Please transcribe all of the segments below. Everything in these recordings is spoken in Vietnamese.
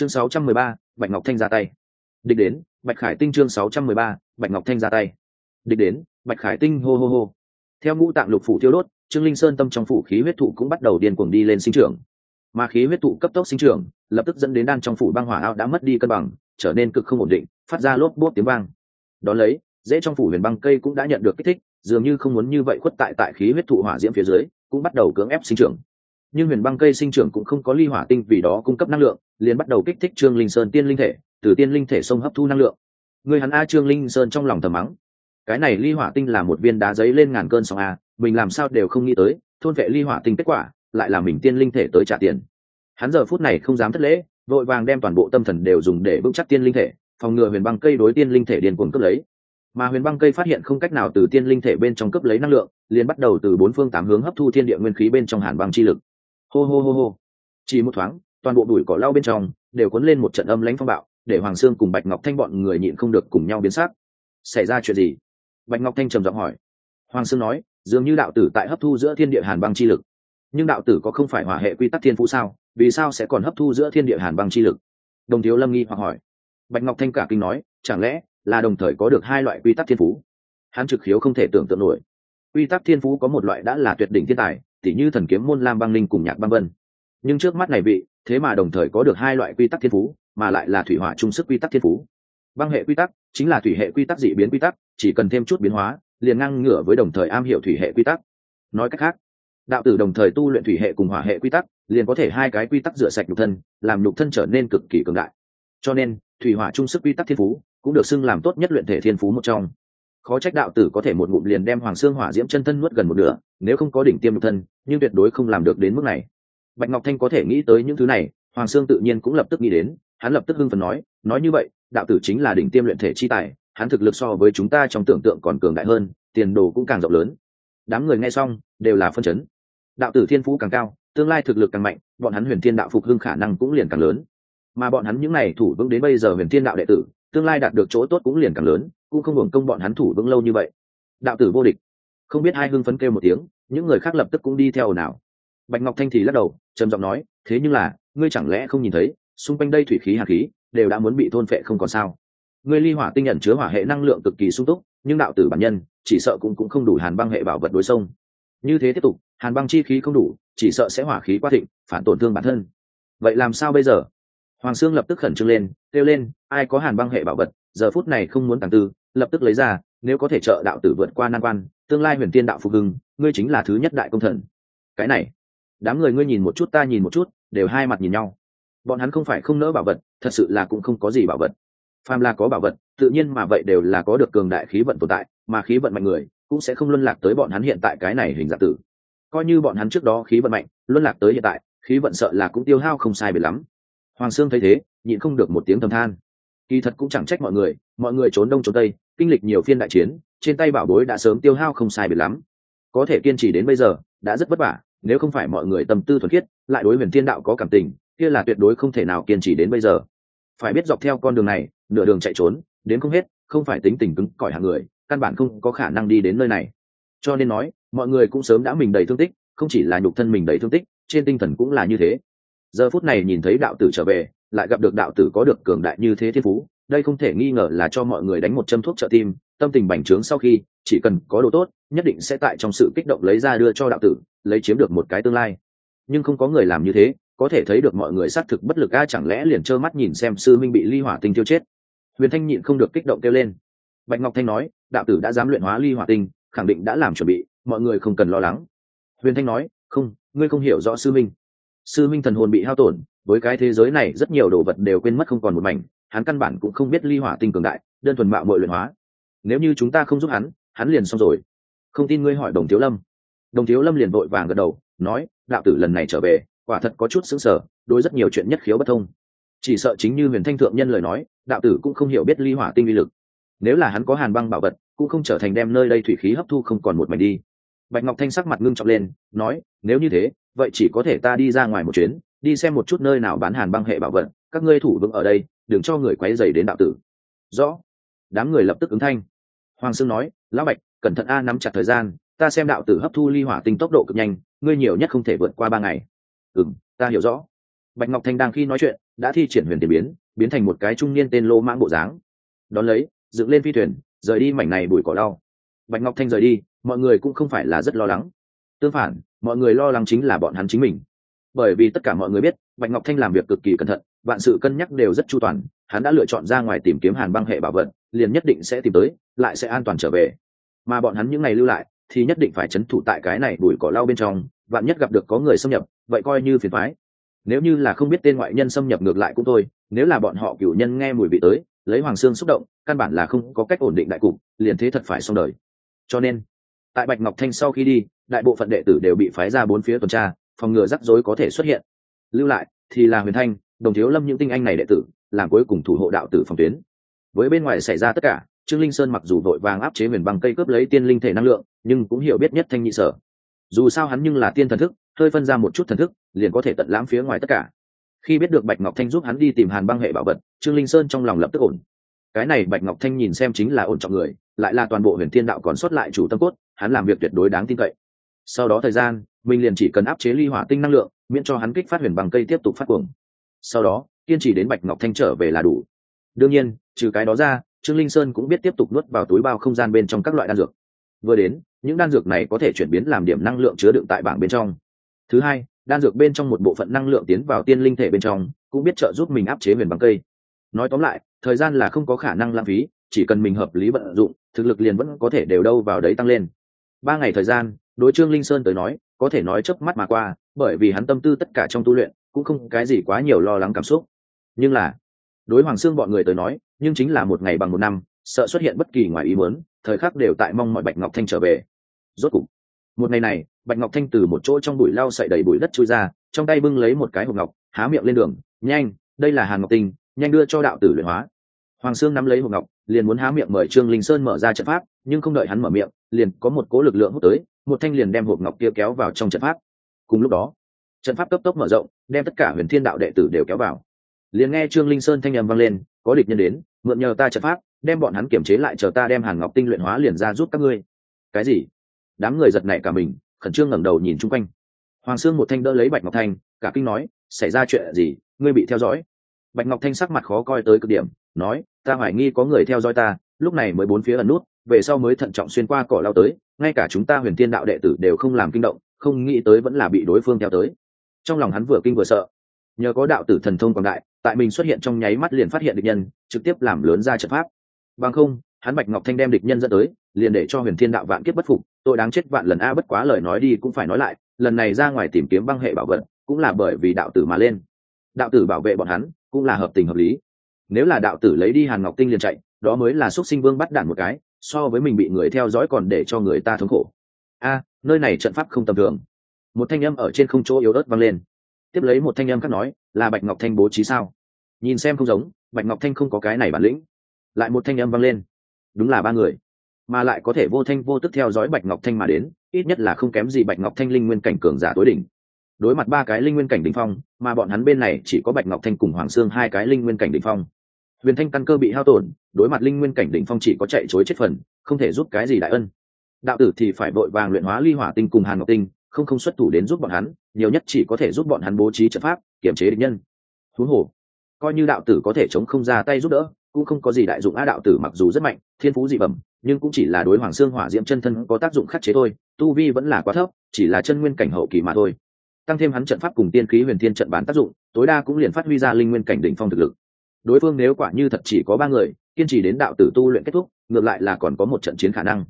chương 613, bạch ngọc thanh ra tay. Địch đến bạch khải tinh chương 613, bạch ngọc thanh ra tay. Địch đến bạch khải tinh hô hô hô. Theo ngũ tạng lục phủ thiêu đốt trương linh sơn tâm trong phủ khí huyết thụ cũng bắt đầu điên cuồng đi lên sinh trưởng. Mà khí huyết thụ cấp tốc sinh trưởng lập tức dẫn đến đan trong phủ băng hỏa ao đã mất đi cân bằng trở nên cực không ổn định phát ra lốp bốp tiếng vang. Đón lấy dễ trong phủ huyền băng cây cũng đã nhận được kích thích dường như không muốn như vậy khuất tại tại khí huyết thụ hỏa diễm phía dưới cũng bắt đầu cưỡng ép sinh trưởng nhưng huyền băng cây sinh trưởng cũng không có ly hỏa tinh vì đó cung cấp năng lượng, liền bắt đầu kích thích trương linh sơn tiên linh thể, từ tiên linh thể sông hấp thu năng lượng. Người hắn a trương linh sơn trong lòng thầm mắng, cái này ly hỏa tinh là một viên đá giấy lên ngàn cơn sóng a, mình làm sao đều không nghĩ tới, thôn vệ ly hỏa tinh kết quả, lại là mình tiên linh thể tới trả tiền. Hắn giờ phút này không dám thất lễ, vội vàng đem toàn bộ tâm thần đều dùng để vững chắc tiên linh thể, phòng ngừa huyền băng cây đối tiên linh thể điền cuồng cướp lấy. Mà huyền băng cây phát hiện không cách nào từ tiên linh thể bên trong cướp lấy năng lượng, liền bắt đầu từ bốn phương tám hướng hấp thu thiên địa nguyên khí bên trong hàn băng chi lực hô hô hô hô. Chỉ một thoáng, toàn bộ đùi cỏ lau bên trong đều cuốn lên một trận âm lãnh phong bạo, để hoàng sương cùng bạch ngọc thanh bọn người nhịn không được cùng nhau biến sắc. Xảy ra chuyện gì? Bạch ngọc thanh trầm giọng hỏi. Hoàng sương nói, dường như đạo tử tại hấp thu giữa thiên địa hàn băng chi lực. Nhưng đạo tử có không phải hòa hệ quy tắc thiên phú sao? Vì sao sẽ còn hấp thu giữa thiên địa hàn băng chi lực? Đồng thiếu lâm nghi hoặc hỏi. Bạch ngọc thanh cả kinh nói, chẳng lẽ là đồng thời có được hai loại quy tắc thiên phú? Hắn trực khiếu không thể tưởng tượng nổi. Quy tắc thiên phú có một loại đã là tuyệt đỉnh thiên tài tỉ như thần kiếm môn lam băng linh cùng nhạc băng vân. Nhưng trước mắt này vị, thế mà đồng thời có được hai loại quy tắc thiên phú, mà lại là thủy hỏa trung sức quy tắc thiên phú. Băng hệ quy tắc chính là thủy hệ quy tắc dị biến quy tắc, chỉ cần thêm chút biến hóa, liền ngang ngửa với đồng thời am hiểu thủy hệ quy tắc. Nói cách khác, đạo tử đồng thời tu luyện thủy hệ cùng hỏa hệ quy tắc, liền có thể hai cái quy tắc rửa sạch nhục thân, làm nhục thân trở nên cực kỳ cường đại. Cho nên, thủy hỏa trung sức quy tắc thiên phú cũng được xưng làm tốt nhất luyện thể thiên phú một trong khó trách đạo tử có thể một ngụm liền đem hoàng xương hỏa diễm chân thân nuốt gần một nửa, nếu không có đỉnh tiêm nhục thân, nhưng tuyệt đối không làm được đến mức này. Bạch ngọc thanh có thể nghĩ tới những thứ này, hoàng xương tự nhiên cũng lập tức nghĩ đến, hắn lập tức hưng phần nói nói như vậy, đạo tử chính là đỉnh tiêm luyện thể chi tài, hắn thực lực so với chúng ta trong tưởng tượng còn cường đại hơn, tiền đồ cũng càng rộng lớn. Đám người nghe xong, đều là phân chấn. Đạo tử thiên phú càng cao, tương lai thực lực càng mạnh, bọn hắn huyền thiên đạo phục hưng khả năng cũng liền càng lớn. Mà bọn hắn những n à y thủ vững đến bây giờ huyền thiên đạo đệ tử tương lai đạt được chỗ tốt cũng liền càng lớn, cũng không hưởng công bọn hắn thủ vững lâu như vậy. Đạo tử vô địch. Không biết hai hưng phấn kêu một tiếng, những người khác lập tức cũng đi theo nào bạch ngọc thanh thì lắc đầu, trầm giọng nói, thế nhưng là, ngươi chẳng lẽ không nhìn thấy, xung quanh đây thủy khí hạt khí, đều đã muốn bị thôn phệ không còn sao? Ngươi ly hỏa tinh nhận chứa hỏa hệ năng lượng cực kỳ sung túc, nhưng đạo tử bản nhân, chỉ sợ cũng cũng không đủ hàn băng hệ bảo vật đối sông. Như thế tiếp tục, hàn băng chi khí không đủ, chỉ sợ sẽ hỏa khí quá thịnh, phản tổn thương bản thân. Vậy làm sao bây giờ? Hoàng sương lập tức khẩn trương lên, kêu lên, ai có hàn băng hệ bảo vật, giờ phút này không muốn tàng tư, lập tức lấy ra, nếu có thể trợ đạo tử vượt qua nan quan, tương lai huyền tiên đạo phục hưng, ngươi chính là thứ nhất đại công thần. Cái này, đám người ngươi nhìn một chút ta nhìn một chút, đều hai mặt nhìn nhau. Bọn hắn không phải không nỡ bảo vật, thật sự là cũng không có gì bảo vật. Phàm là có bảo vật, tự nhiên mà vậy đều là có được cường đại khí vận tồn tại, mà khí vận mạnh người, cũng sẽ không luân lạc tới bọn hắn hiện tại cái này hình dạng tử. Coi như bọn hắn trước đó khí vận mạnh, luân lạc tới hiện tại, khí vận sợ là cũng tiêu hao không sai biệt lắm hoàng sương thấy thế, nhịn không được một tiếng thầm than. Kỳ thật cũng chẳng trách mọi người mọi người trốn đông trốn tây, kinh lịch nhiều phiên đại chiến, trên tay bảo bối đã sớm tiêu hao không sai biệt lắm. Có thể kiên trì đến bây giờ, đã rất vất vả, nếu không phải mọi người tâm tư thuần khiết, lại đối huyền thiên đạo có cảm tình, kia là tuyệt đối không thể nào kiên trì đến bây giờ. Phải biết dọc theo con đường này, nửa đường chạy trốn, đến không hết, không phải tính tình cứng cỏi hàng người, căn bản không có khả năng đi đến nơi này. Cho nên nói, mọi người cũng sớm đã mình đầy thương tích, không chỉ là nhục thân mình đầy thương tích, trên tinh thần cũng là như thế giờ phút này nhìn thấy đạo tử trở về, lại gặp được đạo tử có được cường đại như thế thiên phú, đây không thể nghi ngờ là cho mọi người đánh một châm thuốc trợ tim, tâm tình bành trướng sau khi, chỉ cần có đồ tốt, nhất định sẽ tại trong sự kích động lấy ra đưa cho đạo tử, lấy chiếm được một cái tương lai. Nhưng không có người làm như thế, có thể thấy được mọi người xác thực bất lực a, chẳng lẽ liền trơ mắt nhìn xem sư minh bị ly hỏa tinh tiêu chết. Huyền thanh nhịn không được kích động kêu lên. Bạch ngọc thanh nói, đạo tử đã dám luyện hóa ly hỏa tinh, khẳng định đã làm chuẩn bị, mọi người không cần lo lắng. Huyền thanh nói, không, ngươi không hiểu rõ sư minh sư minh thần hồn bị hao tổn, với cái thế giới này rất nhiều đồ vật đều quên mất không còn một mảnh, hắn căn bản cũng không biết ly hỏa tinh cường đại, đơn thuần mạo mội luyện hóa. Nếu như chúng ta không giúp hắn hắn liền xong rồi. Không tin ngươi hỏi đồng thiếu lâm. Đồng thiếu lâm liền vội vàng gật đầu, nói, đạo tử lần này trở về, quả thật có chút xứng sở đối rất nhiều chuyện nhất khiếu bất thông. Chỉ sợ chính như huyền thanh thượng nhân lời nói, đạo tử cũng không hiểu biết ly hỏa tinh uy lực. Nếu là hắn có hàn băng bảo vật, cũng không trở thành đem nơi đây thủy khí hấp thu không còn một mảnh đi. Bạch ngọc thanh sắc mặt ngưng trọng lên, nói, nếu như thế vậy chỉ có thể ta đi ra ngoài một chuyến, đi xem một chút nơi nào bán hàn băng hệ bảo vật, các ngươi thủ vững ở đây, đừng cho người quấy dày đến đạo tử. Rõ. Đám người lập tức ứng thanh. Hoàng sương nói, lão bạch, cẩn thận a, nắm chặt thời gian, ta xem đạo tử hấp thu ly hỏa tinh tốc độ cực nhanh, ngươi nhiều nhất không thể vượt qua ba ngày. Ừ m ta hiểu rõ. Bạch ngọc thanh đang khi nói chuyện, đã thi triển huyền tiền biến biến thành một cái trung niên tên lô mãng bộ dáng. Đón lấy, dựng lên phi thuyền, rời đi mảnh này bụi cỏ đau. Bạch ngọc thanh rời đi, mọi người cũng không phải là rất lo lắng tương phản, mọi người lo lắng chính là bọn hắn chính mình. Bởi vì tất cả mọi người biết, bạch ngọc thanh làm việc cực kỳ cẩn thận, vạn sự cân nhắc đều rất chu toàn, hắn đã lựa chọn ra ngoài tìm kiếm hàn băng hệ bảo vật, liền nhất định sẽ tìm tới, lại sẽ an toàn trở về. Mà bọn hắn những ngày lưu lại, thì nhất định phải c h ấ n thủ tại cái này đuổi cỏ lau bên trong, vạn nhất gặp được có người xâm nhập, vậy coi như phiền phái nếu như là không biết tên ngoại nhân xâm nhập ngược lại cũng thôi, nếu là bọn họ cựu nhân nghe mùi vị tới, lấy hoàng sương xúc động, căn bản là không có cách ổn định đại cục, liền thế thật phải xong đời. Cho nên, tại bạch ngọc thanh sau khi đi đại bộ phận đệ tử đều bị phái ra bốn phía tuần tra, phòng ngừa rắc rối có thể xuất hiện. Lưu lại, thì là huyền thanh, đồng thiếu lâm những tinh anh này đệ tử, làm cuối cùng thủ hộ đạo tử phòng tuyến. Với bên ngoài xảy ra tất cả, trương linh sơn mặc dù vội vàng áp chế huyền băng cây cướp lấy tiên linh thể năng lượng, nhưng cũng hiểu biết nhất thanh nhị sở. Dù sao hắn nhưng là tiên thần thức, hơi phân ra một chút thần thức, liền có thể tận lãm phía ngoài tất cả. Khi biết được bạch ngọc thanh giúp hắn đi tìm hàn băng hệ bảo vật, trương linh sơn trong lòng lập tức ổn. Cái này bạch ngọc thanh nhìn xem chính là ổn trọng người, lại là toàn bộ huyền thiên đạo còn sót lại chủ tâm cốt, hắn làm việc tuyệt đối đáng tin cậy sau đó thời gian, mình liền chỉ cần áp chế ly hỏa tinh năng lượng, miễn cho hắn kích phát huyền bằng cây tiếp tục phát cuồng. Sau đó, kiên trì đến bạch ngọc thanh trở về là đủ. Đương nhiên, trừ cái đó ra, trương linh sơn cũng biết tiếp tục nuốt vào túi bao không gian bên trong các loại đan dược. Vừa đến, những đan dược này có thể chuyển biến làm điểm năng lượng chứa đựng tại bảng bên trong. Thứ hai, đan dược bên trong một bộ phận năng lượng tiến vào tiên linh thể bên trong, cũng biết trợ giúp mình áp chế huyền bằng cây. Nói tóm lại, thời gian là không có khả năng lãng phí, chỉ cần mình hợp lý vận dụng, thực lực liền vẫn có thể đều đâu vào đấy tăng lên. Ba ngày thời gian đối trương linh sơn tới nói, có thể nói chớp mắt mà qua, bởi vì hắn tâm tư tất cả trong tu luyện cũng không cái gì quá nhiều lo lắng cảm xúc. Nhưng là, đối hoàng sương bọn người tới nói, nhưng chính là một ngày bằng một năm, sợ xuất hiện bất kỳ ngoài ý muốn, thời khắc đều tại mong mọi bạch ngọc thanh trở về. Rốt cục, một ngày này, bạch ngọc thanh từ một chỗ trong bụi lau sậy đầy bụi đất chui ra, trong tay bưng lấy một cái hộp ngọc, há miệng lên đường, nhanh, đây là hàn ngọc tinh, nhanh đưa cho đạo tử luyện hóa. Hoàng sương nắm lấy hộp ngọc, liền muốn há miệng mời trương linh sơn mở ra trận pháp, nhưng không đợi hắn mở miệng liền có một cố lực lượng hút tới, một thanh liền đem hộp ngọc kia kéo vào trong trận pháp. Cùng lúc đó, trận pháp cấp tốc mở rộng, đem tất cả huyền thiên đạo đệ tử đều kéo vào. Liền nghe trương linh sơn thanh â m vang lên, có địch nhân đến, mượn nhờ ta trận pháp, đem bọn hắn kiểm chế lại chờ ta đem hàn ngọc tinh luyện hóa liền ra giúp các ngươi. Cái gì? Đám người giật nảy cả mình, khẩn trương ngẩng đầu nhìn chung quanh. Hoàng sương một thanh đỡ lấy bạch ngọc thanh, cả kinh nói, xảy ra chuyện gì? Ngươi bị theo dõi? Bạch ngọc thanh sắc mặt khó coi tới cực điểm, nói, ta hoài nghi có người theo dõi ta, lúc này mới bốn phía ẩn nút về sau mới thận trọng xuyên qua cỏ lao tới, ngay cả chúng ta huyền thiên đạo đệ tử đều không làm kinh động, không nghĩ tới vẫn là bị đối phương theo tới. Trong lòng hắn vừa kinh vừa sợ. Nhờ có đạo tử thần thông quảng đại, tại mình xuất hiện trong nháy mắt liền phát hiện địch nhân, trực tiếp làm lớn ra trận pháp. Bằng không, hắn bạch ngọc thanh đem địch nhân dẫn tới, liền để cho huyền thiên đạo vạn kiếp bất phục, tội đáng chết vạn lần a bất quá lời nói đi cũng phải nói lại, lần này ra ngoài tìm kiếm băng hệ bảo vật, cũng là bởi vì đạo tử mà lên. Đạo tử bảo vệ bọn hắn, cũng là hợp tình hợp lý. Nếu là đạo tử lấy đi hàn ngọc tinh liền chạy, đó mới là x u ấ t sinh vương bắt đản một cái so với mình bị người theo dõi còn để cho người ta thống khổ. A, nơi này trận pháp không tầm thường. Một thanh âm ở trên không chỗ yếu ớt vang lên. Tiếp lấy một thanh âm khác nói, là bạch ngọc thanh bố trí sao? Nhìn xem không giống, bạch ngọc thanh không có cái này bản lĩnh. Lại một thanh âm vang lên. Đúng là ba người. Mà lại có thể vô thanh vô tức theo dõi bạch ngọc thanh mà đến, ít nhất là không kém gì bạch ngọc thanh linh nguyên cảnh cường giả tối đỉnh. Đối mặt ba cái linh nguyên cảnh đ ỉ n h phong, mà bọn hắn bên này chỉ có bạch ngọc thanh cùng hoàng sương hai cái linh nguyên cảnh đ ỉ n h phong huyền thanh căn cơ bị hao tổn, đối mặt linh nguyên cảnh đỉnh phong chỉ có chạy chối chết phần, không thể giúp cái gì đại ân. Đạo tử thì phải vội vàng luyện hóa ly hỏa tinh cùng hàn ngọc tinh, không không xuất thủ đến giúp bọn hắn, nhiều nhất chỉ có thể giúp bọn hắn bố trí trận pháp kiểm chế địch nhân. Thú hồ, coi như đạo tử có thể chống không ra tay giúp đỡ, cũng không có gì đại dụng a đạo tử mặc dù rất mạnh, thiên phú dị bẩm, nhưng cũng chỉ là đối hoàng xương hỏa diễm chân thân có tác dụng khắc chế thôi, tu vi vẫn là quá thấp, chỉ là chân nguyên cảnh hậu kỳ mà thôi. Tăng thêm hắn trận pháp cùng tiên khí huyền thiên trận bán tác dụng, tối đa cũng liền phát huy ra linh nguyên cảnh đỉnh phong thực lực đối phương nếu quả như thật chỉ có ba người, kiên trì đến đạo tử tu luyện kết thúc, ngược lại là còn có một trận chiến khả năng.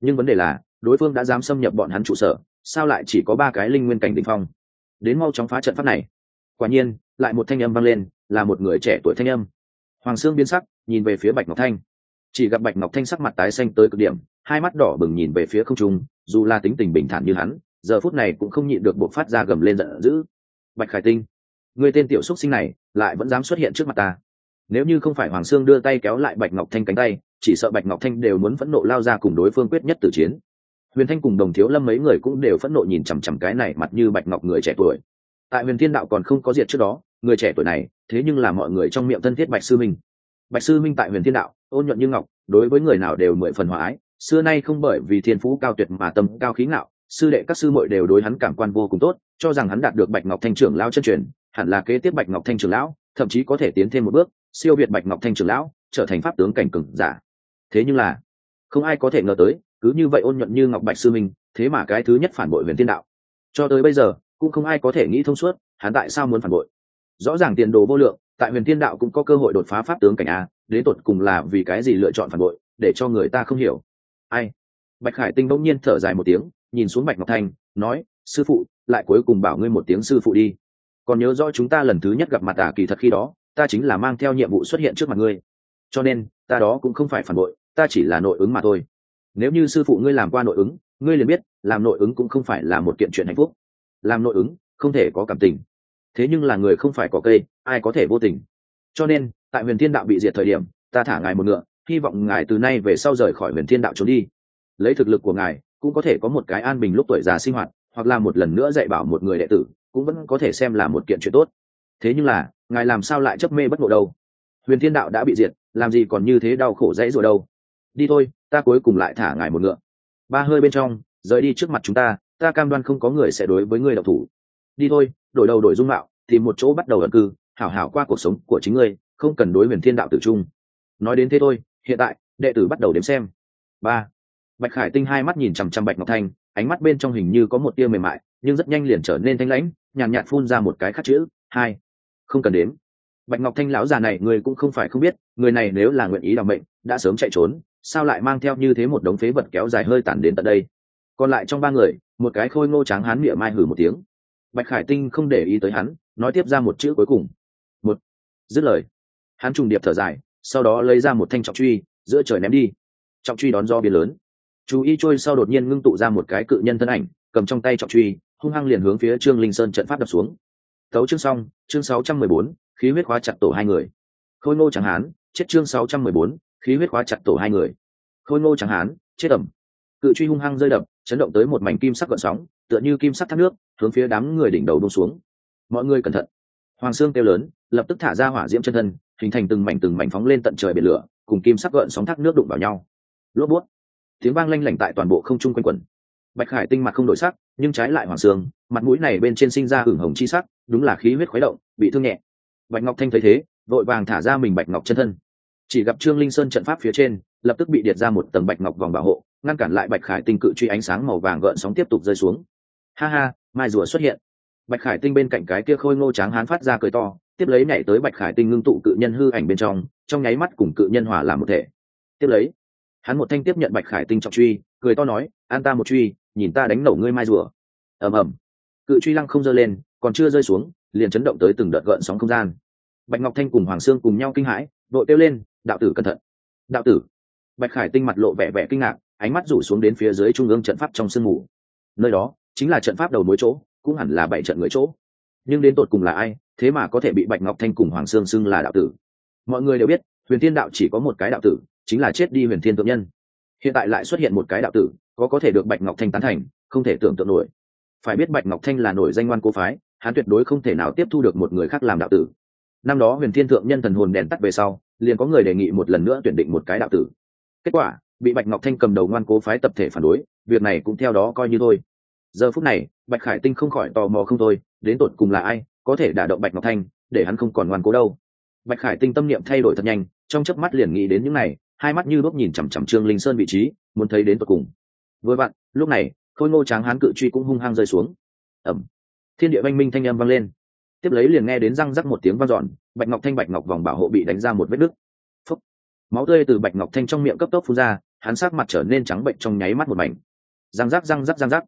Nhưng vấn đề là, đối phương đã dám xâm nhập bọn hắn trụ sở, sao lại chỉ có ba cái linh nguyên cảnh đỉnh phong? Đến mau chóng phá trận pháp này. Quả nhiên, lại một thanh âm vang lên, là một người trẻ tuổi thanh âm. Hoàng sương biến sắc, nhìn về phía bạch ngọc thanh. Chỉ gặp bạch ngọc thanh sắc mặt tái xanh tới cực điểm, hai mắt đỏ bừng nhìn về phía không trung, dù là tính tình bình thản như hắn, giờ phút này cũng không nhịn được buộc phát ra gầm lên giận dữ. Bạch khải tinh, người tên tiểu xúc sinh này, lại vẫn dám xuất hiện trước mặt ta nếu như không phải hoàng sương đưa tay kéo lại bạch ngọc thanh cánh tay, chỉ sợ bạch ngọc thanh đều muốn phẫn nộ lao ra cùng đối phương quyết nhất tử chiến. Huyền thanh cùng đồng thiếu lâm mấy người cũng đều phẫn nộ nhìn chằm chằm cái này mặt như bạch ngọc người trẻ tuổi. Tại huyền thiên đạo còn không có diệt trước đó, người trẻ tuổi này, thế nhưng là mọi người trong miệng thân thiết bạch sư minh. Bạch sư minh tại huyền thiên đạo, ôn nhuận như ngọc, đối với người nào đều mười phần hòa ái. Xưa nay không bởi vì thiên phú cao tuyệt mà tâm cao khí ngạo, sư đệ các sư muội đều đối hắn cảm quan vô cùng tốt, cho rằng hắn đạt được bạch ngọc thanh trưởng lão chân truyền, hẳn là kế tiếp bạch ngọc thanh trưởng lão, thậm chí có thể tiến thêm một bước siêu việt bạch ngọc thanh trưởng lão, trở thành pháp tướng cảnh cừng giả. Thế nhưng là, không ai có thể ngờ tới, cứ như vậy ôn nhuận như ngọc bạch sư minh, thế mà cái thứ nhất phản bội huyền thiên đạo. Cho tới bây giờ, cũng không ai có thể nghĩ thông suốt, hắn tại sao muốn phản bội? Rõ ràng tiền đồ vô lượng, tại huyền thiên đạo cũng có cơ hội đột phá pháp tướng cảnh a, đến tột cùng là vì cái gì lựa chọn phản bội, để cho người ta không hiểu. Ai? Bạch khải tinh bỗng nhiên thở dài một tiếng, nhìn xuống bạch ngọc thanh, nói, sư phụ, lại cuối cùng bảo ngươi một tiếng sư phụ đi. Còn nhớ rõ chúng ta lần thứ nhất gặp mặt à kỳ thật khi đó ta chính là mang theo nhiệm vụ xuất hiện trước mặt ngươi. Cho nên, ta đó cũng không phải phản bội, ta chỉ là nội ứng mà thôi. Nếu như sư phụ ngươi làm qua nội ứng, ngươi liền biết, làm nội ứng cũng không phải là một kiện chuyện hạnh phúc. Làm nội ứng, không thể có cảm tình. Thế nhưng là người không phải có cây, ai có thể vô tình. Cho nên, tại huyền thiên đạo bị diệt thời điểm, ta thả ngài một ngựa, hy vọng ngài từ nay về sau rời khỏi huyền thiên đạo trốn đi. Lấy thực lực của ngài, cũng có thể có một cái an bình lúc tuổi già sinh hoạt, hoặc là một lần nữa dạy bảo một người đệ tử, cũng vẫn có thể xem là một kiện chuyện tốt thế nhưng là ngài làm sao lại chấp mê bất ngộ đâu? Huyền thiên đạo đã bị diệt làm gì còn như thế đau khổ dãy rồi đâu? Đi thôi ta cuối cùng lại thả ngài một ngựa. Ba hơi bên trong rời đi trước mặt chúng ta ta cam đoan không có người sẽ đối với ngươi độc thủ. Đi thôi đổi đầu đổi dung mạo tìm một chỗ bắt đầu ẩn cư hảo hảo qua cuộc sống của chính ngươi không cần đối huyền thiên đạo tử trung. Nói đến thế thôi hiện tại đệ tử bắt đầu đếm xem. Ba. Bạch khải tinh hai mắt nhìn chằm chằm bạch ngọc thanh ánh mắt bên trong hình như có một tia mềm mại nhưng rất nhanh liền trở nên thanh lãnh nhàn nhạt, phun ra một cái khắc chữ hai không cần đếm. Bạch ngọc thanh lão già này, người cũng không phải không biết, người này nếu là nguyện ý đ ò n mệnh, đã sớm chạy trốn, sao lại mang theo như thế một đống phế vật kéo dài hơi tản đến tận đây? Còn lại trong ba người, một cái khôi ngô tráng hán miệng mai hử một tiếng. Bạch khải tinh không để ý tới hắn, nói tiếp ra một chữ cuối cùng. Một. Dứt lời. Hắn trùng điệp thở dài, sau đó lấy ra một thanh trọng truy, giữa trời ném đi. Trọng truy đón do biển lớn. Chú y trôi sau đột nhiên ngưng tụ ra một cái cự nhân thân ảnh, cầm trong tay trọng truy, hung hăng liền hướng phía trương linh sơn trận pháp đập xuống tấu chương xong, chương sáu trăm mười bốn, khí huyết khóa chặt tổ hai người. Khôi ngô chẳng hán, chết chương sáu trăm mười bốn, khí huyết khóa chặt tổ hai người. Khôi ngô chẳng hán, chết ẩm. Cự truy hung hăng rơi đập, chấn động tới một mảnh kim sắc gợn sóng, tựa như kim sắc thác nước, hướng phía đám người đỉnh đầu đổ xuống. Mọi người cẩn thận. Hoàng sương kêu lớn, lập tức thả ra hỏa diễm chân thân, hình thành từng mảnh từng mảnh phóng lên tận trời biển lửa, cùng kim sắc gợn sóng thác nước đụng vào nhau. Lốp bút. Tiếng vang lanh lảnh tại toàn bộ không trung quanh quẩn bạch khải tinh mặt không đổi sắc, nhưng trái lại hoàng sương, mặt mũi này bên trên sinh ra hửng hồng chi sắc, đúng là khí huyết khuấy động, bị thương nhẹ. Bạch ngọc thanh thấy thế, vội vàng thả ra mình bạch ngọc chân thân. Chỉ gặp trương linh sơn trận pháp phía trên, lập tức bị điệt ra một tầng bạch ngọc vòng bảo hộ, ngăn cản lại bạch khải tinh cự truy ánh sáng màu vàng gợn sóng tiếp tục rơi xuống. Ha ha, mai rùa xuất hiện. Bạch khải tinh bên cạnh cái kia khôi ngô tráng hán phát ra cười to, tiếp lấy nhảy tới bạch khải tinh ngưng tụ cự nhân hư ảnh bên trong trong nháy mắt cùng cự nhân hòa làm một thể. Tiếp lấy, hắn một thanh tiếp nhận bạch khải tinh trọng truy cười to nói, an ta một truy, nhìn ta đánh nổ ngươi mai rùa. Ầm ầm. Cự truy lăng không rơi lên, còn chưa rơi xuống, liền chấn động tới từng đợt gợn sóng không gian. Bạch ngọc thanh cùng hoàng sương cùng nhau kinh hãi, đội kêu lên, đạo tử cẩn thận! Đạo tử! Bạch khải tinh mặt lộ vẻ vẻ kinh ngạc, ánh mắt rủ xuống đến phía dưới trung ương trận pháp trong sương mù. Nơi đó, chính là trận pháp đầu mối chỗ, cũng hẳn là bảy trận người chỗ. Nhưng đến tột cùng là ai, thế mà có thể bị bạch ngọc thanh cùng hoàng sương xưng là đạo tử? Mọi người đều biết, huyền thiên đạo chỉ có một cái đạo tử, chính là chết đi huyền thiên tượng nhân hiện tại lại xuất hiện một cái đạo tử, có có thể được bạch ngọc thanh tán thành, không thể tưởng tượng nổi. Phải biết bạch ngọc thanh là nổi danh ngoan cố phái, hắn tuyệt đối không thể nào tiếp thu được một người khác làm đạo tử. Năm đó huyền thiên thượng nhân thần hồn đèn tắt về sau, liền có người đề nghị một lần nữa tuyển định một cái đạo tử. Kết quả, bị bạch ngọc thanh cầm đầu ngoan cố phái tập thể phản đối, việc này cũng theo đó coi như thôi. Giờ phút này, bạch khải tinh không khỏi tò mò không thôi, đến tột cùng là ai có thể đả động bạch ngọc thanh, để hắn không còn ngoan cố đâu. Bạch khải tinh tâm niệm thay đổi thật nhanh, trong chớp mắt liền nghĩ đến những này hai mắt như đốt nhìn chằm chằm trương linh sơn vị trí, muốn thấy đến tột cùng. Với bạn lúc này, khôi ngô tráng hán cự truy cũng hung hăng rơi xuống. Ẩm thiên địa oanh minh thanh âm vang lên. Tiếp lấy liền nghe đến răng rắc một tiếng vang dọn, bạch ngọc thanh, bạch ngọc vòng bảo hộ bị đánh ra một vết nứt. Phúc. máu tươi từ bạch ngọc thanh trong miệng cấp tốc phun ra, hắn sắc mặt trở nên trắng bệnh trong nháy mắt một mảnh. Răng rắc răng rắc răng rắc.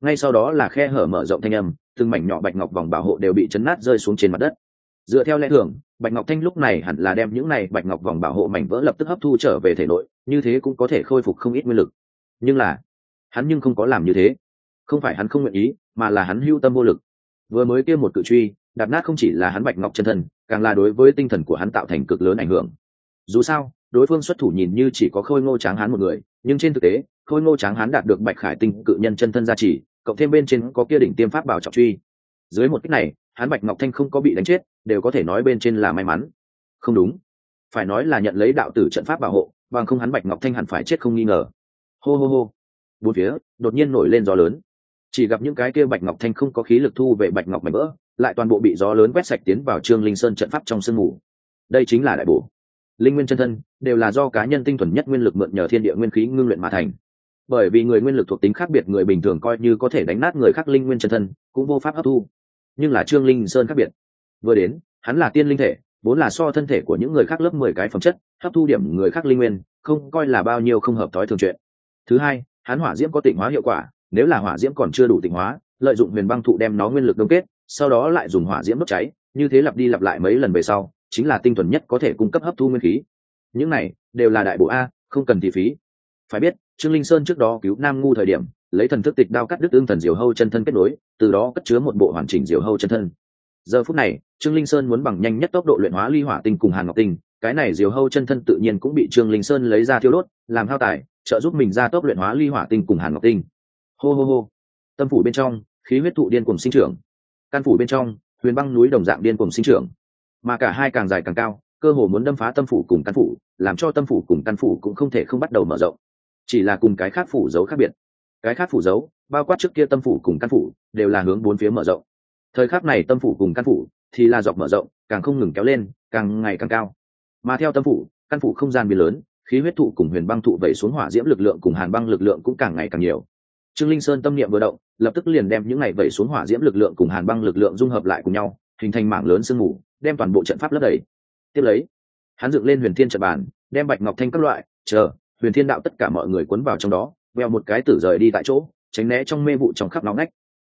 Ngay sau đó là khe hở mở rộng thanh âm, từng mảnh nhỏ bạch ngọc vòng bảo hộ đều bị chấn nát rơi xuống trên mặt đất. Dựa theo lẽ thường bạch ngọc thanh lúc này hẳn là đem những này bạch ngọc vòng bảo hộ mảnh vỡ lập tức hấp thu trở về thể nội, như thế cũng có thể khôi phục không ít nguyên lực. Nhưng là, hắn nhưng không có làm như thế. Không phải hắn không nguyện ý, mà là hắn hưu tâm vô lực. Vừa mới kia một cự truy, đạp nát không chỉ là hắn bạch ngọc chân thân, càng là đối với tinh thần của hắn tạo thành cực lớn ảnh hưởng. Dù sao, đối phương xuất thủ nhìn như chỉ có khôi ngô tráng hắn một người, nhưng trên thực tế, khôi ngô tráng hắn đạt được bạch khải tinh cự nhân chân thân gia trì, cộng thêm bên trên có kia đỉnh tiêm pháp bảo trọng truy. Dưới một cách này hắn bạch ngọc thanh không có bị đánh chết, đều có thể nói bên trên là may mắn. Không đúng. Phải nói là nhận lấy đạo tử trận pháp bảo hộ, bằng không hắn bạch ngọc thanh hẳn phải chết không nghi ngờ. Hô hô hô. Bốn phía, đột nhiên nổi lên gió lớn. Chỉ gặp những cái kia bạch ngọc thanh không có khí lực thu về bạch ngọc mảnh vỡ, lại toàn bộ bị gió lớn quét sạch tiến vào trương linh sơn trận pháp trong sương mù. Đây chính là đại bổ. Linh nguyên chân thân, đều là do cá nhân tinh thuần nhất nguyên lực mượn nhờ thiên địa nguyên khí ngưng luyện mà thành. Bởi vì người nguyên lực thuộc tính khác biệt người bình thường coi như có thể đánh nát người khác linh nguyên chân thân, cũng vô pháp hấp thu nhưng là trương linh sơn khác biệt. Vừa đến, hắn là tiên linh thể, vốn là so thân thể của những người khác lớp mười cái phẩm chất, hấp thu điểm người khác linh nguyên, không coi là bao nhiêu không hợp thói thường chuyện. Thứ hai, hắn hỏa diễm có tịnh hóa hiệu quả, nếu là hỏa diễm còn chưa đủ tịnh hóa, lợi dụng huyền băng thụ đem nó nguyên lực đông kết, sau đó lại dùng hỏa diễm đốt cháy, như thế lặp đi lặp lại mấy lần về sau, chính là tinh thuần nhất có thể cung cấp hấp thu nguyên khí. Những này đều là đại bộ a, không cần thị phí. Phải biết, trương linh sơn trước đó cứu nam ngu thời điểm lấy thần thức tịch đao cắt đứt ương thần diều hâu chân thân kết nối, từ đó cất chứa một bộ hoàn chỉnh diều hâu chân thân. Giờ phút này, trương linh sơn muốn bằng nhanh nhất tốc độ luyện hóa ly hỏa tinh cùng hàn ngọc tinh, cái này diều hâu chân thân tự nhiên cũng bị trương linh sơn lấy ra thiêu đốt, làm hao tài, trợ giúp mình ra tốc luyện hóa ly hỏa tinh cùng hàn ngọc tinh. Hô hô hô. Tâm phủ bên trong, khí huyết thụ điên cùng sinh trưởng. Căn phủ bên trong, huyền băng núi đồng dạng điên cùng sinh trưởng. Mà cả hai càng dài càng cao, cơ hồ muốn đâm phá tâm phủ cùng căn phủ, làm cho tâm phủ cùng căn phủ cũng không thể không bắt đầu mở rộng. Chỉ là cùng cái khác phủ giấu khác biệt cái khác phủ dấu bao quát trước kia tâm phủ cùng căn phủ, đều là hướng bốn phía mở rộng. Thời khắc này tâm phủ cùng căn phủ thì là dọc mở rộng, càng không ngừng kéo lên, càng ngày càng cao. Mà theo tâm phủ, căn phủ không gian biến lớn, khí huyết thụ cùng huyền băng thụ vẩy xuống hỏa diễm lực lượng cùng hàn băng lực lượng cũng càng ngày càng nhiều. Trương linh sơn tâm niệm vừa động, lập tức liền đem những ngày vẩy xuống hỏa diễm lực lượng cùng hàn băng lực lượng dung hợp lại cùng nhau, hình thành mảng lớn sương mù, đem toàn bộ trận pháp lấp đầy. Tiếp lấy, hắn dựng lên huyền thiên trận bàn, đem bạch ngọc thanh các loại, chờ, huyền thiên đạo tất cả mọi người cuốn vào trong đó veo một cái tử rời đi tại chỗ, tránh né trong mê vụ trong khắp nóng nách.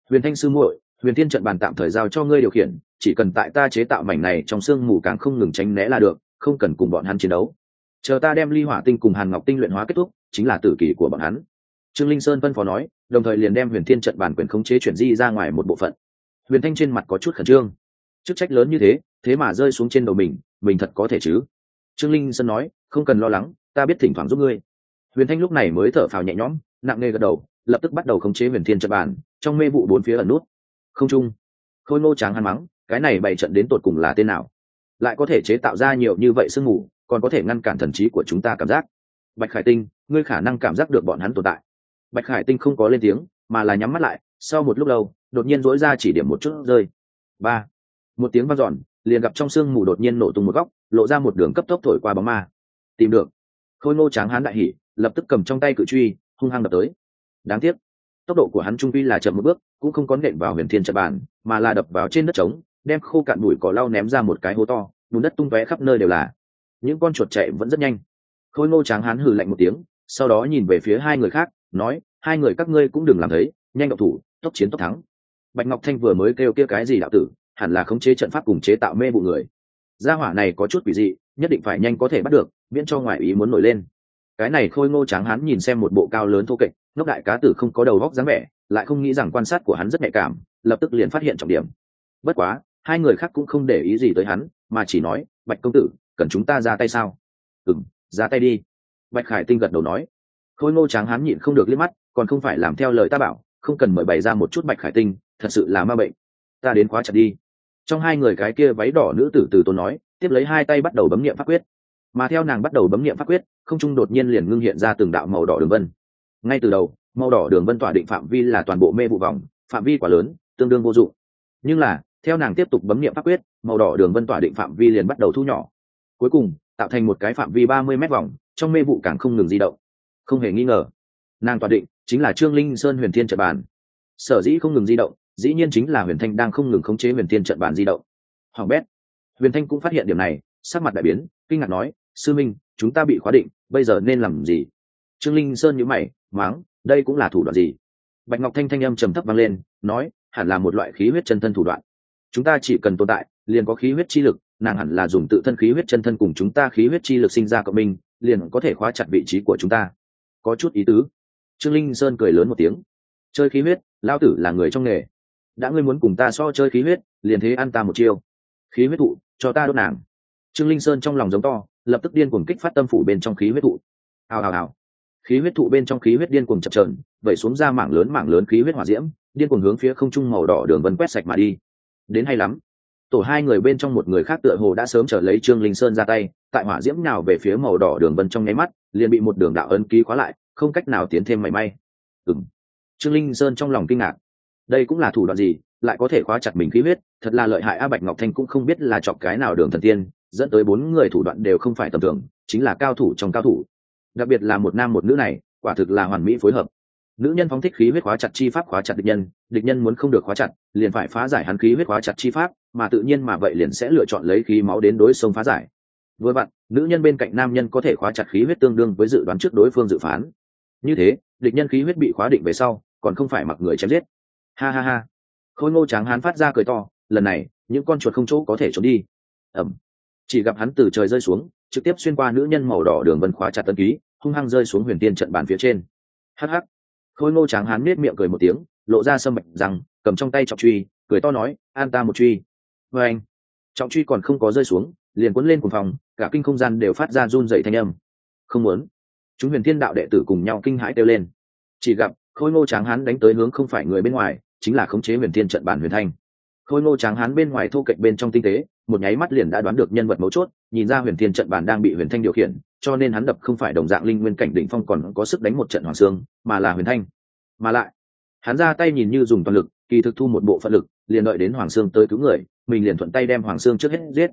huyền thanh sư muội, huyền thiên trận bàn tạm thời giao cho ngươi điều khiển, chỉ cần tại ta chế tạo mảnh này trong sương mù càng không ngừng tránh né là được, không cần cùng bọn hắn chiến đấu. Chờ ta đem ly hỏa tinh cùng hàn ngọc tinh luyện hóa kết thúc, chính là tử kỳ của bọn hắn. Trương linh sơn phân phó nói, đồng thời liền đem huyền thiên trận bản quyền khống chế chuyển di ra ngoài một bộ phận. Huyền thanh trên mặt có chút khẩn trương. Chức trách lớn như thế thế mà rơi xuống trên đầu mình mình thật có thể chứ? Trương linh sơn nói, không cần lo lắng, ta biết thỉnh thoảng giúp ngươi huyền thanh lúc này mới thở phào nhẹ nhõm, nặng nề gật đầu, lập tức bắt đầu khống chế huyền thiên trận bản trong mê vụ bốn phía ẩn nút. Không trung, khôi ngô tráng hắn mắng, cái này bày trận đến tột cùng là tên nào? Lại có thể chế tạo ra nhiều như vậy sương mù, còn có thể ngăn cản thần trí của chúng ta cảm giác. Bạch khải tinh, ngươi khả năng cảm giác được bọn hắn tồn tại. Bạch khải tinh không có lên tiếng, mà là nhắm mắt lại, sau một lúc lâu, đột nhiên dỗi ra chỉ điểm một chút rơi. Ba. Một tiếng vang dọn, liền gặp trong sương mù đột nhiên nổ tung một góc, lộ ra một đường cấp tốc thổi qua bóng ma. Tìm được. Khôi ngô tráng hán đại hỉ lập tức cầm trong tay cự truy, hung hăng đập tới. Đáng tiếc, tốc độ của hắn trung vi là chậm một bước, cũng không có nện vào huyền thiên trận bàn, mà là đập vào trên đất trống, đem khô cạn bụi cỏ lau ném ra một cái hố to, bùn đất tung tóe khắp nơi đều là. Những con chuột chạy vẫn rất nhanh. Khôi ngô tráng hắn hừ lạnh một tiếng, sau đó nhìn về phía hai người khác, nói, hai người các ngươi cũng đừng làm thấy, nhanh độc thủ, tốc chiến tốc thắng. Bạch ngọc thanh vừa mới kêu kia cái gì đạo tử, hẳn là khống chế trận pháp cùng chế tạo mê vụ người. Gia hỏa này có chút quỷ dị, nhất định phải nhanh có thể bắt được, miễn cho ngoại ý muốn nổi lên cái này khôi ngô tráng hắn nhìn xem một bộ cao lớn thô kệch, ngốc đại cá tử không có đầu góc dáng vẻ, lại không nghĩ rằng quan sát của hắn rất nhạy cảm, lập tức liền phát hiện trọng điểm. Bất quá, hai người khác cũng không để ý gì tới hắn, mà chỉ nói, bạch công tử, cần chúng ta ra tay sao? Ừng ra tay đi. Bạch khải tinh gật đầu nói. Khôi ngô tráng hán nhịn không được liếc mắt, còn không phải làm theo lời ta bảo, không cần mời bày ra một chút bạch khải tinh, thật sự là ma bệnh. Ta đến khóa chặt đi. Trong hai người cái kia váy đỏ nữ tử từ tôn nói, tiếp lấy hai tay bắt đầu bấm nghiệm pháp quyết mà theo nàng bắt đầu bấm nghiệm pháp quyết, không trung đột nhiên liền ngưng hiện ra từng đạo màu đỏ đường vân. Ngay từ đầu, màu đỏ đường vân tỏa định phạm vi là toàn bộ mê vụ vòng, phạm vi quá lớn, tương đương vô dụng. Nhưng là, theo nàng tiếp tục bấm nghiệm pháp quyết, màu đỏ đường vân tỏa định phạm vi liền bắt đầu thu nhỏ. Cuối cùng, tạo thành một cái phạm vi ba mươi m vòng, trong mê vụ càng không ngừng di động. Không hề nghi ngờ, nàng tỏa định chính là trương linh sơn huyền thiên trận bàn. Sở dĩ không ngừng di động, dĩ nhiên chính là huyền thanh đang không ngừng khống chế huyền thiên trận bàn di động. Hoàng bét, huyền thanh cũng phát hiện điểm này sắc mặt đại biến, kinh ngạc nói, sư minh, chúng ta bị khóa định, bây giờ nên làm gì? Trương linh sơn nhữ mày, máng, đây cũng là thủ đoạn gì? Bạch ngọc thanh thanh âm trầm thấp vang lên, nói, hẳn là một loại khí huyết chân thân thủ đoạn. Chúng ta chỉ cần tồn tại, liền có khí huyết chi lực, nàng hẳn là dùng tự thân khí huyết chân thân cùng chúng ta khí huyết chi lực sinh ra cộng minh, liền có thể khóa chặt vị trí của chúng ta. Có chút ý tứ. Trương linh sơn cười lớn một tiếng. Chơi khí huyết lao tử là người trong nghề. Đã ngươi muốn cùng ta so chơi khí huyết, liền thế ăn ta một chiêu. Khí huyết thụ, cho ta đốt nàng trương linh sơn trong lòng giống to, lập tức điên cuồng kích phát tâm phủ bên trong khí huyết thụ. Hào hào hào. Khí huyết thụ bên trong khí huyết điên cuồng chập trờn vẩy xuống ra mảng lớn mảng lớn khí huyết hỏa diễm, điên cuồng hướng phía không trung màu đỏ đường vân quét sạch mà đi. Đến hay lắm. Tổ hai người bên trong một người khác tựa hồ đã sớm trở lấy trương linh sơn ra tay, tại hỏa diễm nào về phía màu đỏ đường vân trong nháy mắt, liền bị một đường đạo ấn ký khóa lại, không cách nào tiến thêm mảy may. Ừng trương linh sơn trong lòng kinh ngạc. Đây cũng là thủ đoạn gì, lại có thể khóa chặt mình khí huyết, thật là lợi hại a bạch ngọc thanh cũng không biết là chọc cái nào đường thần tiên dẫn tới bốn người thủ đoạn đều không phải tầm thường, chính là cao thủ trong cao thủ. Đặc biệt là một nam một nữ này, quả thực là hoàn mỹ phối hợp. Nữ nhân phóng thích khí huyết khóa chặt chi pháp khóa chặt địch nhân địch nhân muốn không được khóa chặt, liền phải phá giải hắn khí huyết khóa chặt chi pháp, mà tự nhiên mà vậy liền sẽ lựa chọn lấy khí máu đến đối sông phá giải. Vừa vặn, nữ nhân bên cạnh nam nhân có thể khóa chặt khí huyết tương đương với dự đoán trước đối phương dự phán. Như thế, địch nhân khí huyết bị khóa định về sau, còn không phải mặc người chém giết. Ha ha ha. Khôi ngô tráng hán phát ra cười to, lần này, những con chuột không chỗ có thể trốn đi. Ẩm chỉ gặp hắn từ trời rơi xuống, trực tiếp xuyên qua nữ nhân màu đỏ đường vân khóa chặt tân ký, hung hăng rơi xuống huyền tiên trận bàn phía trên. Hh khôi ngô tráng hán nết miệng cười một tiếng, lộ ra sâm mạch rằng, cầm trong tay trọng truy, cười to nói, an ta một truy. Vê anh, trọng truy còn không có rơi xuống, liền cuốn lên cùng phòng, cả kinh không gian đều phát ra run dậy thanh âm. Không muốn. Chúng huyền thiên đạo đệ tử cùng nhau kinh hãi kêu lên. Chỉ gặp, khôi ngô tráng hán đánh tới hướng không phải người bên ngoài, chính là khống chế huyền thiên trận bản huyền thanh. Khôi ngô tráng hán bên ngoài thu cạnh bên trong tinh tế một nháy mắt liền đã đoán được nhân vật mấu chốt nhìn ra huyền thiên trận bàn đang bị huyền thanh điều khiển cho nên hắn đập không phải đồng dạng linh nguyên cảnh đỉnh phong còn có sức đánh một trận hoàng Sương, mà là huyền thanh. Mà lại hắn ra tay nhìn như dùng toàn lực kỳ thực thu một bộ phận lực liền đợi đến hoàng sương tới cứu người mình liền thuận tay đem hoàng sương trước hết giết.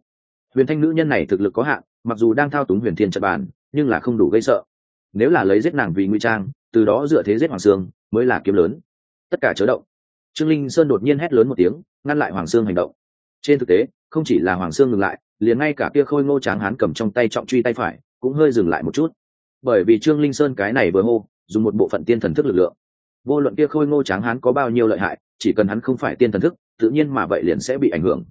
Huyền thanh nữ nhân này thực lực có hạn mặc dù đang thao túng huyền thiên trận bàn, nhưng là không đủ gây sợ. Nếu là lấy giết nàng vì nguy trang từ đó dựa thế giết hoàng sương mới là kiếm lớn. Tất cả chớ động. Trương linh sơn đột nhiên hét lớn một tiếng ngăn lại hoàng sương hành động. Trên thực tế không chỉ là hoàng sương ngừng lại, liền ngay cả kia khôi ngô tráng hán cầm trong tay trọng truy tay phải, cũng hơi dừng lại một chút. Bởi vì trương linh sơn cái này vừa hô, dùng một bộ phận tiên thần thức lực lượng. Vô luận kia khôi ngô tráng hán có bao nhiêu lợi hại, chỉ cần hắn không phải tiên thần thức, tự nhiên mà vậy liền sẽ bị ảnh hưởng.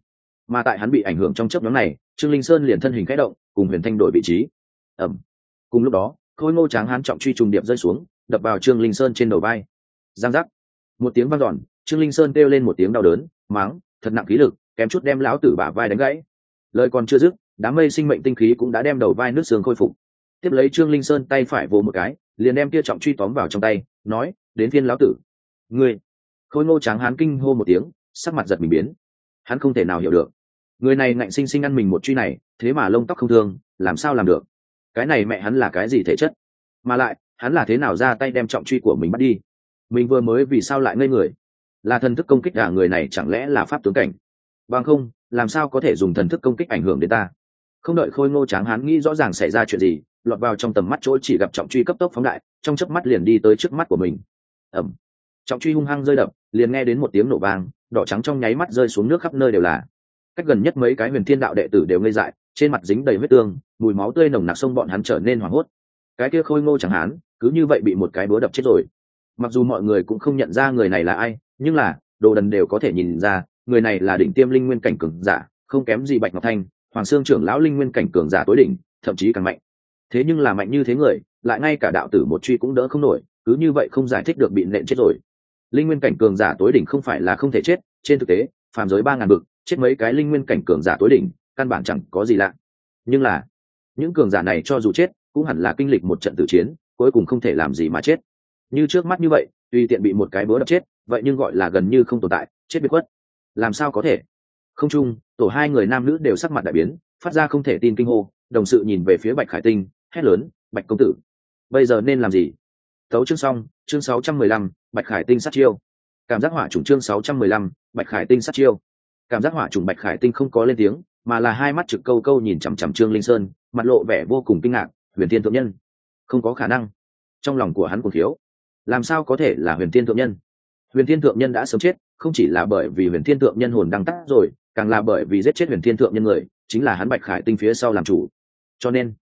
Mà tại hắn bị ảnh hưởng trong chấp nhóm này, trương linh sơn liền thân hình khẽ động, cùng huyền thanh đổi vị trí. Ẩm cùng lúc đó, khôi ngô tráng hán trọng truy trùng điệp rơi xuống, đập vào trương linh sơn trên đầu vai. Giang giác. Một tiếng vang dọn, trương linh sơn kêu lên một tiếng đau đớn, máng, thật nặng khí lực kém chút đem lão tử bả vai đánh gãy. Lời còn chưa dứt, đám mây sinh mệnh tinh khí cũng đã đem đầu vai nước xương khôi phục. Tiếp lấy trương linh sơn tay phải vồ một cái, liền đem kia trọng truy tóm vào trong tay, nói, đến phiên lão tử. Ngươi? Khôi ngô tráng hán kinh hô một tiếng, sắc mặt giật mình biến. Hắn không thể nào hiểu được. Người này ngạnh sinh sinh ăn mình một truy này, thế mà lông tóc không thương, làm sao làm được? Cái này mẹ hắn là cái gì thể chất? Mà lại, hắn là thế nào ra tay đem trọng truy của mình bắt đi? Mình vừa mới vì sao lại ngây người? Là thần thức công kích cả người này chẳng lẽ là pháp tướng cảnh? Bằng không, làm sao có thể dùng thần thức công kích ảnh hưởng đến ta? Không đợi khôi ngô tráng hán nghĩ rõ ràng xảy ra chuyện gì, lọt vào trong tầm mắt chỗ chỉ gặp trọng truy cấp tốc phóng đại, trong chớp mắt liền đi tới trước mắt của mình. Ẩm trọng truy hung hăng rơi đập, liền nghe đến một tiếng nổ vang, đỏ trắng trong nháy mắt rơi xuống nước khắp nơi đều là. Cách gần nhất mấy cái huyền thiên đạo đệ tử đều ngây dại, trên mặt dính đầy vết tương, mùi máu tươi nồng nặc sông bọn hắn trở nên hoảng hốt. Cái kia khôi ngô chẳng hán, cứ như vậy bị một cái búa đập chết rồi. Mặc dù mọi người cũng không nhận ra người này là ai, nhưng là, đồ đần đều có thể nhìn ra người này là đỉnh tiêm linh nguyên cảnh cường giả, không kém gì bạch ngọc thanh, hoàng sương trưởng lão linh nguyên cảnh cường giả tối đỉnh, thậm chí càng mạnh. Thế nhưng là mạnh như thế người, lại ngay cả đạo tử một truy cũng đỡ không nổi, cứ như vậy không giải thích được bị nện chết rồi. Linh nguyên cảnh cường giả tối đỉnh không phải là không thể chết, trên thực tế, phàm giới ba ngàn bực, chết mấy cái linh nguyên cảnh cường giả tối đỉnh, căn bản chẳng có gì lạ. Nhưng là, những cường giả này cho dù chết, cũng hẳn là kinh lịch một trận tử chiến, cuối cùng không thể làm gì mà chết. Như trước mắt như vậy, tùy tiện bị một cái búa đập chết, vậy nhưng gọi là gần như không tồn tại, chết biệt quất làm sao có thể? Không chung, tổ hai người nam nữ đều sắc mặt đại biến, phát ra không thể tin kinh hô, đồng sự nhìn về phía bạch khải tinh, hét lớn, bạch công tử, bây giờ nên làm gì? Tấu chương xong, chương sáu trăm mười lăm, bạch khải tinh sát chiêu. Cảm giác hỏa trùng chương sáu trăm mười lăm, bạch khải tinh sát chiêu. Cảm giác hỏa trùng bạch khải tinh không có lên tiếng, mà là hai mắt trực câu câu nhìn chằm chằm trương linh sơn, mặt lộ vẻ vô cùng kinh ngạc, huyền thiên thượng nhân, không có khả năng. Trong lòng của hắn còn thiếu, làm sao có thể là huyền thiên thượng nhân? Huyền thiên thượng nhân đã sớm chết, không chỉ là bởi vì huyền thiên thượng nhân hồn đang tắt rồi, càng là bởi vì giết chết huyền thiên thượng nhân người, chính là hắn bạch khải tinh phía sau làm chủ. Cho nên,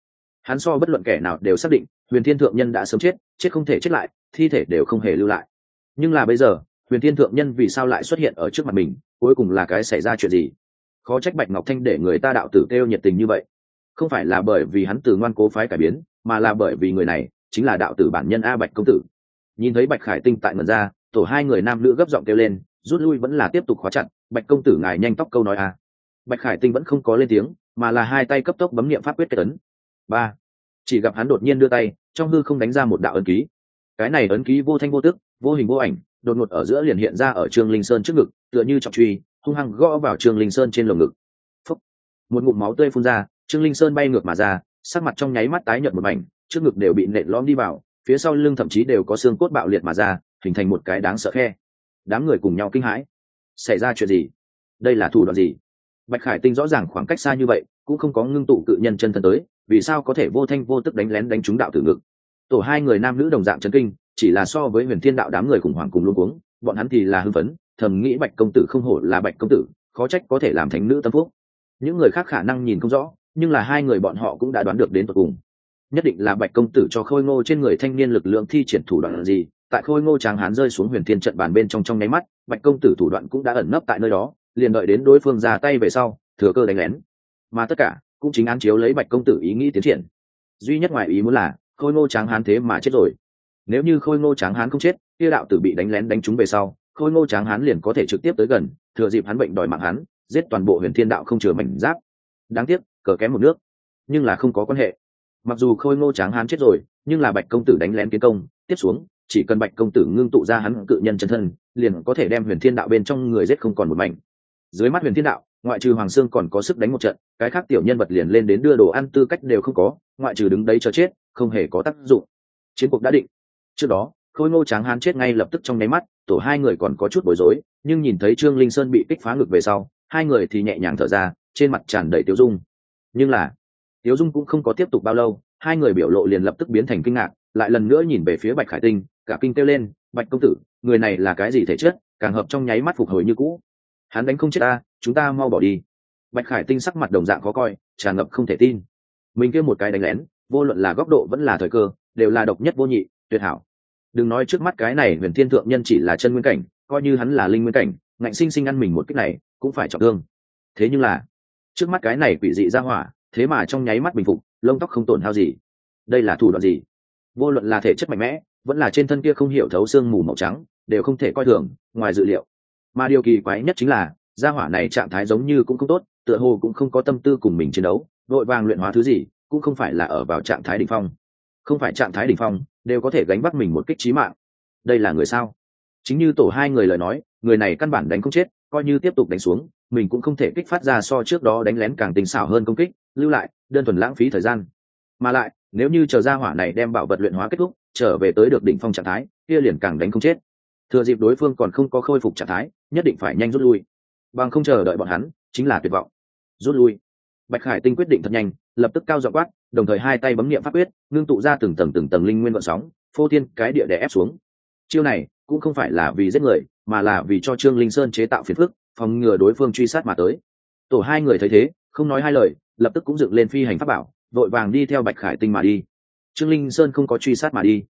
hắn so bất luận kẻ nào đều xác định, huyền thiên thượng nhân đã sớm chết chết không thể chết lại, thi thể đều không hề lưu lại. Nhưng là bây giờ, huyền thiên thượng nhân vì sao lại xuất hiện ở trước mặt mình, cuối cùng là cái xảy ra chuyện gì? Khó trách bạch ngọc thanh để người ta đạo tử kêu nhiệt tình như vậy. Không phải là bởi vì hắn từ ngoan cố phái cải biến, mà là bởi vì người này chính là đạo tử bản nhân a bạch công tử. Nhìn thấy bạch khải tinh tại ngần ra tổ hai người nam nữ gấp giọng kêu lên, rút lui vẫn là tiếp tục khóa chặt, bạch công tử ngài nhanh tóc câu nói a. Bạch khải tinh vẫn không có lên tiếng, mà là hai tay cấp tốc bấm niệm pháp quyết kết ấn. Ba. Chỉ gặp hắn đột nhiên đưa tay, trong hư không đánh ra một đạo ấn ký. Cái này ấn ký vô thanh vô tức, vô hình vô ảnh, đột ngột ở giữa liền hiện ra ở trương linh sơn trước ngực, tựa như trọng truy, hung hăng gõ vào trương linh sơn trên lồng ngực. Phúc. một ngụm máu tươi phun ra, trương linh sơn bay ngược mà ra, sắc mặt trong nháy mắt tái nhợt một mảnh, trước ngực đều bị nện lõm đi vào, phía sau lưng thậm chí đều có xương cốt bạo liệt mà ra hình thành một cái đáng sợ khe. Đám người cùng nhau kinh hãi. Xảy ra chuyện gì? Đây là thủ đoạn gì? Bạch khải tinh rõ ràng khoảng cách xa như vậy, cũng không có ngưng tụ cự nhân chân thân tới, vì sao có thể vô thanh vô tức đánh lén đánh trúng đạo tử ngực? Tổ hai người nam nữ đồng dạng chân kinh, chỉ là so với huyền thiên đạo đám người khủng hoảng cùng luôn cuống, bọn hắn thì là hưng phấn, thầm nghĩ bạch công tử không hổ là bạch công tử, khó trách có thể làm thánh nữ tâm phúc. Những người khác khả năng nhìn không rõ, nhưng là hai người bọn họ cũng đã đoán được đến tột cùng. Nhất định là bạch công tử cho khôi ngô trên người thanh niên lực lượng thi triển thủ đoạn gì tại khôi ngô tráng hán rơi xuống huyền thiên trận bàn bên trong trong nháy mắt, bạch công tử thủ đoạn cũng đã ẩn nấp tại nơi đó, liền đợi đến đối phương ra tay về sau, thừa cơ đánh lén. Mà tất cả cũng chính án chiếu lấy bạch công tử ý nghĩ tiến triển. Duy nhất ngoài ý muốn là, khôi ngô tráng hán thế mà chết rồi. Nếu như khôi ngô tráng hán không chết, kia đạo tử bị đánh lén đánh trúng về sau, khôi ngô tráng hán liền có thể trực tiếp tới gần, thừa dịp hắn bệnh đòi mạng hắn, giết toàn bộ huyền thiên đạo không chừa mảnh giáp. Đáng tiếc, cờ kém một nước, nhưng là không có quan hệ. Mặc dù khôi ngô tráng hán chết rồi, nhưng là bạch công tử đánh lén tiến công, tiếp xuống chỉ cần bạch công tử ngưng tụ ra hắn cự nhân chân thân, liền có thể đem huyền thiên đạo bên trong người giết không còn một mảnh. Dưới mắt huyền thiên đạo, ngoại trừ hoàng sương còn có sức đánh một trận, cái khác tiểu nhân vật liền lên đến đưa đồ ăn tư cách đều không có, ngoại trừ đứng đấy cho chết, không hề có tác dụng. Chiến cuộc đã định. Trước đó, khôi ngô tráng hán chết ngay lập tức trong nháy mắt, tổ hai người còn có chút bối rối, nhưng nhìn thấy trương linh sơn bị kích phá ngực về sau, hai người thì nhẹ nhàng thở ra, trên mặt tràn đầy tiêu dung. Nhưng là tiêu dung cũng không có tiếp tục bao lâu, hai người biểu lộ liền lập tức biến thành kinh ngạc, lại lần nữa nhìn về phía bạch khải tinh cả kinh kêu lên, bạch công tử, người này là cái gì thể chất, càng hợp trong nháy mắt phục hồi như cũ. Hắn đánh không chết ta, chúng ta mau bỏ đi. Bạch khải tinh sắc mặt đồng dạng khó coi, tràn ngập không thể tin. Mình kêu một cái đánh lén, vô luận là góc độ vẫn là thời cơ, đều là độc nhất vô nhị, tuyệt hảo. Đừng nói trước mắt cái này huyền thiên thượng nhân chỉ là chân nguyên cảnh, coi như hắn là linh nguyên cảnh, ngạnh sinh sinh ăn mình một cách này, cũng phải trọng thương. Thế nhưng là, trước mắt cái này quỷ dị ra hỏa, thế mà trong nháy mắt bình phục, lông tóc không tổn hao gì. Đây là thủ đoạn gì? Vô luận là thể chất mạnh mẽ vẫn là trên thân kia không hiểu thấu xương mù màu trắng, đều không thể coi thường, ngoài dự liệu. Mà điều kỳ quái nhất chính là, gia hỏa này trạng thái giống như cũng không tốt, tựa hồ cũng không có tâm tư cùng mình chiến đấu vội vàng luyện hóa thứ gì, cũng không phải là ở vào trạng thái đ ỉ n h phong. Không phải trạng thái đ ỉ n h phong, đều có thể gánh bắt mình một kích trí mạng. Đây là người sao? Chính như tổ hai người lời nói, người này căn bản đánh không chết, coi như tiếp tục đánh xuống, mình cũng không thể kích phát ra so trước đó đánh lén càng tinh xảo hơn công kích, lưu lại, đơn thuần lãng phí thời gian. Mà lại, nếu như chờ gia hỏa này đem bảo vật luyện hóa kết thúc trở về tới được đỉnh phong trạng thái, kia liền càng đánh không chết. Thừa dịp đối phương còn không có khôi phục trạng thái, nhất định phải nhanh rút lui. Bằng không chờ đợi bọn hắn, chính là tuyệt vọng. Rút lui. Bạch khải tinh quyết định thật nhanh, lập tức cao dọ quát, đồng thời hai tay bấm niệm pháp quyết, ngưng tụ ra từng tầng từng tầng linh nguyên vận sóng, phô thiên cái địa đè ép xuống. Chiêu này cũng không phải là vì giết người, mà là vì cho trương linh sơn chế tạo phiền phức, phòng ngừa đối phương truy sát mà tới. Tổ hai người thấy thế, không nói hai lời, lập tức cũng dựng lên phi hành pháp bảo, vội vàng đi theo bạch khải tinh mà đi trương linh sơn không có truy sát mà đi.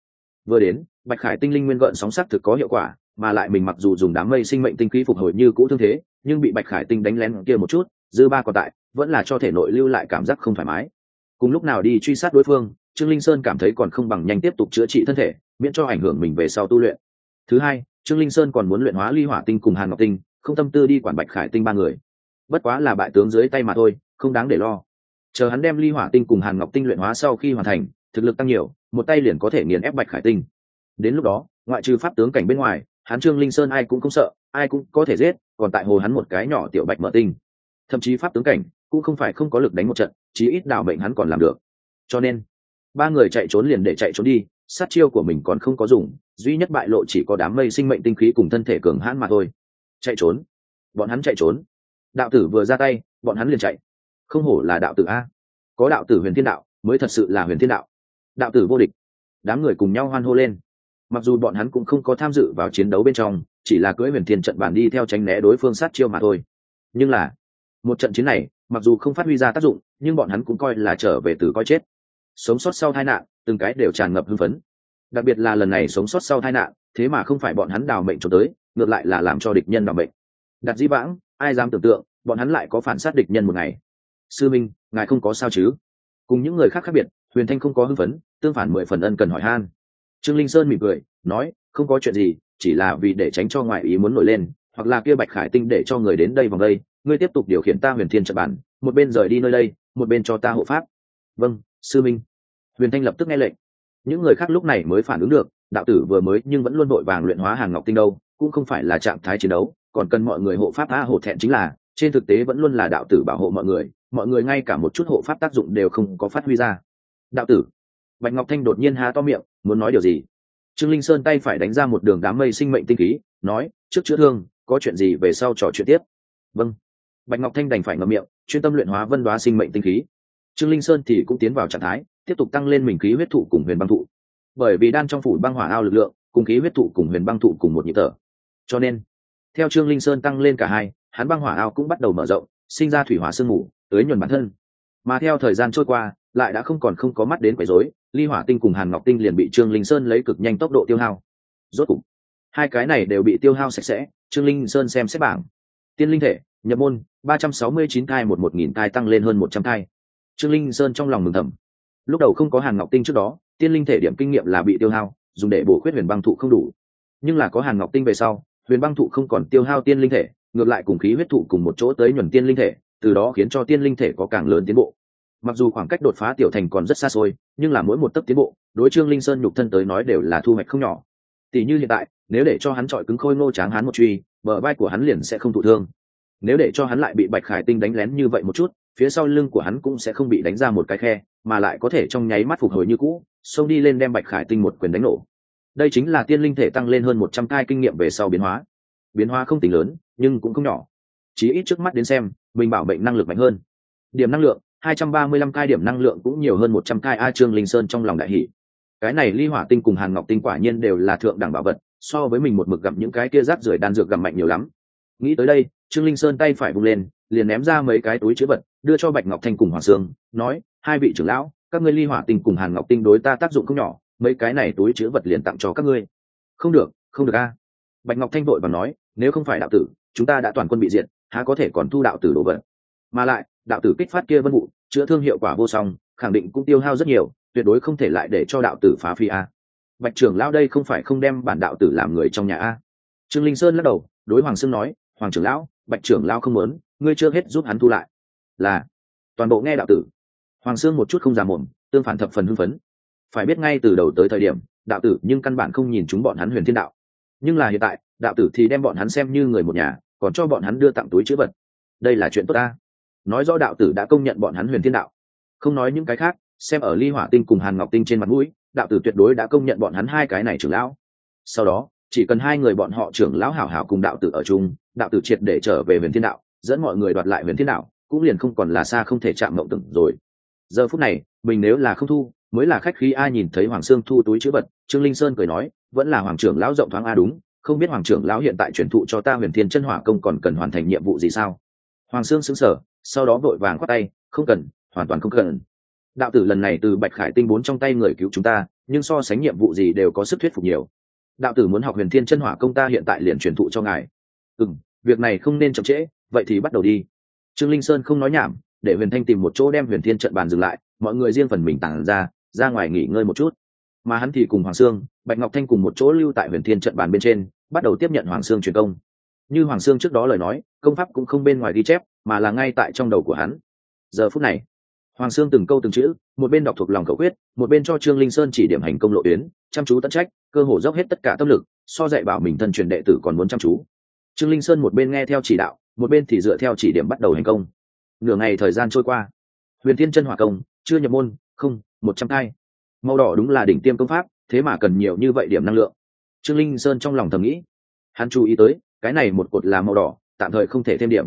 Vừa đến, bạch khải tinh linh nguyên gợn sóng sắc thực có hiệu quả, mà lại mình mặc dù dùng đám mây sinh mệnh tinh khí phục hồi như cũ thương thế, nhưng bị bạch khải tinh đánh lén kia một chút, dư ba còn tại, vẫn là cho thể nội lưu lại cảm giác không thoải mái. Cùng lúc nào đi truy sát đối phương, trương linh sơn cảm thấy còn không bằng nhanh tiếp tục chữa trị thân thể, miễn cho ảnh hưởng mình về sau tu luyện. Thứ hai, trương linh sơn còn muốn luyện hóa ly hỏa tinh cùng hàn ngọc tinh, không tâm tư đi quản bạch khải tinh ba người. Bất quá là bại tướng dưới tay mà thôi, không đáng để lo. Chờ hắn đem ly hỏa tinh cùng hàn ngọc tinh luyện hóa sau khi hoàn thành thực lực tăng nhiều, một tay liền có thể nghiền ép bạch khải tinh. Đến lúc đó, ngoại trừ pháp tướng cảnh bên ngoài, hắn trương linh sơn ai cũng không sợ, ai cũng có thể giết, còn tại hồ hắn một cái nhỏ tiểu bạch mở tinh. Thậm chí pháp tướng cảnh cũng không phải không có lực đánh một trận, chí ít đảo mệnh hắn còn làm được. Cho nên, ba người chạy trốn liền để chạy trốn đi, sát chiêu của mình còn không có dùng, duy nhất bại lộ chỉ có đám mây sinh mệnh tinh khí cùng thân thể cường hãn mà thôi. Chạy trốn. Bọn hắn chạy trốn. Đạo tử vừa ra tay, bọn hắn liền chạy. Không hổ là đạo tử a. Có đạo tử huyền thiên đạo, mới thật sự là huyền thiên đạo đạo tử vô địch. Đám người cùng nhau hoan hô lên. Mặc dù bọn hắn cũng không có tham dự vào chiến đấu bên trong, chỉ là cưỡi huyền thiên trận bàn đi theo tránh né đối phương sát chiêu mà thôi. Nhưng là, một trận chiến này, mặc dù không phát huy ra tác dụng, nhưng bọn hắn cũng coi là trở về từ coi chết. Sống sót sau tai nạn, từng cái đều tràn ngập hưng phấn. Đặc biệt là lần này sống sót sau tai nạn, thế mà không phải bọn hắn đào mệnh cho tới, ngược lại là làm cho địch nhân đào mệnh. Đặt di vãng, ai dám tưởng tượng, bọn hắn lại có phản sát địch nhân một ngày. Sư minh, ngài không có sao chứ? Cùng những người khác khác biệt huyền thanh không có hưng phấn, tương phản mười phần ân cần hỏi han. Trương linh sơn mỉm cười, nói, không có chuyện gì, chỉ là vì để tránh cho ngoại ý muốn nổi lên, hoặc là kia bạch khải tinh để cho người đến đây vòng đây, ngươi tiếp tục điều khiển ta huyền thiên trận bản, một bên rời đi nơi đây, một bên cho ta hộ pháp. Vâng sư minh. Huyền thanh lập tức nghe lệnh. Những người khác lúc này mới phản ứng được, đạo tử vừa mới nhưng vẫn luôn vội vàng luyện hóa hàng ngọc tinh đâu, cũng không phải là trạng thái chiến đấu, còn cần mọi người hộ pháp a hộ thẹn chính là, trên thực tế vẫn luôn là đạo tử bảo hộ mọi người mọi người ngay cả một chút hộ pháp tác dụng đều không có phát huy ra đạo tử. Bạch ngọc thanh đột nhiên há to miệng, muốn nói điều gì? Trương linh sơn tay phải đánh ra một đường đám mây sinh mệnh tinh khí, nói, trước chữa thương, có chuyện gì về sau trò chuyện tiếp. Vâng. Bạch ngọc thanh đành phải ngậm miệng, chuyên tâm luyện hóa vân đoá sinh mệnh tinh khí. Trương linh sơn thì cũng tiến vào trạng thái, tiếp tục tăng lên mình khí huyết thụ cùng huyền băng thụ. Bởi vì đan trong phủ băng hỏa ao lực lượng, cùng khí huyết thụ cùng huyền băng thụ cùng một nhịp thở. Cho nên, theo trương linh sơn tăng lên cả hai, hắn băng hỏa ao cũng bắt đầu mở rộng, sinh ra thủy hỏa sương mù tới nhuần bản thân. Mà theo thời gian trôi qua lại đã không còn không có mắt đến quấy rối, ly hỏa tinh cùng hàn ngọc tinh liền bị trương linh sơn lấy cực nhanh tốc độ tiêu hao. Rốt cục, hai cái này đều bị tiêu hao sạch sẽ, trương linh sơn xem xét bảng. Tiên linh thể, nhập môn, ba trăm sáu mươi chín thai một một nghìn thai tăng lên hơn một trăm thai. Trương linh sơn trong lòng mừng thầm. Lúc đầu không có hàn ngọc tinh trước đó, tiên linh thể điểm kinh nghiệm là bị tiêu hao, dùng để bổ khuyết huyền băng thụ không đủ. Nhưng là có hàn ngọc tinh về sau, huyền băng thụ không còn tiêu hao tiên linh thể, ngược lại cùng khí huyết thụ cùng một chỗ tới nhuần tiên linh thể, từ đó khiến cho tiên linh thể có càng lớn tiến bộ mặc dù khoảng cách đột phá tiểu thành còn rất xa xôi, nhưng là mỗi một tấc tiến bộ, đối trương linh sơn nhục thân tới nói đều là thu hoạch không nhỏ. Tỷ như hiện tại, nếu để cho hắn trọi cứng khôi ngô tráng hắn một truy, bờ vai của hắn liền sẽ không thụ thương. Nếu để cho hắn lại bị bạch khải tinh đánh lén như vậy một chút, phía sau lưng của hắn cũng sẽ không bị đánh ra một cái khe, mà lại có thể trong nháy mắt phục hồi như cũ, xông đi lên đem bạch khải tinh một quyền đánh nổ. Đây chính là tiên linh thể tăng lên hơn một trăm thai kinh nghiệm về sau biến hóa. Biến hóa không tính lớn, nhưng cũng không nhỏ. Chí ít trước mắt đến xem, mình bảo mệnh năng lực mạnh hơn. Điểm năng lượng hai trăm ba mươi lăm cai điểm năng lượng cũng nhiều hơn một trăm cai a trương linh sơn trong lòng đại hỷ. Cái này ly hỏa tinh cùng hàn ngọc tinh quả nhiên đều là thượng đẳng bảo vật, so với mình một mực gặp những cái kia rác rưởi đan dược gặp mạnh nhiều lắm. Nghĩ tới đây, trương linh sơn tay phải bung lên, liền ném ra mấy cái túi chữ vật, đưa cho bạch ngọc thanh cùng hoàng sương, nói, hai vị trưởng lão, các ngươi ly hỏa tinh cùng hàn ngọc tinh đối ta tác dụng không nhỏ, mấy cái này túi chữ vật liền tặng cho các ngươi. Không được không được a. Bạch ngọc thanh vội và nói, nếu không phải đạo tử, chúng ta đã toàn quân bị diệt, há có thể còn thu đạo tử đồ vật? Mà lại đạo tử kích phát kia vân vụ, chữa thương hiệu quả vô song, khẳng định cũng tiêu hao rất nhiều, tuyệt đối không thể lại để cho đạo tử phá phi a. Bạch trưởng lão đây không phải không đem bản đạo tử làm người trong nhà a. Trương linh sơn lắc đầu, đối hoàng sương nói, hoàng trưởng lão, bạch trưởng lão không muốn, ngươi chưa hết giúp hắn thu lại. Là. Toàn bộ nghe đạo tử. Hoàng sương một chút không già mồm, tương phản thập phần hưng phấn. Phải biết ngay từ đầu tới thời điểm, đạo tử nhưng căn bản không nhìn chúng bọn hắn huyền thiên đạo. Nhưng là hiện tại, đạo tử thì đem bọn hắn xem như người một nhà, còn cho bọn hắn đưa tặng túi chữ vật. Đây là chuyện tốt ta nói rõ đạo tử đã công nhận bọn hắn huyền thiên đạo. Không nói những cái khác, xem ở ly hỏa tinh cùng hàn ngọc tinh trên mặt mũi, đạo tử tuyệt đối đã công nhận bọn hắn hai cái này trưởng lão. Sau đó, chỉ cần hai người bọn họ trưởng lão hảo hảo cùng đạo tử ở chung, đạo tử triệt để trở về huyền thiên đạo, dẫn mọi người đoạt lại huyền thiên đạo, cũng liền không còn là xa không thể chạm mộng tưởng rồi. Giờ phút này, mình nếu là không thu, mới là khách khí ai nhìn thấy hoàng sương thu túi chữ vật, trương linh sơn cười nói, vẫn là hoàng trưởng lão rộng thoáng a, đúng, không biết hoàng trưởng lão hiện tại truyền thụ cho ta huyền thiên chân hỏa công còn cần hoàn thành nhiệm vụ gì sao? Hoàng sương xứng sở sau đó vội vàng khoát tay, không cần, hoàn toàn không cần. Đạo tử lần này từ bạch khải tinh bốn trong tay người cứu chúng ta, nhưng so sánh nhiệm vụ gì đều có sức thuyết phục nhiều. Đạo tử muốn học huyền thiên chân hỏa công ta hiện tại liền truyền thụ cho ngài. Ừ m việc này không nên chậm trễ, vậy thì bắt đầu đi. Trương linh sơn không nói nhảm, để huyền thanh tìm một chỗ đem huyền thiên trận bàn dừng lại, mọi người riêng phần mình tản ra ra ngoài nghỉ ngơi một chút. Mà hắn thì cùng hoàng sương, bạch ngọc thanh cùng một chỗ lưu tại huyền thiên trận bàn bên trên, bắt đầu tiếp nhận hoàng sương truyền công như hoàng sương trước đó lời nói, công pháp cũng không bên ngoài ghi chép, mà là ngay tại trong đầu của hắn. Giờ phút này, hoàng sương từng câu từng chữ, một bên đọc thuộc lòng khẩu quyết, một bên cho trương linh sơn chỉ điểm hành công lộ tuyến, chăm chú tận trách, cơ hồ dốc hết tất cả tâm lực, so dạy bảo mình thân truyền đệ tử còn muốn chăm chú. Trương linh sơn một bên nghe theo chỉ đạo, một bên thì dựa theo chỉ điểm bắt đầu hành công. Nửa ngày thời gian trôi qua, huyền thiên chân hỏa công, chưa nhập môn, không, một trăm hai. Màu đỏ đúng là đỉnh tiêm công pháp, thế mà cần nhiều như vậy điểm năng lượng. Trương linh sơn trong lòng thầm nghĩ, hắn chú ý tới cái này một cột là màu đỏ, tạm thời không thể thêm điểm.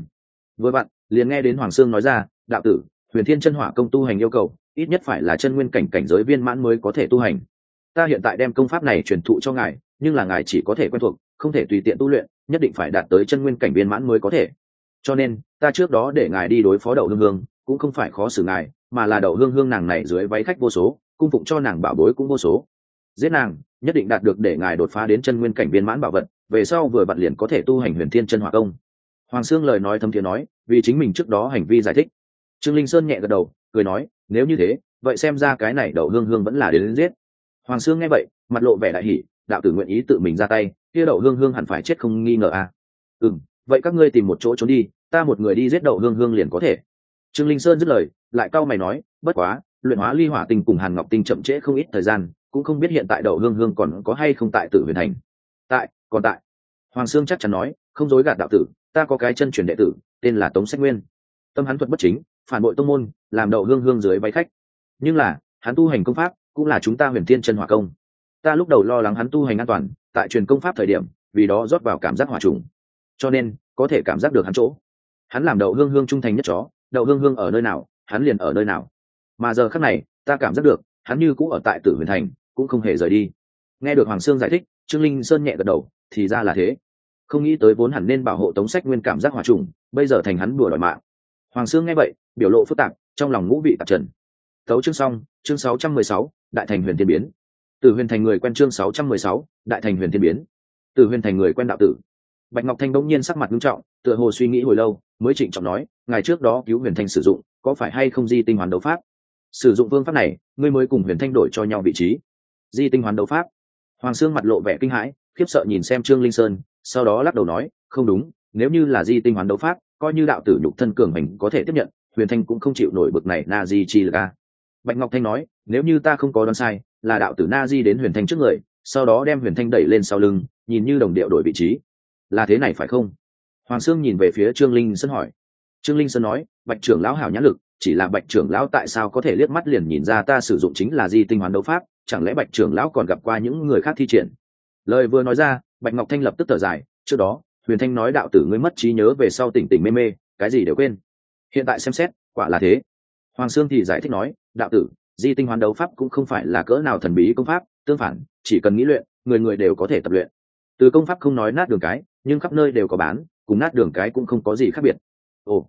Với bạn liền nghe đến hoàng sương nói ra, đạo tử, huyền thiên chân hỏa công tu hành yêu cầu, ít nhất phải là chân nguyên cảnh cảnh giới viên mãn mới có thể tu hành. Ta hiện tại đem công pháp này truyền thụ cho ngài, nhưng là ngài chỉ có thể quen thuộc, không thể tùy tiện tu luyện, nhất định phải đạt tới chân nguyên cảnh viên mãn mới có thể. Cho nên, ta trước đó để ngài đi đối phó đậu hương hương, cũng không phải khó xử ngài, mà là đậu hương hương nàng này dưới váy khách vô số, cung phụng cho nàng bảo bối cũng vô số. Giết nàng, nhất định đạt được để ngài đột phá đến chân nguyên cảnh viên mãn bảo vật về sau vừa bạn liền có thể tu hành huyền thiên chân hỏa công. Hoàng sương lời nói thâm thiế nói vì chính mình trước đó hành vi giải thích. Trương linh sơn nhẹ gật đầu cười nói nếu như thế vậy xem ra cái này đậu hương hương vẫn là đến, đến giết. Hoàng sương nghe vậy mặt lộ vẻ đại hỷ đạo tử nguyện ý tự mình ra tay kia đậu hương hương hẳn phải chết không nghi ngờ à. Ừ vậy các ngươi tìm một chỗ trốn đi ta một người đi giết đậu hương hương liền có thể. Trương linh sơn dứt lời lại cau mày nói bất quá luyện hóa ly hỏa tinh cùng hàn ngọc tinh chậm trễ không ít thời gian cũng không biết hiện tại đậu hương hương còn có hay không tại tự huyền thành. Tại còn tại. Hoàng sương chắc chắn nói, không dối gạt đạo tử, ta có cái chân truyền đệ tử, tên là tống sách nguyên. Tâm hắn thuật bất chính, phản bội tông môn, làm đậu hương hương dưới bay khách. Nhưng là, hắn tu hành công pháp, cũng là chúng ta huyền thiên chân hỏa công. Ta lúc đầu lo lắng hắn tu hành an toàn, tại truyền công pháp thời điểm, vì đó rót vào cảm giác hỏa trùng. Cho nên, có thể cảm giác được hắn chỗ. Hắn làm đậu hương hương trung thành nhất chó, đậu hương hương ở nơi nào, hắn liền ở nơi nào. Mà giờ khắc này, ta cảm giác được, hắn như cũ ở tại tử huyền thành, cũng không hề rời đi. Nghe được hoàng sương giải thích, trương linh sơn nhẹ gật đầu thì ra là thế. Không nghĩ tới vốn hẳn nên bảo hộ tống sách nguyên cảm giác hòa trùng bây giờ thành hắn đùa đòi mạng. Hoàng sương nghe vậy biểu lộ phức tạp trong lòng ngũ vị tạp trần. Tấu chương xong chương 616, đại thành huyền thiên biến. Từ huyền thành người quen chương 616, đại thành huyền thiên biến. Từ huyền thành người quen đạo tử. Bạch ngọc thanh bỗng nhiên sắc mặt nghiêm trọng tựa hồ suy nghĩ hồi lâu mới trịnh trọng nói ngày trước đó cứu huyền thanh sử dụng có phải hay không di tinh hoàn đấu pháp? Sử dụng phương pháp này ngươi mới cùng huyền thanh đổi cho nhau vị trí. Di tinh hoàn đấu pháp? Hoàng sương mặt lộ vẻ kinh hãi khiếp sợ nhìn xem trương linh sơn, sau đó lắc đầu nói, không đúng, nếu như là di tinh hoàn đấu pháp, coi như đạo tử nhục thân cường mình có thể tiếp nhận, huyền thanh cũng không chịu nổi bực này na di chi lực a. Bạch ngọc thanh nói, nếu như ta không có đoán sai, là đạo tử na di đến huyền thanh trước người, sau đó đem huyền thanh đẩy lên sau lưng, nhìn như đồng điệu đổi vị trí. Là thế này phải không? Hoàng sương nhìn về phía trương linh sơn hỏi. Trương linh sơn nói, bạch trưởng lão hảo nhã lực, chỉ là bạch trưởng lão tại sao có thể liếc mắt liền nhìn ra ta sử dụng chính là di tinh hoàn đấu pháp, chẳng lẽ bạch trưởng lão còn gặp qua những người khác thi triển? Lời vừa nói ra, bạch ngọc thanh lập tức thở dài, trước đó, huyền thanh nói đạo tử ngươi mất trí nhớ về sau tỉnh tỉnh mê mê, cái gì đều quên. Hiện tại xem xét, quả là thế. Hoàng sương thì giải thích nói, đạo tử, di tinh hoàn đấu pháp cũng không phải là cỡ nào thần bí công pháp, tương phản, chỉ cần nghĩ luyện, người người đều có thể tập luyện. Từ công pháp không nói nát đường cái, nhưng khắp nơi đều có bán, cùng nát đường cái cũng không có gì khác biệt. Ồ.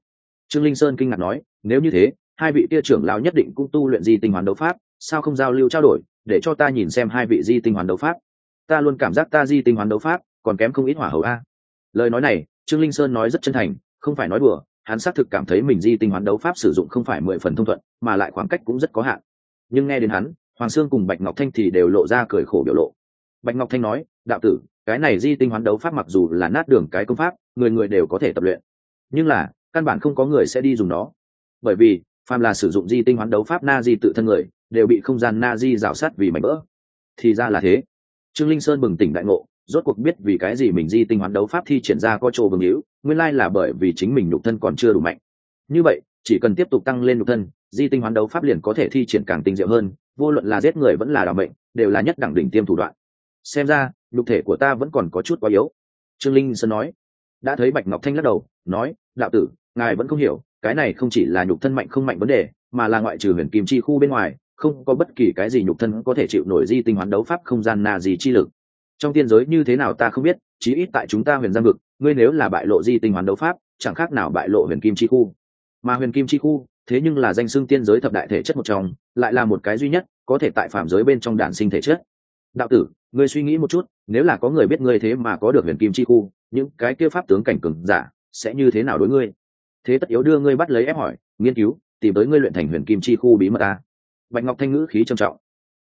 Trương linh sơn kinh ngạc nói, nếu như thế, hai vị tia trưởng lão nhất định cũng tu luyện di tinh hoàn đấu pháp, sao không giao lưu trao đổi, để cho ta nhìn xem hai vị di tinh hoàn đấu pháp? Ta luôn cảm giác ta di tinh hoàn đấu pháp, còn kém không ít hỏa hầu a. Lời nói này, trương linh sơn nói rất chân thành, không phải nói đùa, hắn xác thực cảm thấy mình di tinh hoán đấu pháp sử dụng không phải mười phần thông thuận, mà lại khoảng cách cũng rất có hạn. Nhưng nghe đến hắn, hoàng sương cùng bạch ngọc thanh thì đều lộ ra cười khổ biểu lộ. Bạch ngọc thanh nói, đạo tử, cái này di tinh hoán đấu pháp mặc dù là nát đường cái công pháp, người người đều có thể tập luyện. Nhưng là, căn bản không có người sẽ đi dùng nó. Bởi vì, phàm là sử dụng di tinh hoán đấu pháp na di tự thân người, đều bị không gian na di rào sát vì mảnh vỡ. Thì ra là thế trương linh sơn bừng tỉnh đại ngộ, rốt cuộc biết vì cái gì mình di tinh hoán đấu pháp thi triển ra có chỗ vương hữu, nguyên lai là bởi vì chính mình nhục thân còn chưa đủ mạnh. Như vậy, chỉ cần tiếp tục tăng lên nhục thân, di tinh hoán đấu pháp liền có thể thi triển càng tinh diệu hơn, vô luận là giết người vẫn là đảm mệnh, đều là nhất đẳng đỉnh tiêm thủ đoạn. Xem ra, nhục thể của ta vẫn còn có chút quá yếu. Trương linh sơn nói. Đã thấy bạch ngọc thanh lắc đầu, nói, đạo tử, ngài vẫn không hiểu, cái này không chỉ là nhục thân mạnh không mạnh vấn đề, mà là ngoại trừ huyền kim chi khu bên ngoài không có bất kỳ cái gì nhục thân có thể chịu nổi di tinh hoán đấu pháp không gian na gì chi lực. Trong tiên giới như thế nào ta không biết, chí ít tại chúng ta huyền giang vực, ngươi nếu là bại lộ di tinh hoán đấu pháp, chẳng khác nào bại lộ huyền kim chi khu. Mà huyền kim chi khu, thế nhưng là danh xưng tiên giới thập đại thể chất một trong, lại là một cái duy nhất, có thể tại phạm giới bên trong đản sinh thể chất. Đạo tử, ngươi suy nghĩ một chút, nếu là có người biết ngươi thế mà có được huyền kim chi khu, những cái kia pháp tướng cảnh cường giả, sẽ như thế nào đối ngươi? Thế tất yếu đưa ngươi bắt lấy ép hỏi, nghiên cứu, tìm tới ngươi luyện thành huyền kim chi khu bí mật ta bạch ngọc thanh ngữ khí trầm trọng.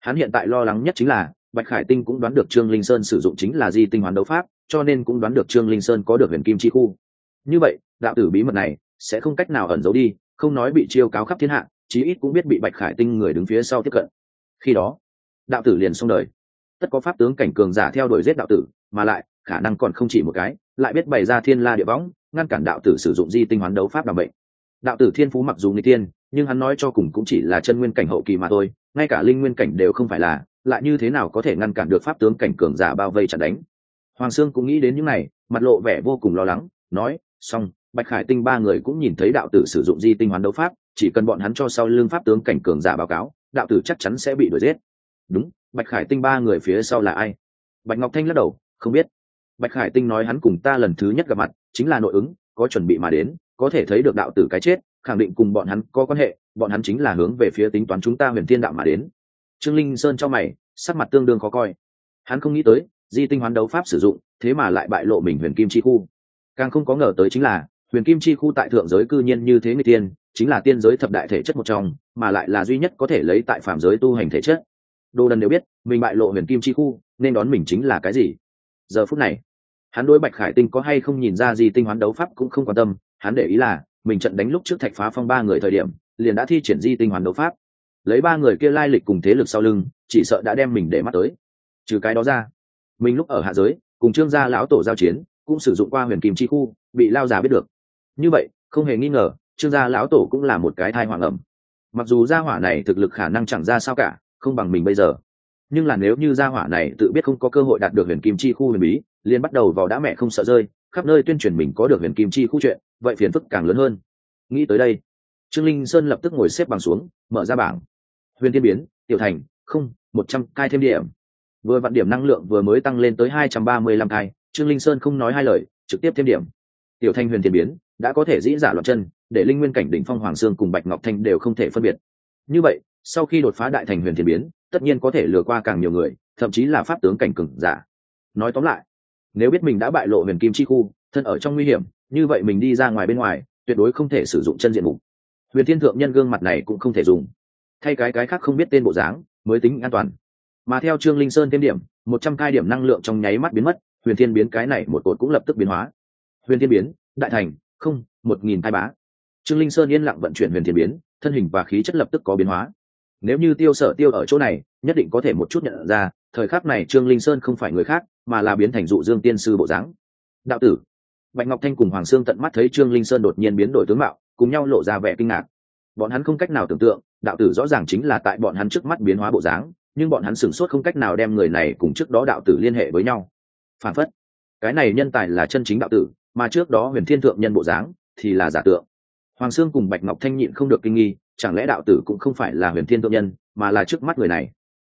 Hắn hiện tại lo lắng nhất chính là, bạch khải tinh cũng đoán được trương linh sơn sử dụng chính là di tinh hoàn đấu pháp, cho nên cũng đoán được trương linh sơn có được huyền kim chi khu. Như vậy, đạo tử bí mật này sẽ không cách nào ẩn giấu đi, không nói bị chiêu cáo khắp thiên hạ, chí ít cũng biết bị bạch khải tinh người đứng phía sau tiếp cận. Khi đó, đạo tử liền xong đời. Tất có pháp tướng cảnh cường giả theo đuổi giết đạo tử, mà lại, khả năng còn không chỉ một cái, lại biết bày ra thiên la địa võng, ngăn cản đạo tử sử dụng di tinh hoán đấu pháp làm bệnh. Đạo tử thiên phú mặc dù người tiên nhưng hắn nói cho cùng cũng chỉ là chân nguyên cảnh hậu kỳ mà thôi, ngay cả linh nguyên cảnh đều không phải là, lại như thế nào có thể ngăn cản được pháp tướng cảnh cường giả bao vây chặn đánh? Hoàng sương cũng nghĩ đến những này, mặt lộ vẻ vô cùng lo lắng, nói, xong, bạch khải tinh ba người cũng nhìn thấy đạo tử sử dụng di tinh hoán đấu pháp, chỉ cần bọn hắn cho sau lưng pháp tướng cảnh cường giả báo cáo, đạo tử chắc chắn sẽ bị đuổi giết. Đúng, bạch khải tinh ba người phía sau là ai? Bạch ngọc thanh lắc đầu, không biết. Bạch khải tinh nói hắn cùng ta lần thứ nhất gặp mặt, chính là nội ứng, có chuẩn bị mà đến, có thể thấy được đạo tử cái chết khẳng định cùng bọn hắn có quan hệ, bọn hắn chính là hướng về phía tính toán chúng ta huyền thiên đạo mà đến. Trương linh sơn cho mày, sắc mặt tương đương khó coi. Hắn không nghĩ tới, di tinh hoán đấu pháp sử dụng, thế mà lại bại lộ mình huyền kim chi khu. Càng không có ngờ tới chính là, huyền kim chi khu tại thượng giới cư nhiên như thế người tiên, chính là tiên giới thập đại thể chất một trong, mà lại là duy nhất có thể lấy tại phạm giới tu hành thể chất. Đô đần nếu biết, mình bại lộ huyền kim chi khu, nên đón mình chính là cái gì? Giờ phút này, hắn đối bạch khải tinh có hay không nhìn ra gì tinh hoán đấu pháp cũng không quan tâm, hắn để ý là mình trận đánh lúc trước thạch phá phong ba người thời điểm, liền đã thi triển di tinh hoàn đấu pháp. Lấy ba người kia lai lịch cùng thế lực sau lưng, chỉ sợ đã đem mình để mắt tới. Trừ cái đó ra, mình lúc ở hạ giới, cùng trương gia lão tổ giao chiến, cũng sử dụng qua huyền kim chi khu, bị lao già biết được. Như vậy, không hề nghi ngờ, trương gia lão tổ cũng là một cái thai hoàng ẩm. Mặc dù gia hỏa này thực lực khả năng chẳng ra sao cả, không bằng mình bây giờ. Nhưng là nếu như gia hỏa này tự biết không có cơ hội đạt được huyền kim chi khu huyền bí, liền bắt đầu vào đã mẹ không sợ rơi khắp nơi tuyên truyền mình có được huyền kim chi khu chuyện, vậy phiền phức càng lớn hơn. Nghĩ tới đây, trương linh sơn lập tức ngồi xếp bằng xuống, mở ra bảng. Huyền tiên biến, tiểu thành, không, một trăm, cai thêm điểm. Vừa vặn điểm năng lượng vừa mới tăng lên tới hai trăm ba mươi lăm cai, trương linh sơn không nói hai lời, trực tiếp thêm điểm. Tiểu thanh huyền tiên biến, đã có thể dĩ giả loạn chân, để linh nguyên cảnh đỉnh phong hoàng sương cùng bạch ngọc thanh đều không thể phân biệt. Như vậy, sau khi đột phá đại thành huyền thiên biến, tất nhiên có thể lừa qua càng nhiều người, thậm chí là pháp tướng cảnh cừng giả. Nói tóm lại nếu biết mình đã bại lộ huyền kim chi khu, thân ở trong nguy hiểm, như vậy mình đi ra ngoài bên ngoài, tuyệt đối không thể sử dụng chân diện mục. Huyền thiên thượng nhân gương mặt này cũng không thể dùng. Thay cái cái khác không biết tên bộ dáng, mới tính an toàn. Mà theo trương linh sơn thêm điểm, một trăm hai điểm năng lượng trong nháy mắt biến mất, huyền thiên biến cái này một cột cũng lập tức biến hóa. Huyền thiên biến, đại thành, không, một nghìn hai bá. Trương linh sơn yên lặng vận chuyển huyền thiên biến, thân hình và khí chất lập tức có biến hóa. Nếu như tiêu sở tiêu ở chỗ này, nhất định có thể một chút nhận ra thời khắc này trương linh sơn không phải người khác, mà là biến thành dụ dương tiên sư bộ dáng. Đạo tử. Bạch ngọc thanh cùng hoàng sương tận mắt thấy trương linh sơn đột nhiên biến đổi tướng mạo, cùng nhau lộ ra vẻ kinh ngạc. Bọn hắn không cách nào tưởng tượng, đạo tử rõ ràng chính là tại bọn hắn trước mắt biến hóa bộ dáng, nhưng bọn hắn sửng sốt không cách nào đem người này cùng trước đó đạo tử liên hệ với nhau. Phản phất, cái này nhân tài là chân chính đạo tử, mà trước đó huyền thiên thượng nhân bộ dáng thì là giả tượng. Hoàng sương cùng bạch ngọc thanh nhịn không được kinh nghi, chẳng lẽ đạo tử cũng không phải là huyền thiên thượng nhân, mà là trước mắt người này?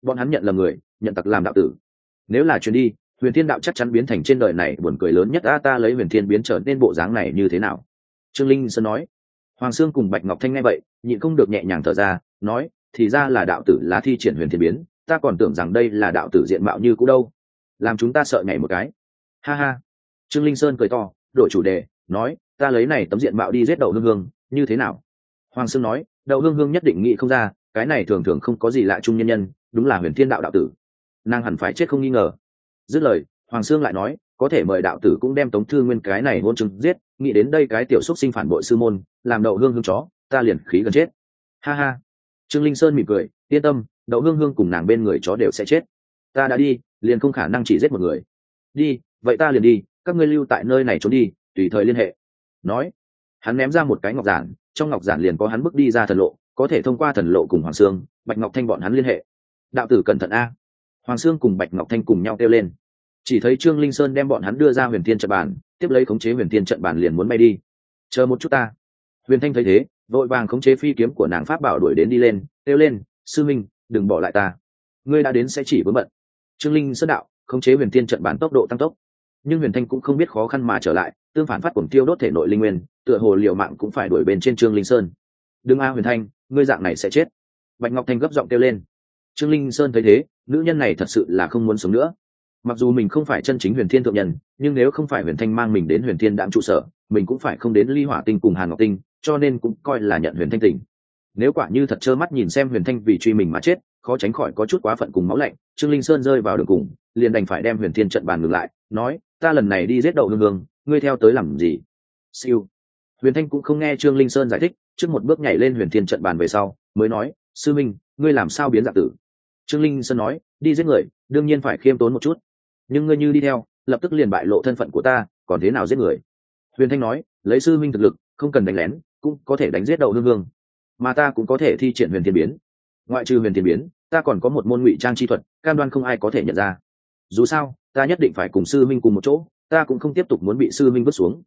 Bọn hắn nhận là người nhận tặc làm đạo tử. Nếu là chuyến đi, huyền thiên đạo chắc chắn biến thành trên đời này buồn cười lớn nhất, a, ta lấy huyền thiên biến trở nên bộ dáng này như thế nào? Trương linh sơn nói. Hoàng sương cùng bạch ngọc thanh nghe vậy, nhịn không được nhẹ nhàng thở ra, nói, thì ra là đạo tử là thi triển huyền thiên biến, ta còn tưởng rằng đây là đạo tử diện mạo như cũ đâu. Làm chúng ta sợ nhảy một cái. Ha ha. Trương linh sơn cười to, đổi chủ đề, nói, ta lấy này tấm diện mạo đi giết đậu hương hương, như thế nào? Hoàng sương nói, đậu hương hương nhất định nghĩ không ra, cái này thường thường không có gì lạ chung nhân nhân, đúng là huyền thiên đạo đạo tử nàng hẳn phải chết không nghi ngờ. Dứt lời, hoàng sương lại nói, có thể mời đạo tử cũng đem tống thư nguyên cái này hôn chứng giết, nghĩ đến đây cái tiểu xúc sinh phản bội sư môn, làm đậu hương hương chó, ta liền khí gần chết. Ha ha. Trương linh sơn mỉm cười, yên tâm, đậu hương hương cùng nàng bên người chó đều sẽ chết. Ta đã đi, liền không khả năng chỉ giết một người. Đi, vậy ta liền đi, các ngươi lưu tại nơi này trốn đi, tùy thời liên hệ. Nói, hắn ném ra một cái ngọc giản, trong ngọc giản liền có hắn bước đi ra thần lộ, có thể thông qua thần lộ cùng hoàng sương, bạch ngọc thanh bọn hắn liên hệ. Đạo tử cẩn thận a hoàng sương cùng bạch ngọc thanh cùng nhau kêu lên. Chỉ thấy trương linh sơn đem bọn hắn đưa ra huyền thiên trận bàn, tiếp lấy khống chế huyền thiên trận bàn liền muốn bay đi. Chờ một chút ta. Huyền thanh thấy thế, vội vàng khống chế phi kiếm của nàng pháp bảo đuổi đến đi lên, kêu lên, sư minh, đừng bỏ lại ta. Ngươi đã đến sẽ chỉ vướng bận. Trương linh sơn đạo, khống chế huyền thiên trận bàn tốc độ tăng tốc. Nhưng huyền thanh cũng không biết khó khăn mà trở lại, tương phản phát cuồng tiêu đốt thể nội linh nguyên, tựa hồ liều mạng cũng phải đuổi bên trên trương linh sơn. Đừng a, huyền thanh, ngươi dạng này sẽ chết. Bạch ngọc thanh gấp giọng kêu lên trương linh sơn thấy thế, nữ nhân này thật sự là không muốn sống nữa. Mặc dù mình không phải chân chính huyền thiên thượng nhân, nhưng nếu không phải huyền thanh mang mình đến huyền thiên đạm trụ sở, mình cũng phải không đến ly hỏa tinh cùng hàn ngọc tinh, cho nên cũng coi là nhận huyền thanh tỉnh. Nếu quả như thật trơ mắt nhìn xem huyền thanh vì truy mình mà chết, khó tránh khỏi có chút quá phận cùng máu lạnh, trương linh sơn rơi vào đường cùng, liền đành phải đem huyền thiên trận bàn ngược lại, nói, ta lần này đi giết đậu hương hương, ngươi theo tới làm gì? Siêu. Huyền thanh cũng không nghe trương linh sơn giải thích, trước một bước nhảy lên huyền thiên trận bàn về sau, mới nói, sư minh, ngươi làm sao biến dạng tử? Trương linh sơn nói, đi giết người, đương nhiên phải khiêm tốn một chút. Nhưng ngươi như đi theo, lập tức liền bại lộ thân phận của ta, còn thế nào giết người? Huyền thanh nói, lấy sư minh thực lực, không cần đánh lén, cũng có thể đánh giết đầu hương hương mà ta cũng có thể thi triển huyền thiên biến. Ngoại trừ huyền thiên biến, ta còn có một môn ngụy trang chi thuật, cam đoan không ai có thể nhận ra. Dù sao, ta nhất định phải cùng sư minh cùng một chỗ, ta cũng không tiếp tục muốn bị sư minh vứt xuống.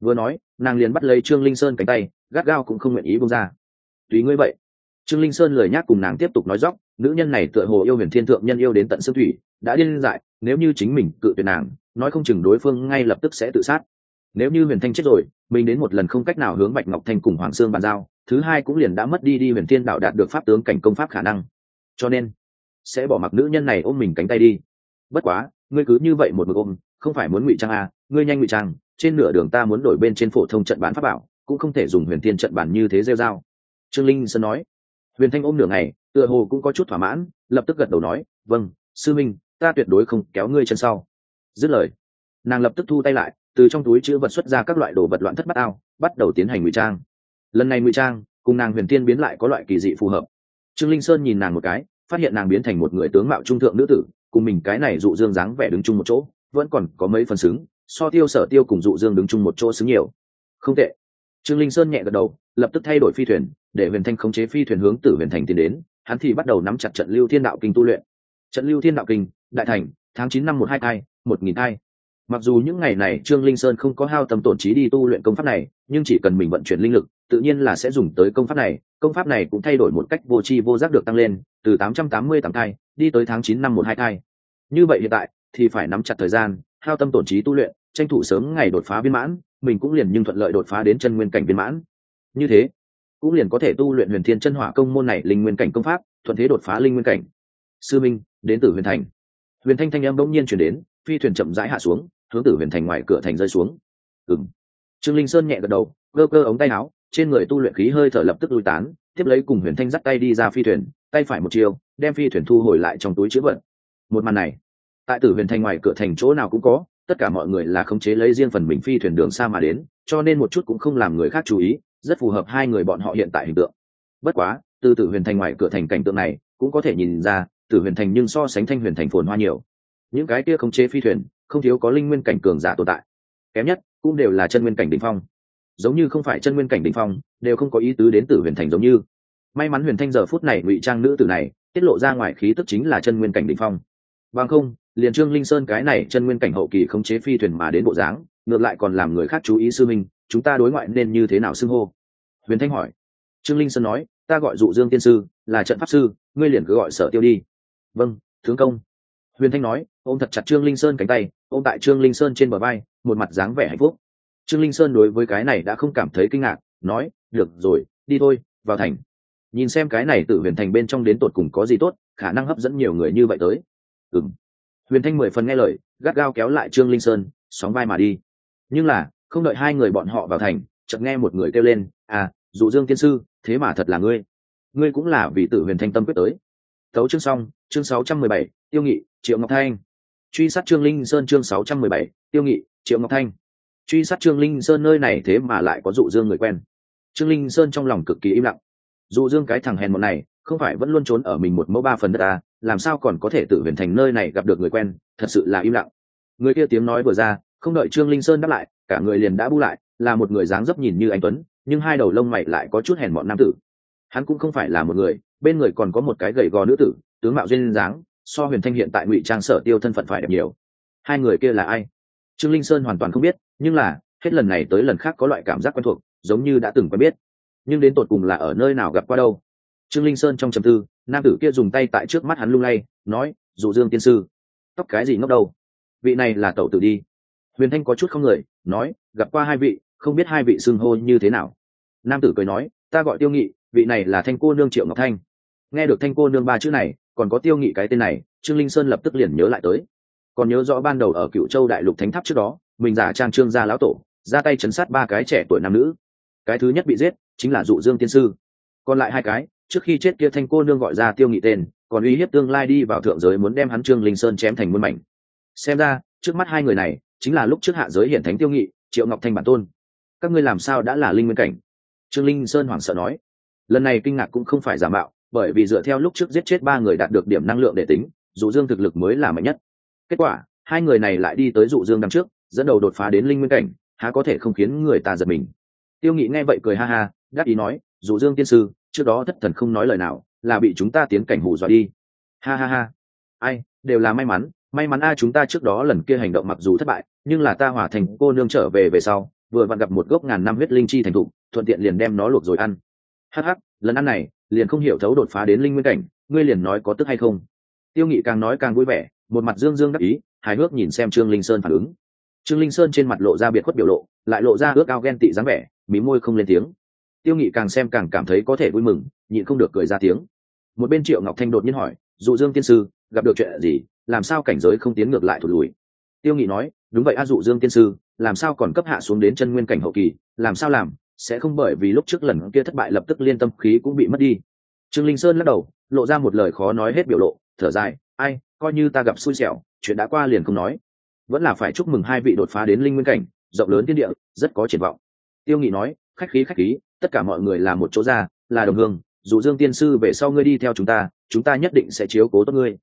Vừa nói, nàng liền bắt lấy trương linh sơn cánh tay, gắt gao cũng không nguyện ý bông ra. Tùy ngươi vậy. Trương linh sơn lời nhắc cùng nàng tiếp tục nói dóc nữ nhân này tựa hồ yêu huyền thiên thượng nhân yêu đến tận xương thủy đã điên dại nếu như chính mình cự tuyệt nàng nói không chừng đối phương ngay lập tức sẽ tự sát. Nếu như huyền thanh chết rồi mình đến một lần không cách nào hướng bạch ngọc thanh cùng hoàng sương bàn giao thứ hai cũng liền đã mất đi đi huyền thiên đạo đạt được pháp tướng cảnh công pháp khả năng. Cho nên sẽ bỏ mặc nữ nhân này ôm mình cánh tay đi. Bất quá ngươi cứ như vậy một mực ôm không phải muốn ngụy trang à, ngươi nhanh ngụy trang trên nửa đường ta muốn đổi bên trên phổ thông trận bản pháp bảo cũng không thể dùng huyền thiên trận bản như thế rêu dao trương linh sơn nói. Huyền thanh ôm nửa ngày tựa hồ cũng có chút thỏa mãn, lập tức gật đầu nói vâng sư minh, ta tuyệt đối không kéo ngươi chân sau. Dứt lời, nàng lập tức thu tay lại, từ trong túi chữ vật xuất ra các loại đồ vật loạn thất bát ao, bắt đầu tiến hành ngụy trang. Lần này ngụy trang, cùng nàng huyền tiên biến lại có loại kỳ dị phù hợp. Trương linh sơn nhìn nàng một cái, phát hiện nàng biến thành một người tướng mạo trung thượng nữ tử, cùng mình cái này dụ dương dáng vẻ đứng chung một chỗ, vẫn còn có mấy phần xứng, so tiêu sở tiêu cùng dụ dương đứng chung một chỗ xứng nhiều. Không tệ. Trương linh sơn nhẹ gật đầu, lập tức thay đổi phi thuyền, để huyền thanh khống chế phi thuyền hướng tử huyền thành tiến đến hắn thì bắt đầu nắm chặt trận lưu thiên đạo kinh tu luyện. Trận lưu thiên đạo kinh, đại thành, tháng chín năm một hai hai, một nghìn hai. Mặc dù những ngày này trương linh sơn không có hao tâm tổn trí đi tu luyện công pháp này, nhưng chỉ cần mình vận chuyển linh lực, tự nhiên là sẽ dùng tới công pháp này. Công pháp này cũng thay đổi một cách vô tri vô giác được tăng lên, từ 888 thai, đi tới tháng chín năm một hai thai như vậy hiện tại, thì phải nắm chặt thời gian, hao tâm tổn trí tu luyện, tranh thủ sớm ngày đột phá viên mãn, mình cũng liền nhưng thuận lợi đột phá đến chân nguyên cảnh viên mãn. Như thế cũng liền có thể tu luyện huyền thiên chân hỏa công môn này linh nguyên cảnh công pháp, thuận thế đột phá linh nguyên cảnh. Sư minh, đến từ huyền thành. Huyền thanh thanh em bỗng nhiên chuyển đến, phi thuyền chậm rãi hạ xuống, hướng tử huyền thành ngoài cửa thành rơi xuống. Ừng trương linh sơn nhẹ gật đầu, cơ cơ ống tay áo, trên người tu luyện khí hơi thở lập tức lui tán, tiếp lấy cùng huyền thanh dắt tay đi ra phi thuyền, tay phải một chiều đem phi thuyền thu hồi lại trong túi chữ vật. Một màn này, tại tử huyền thành ngoài cửa thành chỗ nào cũng có, tất cả mọi người là khống chế lấy riêng phần mình phi thuyền đường xa mà đến, cho nên một chút cũng không làm người khác chú ý rất phù hợp hai người bọn họ hiện tại hình tượng. Bất quá, từ tử huyền thành ngoài cửa thành cảnh tượng này, cũng có thể nhìn ra, tử huyền thành nhưng so sánh thanh huyền thành phồn hoa nhiều. Những cái kia khống chế phi thuyền, không thiếu có linh nguyên cảnh cường giả tồn tại. Kém nhất, cũng đều là chân nguyên cảnh đ ỉ n h phong. Giống như không phải chân nguyên cảnh đ ỉ n h phong, đều không có ý tứ đến tử huyền thành giống như. May mắn huyền thanh giờ phút này ngụy trang nữ tử này, tiết lộ ra ngoài khí tức chính là chân nguyên cảnh đ ỉ n h phong. Bằng không, liền trương linh sơn cái này chân nguyên cảnh hậu kỳ khống chế phi thuyền mà đến bộ dáng, ngược lại còn làm người khác chú ý sư minh, chúng ta đối ngoại nên như thế nào xưng hô? Huyền thanh hỏi. Trương linh sơn nói, ta gọi dụ dương tiên sư, là trận pháp sư, ngươi liền cứ gọi sở tiêu đi. Vâng tướng công. Huyền thanh nói, ôm thật chặt trương linh sơn cánh tay, ôm tại trương linh sơn trên bờ vai, một mặt dáng vẻ hạnh phúc. Trương linh sơn đối với cái này đã không cảm thấy kinh ngạc, nói, được rồi, đi thôi, vào thành. Nhìn xem cái này từ huyền thành bên trong đến tột cùng có gì tốt, khả năng hấp dẫn nhiều người như vậy tới. Ừng huyền thanh mười phần nghe lời, gắt gao kéo lại trương linh sơn, sóng vai mà đi. Nhưng là, không đợi hai người bọn họ vào thành, chợt nghe một người kêu lên à dụ dương tiên sư thế mà thật là ngươi. Ngươi cũng là vì tử huyền thanh tâm quyết tới. Tấu chương xong chương sáu trăm mười bảy tiêu nghị triệu ngọc thanh. Truy sát trương linh sơn chương sáu trăm mười bảy tiêu nghị triệu ngọc thanh. Truy sát trương linh sơn nơi này thế mà lại có dụ dương người quen. Trương linh sơn trong lòng cực kỳ im lặng. Dụ dương cái thằng hèn một này không phải vẫn luôn trốn ở mình một mẫu ba phần đất à, làm sao còn có thể tự huyền thành nơi này gặp được người quen thật sự là im lặng. Người kia tiếng nói vừa ra không đợi trương linh sơn đáp lại cả người liền đã bu lại là một người dáng dấp nhìn như anh tuấn nhưng hai đầu lông mày lại có chút hèn mọn nam tử. Hắn cũng không phải là một người, bên người còn có một cái gầy gò nữ tử, tướng mạo duyên dáng, so huyền thanh hiện tại ngụy trang sở tiêu thân phận phải đẹp nhiều. Hai người kia là ai? Trương linh sơn hoàn toàn không biết, nhưng là, hết lần này tới lần khác có loại cảm giác quen thuộc, giống như đã từng quen biết. Nhưng đến tột cùng là ở nơi nào gặp qua đâu? Trương linh sơn trong trầm tư, nam tử kia dùng tay tại trước mắt hắn lung lay, nói, dụ dương tiên sư, tóc cái gì ngốc đâu? Vị này là tẩu tử đi. Huyền thanh có chút không người, nói, gặp qua hai vị không biết hai vị xưng hô như thế nào. Nam tử cười nói, ta gọi tiêu nghị, vị này là thanh cô nương triệu ngọc thanh. Nghe được thanh cô nương ba chữ này, còn có tiêu nghị cái tên này, trương linh sơn lập tức liền nhớ lại tới. Còn nhớ rõ ban đầu ở cựu châu đại lục thánh tháp trước đó, mình giả trang trương gia lão tổ, ra tay chấn sát ba cái trẻ tuổi nam nữ. Cái thứ nhất bị giết, chính là dụ dương tiên sư. Còn lại hai cái, trước khi chết kia thanh cô nương gọi ra tiêu nghị tên, còn uy hiếp tương lai đi vào thượng giới muốn đem hắn trương linh sơn chém thành muôn mảnh. Xem ra, trước mắt hai người này, chính là lúc trước hạ giới hiển thánh tiêu nghị, triệu ngọc thanh bản tôn các ngươi làm sao đã là linh nguyên cảnh? Trương linh sơn hoảng sợ nói. Lần này kinh ngạc cũng không phải giả mạo, bởi vì dựa theo lúc trước giết chết ba người đạt được điểm năng lượng để tính, dụ dương thực lực mới là mạnh nhất. Kết quả, hai người này lại đi tới dụ dương đằng trước, dẫn đầu đột phá đến linh nguyên cảnh, há có thể không khiến người ta giật mình. Tiêu nghị nghe vậy cười ha ha gác ý nói, dụ dương tiên sư, trước đó thất thần không nói lời nào, là bị chúng ta tiến cảnh hù dọa đi. Ha ha ha. Ai, đều là may mắn may mắn a, chúng ta trước đó lần kia hành động mặc dù thất bại, nhưng là ta hỏa thành cô nương trở về về sau vừa vặn gặp một gốc ngàn năm huyết linh chi thành thụ thuận tiện liền đem nó luộc rồi ăn. Hắc hắc, lần ăn này, liền không hiểu thấu đột phá đến linh nguyên cảnh, ngươi liền nói có tức hay không? Tiêu nghị càng nói càng vui vẻ, một mặt dương dương đắc ý, hài hước nhìn xem trương linh sơn phản ứng. Trương linh sơn trên mặt lộ ra biệt khuất biểu lộ, lại lộ ra ước ao ghen tị dáng vẻ, mí môi không lên tiếng. Tiêu nghị càng xem càng cảm thấy có thể vui mừng, nhịn không được cười ra tiếng. Một bên triệu ngọc thanh đột nhiên hỏi, dụ dương tiên sư, gặp được chuyện gì? Làm sao cảnh giới không tiến ngược lại thụt lùi? Tiêu nghị nói đúng vậy a dụ dương tiên sư, làm sao còn cấp hạ xuống đến chân nguyên cảnh hậu kỳ, làm sao làm, sẽ không bởi vì lúc trước lần kia thất bại lập tức liên tâm khí cũng bị mất đi. Trương linh sơn lắc đầu, lộ ra một lời khó nói hết biểu lộ, thở dài, ai, coi như ta gặp xui xẻo, chuyện đã qua liền không nói. Vẫn là phải chúc mừng hai vị đột phá đến linh nguyên cảnh, rộng lớn thiên địa, rất có triển vọng. Tiêu nghị nói, khách khí khách khí, tất cả mọi người là một chỗ ra, là đồng hương, dù dương tiên sư về sau ngươi đi theo chúng ta chúng ta nhất định sẽ chiếu cố tốt ngươi.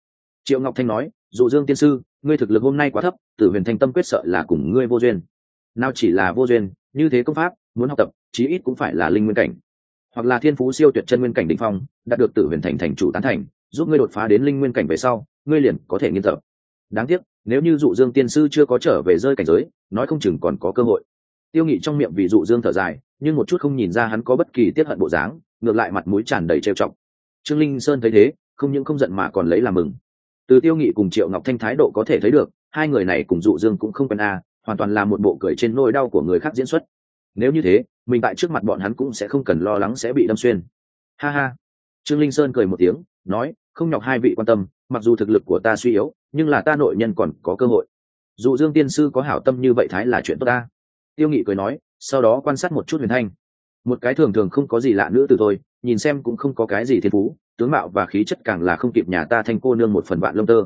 Triệu ngọc thanh nói Dụ dương tiên sư, ngươi thực lực hôm nay quá thấp, tử huyền thanh tâm quyết sợ là cùng ngươi vô duyên. Nào chỉ là vô duyên, như thế công pháp, muốn học tập, chí ít cũng phải là linh nguyên cảnh. Hoặc là thiên phú siêu tuyệt chân nguyên cảnh đỉnh phong, đạt được tử huyền thành thành chủ tán thành, giúp ngươi đột phá đến linh nguyên cảnh về sau, ngươi liền có thể nghiên tập đáng tiếc, nếu như dụ dương tiên sư chưa có trở về rơi cảnh giới, nói không chừng còn có cơ hội. Tiêu nghị trong miệng vì dụ dương thở dài, nhưng một chút không nhìn ra hắn có bất kỳ tiết hận bộ dáng, ngược lại mặt mũi tràn đầy trêu trọng trương linh sơn thấy thế, không những không giận mà còn lấy làm mừng từ tiêu nghị cùng triệu ngọc thanh thái độ có thể thấy được, hai người này cùng dụ dương cũng không cần a, hoàn toàn là một bộ cười trên nỗi đau của người khác diễn xuất. Nếu như thế, mình tại trước mặt bọn hắn cũng sẽ không cần lo lắng sẽ bị đâm xuyên. Ha ha. Trương linh sơn cười một tiếng, nói, không nhọc hai vị quan tâm, mặc dù thực lực của ta suy yếu, nhưng là ta nội nhân còn có cơ hội. Dụ dương tiên sư có hảo tâm như vậy thái là chuyện tốt ta. Tiêu nghị cười nói, sau đó quan sát một chút huyền thanh. Một cái thường thường không có gì lạ nữa từ tôi nhìn xem cũng không có cái gì thiên phú tướng mạo và khí chất càng là không kịp nhà ta thanh cô nương một phần vạn lông tơ.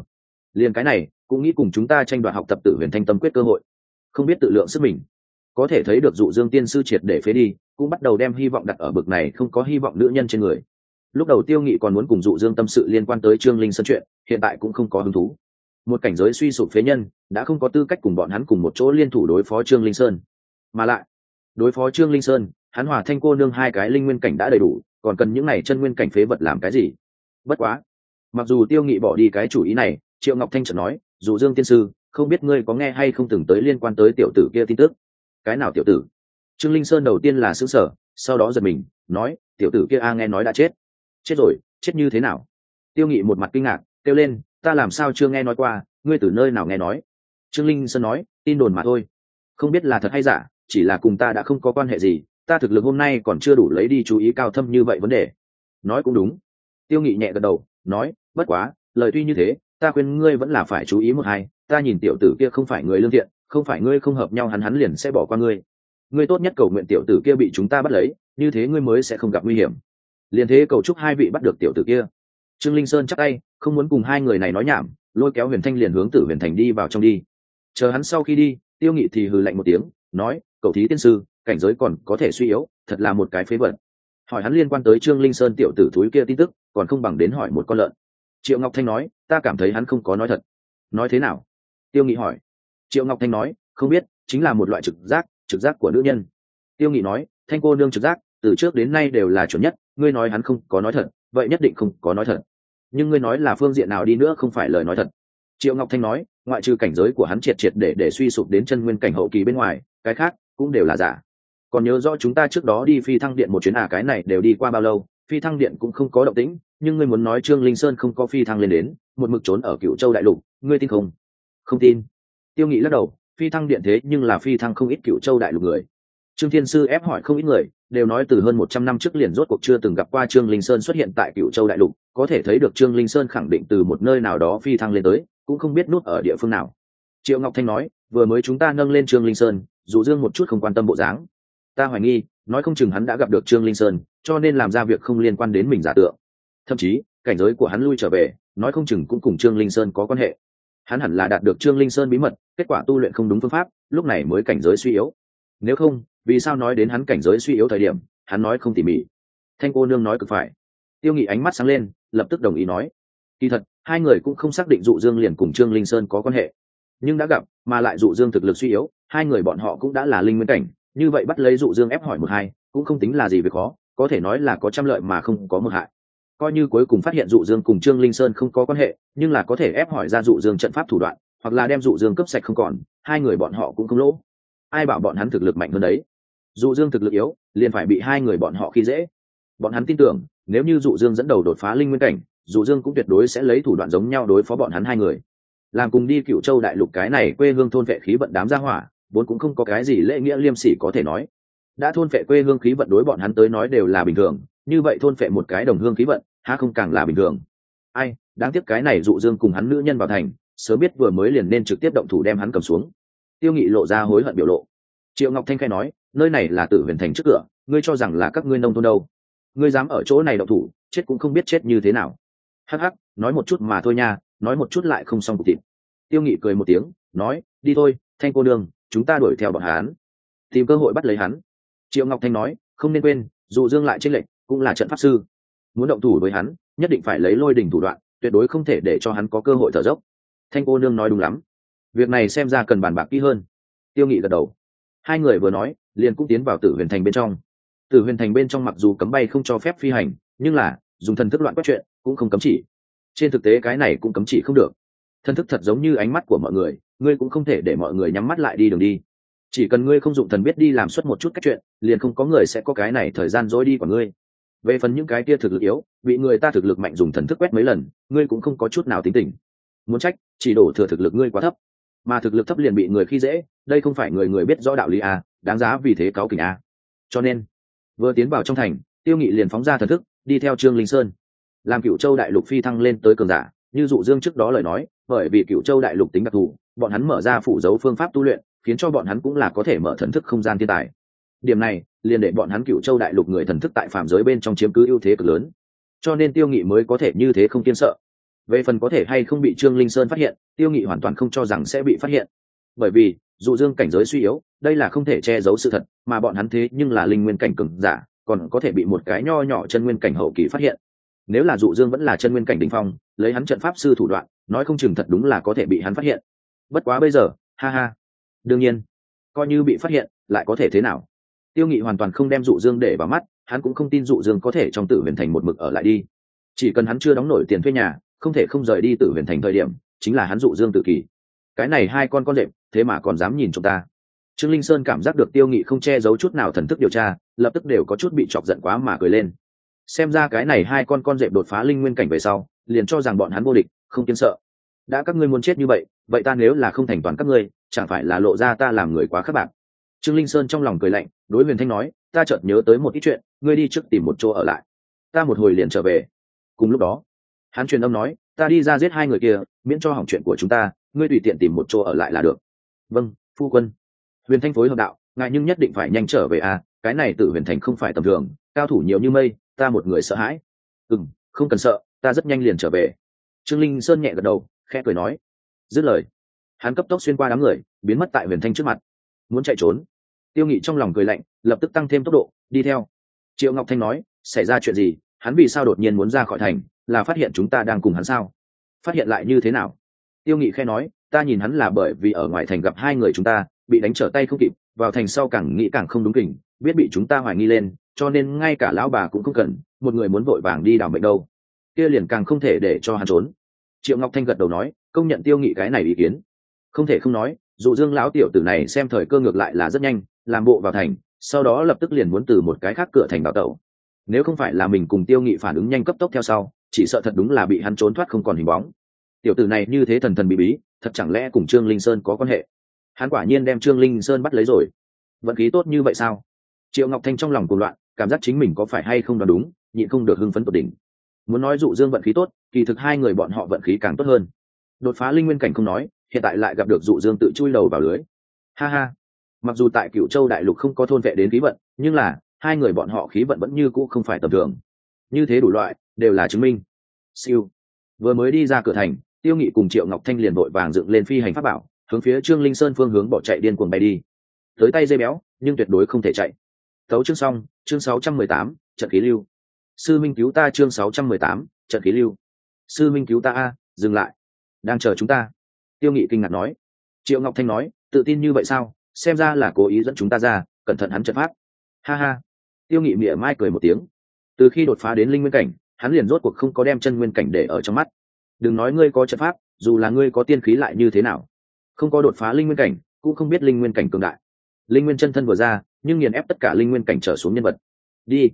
Liền cái này, cũng nghĩ cùng chúng ta tranh đoạt học tập tử huyền thanh tâm quyết cơ hội. Không biết tự lượng sức mình. Có thể thấy được dụ dương tiên sư triệt để phế đi, cũng bắt đầu đem hy vọng đặt ở bực này không có hy vọng nữ nhân trên người. Lúc đầu tiêu nghị còn muốn cùng dụ dương tâm sự liên quan tới trương linh sân chuyện, hiện tại cũng không có hứng thú. Một cảnh giới suy sụp phế nhân, đã không có tư cách cùng bọn hắn cùng một chỗ liên thủ đối phó trương linh sơn. Mà lại, đối phó trương linh sơn, hắn hòa thanh cô nương hai cái linh nguyên cảnh đã đầy đủ còn cần những này chân nguyên cảnh phế vật làm cái gì? Bất quá, mặc dù tiêu nghị bỏ đi cái chủ ý này, triệu ngọc thanh chợt nói, dù dương tiên sư, không biết ngươi có nghe hay không từng tới liên quan tới tiểu tử kia tin tức? Cái nào tiểu tử? Trương linh sơn đầu tiên là xứ sở sau đó giật mình, nói, tiểu tử kia a nghe nói đã chết. Chết rồi, chết như thế nào? Tiêu nghị một mặt kinh ngạc, kêu lên, ta làm sao chưa nghe nói qua, ngươi từ nơi nào nghe nói? Trương linh sơn nói, tin đồn mà thôi. Không biết là thật hay giả, chỉ là cùng ta đã không có quan hệ gì ta thực lực hôm nay còn chưa đủ lấy đi chú ý cao thâm như vậy vấn đề. Nói cũng đúng. Tiêu nghị nhẹ gật đầu, nói, bất quá, lời tuy như thế, ta khuyên ngươi vẫn là phải chú ý một hai, ta nhìn tiểu tử kia không phải người lương thiện, không phải ngươi không hợp nhau hắn hắn liền sẽ bỏ qua ngươi. Ngươi tốt nhất cầu nguyện tiểu tử kia bị chúng ta bắt lấy, như thế ngươi mới sẽ không gặp nguy hiểm. Liền thế cầu chúc hai vị bắt được tiểu tử kia. Trương linh sơn chắc tay, không muốn cùng hai người này nói nhảm, lôi kéo huyền thanh liền hướng tử huyền thành đi vào trong đi. Chờ hắn sau khi đi, tiêu nghị thì hừ lạnh một tiếng, nói cậu thí tiên sư cảnh giới còn có thể suy yếu, thật là một cái phế vật. Hỏi hắn liên quan tới trương linh sơn tiểu tử thúi kia tin tức, còn không bằng đến hỏi một con lợn. Triệu ngọc thanh nói, ta cảm thấy hắn không có nói thật. Nói thế nào? Tiêu nghị hỏi. Triệu ngọc thanh nói, không biết, chính là một loại trực giác trực giác của nữ nhân. Tiêu nghị nói, thanh cô nương trực giác, từ trước đến nay đều là chuẩn nhất, ngươi nói hắn không có nói thật, vậy nhất định không có nói thật. Nhưng ngươi nói là phương diện nào đi nữa không phải lời nói thật. Triệu ngọc thanh nói, ngoại trừ cảnh giới của hắn triệt triệt để để suy sụp đến chân nguyên cảnh hậu kỳ bên ngoài, cái khác cũng đều là giả còn nhớ rõ chúng ta trước đó đi phi thăng điện một chuyến à cái này đều đi qua bao lâu, phi thăng điện cũng không có động tĩnh, nhưng ngươi muốn nói trương linh sơn không có phi thăng lên đến, một mực trốn ở cựu châu đại lục, ngươi tin không? Không tin. Tiêu nghị lắc đầu, phi thăng điện thế nhưng là phi thăng không ít cựu châu đại lục người. Trương thiên sư ép hỏi không ít người, đều nói từ hơn một trăm năm trước liền rốt cuộc chưa từng gặp qua trương linh sơn xuất hiện tại cựu châu đại lục, có thể thấy được trương linh sơn khẳng định từ một nơi nào đó phi thăng lên tới, cũng không biết nút ở địa phương nào. Triệu ngọc thanh nói, vừa mới chúng ta nâng lên trương linh sơn, dù dương một chút không quan tâm bộ dáng ta hoài nghi, nói không chừng hắn đã gặp được trương linh sơn, cho nên làm ra việc không liên quan đến mình giả tượng. Thậm chí, cảnh giới của hắn lui trở về, nói không chừng cũng cùng trương linh sơn có quan hệ. Hắn hẳn là đạt được trương linh sơn bí mật, kết quả tu luyện không đúng phương pháp, lúc này mới cảnh giới suy yếu. Nếu không, vì sao nói đến hắn cảnh giới suy yếu thời điểm, hắn nói không tỉ mỉ? Thanh cô nương nói cực phải. Tiêu nghị ánh mắt sáng lên, lập tức đồng ý nói. Kỳ thật, hai người cũng không xác định dụ dương liền cùng trương linh sơn có quan hệ. Nhưng đã gặp, mà lại dụ dương thực lực suy yếu, hai người bọn họ cũng đã là linh nguyên cảnh như vậy bắt lấy dụ dương ép hỏi một hai, cũng không tính là gì việc khó, có thể nói là có trăm lợi mà không có một hại. Coi như cuối cùng phát hiện dụ dương cùng trương linh sơn không có quan hệ, nhưng là có thể ép hỏi ra dụ dương trận pháp thủ đoạn, hoặc là đem dụ dương cấp sạch không còn, hai người bọn họ cũng không lỗ. Ai bảo bọn hắn thực lực mạnh hơn đấy? Dụ dương thực lực yếu, liền phải bị hai người bọn họ khi dễ. Bọn hắn tin tưởng, nếu như dụ dương dẫn đầu đột phá linh nguyên cảnh, dụ dương cũng tuyệt đối sẽ lấy thủ đoạn giống nhau đối phó bọn hắn hai người. Làm cùng đi cựu châu đại lục cái này quê hương thôn vệ khí vận đám ra hỏa vốn cũng không có cái gì lễ nghĩa liêm sỉ có thể nói. Đã thôn phệ quê hương khí vận đối bọn hắn tới nói đều là bình thường, như vậy thôn phệ một cái đồng hương khí vận, há không càng là bình thường. Ai, đáng tiếc cái này dụ dương cùng hắn nữ nhân vào thành, sớm biết vừa mới liền nên trực tiếp động thủ đem hắn cầm xuống. Tiêu nghị lộ ra hối hận biểu lộ. Triệu ngọc thanh khai nói, nơi này là tử huyền thành trước cửa, ngươi cho rằng là các ngươi nông thôn đâu? Ngươi dám ở chỗ này động thủ, chết cũng không biết chết như thế nào. Hắc hắc, nói một chút mà thôi nha, nói một chút lại không xong cuộc thịt. Tiêu nghị cười một tiếng, nói, đi thôi, thanh cô nương chúng ta đuổi theo bọn hắn. Tìm cơ hội bắt lấy hắn. Triệu ngọc thanh nói, không nên quên, dù dương lại trên lệnh cũng là trận pháp sư. Muốn động thủ với hắn, nhất định phải lấy lôi đỉnh thủ đoạn, tuyệt đối không thể để cho hắn có cơ hội thở dốc. Thanh cô nương nói đúng lắm. Việc này xem ra cần bàn bạc kỹ hơn. Tiêu nghị gật đầu. Hai người vừa nói, liền cũng tiến vào tử huyền thành bên trong. Tử huyền thành bên trong mặc dù cấm bay không cho phép phi hành, nhưng là, dùng thần thức loạn quét chuyện, cũng không cấm chỉ. Trên thực tế cái này cũng cấm chỉ không được. Thần thức thật giống như ánh mắt của mọi người ngươi cũng không thể để mọi người nhắm mắt lại đi đường đi. Chỉ cần ngươi không dụng thần biết đi làm suốt một chút các chuyện, liền không có người sẽ có cái này thời gian dối đi của ngươi. Về phần những cái kia thực lực yếu, bị người ta thực lực mạnh dùng thần thức quét mấy lần, ngươi cũng không có chút nào tính tình. Muốn trách, chỉ đổ thừa thực lực ngươi quá thấp. Mà thực lực thấp liền bị người khi dễ, đây không phải người người biết rõ đạo lý a đáng giá vì thế cáo kỉnh a cho nên, vừa tiến vào trong thành, tiêu nghị liền phóng ra thần thức, đi theo trương linh sơn. Làm cựu châu đại lục phi thăng lên tới cường giả, như dụ dương trước đó lời nói, bởi vì cựu châu đại lục tính đặc thù bọn hắn mở ra phủ dấu phương pháp tu luyện, khiến cho bọn hắn cũng là có thể mở thần thức không gian thiên tài. Điểm này, liền để bọn hắn cựu châu đại lục người thần thức tại phạm giới bên trong chiếm cứ ưu thế cực lớn. Cho nên tiêu nghị mới có thể như thế không kiên sợ. Về phần có thể hay không bị trương linh sơn phát hiện, tiêu nghị hoàn toàn không cho rằng sẽ bị phát hiện. Bởi vì dụ dương cảnh giới suy yếu, đây là không thể che giấu sự thật, mà bọn hắn thế nhưng là linh nguyên cảnh cừng giả, còn có thể bị một cái nho nhỏ chân nguyên cảnh hậu kỳ phát hiện. Nếu là dụ dương vẫn là chân nguyên cảnh đình phong, lấy hắn trận pháp sư thủ đoạn, nói không chừng thật đúng là có thể bị hắn phát hiện bất quá bây giờ, ha ha. Đương nhiên, coi như bị phát hiện, lại có thể thế nào? Tiêu nghị hoàn toàn không đem dụ dương để vào mắt, hắn cũng không tin dụ dương có thể trong tử huyền thành một mực ở lại đi. Chỉ cần hắn chưa đóng nổi tiền thuê nhà, không thể không rời đi tử huyền thành thời điểm, chính là hắn dụ dương tự kỷ. Cái này hai con con đệm thế mà còn dám nhìn chúng ta. Trương linh sơn cảm giác được tiêu nghị không che giấu chút nào thần thức điều tra, lập tức đều có chút bị chọc giận quá mà cười lên. Xem ra cái này hai con con dẹp đột phá linh nguyên cảnh về sau, liền cho rằng bọn hắn vô địch, không kiên sợ đã các ngươi muốn chết như vậy vậy ta nếu là không thành toàn các ngươi, chẳng phải là lộ ra ta làm người quá khắc bạc. Trương linh sơn trong lòng cười lạnh, đối huyền thanh nói, ta chợt nhớ tới một ít chuyện, ngươi đi trước tìm một chỗ ở lại. Ta một hồi liền trở về. Cùng lúc đó, hắn truyền âm nói, ta đi ra giết hai người kia, miễn cho hỏng chuyện của chúng ta, ngươi tùy tiện tìm một chỗ ở lại là được. Vâng phu quân. Huyền thanh phối hợp đạo ngại nhưng nhất định phải nhanh trở về à cái này tự huyền thành không phải tầm thường, cao thủ nhiều như mây, ta một người sợ hãi. Ừ không cần sợ, ta rất nhanh liền trở về. Trương linh sơn nhẹ gật đầu khẽ cười nói, dứt lời, hắn cấp tốc xuyên qua đám người, biến mất tại huyền thanh trước mặt. Muốn chạy trốn. Tiêu nghị trong lòng cười lạnh, lập tức tăng thêm tốc độ, đi theo. Triệu ngọc thanh nói, xảy ra chuyện gì? Hắn vì sao đột nhiên muốn ra khỏi thành? Là phát hiện chúng ta đang cùng hắn sao? Phát hiện lại như thế nào? Tiêu nghị khe nói, ta nhìn hắn là bởi vì ở ngoài thành gặp hai người chúng ta, bị đánh trở tay không kịp, vào thành sau càng nghĩ càng không đúng kỉnh biết bị chúng ta hoài nghi lên, cho nên ngay cả lão bà cũng không cần, một người muốn vội vàng đi đảo mệnh đâu. Kia liền càng không thể để cho hắn trốn triệu ngọc thanh gật đầu nói, công nhận tiêu nghị cái này ý kiến. Không thể không nói dụ dương lão tiểu tử này xem thời cơ ngược lại là rất nhanh, làm bộ vào thành, sau đó lập tức liền muốn từ một cái khác cửa thành đào tẩu nếu không phải là mình cùng tiêu nghị phản ứng nhanh cấp tốc theo sau, chỉ sợ thật đúng là bị hắn trốn thoát không còn hình bóng. Tiểu tử này như thế thần thần bị bí, thật chẳng lẽ cùng trương linh sơn có quan hệ? Hắn quả nhiên đem trương linh sơn bắt lấy rồi. Vận khí tốt như vậy sao? Triệu ngọc thanh trong lòng cuồng loạn, cảm giác chính mình có phải hay không đoán đúng, nhịn không được hưng phấn tột đỉnh muốn nói dụ dương vận khí tốt kỳ thực hai người bọn họ vận khí càng tốt hơn. Đột phá linh nguyên cảnh không nói hiện tại lại gặp được dụ dương tự chui đầu vào lưới. Ha ha. Mặc dù tại cựu châu đại lục không có thôn vệ đến khí vận nhưng là hai người bọn họ khí vận vẫn như cũ không phải tầm thường. Như thế đủ loại đều là chứng minh. Siêu. Vừa mới đi ra cửa thành tiêu nghị cùng triệu ngọc thanh liền vội vàng dựng lên phi hành pháp bảo hướng phía trương linh sơn phương hướng bỏ chạy điên cuồng bay đi. Tới tay dây béo nhưng tuyệt đối không thể chạy. Thấu chương xong chương 618, trận khí lưu sư minh cứu ta chương 618, trận khí lưu. Sư minh cứu ta a dừng lại. Đang chờ chúng ta. Tiêu nghị kinh ngạc nói. Triệu ngọc thanh nói tự tin như vậy sao? Xem ra là cố ý dẫn chúng ta ra cẩn thận hắn trận pháp. Ha ha. Tiêu nghị mỉa mai cười một tiếng. Từ khi đột phá đến linh nguyên cảnh hắn liền rốt cuộc không có đem chân nguyên cảnh để ở trong mắt. Đừng nói ngươi có trận pháp dù là ngươi có tiên khí lại như thế nào. Không có đột phá linh nguyên cảnh cũng không biết linh nguyên cảnh cường đại. Linh nguyên chân thân vừa ra nhưng nghiền ép tất cả linh nguyên cảnh trở xuống nhân vật. Đi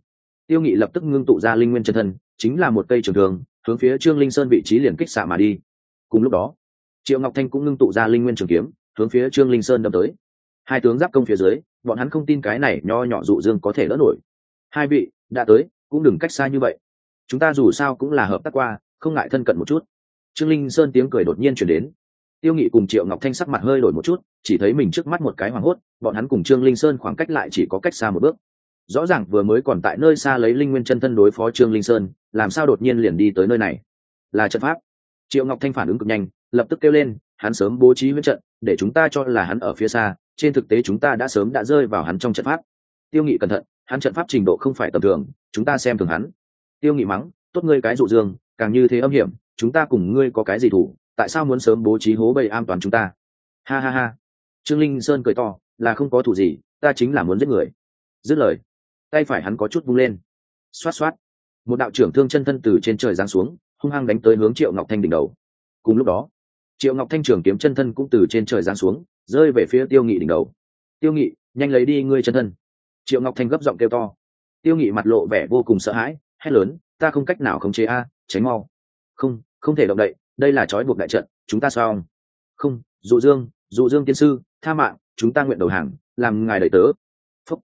tiêu nghị lập tức ngưng tụ ra linh nguyên chân thân, chính là một cây trường thường hướng phía trương linh sơn vị trí liền kích xạ mà đi. Cùng lúc đó, triệu ngọc thanh cũng ngưng tụ ra linh nguyên trường kiếm, hướng phía trương linh sơn đâm tới. Hai tướng giáp công phía dưới, bọn hắn không tin cái này nho nhỏ dụ dương có thể đỡ nổi. Hai vị, đã tới, cũng đừng cách xa như vậy. Chúng ta dù sao cũng là hợp tác qua, không ngại thân cận một chút. Trương linh sơn tiếng cười đột nhiên chuyển đến. Tiêu nghị cùng triệu ngọc thanh sắc mặt hơi đổi một chút, chỉ thấy mình trước mắt một cái hoảng hốt, bọn hắn cùng trương linh sơn khoảng cách lại chỉ có cách xa một bước rõ ràng vừa mới còn tại nơi xa lấy linh nguyên chân thân đối phó trương linh sơn, làm sao đột nhiên liền đi tới nơi này? Là trận pháp. Triệu ngọc thanh phản ứng cực nhanh, lập tức kêu lên, hắn sớm bố trí huyết trận, để chúng ta cho là hắn ở phía xa, trên thực tế chúng ta đã sớm đã rơi vào hắn trong trận pháp. Tiêu nghị cẩn thận, hắn trận pháp trình độ không phải tầm thường, chúng ta xem thường hắn. Tiêu nghị mắng, tốt ngươi cái dụ dương, càng như thế âm hiểm, chúng ta cùng ngươi có cái gì thủ, tại sao muốn sớm bố trí hố bầy an toàn chúng ta? Ha ha ha. Trương linh sơn cười to, là không có thủ gì, ta chính là muốn giết người. Dứt lời tay phải hắn có chút vung lên. Xoát xoát. Một đạo trưởng thương chân thân từ trên trời giáng xuống, hung hăng đánh tới hướng triệu ngọc thanh đỉnh đầu. Cùng lúc đó, triệu ngọc thanh trưởng kiếm chân thân cũng từ trên trời giáng xuống, rơi về phía tiêu nghị đỉnh đầu. Tiêu nghị, nhanh lấy đi ngươi chân thân. Triệu ngọc thanh gấp giọng kêu to. Tiêu nghị mặt lộ vẻ vô cùng sợ hãi, hét lớn, ta không cách nào khống chế a, tránh mau. Không không thể động đậy, đây là trói buộc đại trận, chúng ta sao? Không, dụ dương dụ dương tiên sư, tha mạng, chúng ta nguyện đầu hàng, làm ngài đợi tớ. Phúc.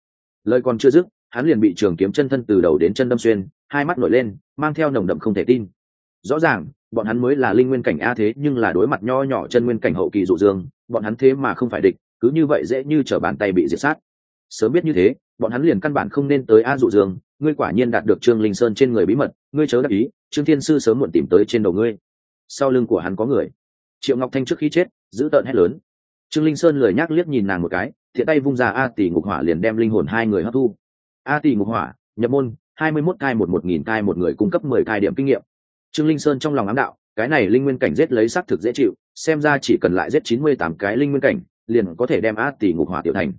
lời còn chưa dứt hắn liền bị trường kiếm chân thân từ đầu đến chân đâm xuyên, hai mắt nổi lên, mang theo nồng đậm không thể tin. Rõ ràng, bọn hắn mới là linh nguyên cảnh a thế, nhưng là đối mặt nho nhỏ chân nguyên cảnh hậu kỳ dụ dương, bọn hắn thế mà không phải địch, cứ như vậy dễ như t r ở bàn tay bị diệt sát. Sớm biết như thế, bọn hắn liền căn bản không nên tới a dụ dương, ngươi quả nhiên đạt được trương linh sơn trên người bí mật, ngươi chớ đắc ý, trương thiên sư sớm muộn tìm tới trên đầu ngươi. Sau lưng của hắn có người. Triệu ngọc thanh trước khi chết, giữ tợn hét lớn. Trương linh sơn lười nhác liếc nhìn nàng một cái thiện tay vung ra a tỷ ngục hỏa liền đem linh hồn hai người hấp thu a tỷ ngục hỏa, nhập môn, hai mươi mốt cai một một nghìn cai một người cung cấp mười cai điểm kinh nghiệm. Trương linh sơn trong lòng ám đạo, cái này linh nguyên cảnh giết lấy xác thực dễ chịu, xem ra chỉ cần lại giết chín mươi tám cái linh nguyên cảnh, liền có thể đem a tỷ ngục hỏa tiểu thành.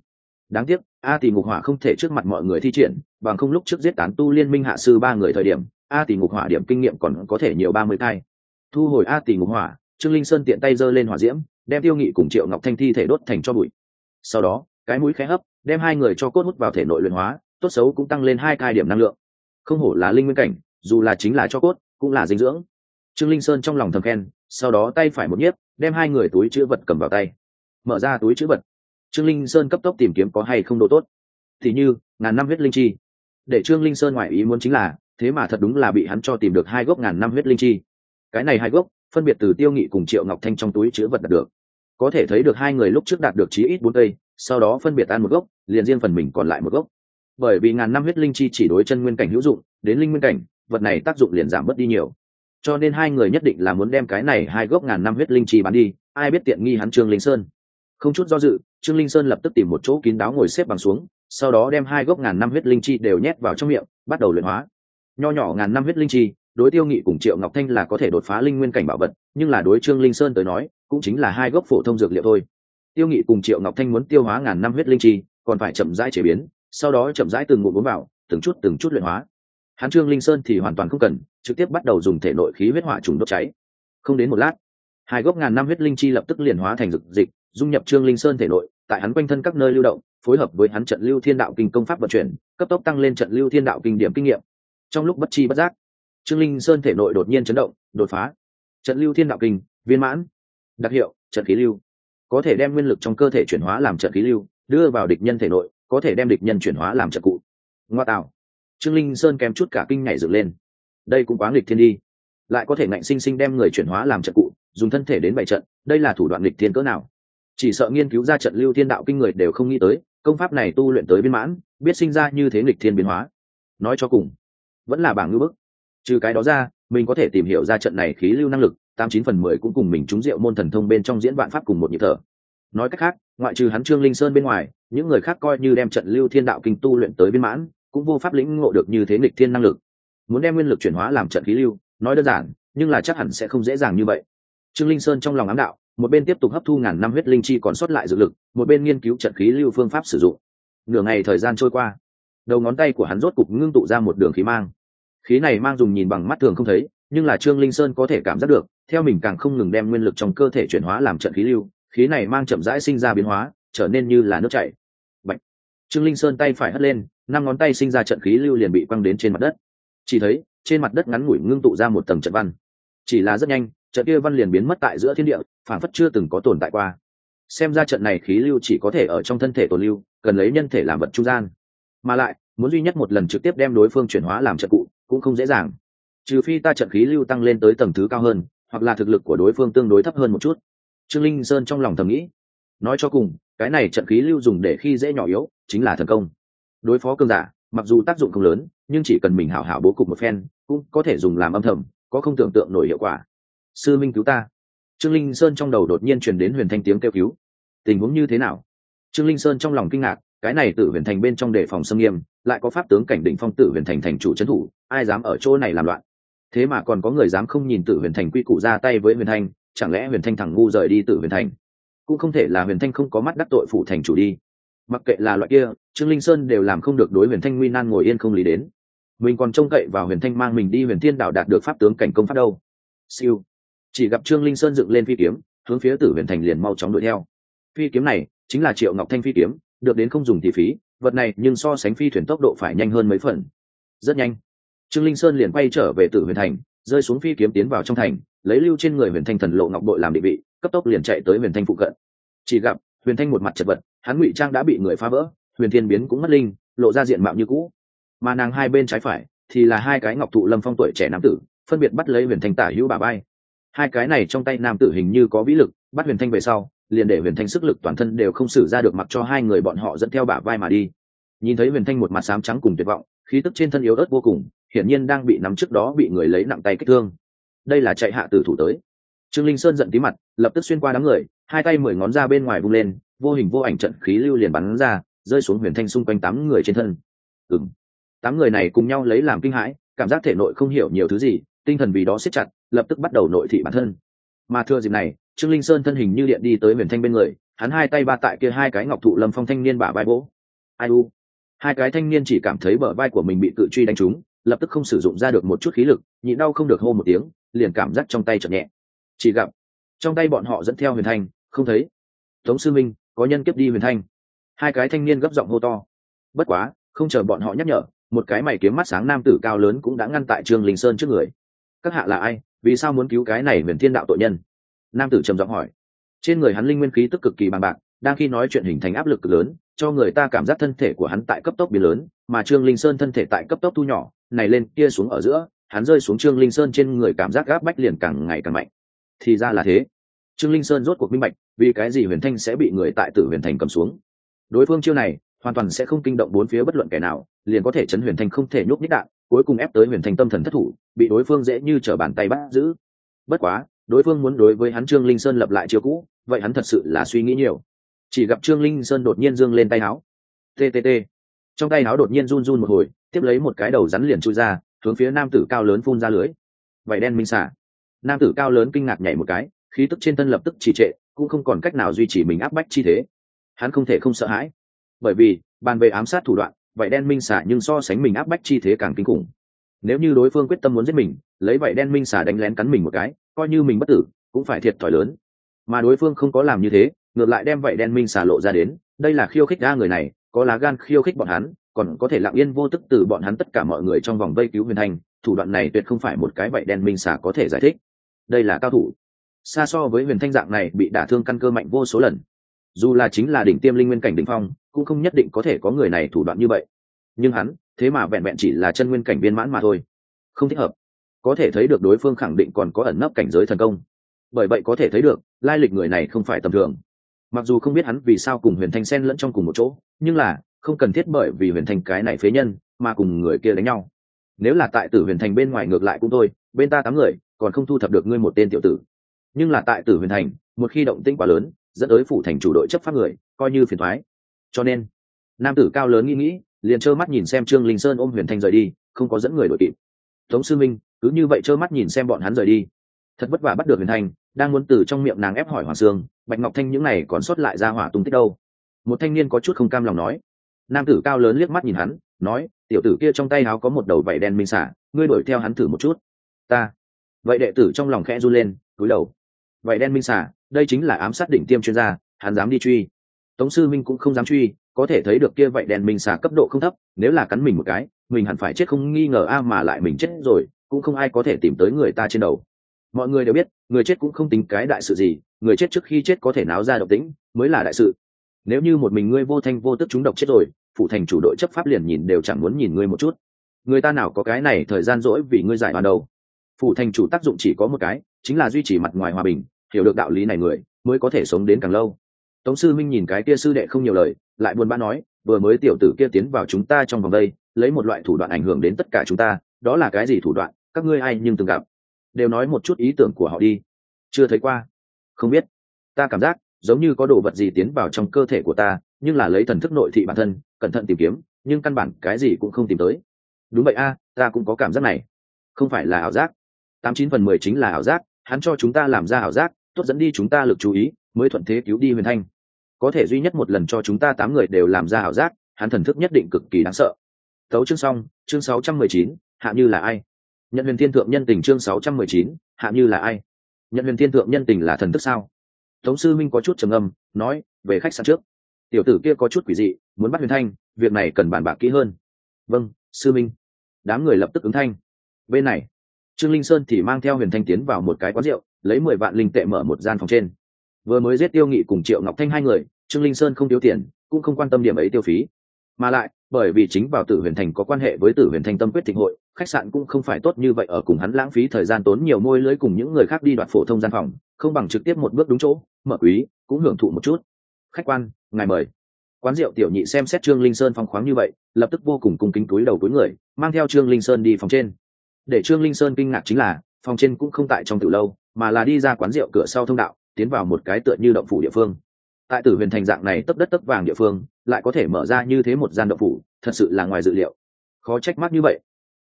Đáng tiếc, a tỷ ngục hỏa không thể trước mặt mọi người thi triển, bằng không lúc trước giết tán tu liên minh hạ sư ba người thời điểm, a tỷ ngục hỏa điểm kinh nghiệm còn có thể nhiều ba mươi cai. Thu hồi a tỷ ngục hỏa, trương linh sơn tiện tay giơ lên hỏa diễm, đem tiêu nghị cùng triệu ngọc thanh thi thể đốt thành cho bụi. Sau đó, cái mũi khẽ hấp, đem hai người cho cốt hút vào thể nội luyện hóa tốt xấu cũng tăng lên hai cai điểm năng lượng. Không hổ là linh nguyên cảnh, dù là chính là cho cốt, cũng là dinh dưỡng. Trương linh sơn trong lòng thầm khen, sau đó tay phải một nhiếp, đem hai người túi chữ vật cầm vào tay. Mở ra túi chữ vật. Trương linh sơn cấp tốc tìm kiếm có hay không độ tốt. Thì như, ngàn năm huyết linh chi. Để trương linh sơn ngoại ý muốn chính là, thế mà thật đúng là bị hắn cho tìm được hai gốc ngàn năm huyết linh chi. Cái này hai gốc, phân biệt từ tiêu nghị cùng triệu ngọc thanh trong túi chữ vật đạt được. Có thể thấy được hai người lúc trước đạt được chí ít bốn cây, sau đó phân biệt ăn một gốc, liền riêng phần mình còn lại một gốc bởi vì ngàn năm huyết linh chi chỉ đối chân nguyên cảnh hữu dụng, đến linh nguyên cảnh, vật này tác dụng liền giảm bớt đi nhiều. Cho nên hai người nhất định là muốn đem cái này hai gốc ngàn năm huyết linh chi bán đi, ai biết tiện nghi hắn trương linh sơn. Không chút do dự, trương linh sơn lập tức tìm một chỗ kín đáo ngồi xếp bằng xuống, sau đó đem hai gốc ngàn năm huyết linh chi đều nhét vào trong miệng, bắt đầu luyện hóa. Nho nhỏ ngàn năm huyết linh chi, đối tiêu nghị cùng triệu ngọc thanh là có thể đột phá linh nguyên cảnh bảo vật, nhưng là đối trương linh sơn tới nói, cũng chính là hai gốc phổ thông dược liệu thôi. Tiêu nghị cùng triệu ngọc thanh muốn tiêu hóa ngàn năm huyết linh chi, còn phải chậm rãi chế biến sau đó chậm rãi từng ngụm uống vào, từng chút từng chút luyện hóa. Hắn trương linh sơn thì hoàn toàn không cần, trực tiếp bắt đầu dùng thể nội khí huyết hỏa trùng đốt cháy. Không đến một lát, hai gốc ngàn năm huyết linh chi lập tức liền hóa thành dược dịch dung nhập trương linh sơn thể nội, tại hắn quanh thân các nơi lưu động, phối hợp với hắn trận lưu thiên đạo kinh công pháp vận chuyển, cấp tốc tăng lên trận lưu thiên đạo kinh điểm kinh nghiệm. Trong lúc bất chi bất giác, trương linh sơn thể nội đột nhiên chấn động, đột phá. Trận lưu thiên đạo kinh, viên mãn, đặc hiệu, trận khí lưu. Có thể đem nguyên lực trong cơ thể chuyển hóa làm trận khí lưu, đưa vào địch nhân thể nội có thể đem địch nhân chuyển hóa làm trợ cụ. Ngoa tạo. Trương linh sơn kèm chút cả kinh nhảy dựng lên. Đây cũng quá nghịch thiên đi. Lại có thể ngạnh sinh sinh đem người chuyển hóa làm trợ cụ, dùng thân thể đến bảy trận, đây là thủ đoạn nghịch thiên cỡ nào? Chỉ sợ nghiên cứu ra trận lưu thiên đạo kinh người đều không nghĩ tới, công pháp này tu luyện tới viên mãn, biết sinh ra như thế nghịch thiên biến hóa. Nói cho cùng, vẫn là bảng ngư bức. Trừ cái đó ra, mình có thể tìm hiểu ra trận này khí lưu năng lực, tám chín phần mười cũng cùng mình trúng rượu môn thần thông bên trong diễn vạn pháp cùng một nhịp thở nói cách khác, ngoại trừ hắn trương linh sơn bên ngoài, những người khác coi như đem trận lưu thiên đạo kinh tu luyện tới biên mãn, cũng vô pháp lĩnh ngộ được như thế nghịch thiên năng lực. Muốn đem nguyên lực chuyển hóa làm trận khí lưu, nói đơn giản, nhưng là chắc hẳn sẽ không dễ dàng như vậy. Trương linh sơn trong lòng ám đạo, một bên tiếp tục hấp thu ngàn năm huyết linh chi còn sót lại dược lực, một bên nghiên cứu trận khí lưu phương pháp sử dụng. Nửa ngày thời gian trôi qua, đầu ngón tay của hắn rốt cục ngưng tụ ra một đường khí mang. Khí này mang dùng nhìn bằng mắt thường không thấy, nhưng là trương linh sơn có thể cảm giác được, theo mình càng không ngừng đem nguyên lực trong cơ thể chuyển hóa làm trận khí lưu khí này mang chậm rãi sinh ra biến hóa, trở nên như là nước chảy. Bạch. trương linh sơn tay phải hất lên, năm ngón tay sinh ra trận khí lưu liền bị quăng đến trên mặt đất. Chỉ thấy, trên mặt đất ngắn ngủi ngưng tụ ra một tầng trận văn. Chỉ là rất nhanh, trận kia văn liền biến mất tại giữa thiên địa phản phất chưa từng có tồn tại qua. Xem ra trận này khí lưu chỉ có thể ở trong thân thể tồn lưu, cần lấy nhân thể làm vật trung gian. Mà lại, muốn duy nhất một lần trực tiếp đem đối phương chuyển hóa làm trận cụ, cũng không dễ dàng. Trừ phi ta trận khí lưu tăng lên tới tầng thứ cao hơn, hoặc là thực lực của đối phương tương đối thấp hơn một chút trương linh sơn trong lòng thầm nghĩ. Nói cho cùng, cái này trận khí lưu dùng để khi dễ nhỏ yếu, chính là thần công. Đối phó cơn giả, mặc dù tác dụng không lớn, nhưng chỉ cần mình hảo hảo bố cục một phen, cũng có thể dùng làm âm thầm, có không tưởng tượng nổi hiệu quả. Sư minh cứu ta. Trương linh sơn trong đầu đột nhiên truyền đến huyền thanh tiếng kêu cứu. Tình huống như thế nào? Trương linh sơn trong lòng kinh ngạc, cái này Tử huyền thành bên trong đề phòng xâm nghiêm, lại có pháp tướng cảnh định phong tử huyền thành thành chủ trấn thủ, ai dám ở chỗ này làm loạn? Thế mà còn có người dám không nhìn tử huyền thành quy củ ra tay với huyền thanh chẳng lẽ huyền thanh thằng ngu rời đi tử huyền thành? Cũng không thể là huyền thanh không có mắt đắc tội phụ thành chủ đi. Mặc kệ là loại kia, trương linh sơn đều làm không được đối huyền thanh nguy nan ngồi yên không lý đến. Mình còn trông cậy vào huyền thanh mang mình đi huyền thiên đảo đạt được pháp tướng cảnh công pháp đâu. Siêu. Chỉ gặp trương linh sơn dựng lên phi kiếm, hướng phía tử huyền thành liền mau chóng đuổi theo. Phi kiếm này chính là triệu ngọc thanh phi kiếm, được đến không dùng tỷ phí, vật này nhưng so sánh phi thuyền tốc độ phải nhanh hơn mấy phần. Rất nhanh. Trương linh sơn liền quay trở về tử huyền thành, rơi xuống phi kiếm tiến vào trong thành lấy lưu trên người huyền thanh thần lộ ngọc bội làm định vị, cấp tốc liền chạy tới huyền thanh phụ cận. Chỉ gặp, huyền thanh một mặt chật vật, hắn ngụy trang đã bị người phá vỡ, huyền thiên biến cũng mất linh, lộ ra diện mạo như cũ. Mà nàng hai bên trái phải, thì là hai cái ngọc thụ lâm phong tuổi trẻ nam tử, phân biệt bắt lấy huyền thanh tả hữu bà bay hai cái này trong tay nam tử hình như có vĩ lực, bắt huyền thanh về sau, liền để huyền thanh sức lực toàn thân đều không xử ra được mặc cho hai người bọn họ dẫn theo bả vai mà đi. Nhìn thấy huyền thanh một mặt xám trắng cùng tuyệt vọng, khí tức trên thân yếu ớt vô cùng, hiển nhiên đang bị nắm trước đó bị người lấy nặng tay kích thương đây là chạy hạ tử thủ tới. Trương linh sơn giận tí mặt, lập tức xuyên qua đám người, hai tay mười ngón ra bên ngoài vung lên, vô hình vô ảnh trận khí lưu liền bắn ra, rơi xuống huyền thanh xung quanh tám người trên thân. Ừng tám người này cùng nhau lấy làm kinh hãi, cảm giác thể nội không hiểu nhiều thứ gì, tinh thần vì đó siết chặt, lập tức bắt đầu nội thị bản thân. Mà thưa dịp này, trương linh sơn thân hình như điện đi tới huyền thanh bên người, hắn hai tay ba tại kia hai cái ngọc thụ lâm phong thanh niên bả vai vỗ. Ai u. Hai cái thanh niên chỉ cảm thấy bờ vai của mình bị cự truy đánh trúng lập tức không sử dụng ra được một chút khí lực, nhịn đau không được hô một tiếng, liền cảm giác trong tay chậm nhẹ. Chỉ gặp, trong tay bọn họ dẫn theo huyền thanh, không thấy. Tống sư minh, có nhân kiếp đi huyền thanh. Hai cái thanh niên gấp giọng hô to. Bất quá, không chờ bọn họ nhắc nhở, một cái mày kiếm mắt sáng nam tử cao lớn cũng đã ngăn tại trương linh sơn trước người. Các hạ là ai? Vì sao muốn cứu cái này huyền thiên đạo tội nhân? Nam tử trầm giọng hỏi. Trên người hắn linh nguyên khí tức cực kỳ bằng bạc, đang khi nói chuyện hình thành áp lực cực lớn, cho người ta cảm giác thân thể của hắn tại cấp tốc biến lớn, mà trương linh sơn thân thể tại cấp tốc thu nhỏ này lên kia xuống ở giữa, hắn rơi xuống trương linh sơn trên người, cảm giác gáp bách liền càng ngày càng mạnh. Thì ra là thế. Trương linh sơn rốt cuộc minh bạch, vì cái gì huyền thanh sẽ bị người tại tử huyền thành cầm xuống. Đối phương chiêu này, hoàn toàn sẽ không kinh động bốn phía bất luận kẻ nào, liền có thể chấn huyền thanh không thể nhúc nhích đạn, cuối cùng ép tới huyền thanh tâm thần thất thủ, bị đối phương dễ như t r ở bàn tay bắt giữ. Bất quá, đối phương muốn đối với hắn trương linh sơn lập lại chiêu cũ, vậy hắn thật sự là suy nghĩ nhiều. Chỉ gặp trương linh sơn đột nhiên dương lên tay áo tt trong tay áo đột nhiên run run một hồi tiếp lấy một cái đầu rắn liền chui ra, hướng phía nam tử cao lớn phun ra lưới. Vậy đen minh xả. Nam tử cao lớn kinh ngạc nhảy một cái, khí tức trên thân lập tức trì trệ, cũng không còn cách nào duy trì mình áp bách chi thế. Hắn không thể không sợ hãi, bởi vì, bàn về ám sát thủ đoạn vậy đen minh xả nhưng so sánh mình áp bách chi thế càng kinh khủng. Nếu như đối phương quyết tâm muốn giết mình, lấy vậy đen minh xả đánh lén cắn mình một cái, coi như mình bất tử, cũng phải thiệt thòi lớn. Mà đối phương không có làm như thế, ngược lại đem vậy đen minh xả lộ ra đến, đây là khiêu khích ga người này, có lá gan khiêu khích bọn hắn còn có thể lặng yên vô tức từ bọn hắn tất cả mọi người trong vòng vây cứu huyền thành, thủ đoạn này tuyệt không phải một cái vậy đen minh xà có thể giải thích. Đây là cao thủ. Xa so với huyền thanh dạng này bị đả thương căn cơ mạnh vô số lần. Dù là chính là đỉnh tiêm linh nguyên cảnh đỉnh phong, cũng không nhất định có thể có người này thủ đoạn như vậy. Nhưng hắn, thế mà vẹn vẹn chỉ là chân nguyên cảnh viên mãn mà thôi. Không thích hợp. Có thể thấy được đối phương khẳng định còn có ẩn nấp cảnh giới thần công. Bởi vậy có thể thấy được, lai lịch người này không phải tầm thường. Mặc dù không biết hắn vì sao cùng huyền thanh sen lẫn trong cùng một chỗ, nhưng là không cần thiết bởi vì huyền thanh cái này phế nhân mà cùng người kia đánh nhau. Nếu là tại tử huyền thành bên ngoài ngược lại cũng thôi, bên ta tám người, còn không thu thập được ngươi một tên tiểu tử. Nhưng là tại tử huyền thành, một khi động tĩnh quá lớn, dẫn tới phủ thành chủ đội chấp pháp người, coi như phiền thoái. Cho nên, nam tử cao lớn nghĩ nghĩ, liền trơ mắt nhìn xem trương linh sơn ôm huyền thanh rời đi, không có dẫn người đội kịp. Tống sư minh, cứ như vậy trơ mắt nhìn xem bọn hắn rời đi. Thật vất vả bắt được huyền thanh đang muốn từ trong miệng nàng ép hỏi hoàng sương, bạch ngọc thanh những này còn sót lại ra hỏa tung tích đâu? Một thanh niên có chút không cam lòng nói nam tử cao lớn liếc mắt nhìn hắn, nói, tiểu tử kia trong tay áo có một đầu vảy đen minh xả, ngươi đuổi theo hắn thử một chút. Ta. Vậy đệ tử trong lòng khẽ run lên, cúi đầu. Vảy đen minh xả, đây chính là ám sát đỉnh tiêm chuyên gia, hắn dám đi truy. Tống sư minh cũng không dám truy, có thể thấy được kia vậy đen minh xả cấp độ không thấp, nếu là cắn mình một cái, mình hẳn phải chết không nghi ngờ a, mà lại mình chết rồi, cũng không ai có thể tìm tới người ta trên đầu. Mọi người đều biết, người chết cũng không tính cái đại sự gì, người chết trước khi chết có thể náo ra độc tĩnh mới là đại sự. Nếu như một mình ngươi vô thanh vô tức chúng độc chết rồi phụ thành chủ đội chấp pháp liền nhìn đều chẳng muốn nhìn ngươi một chút. Người ta nào có cái này thời gian rỗi vì ngươi giải ban đầu phụ thành chủ tác dụng chỉ có một cái, chính là duy trì mặt ngoài hòa bình, hiểu được đạo lý này người, mới có thể sống đến càng lâu. Tống sư minh nhìn cái kia sư đệ không nhiều lời, lại buồn bã nói, vừa mới tiểu tử kia tiến vào chúng ta trong vòng đây, lấy một loại thủ đoạn ảnh hưởng đến tất cả chúng ta, đó là cái gì thủ đoạn, các ngươi ai nhưng từng gặp. Đều nói một chút ý tưởng của họ đi. Chưa thấy qua. Không biết. Ta cảm giác, giống như có đồ vật gì tiến vào trong cơ thể của ta nhưng là lấy thần thức nội thị bản thân, cẩn thận tìm kiếm, nhưng căn bản cái gì cũng không tìm tới. Đúng vậy a, ta cũng có cảm giác này. Không phải là ảo giác. Tám chín phần mười chính là ảo giác, hắn cho chúng ta làm ra ảo giác, tốt dẫn đi chúng ta lực chú ý, mới thuận thế cứu đi huyền thanh. Có thể duy nhất một lần cho chúng ta tám người đều làm ra ảo giác, hắn thần thức nhất định cực kỳ đáng sợ. Thấu chương xong, chương sáu trăm mười chín, hạ như là ai? Nhận huyền thiên thượng nhân tình chương sáu trăm mười chín, hạ như là ai? Nhận huyền thiên thượng nhân tình là thần thức sao? Tống sư minh có chút trầm âm nói, về khách sạn trước tiểu tử kia có chút quỷ dị, muốn bắt huyền thanh, việc này cần bàn bạc kỹ hơn. Vâng sư minh. Đám người lập tức ứng thanh. Bên này, trương linh sơn thì mang theo huyền thanh tiến vào một cái quán rượu, lấy mười vạn linh tệ mở một gian phòng trên. Vừa mới giết tiêu nghị cùng triệu ngọc thanh hai người, trương linh sơn không thiếu tiền, cũng không quan tâm điểm ấy tiêu phí. Mà lại, bởi vì chính vào tử huyền thành có quan hệ với tử huyền thanh tâm quyết thịnh hội, khách sạn cũng không phải tốt như vậy ở cùng hắn lãng phí thời gian tốn nhiều môi lưới cùng những người khác đi đoạt phổ thông gian phòng, không bằng trực tiếp một bước đúng chỗ, mở quý, cũng hưởng thụ một chút khách quan, ngài mời. Quán rượu tiểu nhị xem xét trương linh sơn phong khoáng như vậy, lập tức vô cùng cung kính túi đầu túi người, mang theo trương linh sơn đi phòng trên. Để trương linh sơn kinh ngạc chính là, phòng trên cũng không tại trong từ lâu, mà là đi ra quán rượu cửa sau thông đạo, tiến vào một cái tựa như động phủ địa phương. Tại tử huyền thành dạng này tấp đất tấp vàng địa phương, lại có thể mở ra như thế một gian động phủ, thật sự là ngoài dự liệu. Khó trách mắc như vậy.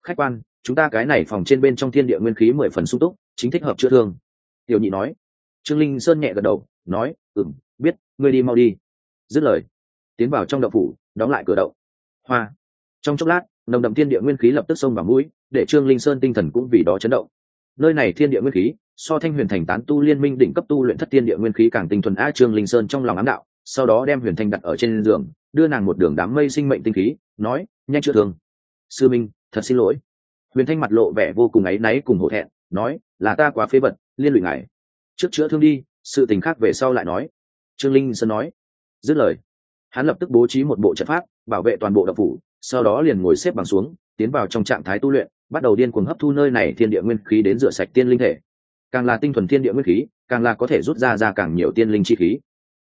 Khách quan, chúng ta cái này phòng trên bên trong thiên địa nguyên khí mười phần sung túc, chính thích hợp chữa thương. Tiểu nhị nói. Trương linh sơn nhẹ gật đầu, nói ừ m biết ngươi đi mau đi. Dứt lời, tiến vào trong đậu phủ, đóng lại cửa đậu hoa. Trong chốc lát, nồng đậm thiên địa nguyên khí lập tức xông vào mũi, để trương linh sơn tinh thần cũng vì đó chấn động. Nơi này thiên địa nguyên khí, so thanh huyền thành tán tu liên minh đỉnh cấp tu luyện thất thiên địa nguyên khí càng tinh thuần a trương linh sơn trong lòng ám đạo, sau đó đem huyền thanh đặt ở trên giường, đưa nàng một đường đám mây sinh mệnh tinh khí, nói, nhanh chữa thương. Sư minh, thật xin lỗi. Huyền thanh mặt lộ vẻ vô cùng áy náy cùng hổ thẹn, nói, là ta quá phế vật, liên lụy ngài. Trước chữa thương đi, sự tình khác về sau lại nói trương linh sơn nói. Dứt lời, hắn lập tức bố trí một bộ trận pháp, bảo vệ toàn bộ đập phủ, sau đó liền ngồi xếp bằng xuống, tiến vào trong trạng thái tu luyện, bắt đầu điên cuồng hấp thu nơi này thiên địa nguyên khí đến rửa sạch tiên linh thể. Càng là tinh thuần thiên địa nguyên khí, càng là có thể rút ra ra càng nhiều tiên linh chi khí.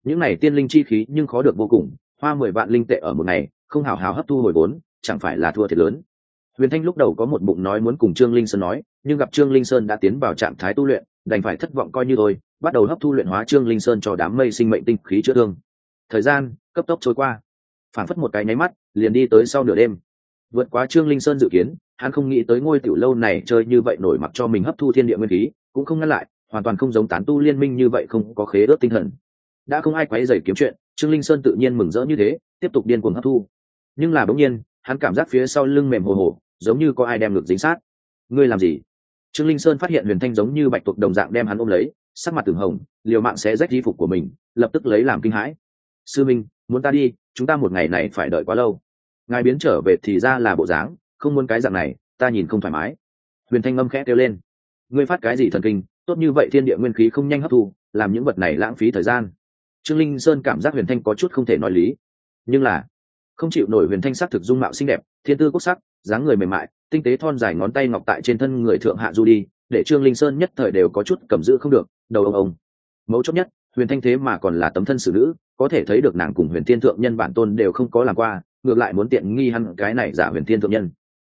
Những này tiên linh chi khí nhưng khó được vô cùng, hoa mười vạn linh tệ ở một ngày, không hào hào hấp thu hồi vốn, chẳng phải là thua thiệt lớn. Huyền thanh lúc đầu có một bụng nói muốn cùng trương linh sơn nói, nhưng gặp trương linh sơn đã tiến vào trạng thái tu luyện, đành phải thất vọng coi như thôi bắt đầu hấp thu luyện hóa trương linh sơn cho đám mây sinh mệnh tinh khí chữa thương. Thời gian, cấp tốc trôi qua. Phản phất một cái nháy mắt, liền đi tới sau nửa đêm. Vượt quá trương linh sơn dự kiến, hắn không nghĩ tới ngôi tiểu lâu này chơi như vậy nổi mặc cho mình hấp thu thiên địa nguyên khí, cũng không ngăn lại, hoàn toàn không giống tán tu liên minh như vậy không có khế ước tinh thần. Đã không ai quấy dày kiếm chuyện, trương linh sơn tự nhiên mừng rỡ như thế, tiếp tục điên cuồng hấp thu. Nhưng là bỗng nhiên, hắn cảm giác phía sau lưng mềm hồ hồ, giống như có ai đem ngực dính sát. Ngươi làm gì? Trương linh sơn phát hiện huyền thanh giống như bạch tuộc đồng dạng đem hắn ôm lấy sắc mặt từng hồng, liều mạng sẽ rách y phục của mình, lập tức lấy làm kinh hãi. Sư minh, muốn ta đi, chúng ta một ngày này phải đợi quá lâu. Ngài biến trở về thì ra là bộ dáng, không muốn cái dạng này, ta nhìn không thoải mái. Huyền thanh âm khẽ kêu lên. Ngươi phát cái gì thần kinh, tốt như vậy thiên địa nguyên khí không nhanh hấp thu, làm những vật này lãng phí thời gian. Trương linh sơn cảm giác huyền thanh có chút không thể nói lý. Nhưng là, không chịu nổi huyền thanh sắc thực dung mạo xinh đẹp, thiên tư quốc sắc, dáng người mềm mại, tinh tế thon dài ngón tay ngọc tại trên thân người thượng hạ du đi, để trương linh sơn nhất thời đều có chút cầm giữ không được đầu ông ông. Mấu chốt nhất, huyền thanh thế mà còn là tấm thân xử nữ, có thể thấy được nàng cùng huyền thiên thượng nhân bản tôn đều không có làm qua, ngược lại muốn tiện nghi hắn cái này giả huyền thiên thượng nhân.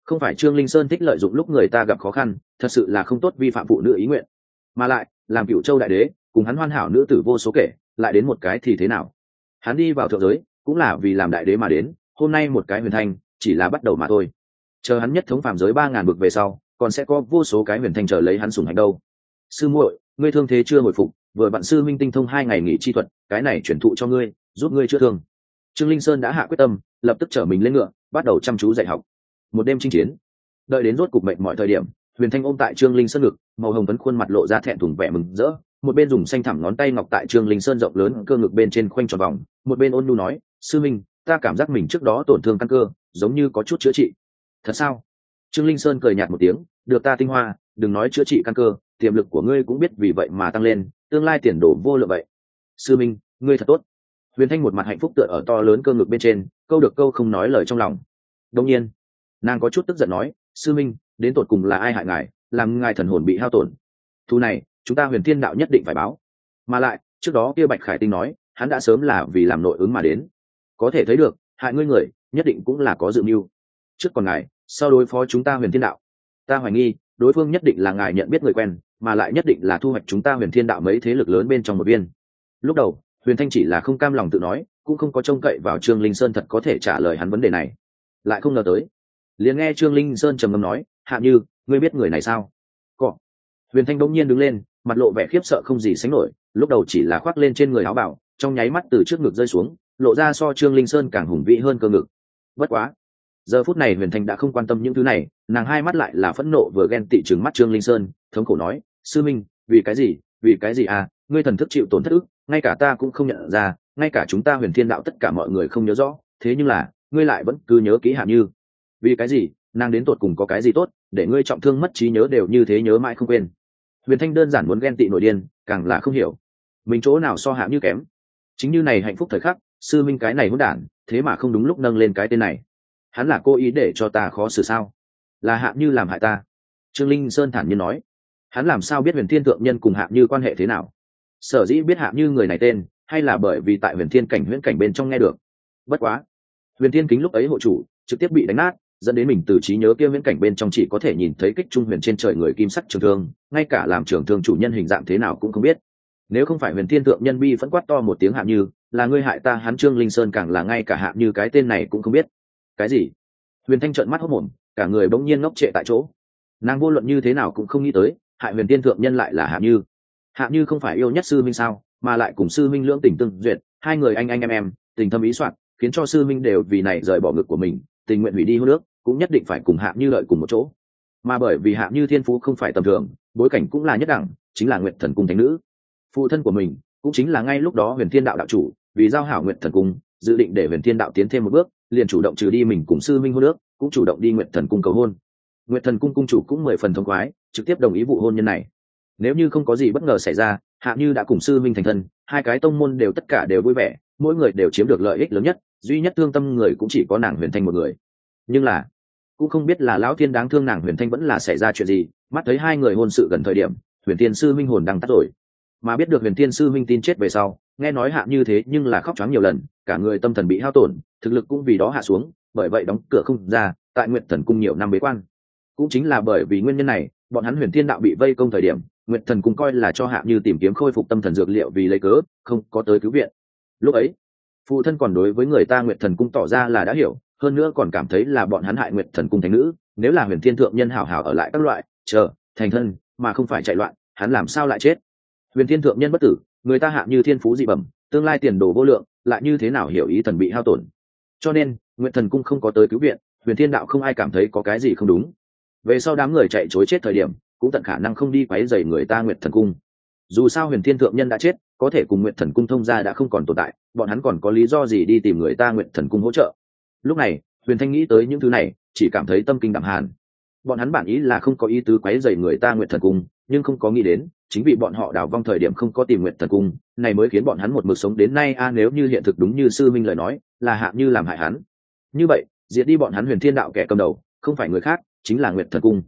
Không phải trương linh sơn thích lợi dụng lúc người ta gặp khó khăn, thật sự là không tốt vi phạm phụ nữ ý nguyện. Mà lại, làm cựu châu đại đế, cùng hắn hoàn hảo nữ tử vô số kể, lại đến một cái thì thế nào? Hắn đi vào thượng giới, cũng là vì làm đại đế mà đến, hôm nay một cái huyền thanh, chỉ là bắt đầu mà thôi. Chờ hắn nhất thống phàm giới ba ngàn bực về sau, còn sẽ có vô số cái huyền thanh chờ lấy hắn sùng hành đâu. Sư muội ngươi thương thế chưa hồi phục, vừa bạn sư minh tinh thông hai ngày nghỉ chi thuật, cái này chuyển thụ cho ngươi, giúp ngươi chữa thương. Trương linh sơn đã hạ quyết tâm, lập tức chở mình lên ngựa, bắt đầu chăm chú dạy học. Một đêm chinh chiến. Đợi đến rốt cục mệnh mọi thời điểm, huyền thanh ôm tại trương linh sơn ngực, màu hồng vấn khuôn mặt lộ ra thẹn thùng vẻ mừng rỡ. Một bên dùng xanh thẳm ngón tay ngọc tại trương linh sơn rộng lớn cơ ngực bên trên khoanh tròn vòng, một bên ôn nu nói, sư minh, ta cảm giác mình trước đó tổn thương căn cơ, giống như có chút chữa trị. Thật sao? Trương linh sơn cười nhạt một tiếng, được ta tinh hoa, đừng nói chữa trị căn cơ tiềm lực của ngươi cũng biết vì vậy mà tăng lên, tương lai tiền đồ vô lượng vậy. Sư minh, ngươi thật tốt. Huyền thanh một mặt hạnh phúc tựa ở to lớn cơ ngực bên trên, câu được câu không nói lời trong lòng. Đông nhiên, nàng có chút tức giận nói, sư minh, đến tột cùng là ai hại ngài, làm ngài thần hồn bị hao tổn? Thu này, chúng ta huyền thiên đạo nhất định phải báo. Mà lại, trước đó kia bạch khải tinh nói, hắn đã sớm là vì làm nội ứng mà đến. Có thể thấy được, hại ngươi người, nhất định cũng là có dự mưu. Trước còn ngài, sau đối phó chúng ta huyền thiên đạo. Ta hoài nghi, đối phương nhất định là ngài nhận biết người quen mà lại nhất định là thu hoạch chúng ta huyền thiên đạo mấy thế lực lớn bên trong một viên. Lúc đầu, huyền thanh chỉ là không cam lòng tự nói, cũng không có trông cậy vào trương linh sơn thật có thể trả lời hắn vấn đề này. Lại không ngờ tới, liền nghe trương linh sơn trầm ngâm nói, hạ như, ngươi biết người này sao? Cọ huyền thanh bỗng nhiên đứng lên, mặt lộ vẻ khiếp sợ không gì sánh nổi, lúc đầu chỉ là khoác lên trên người áo bảo, trong nháy mắt từ trước ngực rơi xuống, lộ ra so trương linh sơn càng hùng vĩ hơn cơ ngực. Bất quá giờ phút này huyền thanh đã không quan tâm những thứ này, nàng hai mắt lại là phẫn nộ vừa ghen tị trừng mắt trương linh sơn, thống khổ nói, sư minh, vì cái gì, vì cái gì à ngươi thần thức chịu tổn thất ức ngay cả ta cũng không nhận ra, ngay cả chúng ta huyền thiên đạo tất cả mọi người không nhớ rõ, thế nhưng là, ngươi lại vẫn cứ nhớ kỹ hạ như. Vì cái gì, nàng đến tột cùng có cái gì tốt, để ngươi trọng thương mất trí nhớ đều như thế nhớ mãi không quên. Huyền thanh đơn giản muốn ghen tị nội điên, càng là không hiểu. Mình chỗ nào so hạ như kém? Chính như này hạnh phúc thời khắc, sư minh cái này hỗn đản, thế mà không đúng lúc nâng lên cái tên này hắn là cố ý để cho ta khó xử sao? Là hạ như làm hại ta. Trương linh sơn thản nhiên nói. Hắn làm sao biết huyền thiên thượng nhân cùng hạ như quan hệ thế nào? Sở dĩ biết hạ như người này tên, hay là bởi vì tại huyền thiên cảnh huyễn cảnh bên trong nghe được? Bất quá, huyền thiên kính lúc ấy hộ chủ, trực tiếp bị đánh nát, dẫn đến mình từ trí nhớ kia viễn cảnh bên trong chỉ có thể nhìn thấy kích trung huyền trên trời người kim sắc trường thương, ngay cả làm trường thương chủ nhân hình dạng thế nào cũng không biết. Nếu không phải huyền thiên thượng nhân bi vẫn quát to một tiếng hạ như, là ngươi hại ta, hắn trương linh sơn càng là ngay cả hạ như cái tên này cũng không biết cái gì? Huyền thanh trợn mắt hốc mồm cả người bỗng nhiên ngốc trệ tại chỗ. Nàng vô luận như thế nào cũng không nghĩ tới hại huyền thiên thượng nhân lại là hạ như. Hạ như không phải yêu nhất sư minh sao, mà lại cùng sư minh lưỡng tình tương duyệt, hai người anh anh em em, tình thâm ý soạn, khiến cho sư minh đều vì này rời bỏ ngực của mình, tình nguyện hủy đi hô nước cũng nhất định phải cùng hạ như lợi cùng một chỗ. Mà bởi vì hạ như thiên phú không phải tầm thường, bối cảnh cũng là nhất đẳng, chính là nguyện thần cung thánh nữ. Phụ thân của mình cũng chính là ngay lúc đó huyền thiên đạo đạo chủ, vì giao hảo nguyện thần cung, dự định để huyền thiên đạo tiến thêm một bước liền chủ động trừ đi mình cùng sư minh hôn nước cũng chủ động đi nguyện thần cung cầu hôn. Nguyện thần cung cung chủ cũng mười phần thông khoái, trực tiếp đồng ý vụ hôn nhân này. Nếu như không có gì bất ngờ xảy ra, hạ như đã cùng sư minh thành thân, hai cái tông môn đều tất cả đều vui vẻ, mỗi người đều chiếm được lợi ích lớn nhất, duy nhất thương tâm người cũng chỉ có nàng huyền thanh một người. Nhưng là, cũng không biết là lão thiên đáng thương nàng huyền thanh vẫn là xảy ra chuyện gì, mắt thấy hai người hôn sự gần thời điểm, huyền tiên sư minh hồn đang tắt rồi mà biết được huyền tiên sư minh tin chết về sau, nghe nói hạ như thế nhưng là khóc choáng nhiều lần, cả người tâm thần bị hao tổn, thực lực cũng vì đó hạ xuống, bởi vậy đóng cửa không ra, tại nguyện thần cung nhiều năm bế quan. Cũng chính là bởi vì nguyên nhân này, bọn hắn huyền thiên đạo bị vây công thời điểm nguyện thần cung coi là cho hạ như tìm kiếm khôi phục tâm thần dược liệu vì lấy cớ, không có tới cứu viện. Lúc ấy, phụ thân còn đối với người ta nguyện thần cung tỏ ra là đã hiểu, hơn nữa còn cảm thấy là bọn hắn hại nguyện thần cung thánh nữ, nếu là huyền thiên thượng nhân hảo hảo ở lại các loại, chờ, thành thân, mà không phải chạy loạn, hắn làm sao lại chết? Huyền thiên thượng nhân bất tử, người ta hạ như thiên phú dị bẩm, tương lai tiền đồ vô lượng, lại như thế nào hiểu ý thần bị hao tổn? Cho nên nguyện thần cung không có tới cứu viện, huyền thiên đạo không ai cảm thấy có cái gì không đúng. Về sau đám người chạy chối chết thời điểm, cũng tận khả năng không đi quấy dày người ta nguyện thần cung. Dù sao huyền thiên thượng nhân đã chết, có thể cùng nguyện thần cung thông gia đã không còn tồn tại, bọn hắn còn có lý do gì đi tìm người ta nguyện thần cung hỗ trợ? Lúc này, huyền thanh nghĩ tới những thứ này, chỉ cảm thấy tâm kinh đạm hàn bọn hắn bản ý là không có ý tứ quấy dày người ta nguyện thần cung, nhưng không có nghĩ đến, chính vì bọn họ đào vong thời điểm không có tìm nguyện thần cung, này mới khiến bọn hắn một mực sống đến nay a, nếu như hiện thực đúng như sư minh lời nói, là hạ như làm hại hắn. Như vậy, diệt đi bọn hắn huyền thiên đạo kẻ cầm đầu, không phải người khác, chính là nguyện thần cung.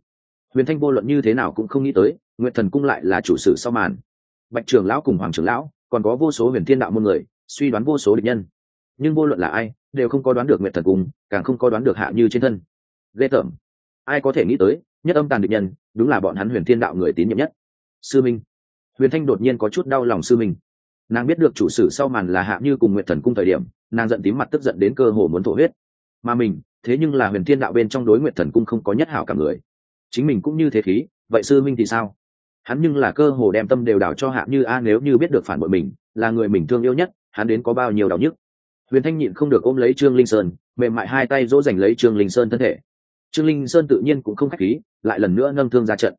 Huyền thanh vô luận như thế nào cũng không nghĩ tới nguyện thần cung lại là chủ sử sau màn. Bạch trường lão cùng hoàng trưởng lão, còn có vô số huyền thiên đạo môn người, suy đoán vô số địch nhân. Nhưng vô luận là ai, đều không có đoán được nguyện thần cung, càng không có đoán được hạ như trên thân. Ghê tởm ai có thể nghĩ tới, nhất âm tàn địch nhân, đúng là bọn hắn huyền thiên đạo người tín nhiệm nhất. Sư minh. Huyền thanh đột nhiên có chút đau lòng sư minh. Nàng biết được chủ sử sau màn là hạ như cùng nguyện thần cung thời điểm, nàng giận tím mặt tức giận đến cơ hồ muốn thổ huyết. Mà mình, thế nhưng là huyền thiên đạo bên trong đối nguyện thần cung không có nhất hảo cả người. Chính mình cũng như thế khí, vậy sư minh thì sao? Hắn nhưng là cơ hồ đem tâm đều đảo cho hạ như, a, nếu như biết được phản bội mình, là người mình thương yêu nhất, hắn đến có bao nhiêu đau nhức? Huyền thanh nhịn không được ôm lấy trương linh sơn, mềm mại hai tay dỗ dành lấy trương linh sơn thân thể trương linh sơn tự nhiên cũng không k h á c h khí, lại lần nữa nâng thương ra trận.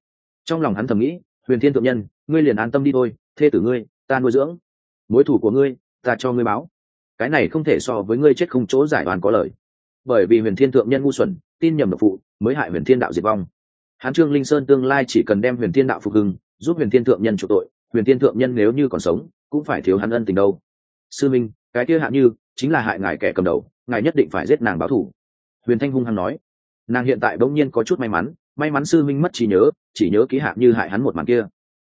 Trong lòng hắn thầm nghĩ, huyền thiên thượng nhân, ngươi liền an tâm đi thôi, thê tử ngươi, ta nuôi dưỡng. Mối thủ của ngươi, ta cho ngươi báo. Cái này không thể so với ngươi chết không chỗ giải đoàn có lời. Bởi vì huyền thiên thượng nhân ngu xuẩn, tin nhầm độc phụ, mới hại huyền thiên đạo diệt vong. Hán trương linh sơn tương lai chỉ cần đem huyền thiên đạo phục hưng, giúp huyền thiên thượng nhân chủ tội, huyền thiên thượng nhân nếu như còn sống, cũng phải thiếu hắn ân tình đâu. Sư minh, cái kia hạ như, chính là hại ngài kẻ cầm đầu, ngài nhất định phải giết nàng báo thù huyền thanh hung hăng nói nàng hiện tại bỗng nhiên có chút may mắn may mắn sư minh mất trí nhớ, chỉ nhớ ký hạ như hại hắn một màn kia.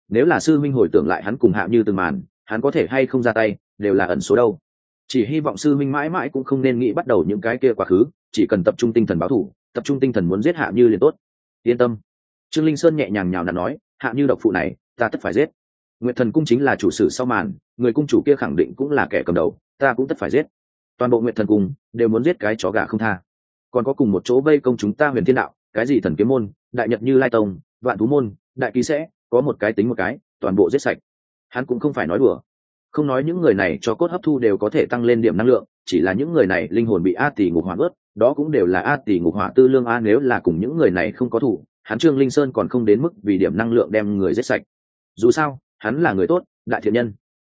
Nếu là sư minh hồi tưởng lại hắn cùng hạ như từng màn, hắn có thể hay không ra tay, đều là ẩn số đâu. Chỉ hy vọng sư minh mãi mãi cũng không nên nghĩ bắt đầu những cái kia quá khứ, chỉ cần tập trung tinh thần báo thủ tập trung tinh thần muốn giết hạ như liền tốt. Yên tâm. Trương linh sơn nhẹ nhàng nhào nặn nói hạ như độc phụ này, ta tất phải giết. Nguyệt thần cung chính là chủ sử sau màn, người cung chủ kia khẳng định cũng là kẻ cầm đầu, ta cũng tất phải giết. Toàn bộ nguyệt thần cung đều muốn giết cái chó gà không tha còn có cùng một chỗ vây công chúng ta huyền thiên đạo, cái gì thần kiếm môn, đại nhật như lai tông, vạn thú môn, đại ký sẽ, có một cái tính một cái, toàn bộ giết sạch. Hắn cũng không phải nói đùa. Không nói những người này cho cốt hấp thu đều có thể tăng lên điểm năng lượng, chỉ là những người này linh hồn bị a tỷ ngục hỏa ướt đó cũng đều là a tỷ ngục hỏa tư lương a nếu là cùng những người này không có thủ, hắn trương linh sơn còn không đến mức vì điểm năng lượng đem người giết sạch. Dù sao, hắn là người tốt, đại thiện nhân.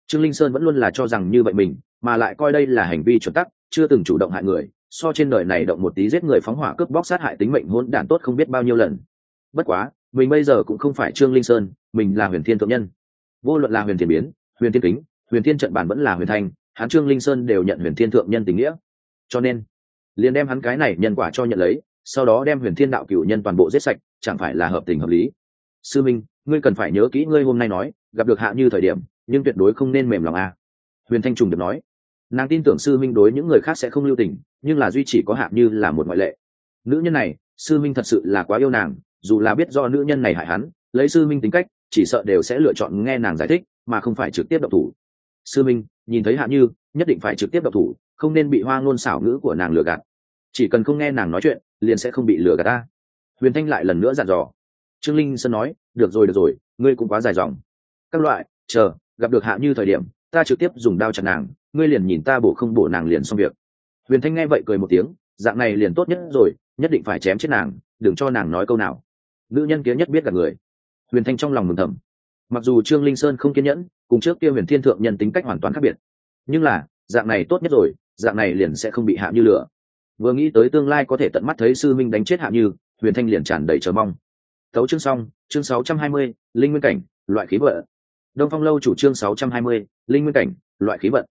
Trương linh sơn vẫn luôn là cho rằng như vậy mình, mà lại coi đây là hành vi chuẩn tắc, chưa từng chủ động hại người so trên đời này động một tí giết người phóng hỏa cướp bóc sát hại tính mệnh hỗn đản tốt không biết bao nhiêu lần. Bất quá, mình bây giờ cũng không phải trương linh sơn, mình là huyền thiên thượng nhân. Vô luận là huyền thiên biến, huyền thiên kính, huyền thiên trận bản vẫn là huyền thanh, hắn trương linh sơn đều nhận huyền thiên thượng nhân tình nghĩa. Cho nên, liền đem hắn cái này nhân quả cho nhận lấy, sau đó đem huyền thiên đạo cửu nhân toàn bộ giết sạch, chẳng phải là hợp tình hợp lý. Sư minh, ngươi cần phải nhớ kỹ ngươi hôm nay nói, gặp được hạ như thời điểm, nhưng tuyệt đối không nên mềm lòng a. Huyền thanh trùng được nói. Nàng tin tưởng sư minh đối những người khác sẽ không lưu tình nhưng là duy chỉ có hạ như là một ngoại lệ. Nữ nhân này, sư minh thật sự là quá yêu nàng, dù là biết do nữ nhân này hại hắn, lấy sư minh tính cách, chỉ sợ đều sẽ lựa chọn nghe nàng giải thích, mà không phải trực tiếp độc thủ. Sư minh, nhìn thấy hạ như, nhất định phải trực tiếp độc thủ, không nên bị hoa ngôn xảo ngữ của nàng lừa gạt. Chỉ cần không nghe nàng nói chuyện, liền sẽ không bị lừa gạt ta. Huyền thanh lại lần nữa dặn dò. Trương linh sơn nói, được rồi được rồi, ngươi cũng quá dài dòng. Các loại, chờ, gặp được hạ như thời điểm, ta trực tiếp dùng đao chặt nàng, ngươi liền nhìn ta bổ không bổ nàng liền xong việc huyền thanh nghe vậy cười một tiếng dạng này liền tốt nhất rồi nhất định phải chém chết nàng đừng cho nàng nói câu nào. Nữ nhân kia nhất biết cả người. Huyền thanh trong lòng mừng thầm. Mặc dù trương linh sơn không kiên nhẫn cùng trước kia huyền thiên thượng nhân tính cách hoàn toàn khác biệt nhưng là dạng này tốt nhất rồi dạng này liền sẽ không bị hạ như lửa. Vừa nghĩ tới tương lai có thể tận mắt thấy sư minh đánh chết hạ như huyền thanh liền tràn đầy chờ mong. Tấu chương xong chương 620, linh nguyên cảnh loại khí vận. Đông phong lâu chủ chương 620, linh nguyên cảnh loại khí vận.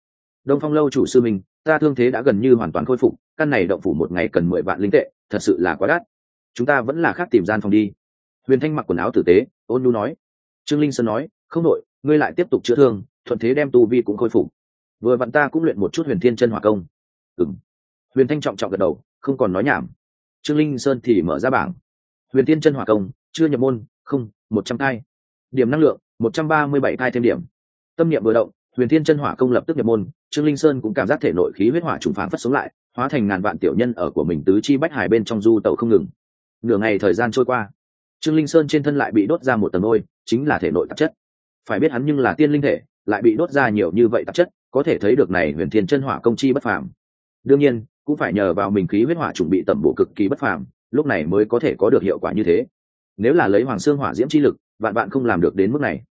Đông phong lâu chủ sư minh ta thương thế đã gần như hoàn toàn khôi phục, căn này động phủ một ngày cần mười vạn linh tệ, thật sự là quá đắt. Chúng ta vẫn là khác tìm gian phòng đi. Huyền thanh mặc quần áo tử tế, ôn nhu nói. Trương linh sơn nói, không đội ngươi lại tiếp tục chữa thương, thuận thế đem tu vi cũng khôi phục. Vừa vặn ta cũng luyện một chút huyền thiên chân hỏa công. Ừng huyền thanh trọng trọng gật đầu, không còn nói nhảm. Trương linh sơn thì mở ra bảng. Huyền thiên chân hỏa công, chưa nhập môn, không, một trăm thai. Điểm năng lượng, một trăm ba mươi bảy thai thêm điểm. Tâm niệm vừa động, huyền thiên chân hỏa công lập tức nhập môn trương linh sơn cũng cảm giác thể nội khí huyết hỏa trùng phán phất sống lại, hóa thành ngàn vạn tiểu nhân ở của mình tứ chi bách hải bên trong du tàu không ngừng. Nửa ngày thời gian trôi qua, trương linh sơn trên thân lại bị đốt ra một tầng ôi chính là thể nội tạp chất. Phải biết hắn nhưng là tiên linh thể, lại bị đốt ra nhiều như vậy tạp chất, có thể thấy được này huyền thiên chân hỏa công chi bất phàm. Đương nhiên, cũng phải nhờ vào mình khí huyết hỏa chuẩn bị tẩm bổ cực kỳ bất phàm, lúc này mới có thể có được hiệu quả như thế. Nếu là lấy hoàng xương hỏa diễm chi lực, vạn bạn không làm được đến mức này.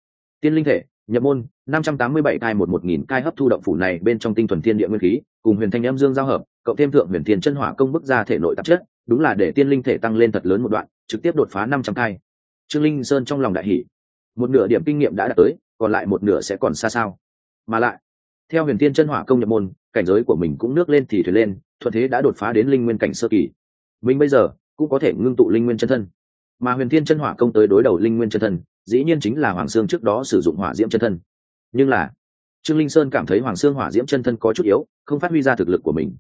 Tiên linh thể nhập môn, năm trăm tám mươi bảy cai một một nghìn cai hấp thu động phủ này bên trong tinh thuần thiên địa nguyên khí, cùng huyền thanh em dương giao hợp, cộng thêm thượng huyền thiên chân hỏa công bức ra thể nội tạp chất, đúng là để tiên linh thể tăng lên thật lớn một đoạn, trực tiếp đột phá năm trăm cai. Trương linh sơn trong lòng đại hỷ một nửa điểm kinh nghiệm đã đạt tới, còn lại một nửa sẽ còn xa sao. Mà lại, theo huyền thiên chân hỏa công nhập môn, cảnh giới của mình cũng nước lên thì thuyền lên, thuận thế đã đột phá đến linh nguyên cảnh sơ kỳ. Mình bây giờ cũng có thể ngưng tụ linh nguyên chân thân. Mà huyền thiên chân hỏa công tới đối đầu linh nguyên chân thân dĩ nhiên chính là hoàng sương trước đó sử dụng hỏa diễm chân thân. Nhưng là, trương linh sơn cảm thấy hoàng sương hỏa diễm chân thân có chút yếu, không phát huy ra thực lực của mình.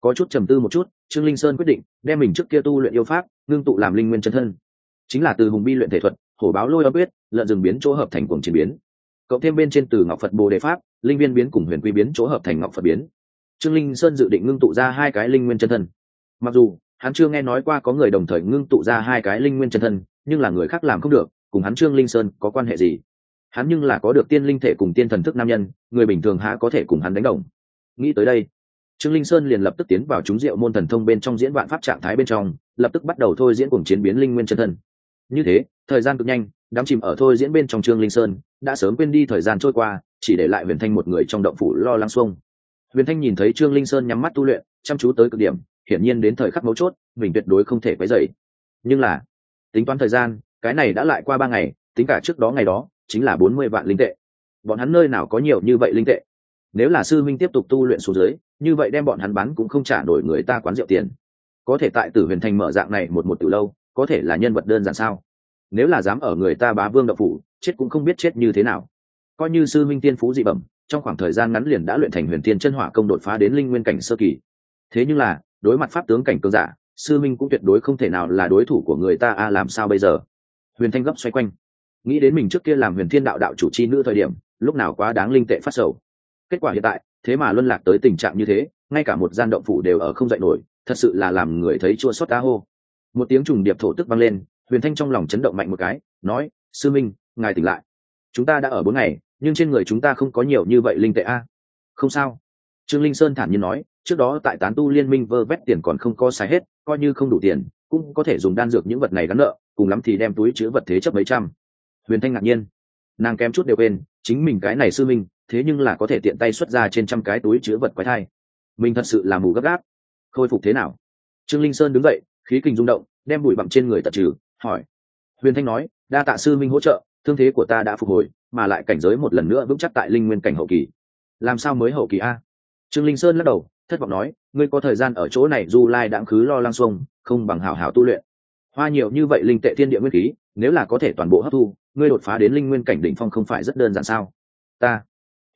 Có chút trầm tư một chút, trương linh sơn quyết định đem mình trước kia tu luyện yêu pháp, ngưng tụ làm linh nguyên chân thân. Chính là từ hùng bi luyện thể thuật, hổ báo lôi âm quyết, lợn rừng biến chỗ hợp thành cuồng chiến biến. Cộng thêm bên trên từ ngọc phật bồ đề pháp, linh viên biến cùng huyền quy biến chỗ hợp thành ngọc phật biến. Trương linh sơn dự định ngưng tụ ra hai cái linh nguyên chân thân. Mặc dù, hắn chưa nghe nói qua có người đồng thời ngưng tụ ra hai cái linh nguyên chân thân, nhưng là người khác làm không được cùng hắn trương linh sơn có quan hệ gì? Hắn nhưng là có được tiên linh thể cùng tiên thần thức nam nhân, người bình thường há có thể cùng hắn đánh đồng. Nghĩ tới đây, trương linh sơn liền lập tức tiến vào trúng diệu môn thần thông bên trong diễn vạn pháp trạng thái bên trong, lập tức bắt đầu thôi diễn cùng chiến biến linh nguyên chân thân. Như thế, thời gian cực nhanh, đám chìm ở thôi diễn bên trong trương linh sơn đã sớm quên đi thời gian trôi qua, chỉ để lại huyền thanh một người trong động phủ lo lắng xuông. Huyền thanh nhìn thấy trương linh sơn nhắm mắt tu luyện, chăm chú tới cực điểm, hiển nhiên đến thời khắc mấu chốt, mình tuyệt đối không thể quấy dậy nhưng là, tính toán thời gian cái này đã lại qua ba ngày, tính cả trước đó ngày đó, chính là bốn mươi vạn linh tệ. Bọn hắn nơi nào có nhiều như vậy linh tệ? Nếu là sư minh tiếp tục tu luyện xuống dưới, như vậy đem bọn hắn bán cũng không trả nổi người ta quán rượu tiền. Có thể tại tử huyền thành mở dạng này một một từ lâu, có thể là nhân vật đơn giản sao? Nếu là dám ở người ta bá vương đậu phủ, chết cũng không biết chết như thế nào. Coi như sư minh tiên phú dị bẩm, trong khoảng thời gian ngắn liền đã luyện thành huyền tiên chân hỏa công đột phá đến linh nguyên cảnh sơ kỳ. Thế nhưng là, đối mặt pháp tướng cảnh cường giả, sư minh cũng tuyệt đối không thể nào là đối thủ của người ta, a, làm sao bây giờ? Huyền thanh gấp xoay quanh. Nghĩ đến mình trước kia làm huyền thiên đạo đạo chủ c h i nữ thời điểm, lúc nào quá đáng linh tệ phát sầu. Kết quả hiện tại, thế mà luân lạc tới tình trạng như thế, ngay cả một gian động phủ đều ở không dạy nổi, thật sự là làm người thấy chua xót cá hô. Một tiếng trùng điệp thổ tức vang lên, huyền thanh trong lòng chấn động mạnh một cái, nói, sư minh, ngài tỉnh lại. Chúng ta đã ở bốn ngày, nhưng trên người chúng ta không có nhiều như vậy linh tệ a. Không sao. Trương linh sơn thản nhiên nói, trước đó tại tán tu liên minh vơ vét tiền còn không có sai hết, coi như không đủ tiền cũng có thể dùng đan dược những vật này gắn nợ, cùng lắm thì đem túi chứa vật thế chấp mấy trăm. Huyền thanh ngạc nhiên. Nàng kém chút đều quên, chính mình cái này sư minh, thế nhưng là có thể tiện tay xuất ra trên trăm cái túi chứa vật quái thai. Mình thật sự là mù gấp gáp. Khôi phục thế nào? Trương linh sơn đứng dậy, khí kinh rung động, đem bụi bặm trên người tật trừ, hỏi. Huyền thanh nói, đa tạ sư minh hỗ trợ, thương thế của ta đã phục hồi, mà lại cảnh giới một lần nữa vững chắc tại linh nguyên cảnh hậu kỳ. Làm sao mới hậu kỳ a? Trương linh sơn lắc đầu thất vọng nói, ngươi có thời gian ở chỗ này du lai đãng khứ lo lang xuông, không bằng hảo hảo tu luyện. Hoa nhiều như vậy linh tệ thiên địa nguyên khí, nếu là có thể toàn bộ hấp thu, ngươi đột phá đến linh nguyên cảnh đỉnh phong không phải rất đơn giản sao? Ta.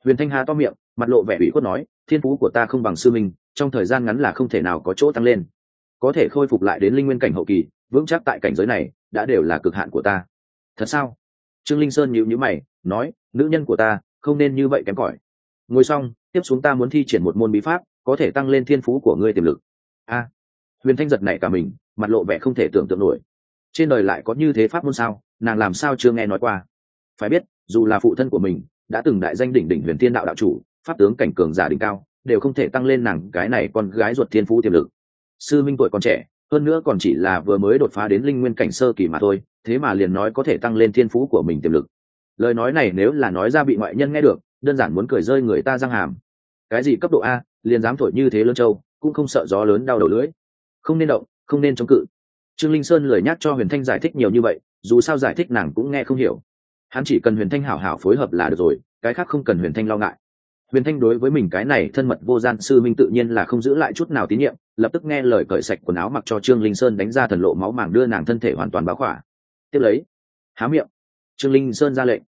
Huyền thanh hà to miệng, mặt lộ vẻ ủy khuất nói, thiên phú của ta không bằng sư minh, trong thời gian ngắn là không thể nào có chỗ tăng lên. Có thể khôi phục lại đến linh nguyên cảnh hậu kỳ, vững chắc tại cảnh giới này, đã đều là cực hạn của ta. Thật sao? Trương linh sơn nhịu nhữ mày, nói, nữ nhân của ta, không nên như vậy kém cỏi. Ngồi xong, tiếp xuống ta muốn thi triển một môn bí pháp có thể tăng lên thiên phú của ngươi tiềm lực. A, huyền thanh giật này cả mình, mặt lộ vẻ không thể tưởng tượng nổi. Trên đời lại có như thế pháp môn sao? Nàng làm sao chưa nghe nói qua? Phải biết, dù là phụ thân của mình, đã từng đại danh đỉnh đỉnh huyền thiên đạo đạo chủ, pháp tướng cảnh cường giả đỉnh cao, đều không thể tăng lên nàng cái này con gái ruột thiên phú tiềm lực. Sư minh tuổi còn trẻ, hơn nữa còn chỉ là vừa mới đột phá đến linh nguyên cảnh sơ kỳ mà thôi, thế mà liền nói có thể tăng lên thiên phú của mình tiềm lực. Lời nói này nếu là nói ra bị ngoại nhân nghe được, đơn giản muốn cười rơi người ta răng hàm. Cái gì cấp độ a? Liền dám thổi như thế lớn châu cũng không sợ gió lớn đau đầu lưỡi. Không nên động, không nên chống cự. Trương linh sơn lời nhắc cho huyền thanh giải thích nhiều như vậy, dù sao giải thích nàng cũng nghe không hiểu. Hắn chỉ cần huyền thanh hảo hảo phối hợp là được rồi, cái khác không cần huyền thanh lo ngại. Huyền thanh đối với mình cái này thân mật vô gian sư minh tự nhiên là không giữ lại chút nào tín nhiệm, lập tức nghe lời cởi sạch quần áo mặc cho trương linh sơn đánh ra thần lộ máu màng đưa nàng thân thể hoàn toàn báo khỏa. Tiếp lấy, há miệng, trương linh sơn ra lệnh.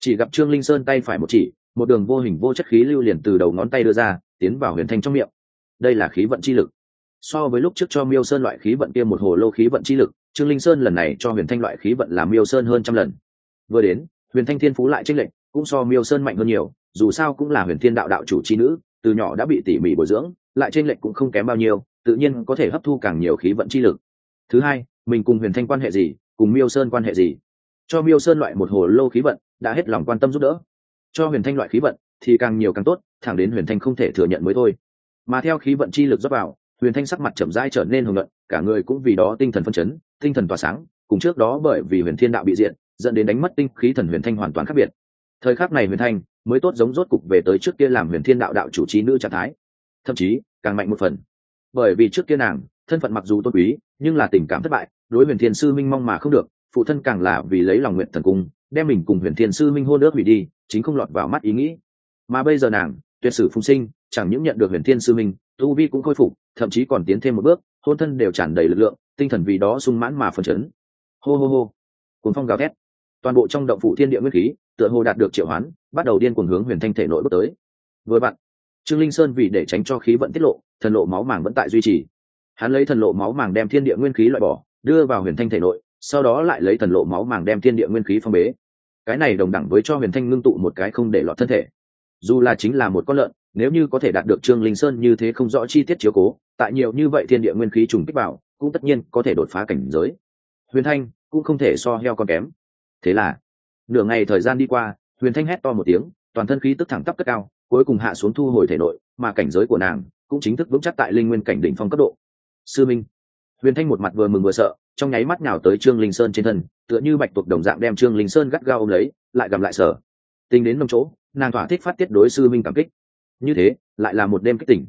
Chỉ gặp trương linh sơn tay phải một chỉ, một đường vô hình vô chất khí lưu liền từ đầu ngón tay đưa ra tiến vào huyền thanh trong miệng. Đây là khí vận chi lực. So với lúc trước cho miêu sơn loại khí vận kia một hồ lô khí vận chi lực, trương linh sơn lần này cho huyền thanh loại khí vận làm miêu sơn hơn trăm lần. Vừa đến, huyền thanh thiên phú lại trích lệnh cũng so miêu sơn mạnh hơn nhiều, dù sao cũng là huyền thiên đạo đạo chủ c h i nữ, từ nhỏ đã bị tỉ mỉ bồi dưỡng, lại trên lệnh cũng không kém bao nhiêu, tự nhiên có thể hấp thu càng nhiều khí vận chi lực. Thứ hai, mình cùng huyền thanh quan hệ gì, cùng miêu sơn quan hệ gì? Cho miêu sơn loại một hồ lô khí vận, đã hết lòng quan tâm giúp đỡ. Cho huyền thanh loại khí vận thì càng nhiều càng tốt, thẳng đến huyền thanh không thể thừa nhận mới thôi. Mà theo khí vận chi lực dốc vào, huyền thanh sắc mặt chậm rãi trở nên hưởng luận cả người cũng vì đó tinh thần phân chấn, tinh thần tỏa sáng, cùng trước đó bởi vì huyền thiên đạo bị diện dẫn đến đánh mất tinh khí thần huyền thanh hoàn toàn khác biệt. Thời khắc này huyền thanh mới tốt giống rốt cục về tới trước kia làm huyền thiên đạo đạo chủ trí nữ trạng thái. Thậm chí, càng mạnh một phần. Bởi vì trước kia nàng, thân phận mặc dù tôn quý, nhưng là tình cảm thất bại, đối huyền thiên sư minh mong mà không được, phụ thân càng là vì lấy lòng nguyện thần cung, đem mình cùng huyền thiên sư minh hôn ước hủy đi, chính không lọt vào mắt ý nghĩ mà bây giờ nàng, tuyệt sử phùng sinh, chẳng những nhận được huyền thiên sư minh, tu vi cũng khôi phục, thậm chí còn tiến thêm một bước, hôn thân đều tràn đầy lực lượng, tinh thần vì đó sung mãn mà phần chấn. Hô hô hô. Cùng phong gào thét. Toàn bộ trong động phủ thiên địa nguyên khí, tựa hồ đạt được triệu hoán, bắt đầu điên cuồng hướng huyền thanh thể nội bước tới. Vừa bạn trương linh sơn vì để tránh cho khí vận tiết lộ, thần lộ máu màng vẫn tại duy trì. Hắn lấy thần lộ máu màng đem thiên địa nguyên khí loại bỏ, đưa vào huyền thanh thể nội, sau đó lại lấy thần lộ máu màng đem thiên địa nguyên khí phong bế. Cái này đồng đẳng với cho huyền thanh ngưng tụ một cái không để lọt thân thể dù là chính là một con lợn, nếu như có thể đạt được trương linh sơn như thế không rõ chi tiết chiếu cố, tại nhiều như vậy thiên địa nguyên khí trùng kích vào cũng tất nhiên có thể đột phá cảnh giới. Huyền thanh cũng không thể so heo con kém. Thế là, nửa ngày thời gian đi qua, huyền thanh hét to một tiếng, toàn thân khí tức thẳng tắp cất cao, cuối cùng hạ xuống thu hồi thể nội, mà cảnh giới của nàng cũng chính thức vững chắc tại linh nguyên cảnh đỉnh phong cấp độ. Sư minh, huyền thanh một mặt vừa mừng vừa sợ, trong nháy mắt nào tới trương linh sơn trên thân, tựa như bạch tuộc đồng dạng đem trương linh sơn gắt gao ôm lấy, lại gầm lại sở. Tính đến nông chỗ nàng thỏa thích phát tiết đối sư minh cảm kích. Như thế, lại là một đêm kích tỉnh.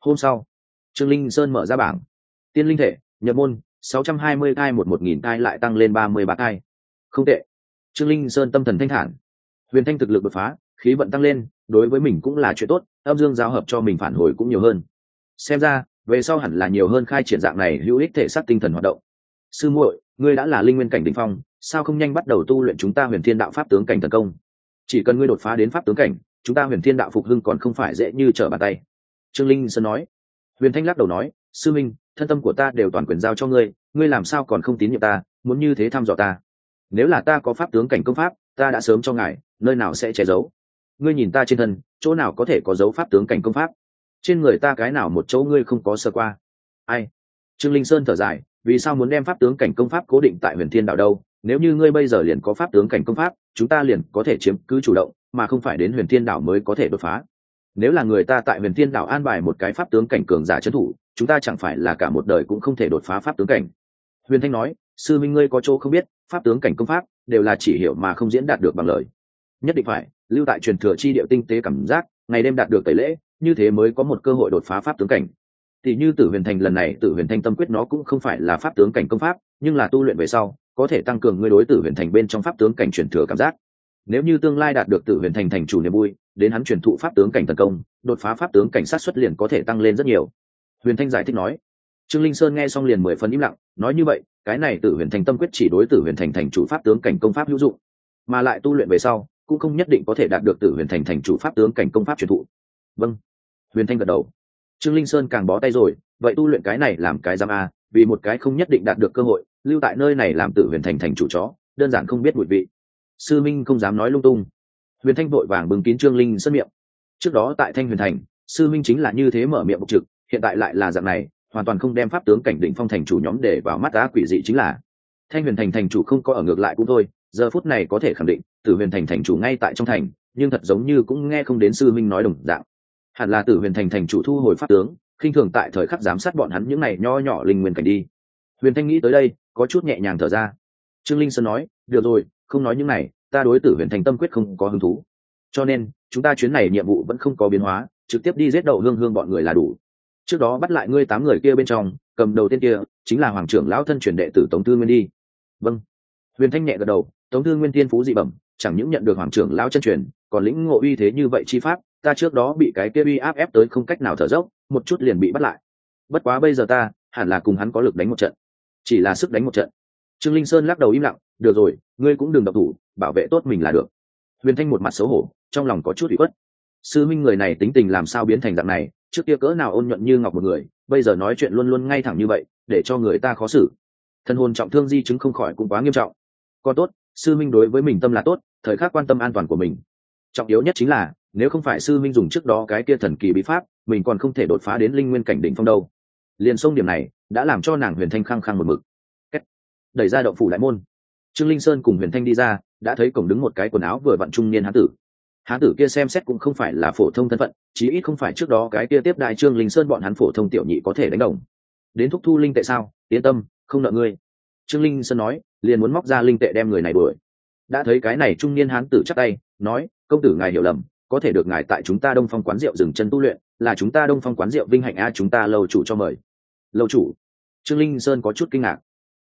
Hôm sau, trương linh sơn mở ra bảng. Tiên linh thể, nhập môn, sáu trăm hai mươi thai một một nghìn thai lại tăng lên ba mươi ba thai. Không tệ. Trương linh sơn tâm thần thanh thản. Huyền thanh thực lực đột phá, khí vận tăng lên, đối với mình cũng là chuyện tốt, âm dương giao hợp cho mình phản hồi cũng nhiều hơn. Xem ra, về sau hẳn là nhiều hơn khai triển dạng này hữu ích thể xác tinh thần hoạt động. Sư muội, ngươi đã là linh nguyên cảnh đ ỉ n h phong, sao không nhanh bắt đầu tu luyện chúng ta huyền thiên đạo pháp tướng cảnh tấn công? Chỉ cần ngươi đột phá đến pháp tướng cảnh, chúng ta huyền thiên đạo phục hưng còn không phải dễ như trở bàn tay. Trương linh sơn nói. Huyền thanh lắc đầu nói, sư minh, thân tâm của ta đều toàn quyền giao cho ngươi ngươi làm sao còn không tín nhiệm ta, muốn như thế thăm dò ta? Nếu là ta có pháp tướng cảnh công pháp, ta đã sớm cho ngài, nơi nào sẽ che giấu? Ngươi nhìn ta trên thân, chỗ nào có thể có dấu pháp tướng cảnh công pháp? Trên người ta cái nào một chỗ ngươi không có sơ qua? Ai? Trương linh sơn thở dài, vì sao muốn đem pháp tướng cảnh công pháp cố định tại huyền thiên đạo đâu? Nếu như ngươi bây giờ liền có pháp tướng cảnh công pháp, chúng ta liền có thể chiếm cứ chủ động, mà không phải đến huyền thiên đảo mới có thể đột phá. Nếu là người ta tại huyền thiên đảo an bài một cái pháp tướng cảnh cường giả trấn thủ, chúng ta chẳng phải là cả một đời cũng không thể đột phá pháp tướng cảnh. Huyền thanh nói, sư minh ngươi có chỗ không biết, pháp tướng cảnh công pháp đều là chỉ hiểu mà không diễn đạt được bằng lời. Nhất định phải lưu tại truyền thừa chi điệu tinh tế cảm giác, ngày đêm đạt được tẩy lễ, như thế mới có một cơ hội đột phá pháp tướng cảnh. Thì như tử huyền thành lần này, tử huyền thanh tâm quyết nó cũng không phải là pháp tướng cảnh công pháp, nhưng là tu luyện về sau có thể tăng cường ngươi đối tử huyền thành bên trong pháp tướng cảnh truyền thừa cảm giác. Nếu như tương lai đạt được tử huyền thành thành chủ niềm vui, đến hắn truyền thụ pháp tướng cảnh tấn công, đột phá pháp tướng cảnh sát xuất liền có thể tăng lên rất nhiều. Huyền thanh giải thích nói. Trương linh sơn nghe xong liền mười phần im lặng, nói như vậy, cái này tử huyền thành tâm quyết chỉ đối tử huyền thành thành chủ pháp tướng cảnh công pháp hữu dụng, mà lại tu luyện về sau, cũng không nhất định có thể đạt được tử huyền thành thành chủ pháp tướng cảnh công pháp truyền thụ. Vâng. Huyền thanh gật đầu. Trương linh sơn càng bó tay rồi, vậy tu luyện cái này làm cái giam a vì một cái không nhất định đạt được cơ hội, lưu tại nơi này làm tử huyền thành thành chủ chó, đơn giản không biết bụi vị. Sư minh không dám nói lung tung. Huyền thanh vội vàng bừng kín trương linh sân miệng. Trước đó tại thanh huyền thành, sư minh chính là như thế mở miệng bộc trực, hiện tại lại là dạng này, hoàn toàn không đem pháp tướng cảnh định phong thành chủ nhóm để vào mắt đá quỷ dị chính là. Thanh huyền thành thành chủ không có ở ngược lại cũng thôi, giờ phút này có thể khẳng định, tử huyền thành thành chủ ngay tại trong thành, nhưng thật giống như cũng nghe không đến sư minh nói đồng dạng. Hẳn là tử huyền thành thành chủ thu hồi pháp tướng khinh thường tại thời khắc giám sát bọn hắn những này nho nhỏ linh nguyên cảnh đi. Huyền thanh nghĩ tới đây, có chút nhẹ nhàng thở ra. Trương linh sơn nói, được rồi, không nói những này, ta đối tử huyền thành tâm quyết không có hứng thú. Cho nên, chúng ta chuyến này nhiệm vụ vẫn không có biến hóa, trực tiếp đi giết đầu hương hương bọn người là đủ. Trước đó bắt lại ngươi tám người kia bên trong, cầm đầu tên kia, chính là hoàng trưởng lão thân truyền đệ tử tống tư nguyên đi. Vâng. Huyền thanh nhẹ gật đầu, tống tư nguyên tiên phú dị bẩm, chẳng những nhận được hoàng trưởng lão chân truyền, còn lĩnh ngộ uy thế như vậy chi pháp, ta trước đó bị cái kia uy áp ép tới không cách nào thở dốc một chút liền bị bắt lại. Bất quá bây giờ ta, hẳn là cùng hắn có lực đánh một trận. Chỉ là sức đánh một trận. Trương linh sơn lắc đầu im lặng, được rồi, ngươi cũng đừng độc thủ, bảo vệ tốt mình là được. Huyền thanh một mặt xấu hổ, trong lòng có chút bị khuất. Sư minh người này tính tình làm sao biến thành dạng này, trước kia cỡ nào ôn nhuận như ngọc một người, bây giờ nói chuyện luôn luôn ngay thẳng như vậy, để cho người ta khó xử. Thân hồn trọng thương di chứng không khỏi cũng quá nghiêm trọng. Còn tốt, sư minh đối với mình tâm là tốt, thời khắc quan tâm an toàn của mình. Trọng yếu nhất chính là nếu không phải sư minh dùng trước đó cái kia thần kỳ bí pháp, mình còn không thể đột phá đến linh nguyên cảnh đỉnh phong đâu. Liền sông điểm này, đã làm cho nàng huyền thanh khăng khăng một mực. Đẩy ra động phủ đại môn. Trương linh sơn cùng huyền thanh đi ra, đã thấy cổng đứng một cái quần áo vừa vặn trung niên hán tử. Hán tử kia xem xét cũng không phải là phổ thông thân phận, chí ít không phải trước đó cái kia tiếp đại trương linh sơn bọn hắn phổ thông tiểu nhị có thể đánh đồng. Đến thúc thu linh tệ sao? Yên tâm, không nợ ngươi. Trương linh sơn nói, liền muốn móc ra linh tệ đem người này đuổi. Đã thấy cái này trung niên hán tử chắc tay, nói, công tử ngài hiểu lầm có thể được ngài tại chúng ta đông phong quán rượu dừng chân tu luyện là chúng ta đông phong quán rượu vinh hạnh a chúng ta lâu chủ cho mời. Lâu chủ? Trương linh sơn có chút kinh ngạc.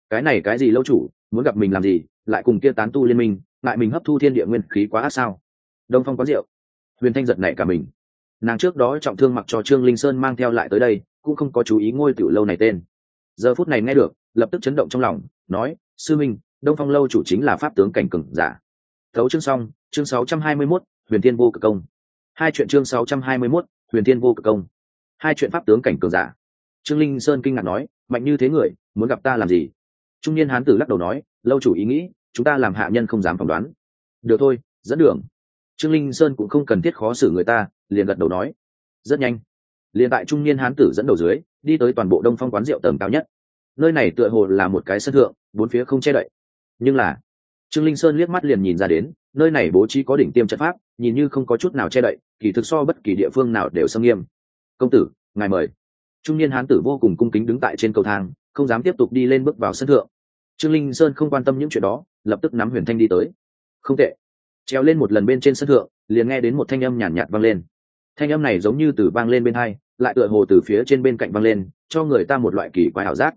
Cái này cái gì lâu chủ? Muốn gặp mình làm gì? Lại cùng kia tán tu liên minh ngại mình hấp thu thiên địa nguyên khí quá ác sao? Đông phong quán rượu. Huyền thanh giật nảy cả mình. Nàng trước đó trọng thương mặc cho trương linh sơn mang theo lại tới đây cũng không có chú ý ngôi tiểu lâu này tên. Giờ phút này nghe được lập tức chấn động trong lòng nói sư minh đông phong lâu chủ chính là pháp tướng cảnh cừng giả. Thấu chương xong chương 621, huyền thiên vô cực công. Hai chuyện chương 621, huyền thiên vô cực công. Hai chuyện pháp tướng cảnh cường giả. Trương linh sơn kinh ngạc nói mạnh như thế người muốn gặp ta làm gì? Trung niên hán tử lắc đầu nói lâu chủ ý nghĩ chúng ta làm hạ nhân không dám phỏng đoán. Được thôi dẫn đường. Trương linh sơn cũng không cần thiết khó xử người ta liền gật đầu nói rất nhanh. Liền tại trung niên hán tử dẫn đầu dưới đi tới toàn bộ đông phong quán rượu tầm cao nhất. Nơi này tựa hồ là một cái sân thượng bốn phía không che đậy. Nhưng là trương linh sơn liếc mắt liền nhìn ra đến nơi này bố trí có đỉnh tiêm trận pháp nhìn như không có chút nào che đậy kỳ thực so bất kỳ địa phương nào đều xâm nghiêm. Công tử ngài mời. Trung niên hán tử vô cùng cung kính đứng tại trên cầu thang không dám tiếp tục đi lên bước vào sân thượng. Trương linh sơn không quan tâm những chuyện đó lập tức nắm huyền thanh đi tới. Không tệ. Treo lên một lần bên trên sân thượng liền nghe đến một thanh âm nhàn nhạt, nhạt vang lên. Thanh âm này giống như từ vang lên bên hai lại tựa hồ từ phía trên bên cạnh vang lên cho người ta một loại kỳ quái ảo giác.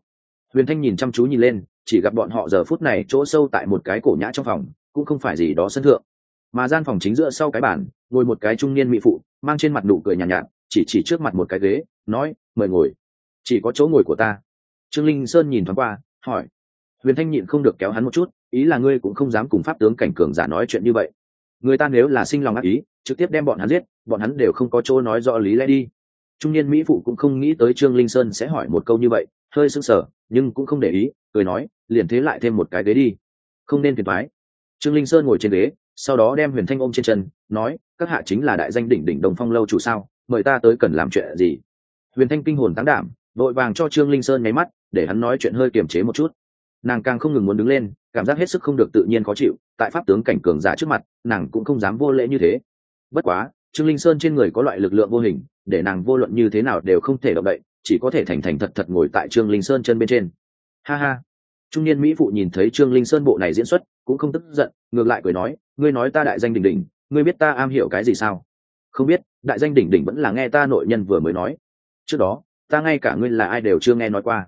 Huyền thanh nhìn chăm chú nhìn lên chỉ gặp bọn họ giờ phút này chỗ sâu tại một cái cổ nhã trong phòng cũng không phải gì đó sân thượng. Mà gian phòng chính giữa sau cái bàn ngồi một cái trung niên mỹ phụ mang trên mặt nụ cười nhàn nhạt, nhạt chỉ chỉ trước mặt một cái ghế nói mời ngồi. Chỉ có chỗ ngồi của ta. Trương linh sơn nhìn thoáng qua hỏi. Huyền thanh nhịn không được kéo hắn một chút ý là ngươi cũng không dám cùng pháp tướng cảnh cường giả nói chuyện như vậy. Người ta nếu là sinh lòng ác ý trực tiếp đem bọn hắn giết bọn hắn đều không có chỗ nói rõ lý lẽ đi. Trung niên mỹ phụ cũng không nghĩ tới trương linh sơn sẽ hỏi một câu như vậy hơi sững sờ nhưng cũng không để ý cười nói liền thế lại thêm một cái ghế đi. Không nên phiền thoái trương linh sơn ngồi trên ghế, sau đó đem huyền thanh ôm trên chân, nói, các hạ chính là đại danh đỉnh đỉnh đồng phong lâu chủ sao? Mời ta tới cần làm chuyện gì? Huyền thanh kinh hồn tán đảm, vội vàng cho trương linh sơn nháy mắt, để hắn nói chuyện hơi kiềm chế một chút. Nàng càng không ngừng muốn đứng lên, cảm giác hết sức không được tự nhiên khó chịu, tại pháp tướng cảnh cường giả trước mặt, nàng cũng không dám vô lễ như thế. Bất quá, trương linh sơn trên người có loại lực lượng vô hình, để nàng vô luận như thế nào đều không thể động đậy, chỉ có thể thành thành thật thật ngồi tại trương linh sơn chân bên trên. Ha ha. Trung niên mỹ phụ nhìn thấy trương linh sơn bộ này diễn xuất cũng không tức giận, ngược lại cười nói, ngươi nói ta đại danh đình đình ngươi biết ta am hiểu cái gì sao? Không biết, đại danh đỉnh đỉnh vẫn là nghe ta nội nhân vừa mới nói. Trước đó, ta ngay cả ngươi là ai đều chưa nghe nói qua.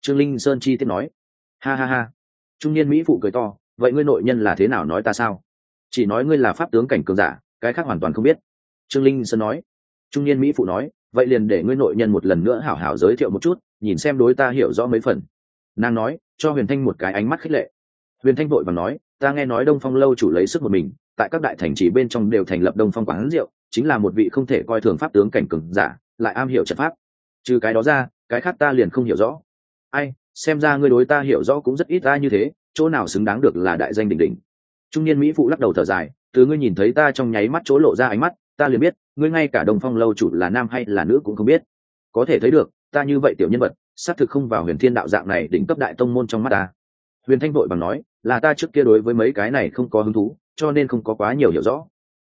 Trương linh sơn chi tiết nói. Ha ha ha. Trung niên mỹ phụ cười to, vậy ngươi nội nhân là thế nào nói ta sao? Chỉ nói ngươi là pháp tướng cảnh cường giả, cái khác hoàn toàn không biết. Trương linh sơn nói. Trung niên mỹ phụ nói, vậy liền để ngươi nội nhân một lần nữa hảo hảo giới thiệu một chút, nhìn xem đối ta hiểu rõ mấy phần. Nàng nói, cho huyền thanh một cái ánh mắt khích lệ huyền thanh vội và nói, ta nghe nói đông phong lâu chủ lấy sức một mình, tại các đại thành trì bên trong đều thành lập đông phong quán rượu, chính là một vị không thể coi thường pháp tướng cảnh cường giả, lại am hiểu trận pháp. Trừ cái đó ra, cái khác ta liền không hiểu rõ. Ai, xem ra ngươi đối ta hiểu rõ cũng rất ít ta như thế, chỗ nào xứng đáng được là đại danh đỉnh đỉnh. Trung niên mỹ phụ lắc đầu thở dài, từ ngươi nhìn thấy ta trong nháy mắt chỗ lộ ra ánh mắt, ta liền biết, ngươi ngay cả đông phong lâu chủ là nam hay là nữ cũng không biết. Có thể thấy được, ta như vậy tiểu nhân vật, xác thực không vào huyền thiên đạo dạng này đỉnh cấp đại tông môn trong mắt ta huyền thanh vội bằng nói, là ta trước kia đối với mấy cái này không có hứng thú, cho nên không có quá nhiều hiểu rõ.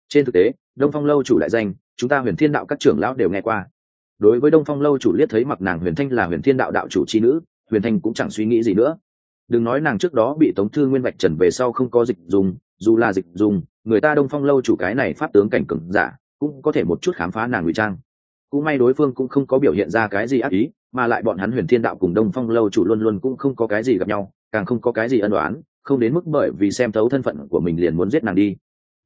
Trên thực tế, đông phong lâu chủ đại danh, chúng ta huyền thiên đạo các trưởng lão đều nghe qua. Đối với đông phong lâu chủ liếc thấy mặc nàng huyền thanh là huyền thiên đạo đạo chủ c h i nữ, huyền thanh cũng chẳng suy nghĩ gì nữa. Đừng nói nàng trước đó bị tống thư nguyên vạch trần về sau không có dịch dùng, dù là dịch dùng, người ta đông phong lâu chủ cái này pháp tướng cảnh cừng giả, cũng có thể một chút khám phá nàng ngụy trang. Cũng may đối phương cũng không có biểu hiện ra cái gì ác ý, mà lại bọn hắn huyền thiên đạo cùng đông phong lâu chủ luôn luôn cũng không có cái gì gặp nhau càng không có cái gì ân đoán không đến mức bởi vì xem thấu thân phận của mình liền muốn giết nàng đi.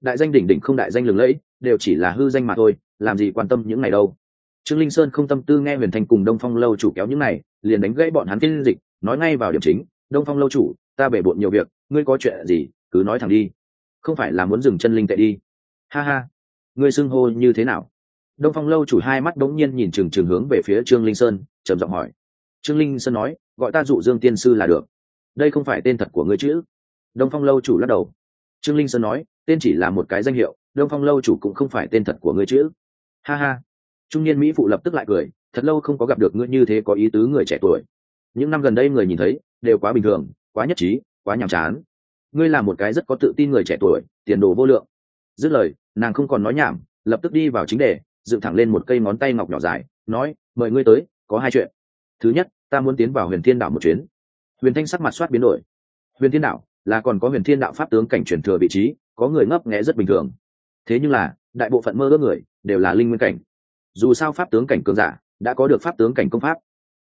Đại danh đỉnh đỉnh không đại danh lừng lẫy, đều chỉ là hư danh mà thôi, làm gì quan tâm những này đâu. Trương linh sơn không tâm tư nghe huyền thành cùng đông phong lâu chủ kéo những này, liền đánh gãy bọn hắn phiên dịch, nói ngay vào điểm chính, đông phong lâu chủ, ta bể bộn nhiều việc, ngươi có chuyện gì, cứ nói thẳng đi. Không phải là muốn dừng chân linh tệ đi. Ha ha, ngươi xưng hô như thế nào? Đông phong lâu chủ hai mắt đống nhiên nhìn trừng trừng hướng về phía trương linh sơn, trầm giọng hỏi. Trương linh sơn nói, gọi ta dụ dương tiên sư là được đây không phải tên thật của ngươi chứ? đông phong lâu chủ lắc đầu. Trương linh sơn nói, tên chỉ là một cái danh hiệu, đông phong lâu chủ cũng không phải tên thật của ngươi chứ? ha ha. Trung niên mỹ phụ lập tức lại cười, thật lâu không có gặp được ngươi như thế có ý tứ người trẻ tuổi. Những năm gần đây người nhìn thấy, đều quá bình thường, quá nhất trí, quá nhàm chán. Ngươi là một cái rất có tự tin người trẻ tuổi, tiền đồ vô lượng. Dứt lời, nàng không còn nói nhảm, lập tức đi vào chính đề, dựng thẳng lên một cây ngón tay ngọc nhỏ dài, nói, mời ngươi tới, có hai chuyện. Thứ nhất, ta muốn tiến vào huyền thiên đảo một chuyến huyền thanh sắc mặt soát biến đổi. Huyền thiên đạo, là còn có huyền thiên đạo pháp tướng cảnh truyền thừa vị trí, có người ngấp nghẽ rất bình thường. Thế nhưng là, đại bộ phận mơ ước người, đều là linh nguyên cảnh. Dù sao pháp tướng cảnh cường giả, đã có được pháp tướng cảnh công pháp,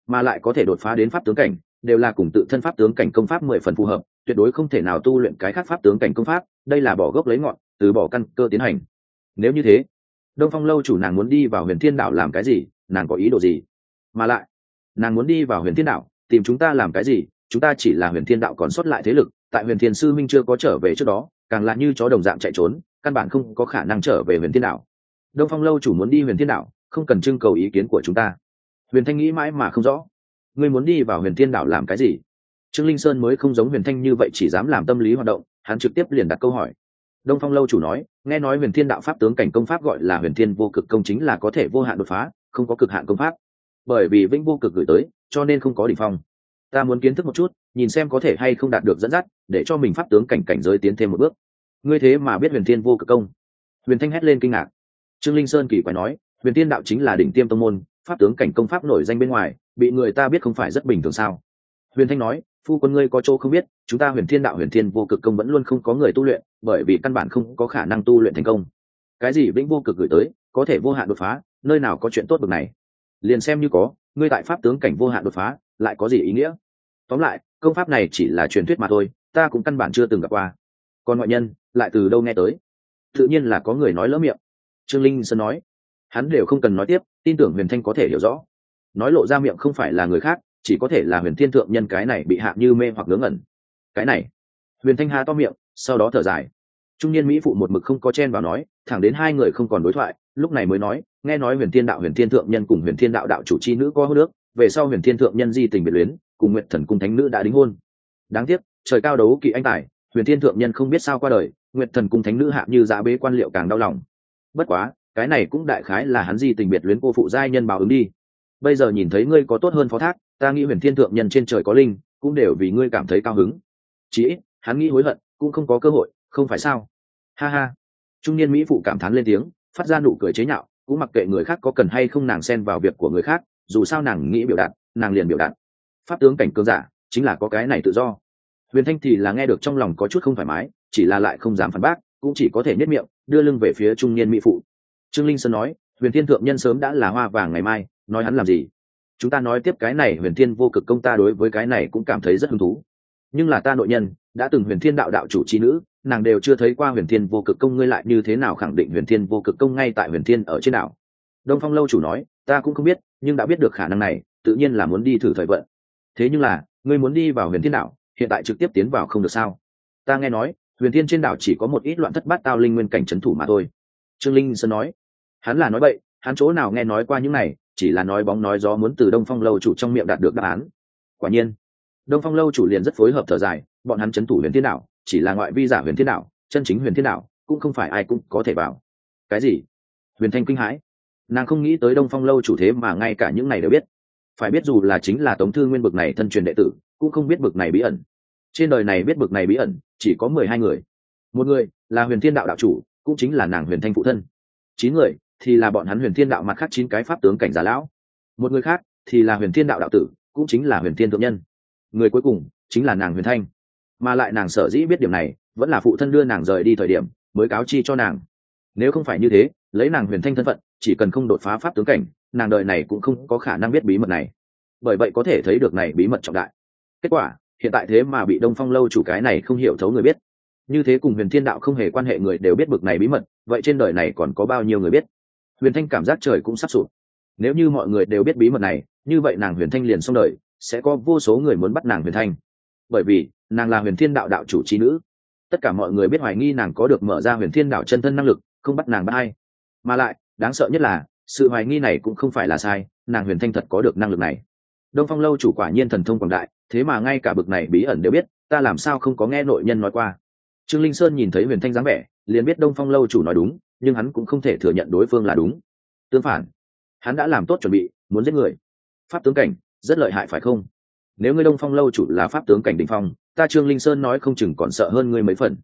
mà lại có thể đột phá đến pháp tướng cảnh, đều là cùng tự thân pháp tướng cảnh công pháp mười phần phù hợp, tuyệt đối không thể nào tu luyện cái khác pháp tướng cảnh công pháp, đây là bỏ gốc lấy ngọn, từ bỏ căn cơ tiến hành. Nếu như thế, đông phong lâu chủ nàng muốn đi vào huyền thiên đạo làm cái gì, nàng có ý đồ gì? Mà lại, nàng muốn đi vào huyền thiên đạo, tìm chúng ta làm cái gì chúng ta chỉ là huyền thiên đạo còn sót lại thế lực, tại huyền thiên sư minh chưa có trở về trước đó, càng là như chó đồng dạng chạy trốn, căn bản không có khả năng trở về huyền thiên đạo. Đông phong lâu chủ muốn đi huyền thiên đạo, không cần trưng cầu ý kiến của chúng ta. Huyền thanh nghĩ mãi mà không rõ. Ngươi muốn đi vào huyền thiên đạo làm cái gì? Trương linh sơn mới không giống huyền thanh như vậy chỉ dám làm tâm lý hoạt động, hắn trực tiếp liền đặt câu hỏi. Đông phong lâu chủ nói, nghe nói huyền thiên đạo pháp tướng cảnh công pháp gọi là huyền thiên vô cực công chính là có thể vô hạn đột phá, không có cực hạn công pháp. Bởi vì vĩnh vô cực gửi tới, cho nên không có đ ỉ n h phong ta muốn kiến thức một chút, nhìn xem có thể hay không đạt được dẫn dắt, để cho mình pháp tướng cảnh cảnh giới tiến thêm một bước. Ngươi thế mà biết huyền thiên vô cực công. Huyền thanh hét lên kinh ngạc. Trương linh sơn kỳ quái nói, huyền tiên đạo chính là đỉnh tiêm tông môn, pháp tướng cảnh công pháp nổi danh bên ngoài, bị người ta biết không phải rất bình thường sao? Huyền thanh nói, phu quân ngươi có chỗ không biết, chúng ta huyền thiên đạo huyền thiên vô cực công vẫn luôn không có người tu luyện, bởi vì căn bản không có khả năng tu luyện thành công. Cái gì vĩnh vô cực gửi tới, có thể vô hạn đột phá, nơi nào có chuyện tốt bực này? Liền xem như có, ngươi tại pháp tướng cảnh vô hạn đột phá lại có gì ý nghĩa? Tóm lại, công pháp này chỉ là truyền thuyết mà thôi, ta cũng căn bản chưa từng gặp qua. Còn ngoại nhân, lại từ đâu nghe tới? Tự nhiên là có người nói lỡ miệng. Trương linh sơn nói. Hắn đều không cần nói tiếp, tin tưởng huyền thanh có thể hiểu rõ. Nói lộ ra miệng không phải là người khác, chỉ có thể là huyền thiên thượng nhân cái này bị hạ như mê hoặc ngớ ngẩn. Cái này. Huyền thanh ha to miệng, sau đó thở dài. Trung niên mỹ phụ một mực không có chen vào nói, thẳng đến hai người không còn đối thoại, lúc này mới nói, nghe nói huyền thiên đạo, huyền thiên thượng nhân cùng huyền thiên đạo đạo chủ c h i nữ có hô nước về sau huyền thiên thượng nhân di tình biệt luyến, cùng nguyện thần cung thánh nữ đã đính hôn. Đáng tiếc, trời cao đấu kỵ anh tài, huyền thiên thượng nhân không biết sao qua đời nguyện thần cung thánh nữ hạ như giá bế quan liệu càng đau lòng. Bất quá, cái này cũng đại khái là hắn di tình biệt luyến cô phụ giai nhân báo ứng đi. Bây giờ nhìn thấy ngươi có tốt hơn phó thác, ta nghĩ huyền thiên thượng nhân trên trời có linh, cũng đều vì ngươi cảm thấy cao hứng. Chí hắn nghĩ hối hận, cũng không có cơ hội, không phải sao? Ha ha. Trung niên mỹ phụ cảm thán lên tiếng, phát ra nụ cười chế nhạo, cũng mặc kệ người khác có cần hay không nàng xen vào việc của người khác dù sao nàng nghĩ biểu đạt, nàng liền biểu đạt. Pháp tướng cảnh cường giả, chính là có cái này tự do. Huyền thanh thì là nghe được trong lòng có chút không thoải mái, chỉ là lại không dám phản bác, cũng chỉ có thể nhất miệng, đưa lưng về phía trung niên mỹ phụ. Trương linh sơn nói, huyền thiên thượng nhân sớm đã là hoa vàng ngày mai, nói hắn làm gì? Chúng ta nói tiếp cái này, huyền thiên vô cực công ta đối với cái này cũng cảm thấy rất hứng thú. Nhưng là ta nội nhân, đã từng huyền thiên đạo đạo chủ trí nữ, nàng đều chưa thấy qua huyền thiên vô cực công, ngươi lại như thế nào khẳng định huyền thiên vô cực công ngay tại huyền thiên ở trên đảo? Đông phong lâu chủ nói ta cũng không biết nhưng đã biết được khả năng này tự nhiên là muốn đi thử thời vận. Thế nhưng là ngươi muốn đi vào huyền thiên đảo hiện tại trực tiếp tiến vào không được sao? Ta nghe nói huyền thiên trên đảo chỉ có một ít loạn thất bát tao linh nguyên cảnh trấn thủ mà thôi. Trương linh sơn nói. Hắn là nói vậy hắn chỗ nào nghe nói qua những này chỉ là nói bóng nói gió muốn từ đông phong lâu chủ trong miệng đạt được đáp án. Quả nhiên đông phong lâu chủ liền rất phối hợp thở dài bọn hắn c h ấ n thủ huyền thiên đảo, chỉ là ngoại vi giả huyền thiên đảo, chân chính huyền thiên đảo cũng không phải ai cũng có thể vào. Cái gì? Huyền thanh kinh hãi nàng không nghĩ tới đông phong lâu chủ thế mà ngay cả những này đều biết. Phải biết dù là chính là tống thư nguyên bực này thân truyền đệ tử, cũng không biết bực này bí ẩn. Trên đời này biết bực này bí ẩn, chỉ có mười hai người. Một người là huyền thiên đạo đạo chủ, cũng chính là nàng huyền thanh phụ thân. Chín người thì là bọn hắn huyền thiên đạo mặt khác chín cái pháp tướng cảnh giả lão. Một người khác thì là huyền thiên đạo đạo tử, cũng chính là huyền thiên thượng nhân. Người cuối cùng chính là nàng huyền thanh. Mà lại nàng sở dĩ biết điểm này, vẫn là phụ thân đưa nàng rời đi thời điểm, mới cáo chi cho nàng. Nếu không phải như thế, lấy nàng huyền thanh thân phận chỉ cần không đột phá pháp tướng cảnh, nàng đợi này cũng không có khả năng biết bí mật này. Bởi vậy có thể thấy được này bí mật trọng đại. Kết quả, hiện tại thế mà bị đông phong lâu chủ cái này không hiểu thấu người biết. Như thế cùng huyền thiên đạo không hề quan hệ người đều biết bực này bí mật, vậy trên đời này còn có bao nhiêu người biết? Huyền thanh cảm giác trời cũng sắp sụp. Nếu như mọi người đều biết bí mật này, như vậy nàng huyền thanh liền xong đời, sẽ có vô số người muốn bắt nàng huyền thanh. Bởi vì, nàng là huyền thiên đạo đạo chủ trí nữ. Tất cả mọi người biết hoài nghi nàng có được mở ra huyền thiên đạo chân thân năng lực, không bắt nàng bắt ai. Mà lại đáng sợ nhất là, sự hoài nghi này cũng không phải là sai, nàng huyền thanh thật có được năng lực này. Đông phong lâu chủ quả nhiên thần thông quảng đại, thế mà ngay cả bực này bí ẩn đều biết, ta làm sao không có nghe nội nhân nói qua. Trương linh sơn nhìn thấy huyền thanh dáng vẻ, liền biết đông phong lâu chủ nói đúng, nhưng hắn cũng không thể thừa nhận đối phương là đúng. Tương phản, hắn đã làm tốt chuẩn bị, muốn giết người. Pháp tướng cảnh, rất lợi hại phải không? Nếu ngươi đông phong lâu chủ là pháp tướng cảnh đình phong, ta trương linh sơn nói không chừng còn sợ hơn ngươi mấy phần.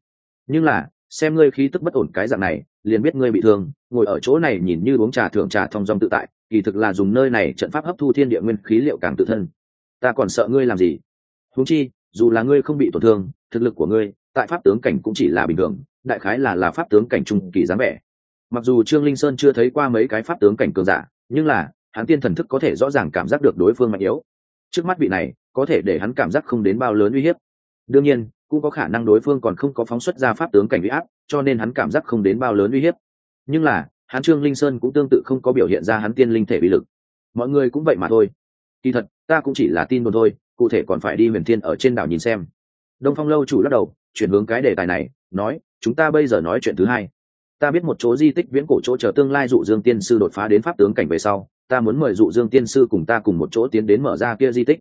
Nhưng là, xem ngươi khí tức bất ổn cái dạng này, liền biết ngươi bị thương ngồi ở chỗ này nhìn như uống trà thưởng trà thong dong tự tại, kỳ thực là dùng nơi này trận pháp hấp thu thiên địa nguyên khí liệu càng tự thân. Ta còn sợ ngươi làm gì? Huống chi, dù là ngươi không bị tổn thương, thực lực của ngươi, tại pháp tướng cảnh cũng chỉ là bình thường, đại khái là là pháp tướng cảnh trung kỳ dáng vẻ. Mặc dù trương linh sơn chưa thấy qua mấy cái pháp tướng cảnh cường giả, nhưng là, hắn tiên thần thức có thể rõ ràng cảm giác được đối phương mạnh yếu. Trước mắt vị này, có thể để hắn cảm giác không đến bao lớn uy hiếp. Đương nhiên, cũng có khả năng đối phương còn không có phóng xuất ra pháp tướng cảnh uy áp, cho nên hắn cảm giác không đến bao lớn uy hiếp nhưng là, hắn trương linh sơn cũng tương tự không có biểu hiện ra hắn tiên linh thể uy lực. Mọi người cũng vậy mà thôi. Kỳ thật, ta cũng chỉ là tin đồn thôi, cụ thể còn phải đi huyền thiên ở trên đảo nhìn xem. Đông phong lâu chủ lắc đầu, chuyển hướng cái đề tài này, nói, chúng ta bây giờ nói chuyện thứ hai. Ta biết một chỗ di tích viễn cổ chỗ chờ tương lai dụ dương tiên sư đột phá đến pháp tướng cảnh về sau, ta muốn mời dụ dương tiên sư cùng ta cùng một chỗ tiến đến mở ra kia di tích.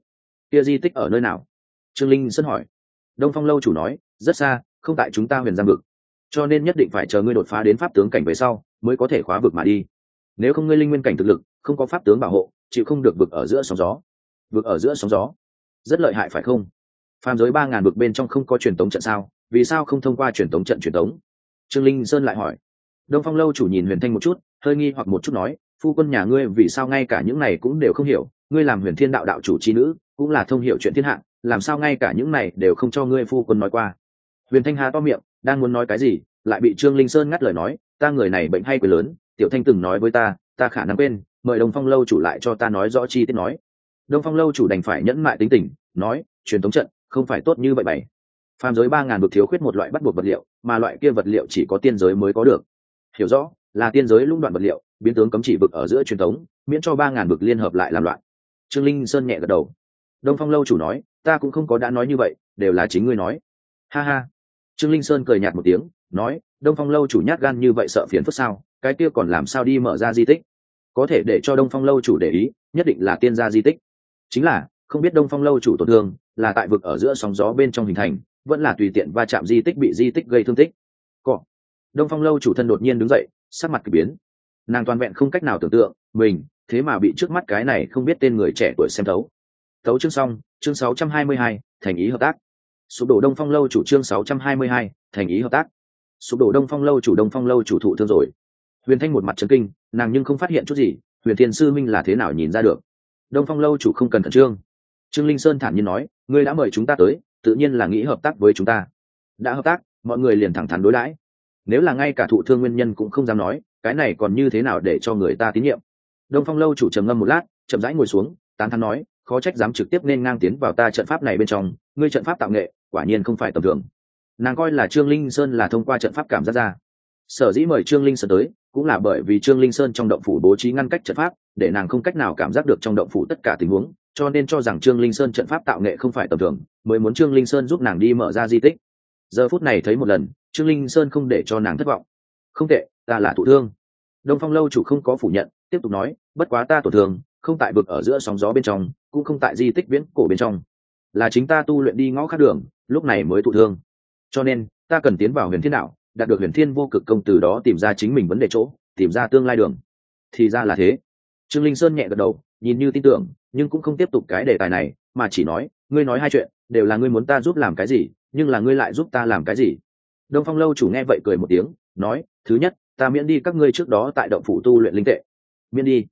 Kia di tích ở nơi nào? Trương linh sân hỏi. Đông phong lâu chủ nói, rất xa, không tại chúng ta huyền giang vực cho nên nhất định phải chờ ngươi đột phá đến pháp tướng cảnh về sau mới có thể khóa vực mà đi. Nếu không ngươi linh nguyên cảnh thực lực, không có pháp tướng bảo hộ, chịu không được vực ở giữa sóng gió. Vực ở giữa sóng gió, rất lợi hại phải không? Phàm giới ba ngàn vực bên trong không có truyền tống trận sao? Vì sao không thông qua truyền tống trận truyền tống? Trương linh sơn lại hỏi. Đông phong lâu chủ nhìn huyền thanh một chút, hơi nghi hoặc một chút nói, phu quân nhà ngươi vì sao ngay cả những này cũng đều không hiểu? Ngươi làm huyền thiên đạo đạo chủ c h i nữ, cũng là thông hiểu chuyện thiên hạ, làm sao ngay cả những này đều không cho ngươi phu quân nói qua? Huyền thanh hà to miệng đang muốn nói cái gì, lại bị trương linh sơn ngắt lời nói, ta người này bệnh hay quyền lớn, tiểu thanh từng nói với ta ta khả năng quên, mời đông phong lâu chủ lại cho ta nói rõ chi tiết nói. Đông phong lâu chủ đành phải nhẫn mại tính tình, nói, truyền thống trận, không phải tốt như vậy bày. Phàm giới ba ngàn vực thiếu khuyết một loại bắt buộc vật liệu, mà loại kia vật liệu chỉ có tiên giới mới có được. Hiểu rõ, là tiên giới lũng đoạn vật liệu, biến tướng cấm chỉ vực ở giữa truyền thống miễn cho ba ngàn vực liên hợp lại làm loạn. Trương linh sơn nhẹ gật đầu. Đông phong lâu chủ nói, ta cũng không có đã nói như vậy, đều là chính ngươi nói. Ha ha trương linh sơn cười nhạt một tiếng nói đông phong lâu chủ nhát gan như vậy sợ phiền phức sao? Cái kia còn làm sao đi mở ra di tích? Có thể để cho đông phong lâu chủ để ý nhất định là tiên gia di tích. Chính là không biết đông phong lâu chủ tổn thương là tại vực ở giữa sóng gió bên trong hình thành vẫn là tùy tiện va chạm di tích bị di tích gây thương tích. Cọ đông phong lâu chủ thân đột nhiên đứng dậy sắc mặt k ỳ biến. Nàng toàn vẹn không cách nào tưởng tượng mình thế mà bị trước mắt cái này không biết tên người trẻ tuổi xem thấu. Thấu chương xong chương 622, thành ý hợp tác sụp đổ đông phong lâu chủ trương 622, thành ý hợp tác. Sụp đổ đông phong lâu chủ đông phong lâu chủ thụ thương rồi. Huyền thanh một mặt trấn kinh nàng nhưng không phát hiện chút gì huyền thiên sư minh là thế nào nhìn ra được? Đông phong lâu chủ không cần khẩn trương. Trương linh sơn thản nhiên nói ngươi đã mời chúng ta tới tự nhiên là nghĩ hợp tác với chúng ta. Đã hợp tác mọi người liền thẳng thắn đối đãi. Nếu là ngay cả thụ thương nguyên nhân cũng không dám nói cái này còn như thế nào để cho người ta tín nhiệm? Đông phong lâu chủ trầm ngâm một lát chậm rãi ngồi xuống tán thắn nói khó trách dám trực tiếp nên ngang tiến vào ta trận pháp này bên trong ngươi trận pháp tạo nghệ, quả nhiên không phải tầm thường. Nàng coi là trương linh sơn là thông qua trận pháp cảm giác ra. Sở dĩ mời trương linh sơn tới, cũng là bởi vì trương linh sơn trong động phủ bố trí ngăn cách trận pháp, để nàng không cách nào cảm giác được trong động phủ tất cả tình huống, cho nên cho rằng trương linh sơn trận pháp tạo nghệ không phải tầm thường, mới muốn trương linh sơn giúp nàng đi mở ra di tích. Giờ phút này thấy một lần, trương linh sơn không để cho nàng thất vọng. Không tệ, ta là thụ thương. Đông phong lâu chủ không có phủ nhận, tiếp tục nói, bất quá ta tổn thương, không tại vực ở giữa sóng gió bên trong, cũng không tại di tích viễn cổ bên trong là chính ta tu luyện đi ngõ khác đường, lúc này mới thụ thương. Cho nên, ta cần tiến vào huyền thiên đạo, đạt được huyền thiên vô cực công từ đó tìm ra chính mình vấn đề chỗ, tìm ra tương lai đường. Thì ra là thế. Trương linh sơn nhẹ gật đầu, nhìn như tin tưởng, nhưng cũng không tiếp tục cái đề tài này, mà chỉ nói, ngươi nói hai chuyện, đều là ngươi muốn ta giúp làm cái gì, nhưng là ngươi lại giúp ta làm cái gì? Đông phong lâu chủ nghe vậy cười một tiếng, nói, thứ nhất, ta miễn đi các ngươi trước đó tại động phủ tu luyện linh tệ. Miễn đi.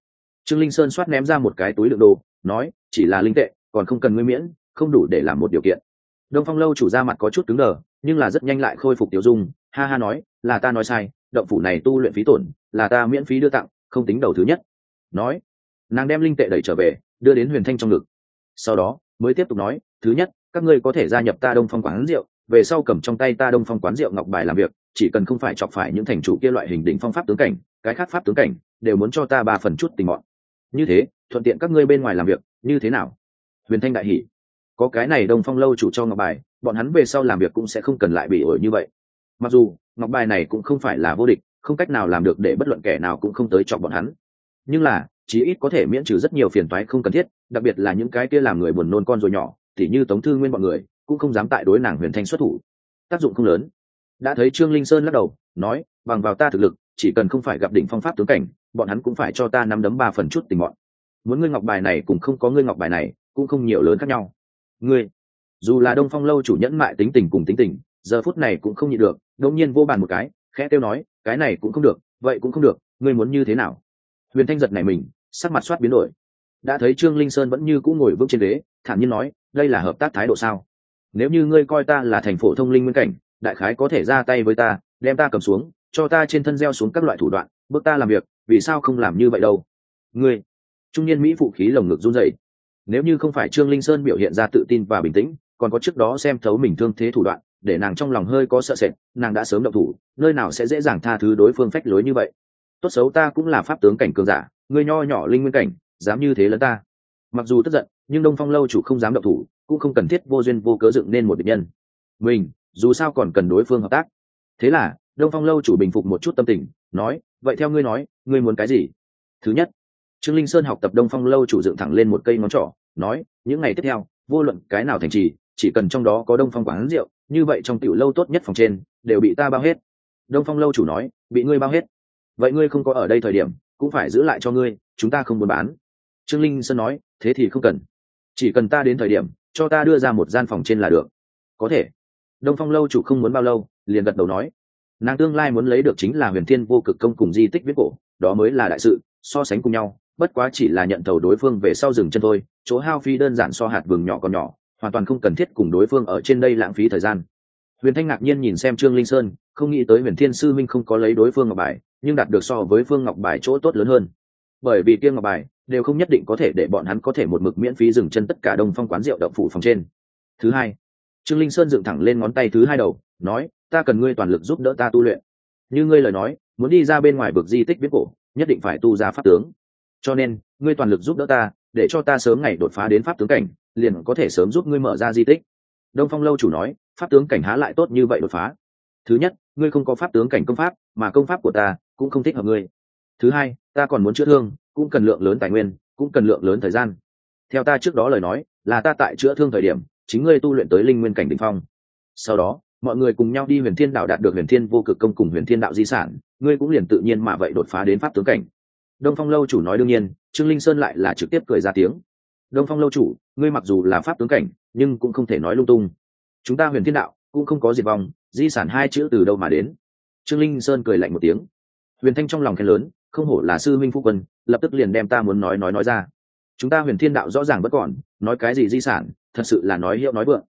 Trương linh sơn soát ném ra một cái túi đựng đồ, nói, chỉ là linh tệ, còn không cần ngươi miễn không đủ để làm một điều kiện. Đông phong lâu chủ ra mặt có chút cứng đờ, nhưng là rất nhanh lại khôi phục tiểu dung, ha ha nói, là ta nói sai, động phủ này tu luyện phí tổn, là ta miễn phí đưa tặng, không tính đầu thứ nhất. Nói, nàng đem linh tệ đẩy trở về, đưa đến huyền thanh trong ngực. Sau đó, mới tiếp tục nói, thứ nhất, các ngươi có thể gia nhập ta đông phong quán rượu, về sau cầm trong tay ta đông phong quán rượu ngọc bài làm việc, chỉ cần không phải chọc phải những thành chủ kia loại hình đỉnh phong pháp tướng cảnh, cái khác pháp tướng cảnh, đều muốn cho ta ba phần chút tình mọn như thế, thuận tiện các ngươi bên ngoài làm việc, như thế nào? Huyền thanh đại hỷ có cái này đông phong lâu chủ cho ngọc bài, bọn hắn về sau làm việc cũng sẽ không cần lại bị ổi như vậy. Mặc dù, ngọc bài này cũng không phải là vô địch, không cách nào làm được để bất luận kẻ nào cũng không tới chọc bọn hắn. Nhưng là, chí ít có thể miễn trừ rất nhiều phiền toái không cần thiết, đặc biệt là những cái kia làm người buồn nôn con rồi nhỏ, tỉ như tống thư nguyên bọn người, cũng không dám tại đối nàng huyền thanh xuất thủ. Tác dụng không lớn. Đã thấy trương linh sơn lắc đầu, nói, bằng vào ta thực lực, chỉ cần không phải gặp đỉnh phong pháp tướng cảnh, bọn hắn cũng phải cho ta năm đấm ba phần chút tình bọn muốn ngươi ngọc bài này cũng không có ngươi ngọc bài này, cũng không nhiều lớn khác nhau ngươi, dù là đông phong lâu chủ nhẫn mại tính tình cùng tính tình, giờ phút này cũng không nhịn được, đống nhiên vô bàn một cái, khẽ kêu nói, cái này cũng không được, vậy cũng không được, ngươi muốn như thế nào? Huyền thanh giật này mình, sắc mặt soát biến đổi. Đã thấy trương linh sơn vẫn như cũng ngồi vững trên đế thản nhiên nói, đây là hợp tác thái độ sao? Nếu như ngươi coi ta là thành phổ thông linh nguyên cảnh, đại khái có thể ra tay với ta, đem ta cầm xuống, cho ta trên thân gieo xuống các loại thủ đoạn, bước ta làm việc, vì sao không làm như vậy đâu? Ngươi. Trung niên mỹ phụ khí lồng ngực run rẩy nếu như không phải trương linh sơn biểu hiện ra tự tin và bình tĩnh, còn có trước đó xem thấu mình thương thế thủ đoạn, để nàng trong lòng hơi có sợ sệt, nàng đã sớm động thủ, nơi nào sẽ dễ dàng tha thứ đối phương phách lối như vậy. Tốt xấu ta cũng là pháp tướng cảnh cường giả ngươi nho nhỏ linh nguyên cảnh, dám như thế lẫn ta. Mặc dù tức giận, nhưng đông phong lâu chủ không dám động thủ, cũng không cần thiết vô duyên vô cớ dựng nên một bệnh nhân. Mình, dù sao còn cần đối phương hợp tác. Thế là, đông phong lâu chủ bình phục một chút tâm tình, nói, vậy theo ngươi nói, ngươi muốn cái gì? Thứ nhất trương linh sơn học tập đông phong lâu chủ dựng thẳng lên một cây ngón trỏ, nói, những ngày tiếp theo, vô luận cái nào thành trì, chỉ cần trong đó có đông phong quán rượu, như vậy trong tiểu lâu tốt nhất phòng trên, đều bị ta bao hết. Đông phong lâu chủ nói, bị ngươi bao hết. Vậy ngươi không có ở đây thời điểm, cũng phải giữ lại cho ngươi, chúng ta không buôn bán. Trương linh sơn nói, thế thì không cần. Chỉ cần ta đến thời điểm, cho ta đưa ra một gian phòng trên là được. Có thể. Đông phong lâu chủ không muốn bao lâu, liền gật đầu nói, nàng tương lai muốn lấy được chính là huyền thiên vô cực công cùng di tích viết cổ, đó mới là đại sự, so sánh cùng nhau bất quá chỉ là nhận thầu đối phương về sau rừng chân thôi, chỗ hao phi đơn giản so hạt vừng nhỏ còn nhỏ, hoàn toàn không cần thiết cùng đối phương ở trên đây lãng phí thời gian. Huyền thanh ngạc nhiên nhìn xem trương linh sơn, không nghĩ tới huyền thiên sư minh không có lấy đối phương ngọc bài, nhưng đạt được so với phương ngọc bài chỗ tốt lớn hơn. Bởi vì kia ngọc bài đều không nhất định có thể để bọn hắn có thể một mực miễn phí dừng chân tất cả đông phong quán rượu động phủ phòng trên. Thứ hai, trương linh sơn dựng thẳng lên ngón tay thứ hai đầu, nói, ta cần ngươi toàn lực giúp đỡ ta tu luyện. Như ngươi lời nói, muốn đi ra bên ngoài vực di tích biết cổ, nhất định phải tu ra pháp tướng cho nên, ngươi toàn lực giúp đỡ ta, để cho ta sớm ngày đột phá đến pháp tướng cảnh, liền có thể sớm giúp ngươi mở ra di tích. Đông phong lâu chủ nói, pháp tướng cảnh há lại tốt như vậy đột phá? Thứ nhất, ngươi không có pháp tướng cảnh công pháp, mà công pháp của ta cũng không thích hợp ngươi. Thứ hai, ta còn muốn chữa thương, cũng cần lượng lớn tài nguyên, cũng cần lượng lớn thời gian. Theo ta trước đó lời nói, là ta tại chữa thương thời điểm, chính ngươi tu luyện tới linh nguyên cảnh đ ỉ n h phong. Sau đó, mọi người cùng nhau đi huyền thiên đạo đạt được huyền thiên vô cực công cùng huyền thiên đạo di sản, ngươi cũng liền tự nhiên mà vậy đột phá đến pháp tướng cảnh đông phong lâu chủ nói đương nhiên, trương linh sơn lại là trực tiếp cười ra tiếng. Đông phong lâu chủ, ngươi mặc dù là pháp tướng cảnh, nhưng cũng không thể nói lung tung. Chúng ta huyền thiên đạo, cũng không có diệt vong, di sản hai chữ từ đâu mà đến? Trương linh sơn cười lạnh một tiếng. Huyền thanh trong lòng khen lớn, không hổ là sư minh phu quân, lập tức liền đem ta muốn nói nói nói ra. Chúng ta huyền thiên đạo rõ ràng bất còn, nói cái gì di sản, thật sự là nói hiệu nói vượng.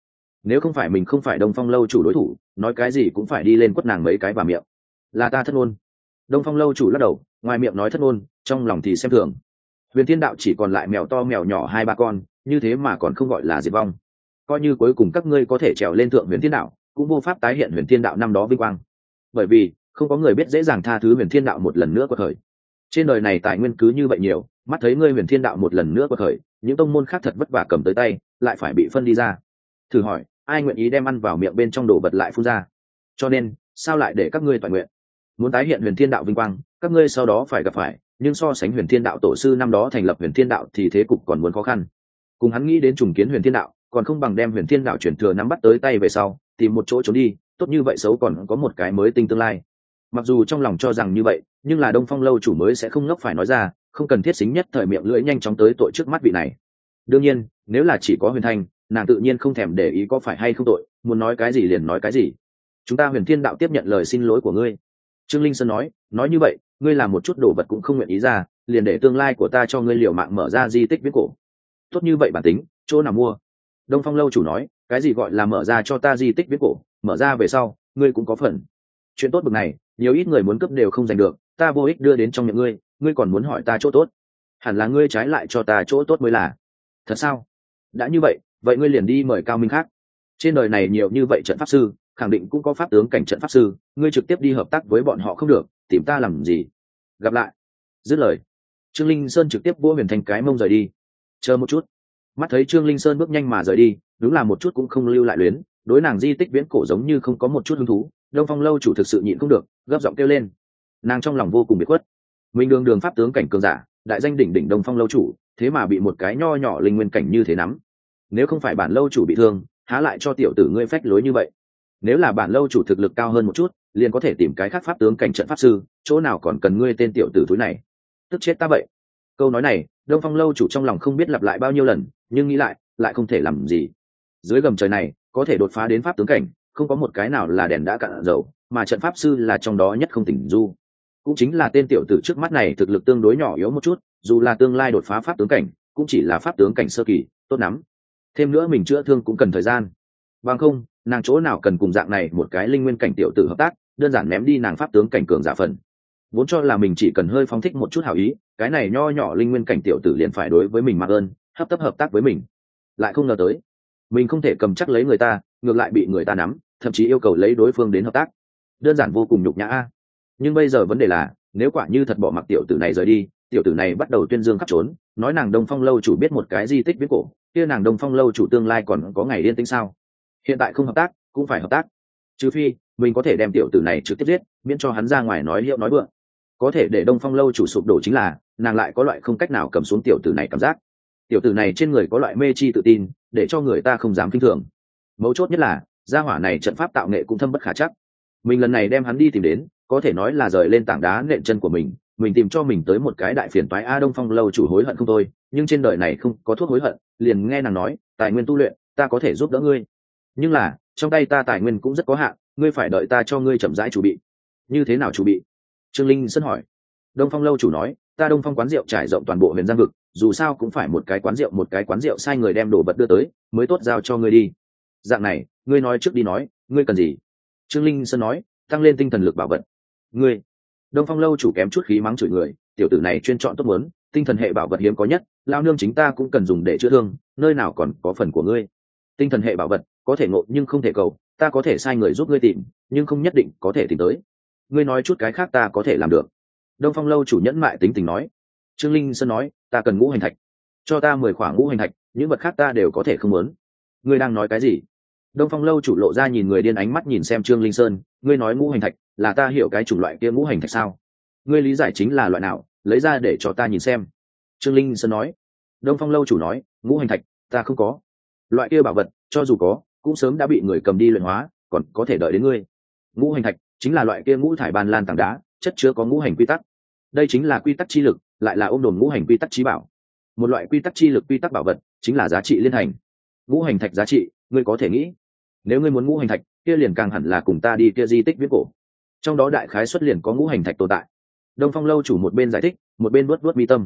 Nếu không phải mình không phải đông phong lâu chủ đối thủ, nói cái gì cũng phải đi lên quất nàng mấy cái vào miệng. Là ta thất ngôn. Đông phong lâu chủ lắc đầu, ngoài miệng nói thất ngôn trong lòng thì xem thường. Huyền thiên đạo chỉ còn lại mèo to mèo nhỏ hai ba con, như thế mà còn không gọi là diệt vong. Coi như cuối cùng các ngươi có thể trèo lên thượng huyền thiên đạo, cũng vô pháp tái hiện huyền thiên đạo năm đó vinh quang. Bởi vì, không có người biết dễ dàng tha thứ huyền thiên đạo một lần nữa có thời. Trên đời này tài nguyên cứ như vậy nhiều, mắt thấy ngươi huyền thiên đạo một lần nữa có thời, những tông môn khác thật vất vả cầm tới tay, lại phải bị phân đi ra. Thử hỏi, ai nguyện ý đem ăn vào miệng bên trong đồ vật lại phun ra? Cho nên, sao lại để các ngươi toàn nguyện? Muốn tái hiện huyền thiên đạo vinh quang, các ngươi sau đó phải gặp phải nhưng so sánh huyền thiên đạo tổ sư năm đó thành lập huyền thiên đạo thì thế cục còn muốn khó khăn. Cùng hắn nghĩ đến trùng kiến huyền thiên đạo, còn không bằng đem huyền thiên đạo chuyển thừa nắm bắt tới tay về sau, tìm một chỗ trốn đi, tốt như vậy xấu còn có một cái mới tinh tương lai. Mặc dù trong lòng cho rằng như vậy, nhưng là đông phong lâu chủ mới sẽ không ngốc phải nói ra, không cần thiết xính nhất thời miệng lưỡi nhanh chóng tới tội trước mắt vị này. Đương nhiên, nếu là chỉ có huyền thanh, nàng tự nhiên không thèm để ý có phải hay không tội, muốn nói cái gì liền nói cái gì. Chúng ta huyền thiên đạo tiếp nhận lời xin lỗi của ngươi. Trương linh sơn nói nói như vậy ngươi làm một chút đồ vật cũng không nguyện ý ra, liền để tương lai của ta cho ngươi liều mạng mở ra di tích viết cổ. Tốt như vậy bản tính, chỗ nào mua? Đông phong lâu chủ nói, cái gì gọi là mở ra cho ta di tích viết cổ, mở ra về sau, ngươi cũng có phần. Chuyện tốt bực này, nhiều ít người muốn cấp đều không giành được, ta vô ích đưa đến trong miệng ngươi ngươi còn muốn hỏi ta chỗ tốt. Hẳn là ngươi trái lại cho ta chỗ tốt mới là. Thật sao? Đã như vậy vậy ngươi liền đi mời cao minh khác. Trên đời này nhiều như vậy trận pháp sư, khẳng định cũng có pháp tướng cảnh trận pháp sư, ngươi trực tiếp đi hợp tác với bọn họ không được tìm ta làm gì? Gặp lại. Dứt lời, trương linh sơn trực tiếp vua huyền thành cái mông rời đi. Chờ một chút. Mắt thấy trương linh sơn bước nhanh mà rời đi, đúng là một chút cũng không lưu lại luyến. Đối nàng di tích viễn cổ giống như không có một chút hứng thú, đông phong lâu chủ thực sự nhịn không được, gấp giọng kêu lên. Nàng trong lòng vô cùng bị khuất. Mình đường đường pháp tướng cảnh cường giả, đại danh đỉnh đỉnh đông phong lâu chủ, thế mà bị một cái nho nhỏ linh nguyên cảnh như thế nắm. Nếu không phải bản lâu chủ bị thương, há lại cho tiểu tử ngươi phách lối như vậy. Nếu là bản lâu chủ thực lực cao hơn một chút liền có thể tìm cái khác pháp tướng cảnh trận pháp sư, chỗ nào còn cần ngươi tên tiểu tử túi này. Tức chết ta vậy. Câu nói này, đông phong lâu chủ trong lòng không biết lặp lại bao nhiêu lần, nhưng nghĩ lại lại không thể làm gì. Dưới gầm trời này, có thể đột phá đến pháp tướng cảnh, không có một cái nào là đèn đã cạn dầu, mà trận pháp sư là trong đó nhất không tỉnh du. Cũng chính là tên tiểu tử trước mắt này thực lực tương đối nhỏ yếu một chút, dù là tương lai đột phá pháp tướng cảnh, cũng chỉ là pháp tướng cảnh sơ kỳ, tốt lắm. Thêm nữa mình chữa thương cũng cần thời gian. Bằng không, nàng chỗ nào cần cùng dạng này một cái linh nguyên cảnh tiểu tử hợp tác? Đơn giản ném đi nàng pháp tướng cảnh cường giả phần. Vốn cho là mình chỉ cần hơi phóng thích một chút hảo ý, cái này nho nhỏ linh nguyên cảnh tiểu tử liền phải đối với mình mặc ơn, hấp tấp hợp tác với mình. Lại không ngờ tới, mình không thể cầm chắc lấy người ta, ngược lại bị người ta nắm, thậm chí yêu cầu lấy đối phương đến hợp tác. Đơn giản vô cùng nhục nhã a. Nhưng bây giờ vấn đề là, nếu quả như thật bỏ mặc tiểu tử này rời đi, tiểu tử này bắt đầu tuyên dương khắp trốn, nói nàng đông phong lâu chủ biết một cái di tích biến cổ, kia nàng đông phong lâu chủ tương lai còn có ngày yên tĩnh sao? Hiện tại không hợp tác, cũng phải hợp tác. Trừ phi mình có thể đem tiểu tử này trực tiếp giết, miễn cho hắn ra ngoài nói hiệu nói vượng. Có thể để đông phong lâu chủ sụp đổ chính là, nàng lại có loại không cách nào cầm xuống tiểu tử này cảm giác. Tiểu tử này trên người có loại mê chi tự tin, để cho người ta không dám kinh thường. Mấu chốt nhất là, gia hỏa này trận pháp tạo nghệ cũng thâm bất khả chắc. Mình lần này đem hắn đi tìm đến, có thể nói là rời lên tảng đá nện chân của mình mình tìm cho mình tới một cái đại phiền toái a, đông phong lâu chủ hối hận không thôi, nhưng trên đời này không có thuốc hối hận, liền nghe nàng nói, tài nguyên tu luyện, ta có thể giúp đỡ ngươi. Nhưng là, trong tay ta tài nguyên cũng rất có hạn ngươi phải đợi ta cho ngươi chậm rãi chuẩn bị. Như thế nào chuẩn bị? Trương linh sân hỏi. Đông phong lâu chủ nói, ta đông phong quán rượu trải rộng toàn bộ huyện giang vực, dù sao cũng phải một cái quán rượu, một cái quán rượu sai người đem đồ vật đưa tới, mới tốt giao cho ngươi đi. Dạng này, ngươi nói trước đi nói, ngươi cần gì? Trương linh sơn nói, tăng lên tinh thần lực bảo vật. Ngươi. Đông phong lâu chủ kém chút khí mắng chửi người, tiểu tử này chuyên chọn tốt muốn, tinh thần hệ bảo vật hiếm có nhất lao nương chính ta cũng cần dùng để chữa thương, nơi nào còn có phần của ngươi. Tinh thần hệ bảo vật, có thể ngộ nhưng không thể cầu ta có thể sai người giúp ngươi tìm, nhưng không nhất định có thể tìm tới. Ngươi nói chút cái khác ta có thể làm được. Đông phong lâu chủ nhẫn mại tính tình nói. Trương linh sơn nói, ta cần ngũ hành thạch. Cho ta mười khoảng ngũ hành thạch, những vật khác ta đều có thể không muốn. Ngươi đang nói cái gì? Đông phong lâu chủ lộ ra nhìn người điên ánh mắt nhìn xem trương linh sơn, ngươi nói ngũ hành thạch, là ta hiểu cái chủng loại kia ngũ hành thạch sao? Ngươi lý giải chính là loại nào, lấy ra để cho ta nhìn xem. Trương linh sơn nói. Đông phong lâu chủ nói, ngũ hành thạch, ta không có. Loại kia bảo vật, cho dù có cũng sớm đã bị người cầm đi luyện hóa, còn có thể đợi đến ngươi. Ngũ hành thạch chính là loại kia ngũ thải ban lan tảng đá, chất chứa có ngũ hành quy tắc. Đây chính là quy tắc chi lực, lại là ôm đồn ngũ hành quy tắc trí bảo. Một loại quy tắc chi lực, quy tắc bảo vật chính là giá trị liên hành. Ngũ hành thạch giá trị, ngươi có thể nghĩ. Nếu ngươi muốn ngũ hành thạch, kia liền càng hẳn là cùng ta đi kia di tích viết cổ. Trong đó đại khái xuất liền có ngũ hành thạch tồn tại. Đông phong lâu chủ một bên giải thích, một bên luốt luốt mi tâm.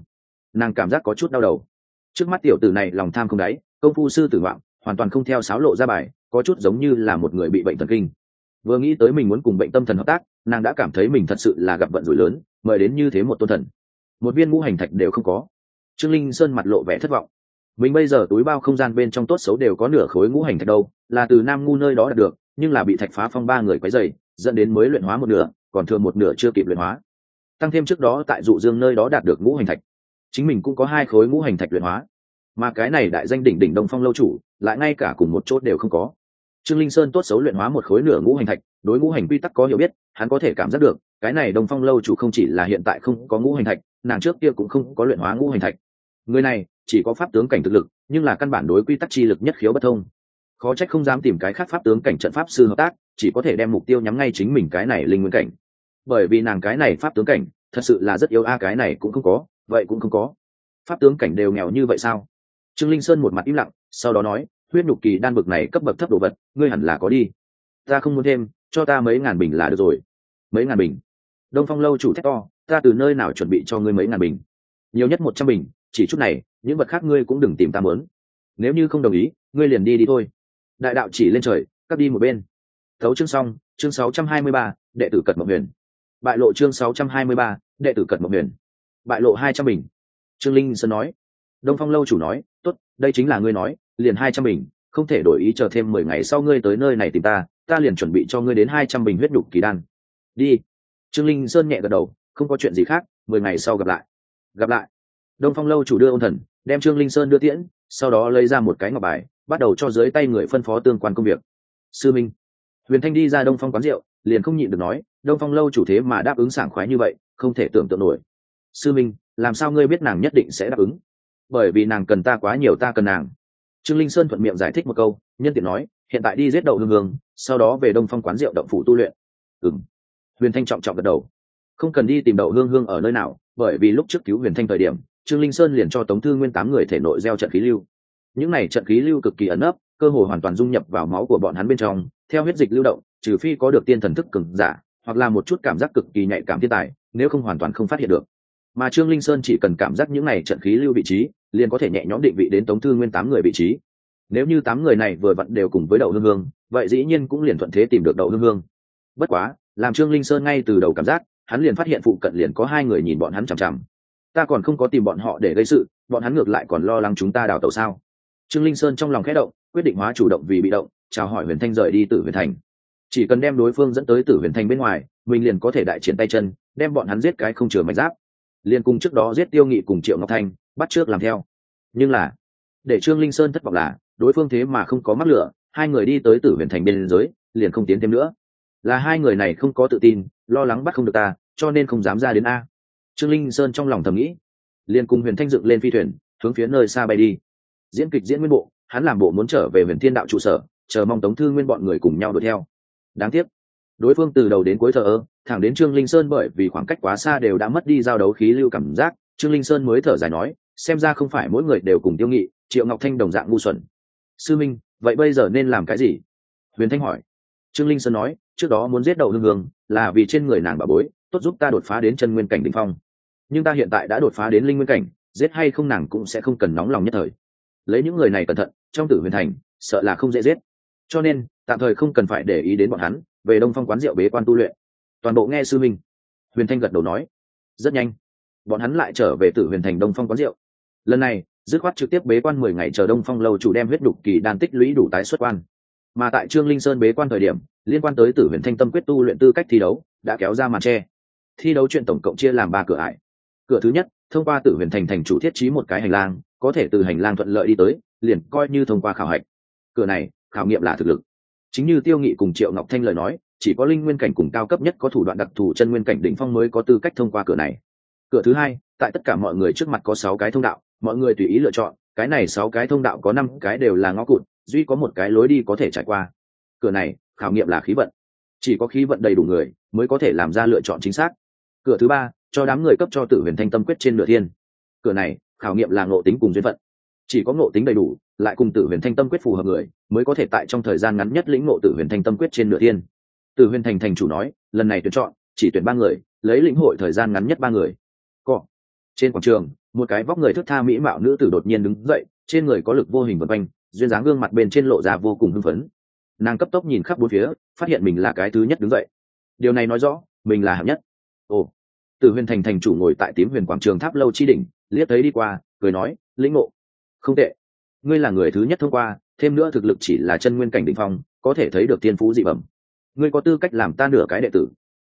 Nàng cảm giác có chút đau đầu. Trước mắt tiểu tử này lòng tham không đáy, công phu sư tử vọng hoàn toàn không theo sáo lộ ra bài, có chút giống như là một người bị bệnh thần kinh. Vừa nghĩ tới mình muốn cùng bệnh tâm thần hợp tác, nàng đã cảm thấy mình thật sự là gặp vận rủi lớn, mời đến như thế một tôn thần. Một viên ngũ hành thạch đều không có. Trương linh sơn mặt lộ vẻ thất vọng. Mình bây giờ túi bao không gian bên trong tốt xấu đều có nửa khối ngũ hành thạch đâu, là từ nam ngu nơi đó đạt được, nhưng là bị thạch phá phong ba người quấy dày dẫn đến mới luyện hóa một nửa, còn thường một nửa chưa kịp luyện hóa. Tăng thêm trước đó tại dụ dương nơi đó đạt được ngũ hành thạch. Chính mình cũng có hai khối ngũ hành thạch luyện hóa mà cái này đại danh đỉnh đỉnh đông phong lâu chủ, lại ngay cả cùng một chốt đều không có. Trương linh sơn tốt xấu luyện hóa một khối nửa ngũ hành thạch, đối ngũ hành quy tắc có hiểu biết, hắn có thể cảm giác được, cái này đông phong lâu chủ không chỉ là hiện tại không có ngũ hành thạch, nàng trước kia cũng không có luyện hóa ngũ hành thạch. Người này, chỉ có pháp tướng cảnh thực lực, nhưng là căn bản đối quy tắc chi lực nhất khiếu bất thông. Khó trách không dám tìm cái khác pháp tướng cảnh trận pháp sư hợp tác, chỉ có thể đem mục tiêu nhắm ngay chính mình cái này linh nguyên cảnh. Bởi vì nàng cái này pháp tướng cảnh, thật sự là rất yếu a, cái này cũng không có, vậy cũng không có. Pháp tướng cảnh đều nghèo như vậy sao? Trương linh sơn một mặt im lặng, sau đó nói, huyết nhục kỳ đan bực này cấp bậc thấp đồ vật, ngươi hẳn là có đi. Ta không muốn thêm, cho ta mấy ngàn bình là được rồi. Mấy ngàn bình? Đông phong lâu chủ thét to, ta từ nơi nào chuẩn bị cho ngươi mấy ngàn bình? Nhiều nhất một trăm bình, chỉ chút này, những vật khác ngươi cũng đừng tìm ta mớn. Nếu như không đồng ý, ngươi liền đi đi thôi. Đại đạo chỉ lên trời cắt đi một bên. Thấu chương xong, chương sáu trăm hai mươi ba, đệ tử cật mộng huyền. Bại lộ chương sáu trăm hai mươi ba, đệ tử cật mộng huyền. Bại lộ hai trăm bình. Trương linh sơn nói. Đông phong lâu chủ nói tốt, đây chính là ngươi nói, liền hai trăm bình, không thể đổi ý chờ thêm mười ngày sau ngươi tới nơi này tìm ta ta liền chuẩn bị cho ngươi đến hai trăm bình huyết đục kỳ đan. Đi. Trương linh sơn nhẹ gật đầu, không có chuyện gì khác, mười ngày sau gặp lại. Gặp lại. Đông phong lâu chủ đưa ôn thần, đem trương linh sơn đưa tiễn, sau đó lấy ra một cái ngọc bài, bắt đầu cho dưới tay người phân phó tương quan công việc. Sư minh. Huyền thanh đi ra đông phong quán rượu, liền không nhịn được nói, đông phong lâu chủ thế mà đáp ứng sảng khoái như vậy, không thể tưởng tượng nổi. Sư minh, làm sao ngươi biết nàng nhất định sẽ đáp ứng? Bởi vì nàng cần ta quá nhiều, ta cần nàng. Trương linh sơn thuận miệng giải thích một câu, nhân tiện nói, hiện tại đi giết đậu hương hương, sau đó về đông phong quán rượu động phủ tu luyện. Ừng huyền thanh trọng trọng gật đầu. Không cần đi tìm đậu hương hương ở nơi nào, bởi vì lúc trước cứu huyền thanh thời điểm, trương linh sơn liền cho tống thư nguyên tám người thể nội gieo trận khí lưu. Những này trận khí lưu cực kỳ ẩn ấp cơ hồ hoàn toàn dung nhập vào máu của bọn hắn bên trong, theo huyết dịch lưu động, trừ phi có được tiên thần thức cường giả, hoặc là một chút cảm giác cực kỳ nhạy cảm thiên tài, nếu không hoàn toàn không phát hiện được mà trương linh sơn chỉ cần cảm giác những này trận khí lưu vị trí, liền có thể nhẹ nhõm định vị đến tống thư nguyên tám người vị trí. Nếu như tám người này vừa vặn đều cùng với đậu hương hương vậy dĩ nhiên cũng liền thuận thế tìm được đậu hương hương bất quá, làm trương linh sơn ngay từ đầu cảm giác, hắn liền phát hiện phụ cận liền có hai người nhìn bọn hắn chằm chằm. Ta còn không có tìm bọn họ để gây sự, bọn hắn ngược lại còn lo lắng chúng ta đào tẩu sao? Trương linh sơn trong lòng khẽ động, quyết định hóa chủ động vì bị động, chào hỏi huyền thanh rời đi từ huyền thành. Chỉ cần đem đối phương dẫn tới tử huyền thành bên ngoài, mình liền có thể đại triển tay chân, đem bọn hắn giết cái không chừa mạch giáp liền cùng trước đó giết tiêu nghị cùng triệu ngọc thanh, bắt trước làm theo. Nhưng là, để trương linh sơn thất vọng là, đối phương thế mà không có mắc lửa, hai người đi tới tử huyền thành bên giới liền không tiến thêm nữa. Là hai người này không có tự tin, lo lắng bắt không được ta, cho nên không dám ra đến a. Trương linh sơn trong lòng thầm nghĩ liền cùng huyền thanh dựng lên phi thuyền, hướng phía nơi xa bay đi. Diễn kịch diễn nguyên bộ, hắn làm bộ muốn trở về huyền thiên đạo trụ sở, chờ mong tống thư nguyên bọn người cùng nhau đuổi theo. Đáng tiếc đối phương từ đầu đến cuối thờ ơ, thẳng đến trương linh sơn bởi vì khoảng cách quá xa đều đã mất đi giao đấu khí lưu cảm giác, trương linh sơn mới thở dài nói, xem ra không phải mỗi người đều cùng tiêu nghị, triệu ngọc thanh đồng dạng ngu xuẩn. Sư minh, vậy bây giờ nên làm cái gì? Huyền thanh hỏi. Trương linh sơn nói, trước đó muốn giết đầu hương hương, là vì trên người nàng bà bối, tốt giúp ta đột phá đến chân nguyên cảnh đ ỉ n h phong. Nhưng ta hiện tại đã đột phá đến linh nguyên cảnh, giết hay không nàng cũng sẽ không cần nóng lòng nhất thời. Lấy những người này cẩn thận, trong tử huyền thành, sợ là không dễ giết. Cho nên, tạm thời không cần phải để ý đến bọn hắn về đông phong quán rượu bế quan tu luyện. Toàn bộ nghe sư minh. Huyền thanh gật đầu nói, rất nhanh, bọn hắn lại trở về tử huyền thành đông phong quán rượu. Lần này, dứt khoát trực tiếp bế quan mười ngày chờ đông phong lâu chủ đem huyết đục kỳ đan tích lũy đủ tái xuất quan. Mà tại trương linh sơn bế quan thời điểm, liên quan tới tử huyền thanh tâm quyết tu luyện tư cách thi đấu, đã kéo ra màn tre thi đấu chuyện tổng cộng chia làm ba cửa ải. Cửa thứ nhất, thông qua tử huyền thành thành chủ thiết trí một cái hành lang, có thể từ hành lang thuận lợi đi tới, liền coi như thông qua khảo hạch. Cửa này, khảo nghiệm là thực lực chính như tiêu nghị cùng triệu ngọc thanh lời nói, chỉ có linh nguyên cảnh cùng cao cấp nhất có thủ đoạn đặc thù chân nguyên cảnh đỉnh phong mới có tư cách thông qua cửa này. Cửa thứ hai, tại tất cả mọi người trước mặt có sáu cái thông đạo, mọi người tùy ý lựa chọn, cái này sáu cái thông đạo có năm cái đều là ngõ cụt, duy có một cái lối đi có thể trải qua. Cửa này, khảo nghiệm là khí vận. Chỉ có khí vận đầy đủ người mới có thể làm ra lựa chọn chính xác. Cửa thứ ba, cho đám người cấp cho tử huyền thanh tâm quyết trên nửa thiên. Cửa này, khảo nghiệm là ngộ tính cùng duyên phận chỉ có ngộ tính đầy đủ, lại cùng tử huyền thanh tâm quyết phù hợp người, mới có thể tại trong thời gian ngắn nhất lĩnh ngộ tử huyền thanh tâm quyết trên nửa thiên. Tử huyền thành thành chủ nói, lần này tuyển chọn, chỉ tuyển ba người, lấy lĩnh hội thời gian ngắn nhất ba người. Cọ. Trên quảng trường, một cái vóc người thức tha mỹ mạo nữ tử đột nhiên đứng dậy, trên người có lực vô hình vân quanh, duyên dáng gương mặt bên trên lộ ra vô cùng hưng phấn. Nàng cấp tốc nhìn khắp bốn phía, phát hiện mình là cái thứ nhất đứng dậy. Điều này nói rõ, mình là hạng nhất. Ồ. Tử huyền thành thành chủ ngồi tại tím huyền quảng trường tháp lâu chi đỉnh, liếc thấy đi qua, cười nói, lĩnh ngộ không tệ. Ngươi là người thứ nhất thông qua, thêm nữa thực lực chỉ là chân nguyên cảnh định phong, có thể thấy được tiên phú dị bẩm. Ngươi có tư cách làm ta nửa cái đệ tử.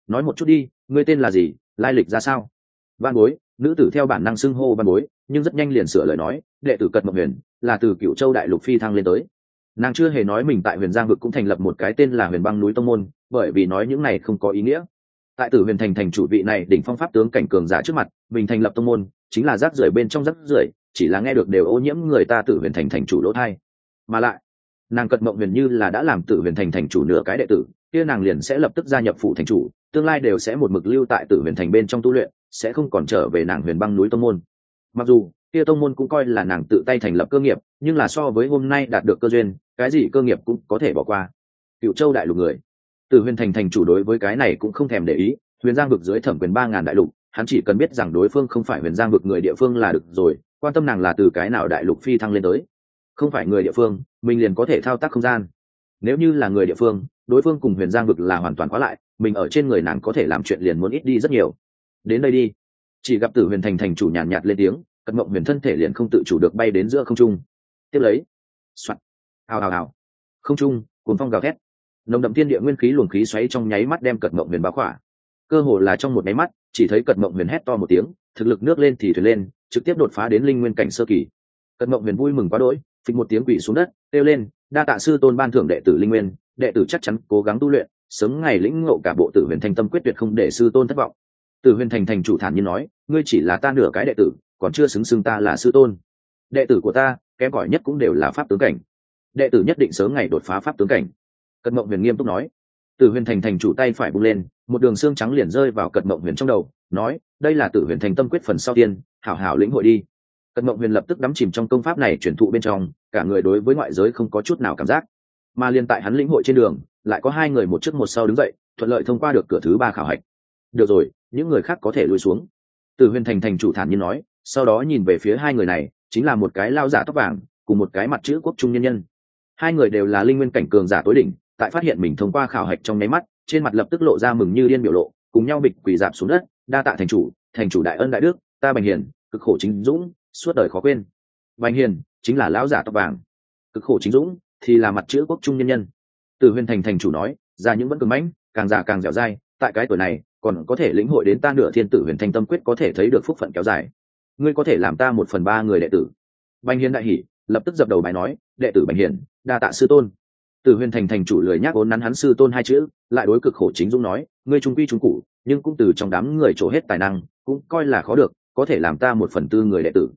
Nói một chút đi, ngươi tên là gì, lai lịch ra sao? Văn bối, nữ tử theo bản năng xưng hô văn bối, nhưng rất nhanh liền sửa lời nói, đệ tử cật Mộc huyền, là từ cựu châu đại lục phi thăng lên tới. Nàng chưa hề nói mình tại huyền giang vực cũng thành lập một cái tên là huyền băng núi tông môn, bởi vì nói những này không có ý nghĩa. Tại tử huyền thành thành chủ vị này đỉnh phong pháp tướng cảnh cường giả trước mặt, mình thành lập tông môn, chính là rác rưởi bên trong rác rưởi chỉ là nghe được đều ô nhiễm người ta tử huyền thành thành chủ lỗ thai. Mà lại, nàng cật mộng huyền như là đã làm tử huyền thành thành chủ nửa cái đệ tử, kia nàng liền sẽ lập tức gia nhập phụ thành chủ, tương lai đều sẽ một mực lưu tại tử huyền thành bên trong tu luyện, sẽ không còn trở về nàng huyền băng núi tông môn. Mặc dù, kia tông môn cũng coi là nàng tự tay thành lập cơ nghiệp, nhưng là so với hôm nay đạt được cơ duyên, cái gì cơ nghiệp cũng có thể bỏ qua. Cựu châu đại lục người. Tử huyền thành thành chủ đối với cái này cũng không thèm để ý, huyền giang vực dưới thẩm quyền ba ngàn đại lục, hắn chỉ cần biết rằng đối phương không phải huyền giang vực người địa phương là được rồi quan tâm nàng là từ cái nào đại lục phi thăng lên tới. Không phải người địa phương mình liền có thể thao tác không gian. Nếu như là người địa phương đối phương cùng huyền giang vực là hoàn toàn quá lại mình ở trên người nàng có thể làm chuyện liền muốn ít đi rất nhiều. Đến đây đi. Chỉ gặp tử huyền thành thành chủ nhàn nhạt, nhạt lên tiếng cật mộng huyền thân thể liền không tự chủ được bay đến giữa không trung. Tiếp lấy soạn hào hào hào. Không trung cuốn phong gào thét. Nồng đậm thiên địa nguyên khí luồng khí xoáy trong nháy mắt đem cật mộng huyền báo khỏa. Cơ hồ là trong một nháy mắt chỉ thấy cật mộng huyền hét to một tiếng thực lực nước lên thì thuyền lên trực tiếp đột phá đến linh nguyên cảnh sơ kỳ. Cận mộng huyền vui mừng quá đỗi, phịch một tiếng quỷ xuống đất, kêu lên, đa tạ sư tôn ban thưởng đệ tử linh nguyên, đệ tử chắc chắn cố gắng tu luyện, sớm ngày lĩnh ngộ cả bộ tử huyền thành tâm quyết tuyệt không để sư tôn thất vọng. Tử huyền thành thành chủ thản nhiên nói, ngươi chỉ là ta nửa cái đệ tử, còn chưa xứng xưng ta là sư tôn. Đệ tử của ta, kém cỏi nhất cũng đều là pháp tướng cảnh. Đệ tử nhất định sớm ngày đột phá pháp tướng cảnh. Cận mộng huyền nghiêm túc nói. Tử huyền thành thành chủ tay phải bung lên, một đường xương trắng liền rơi vào cận mộng huyền trong đầu, nói, đây là tử huyền thành tâm quyết phần sau tiên hảo hảo lĩnh hội đi. Cận mộng huyền lập tức đắm chìm trong công pháp này chuyển thụ bên trong, cả người đối với ngoại giới không có chút nào cảm giác. Mà liên tại hắn lĩnh hội trên đường, lại có hai người một trước một sau đứng dậy, thuận lợi thông qua được cửa thứ ba khảo hạch. Được rồi, những người khác có thể lui xuống. Từ huyền thành thành chủ thản nhiên nói, sau đó nhìn về phía hai người này, chính là một cái lao giả tóc vàng, cùng một cái mặt chữ quốc trung nhân nhân. Hai người đều là linh nguyên cảnh cường giả tối đỉnh, tại phát hiện mình thông qua khảo hạch trong nháy mắt, trên mặt lập tức lộ ra mừng như điên biểu lộ, cùng nhau bịch quỳ dạp xuống đất, đa tạ thành chủ thành chủ đại ân đại đức ta bành hiền, cực khổ chính dũng, suốt đời khó quên. Bành hiền chính là lão giả tóc vàng. Cực khổ chính dũng thì là mặt chữ quốc trung nhân nhân. Từ huyền thành thành chủ nói ra những vẫn cường mãnh, càng già càng dẻo dai, tại cái tuổi này còn có thể lĩnh hội đến ta nửa thiên tử huyền thanh tâm quyết có thể thấy được phúc phận kéo dài. Ngươi có thể làm ta một phần ba người đệ tử. Bành hiền đại hỷ lập tức dập đầu bài nói, đệ tử bành hiền, đa tạ sư tôn. Từ huyền thành thành chủ lười nhác ốn nắn hắn sư tôn hai chữ, lại đối cực khổ chính dũng nói, ngươi trung quy trung cụ, nhưng cũng từ trong đám người trổ hết tài năng, cũng coi là khó được có thể làm ta một phần tư người đệ tử.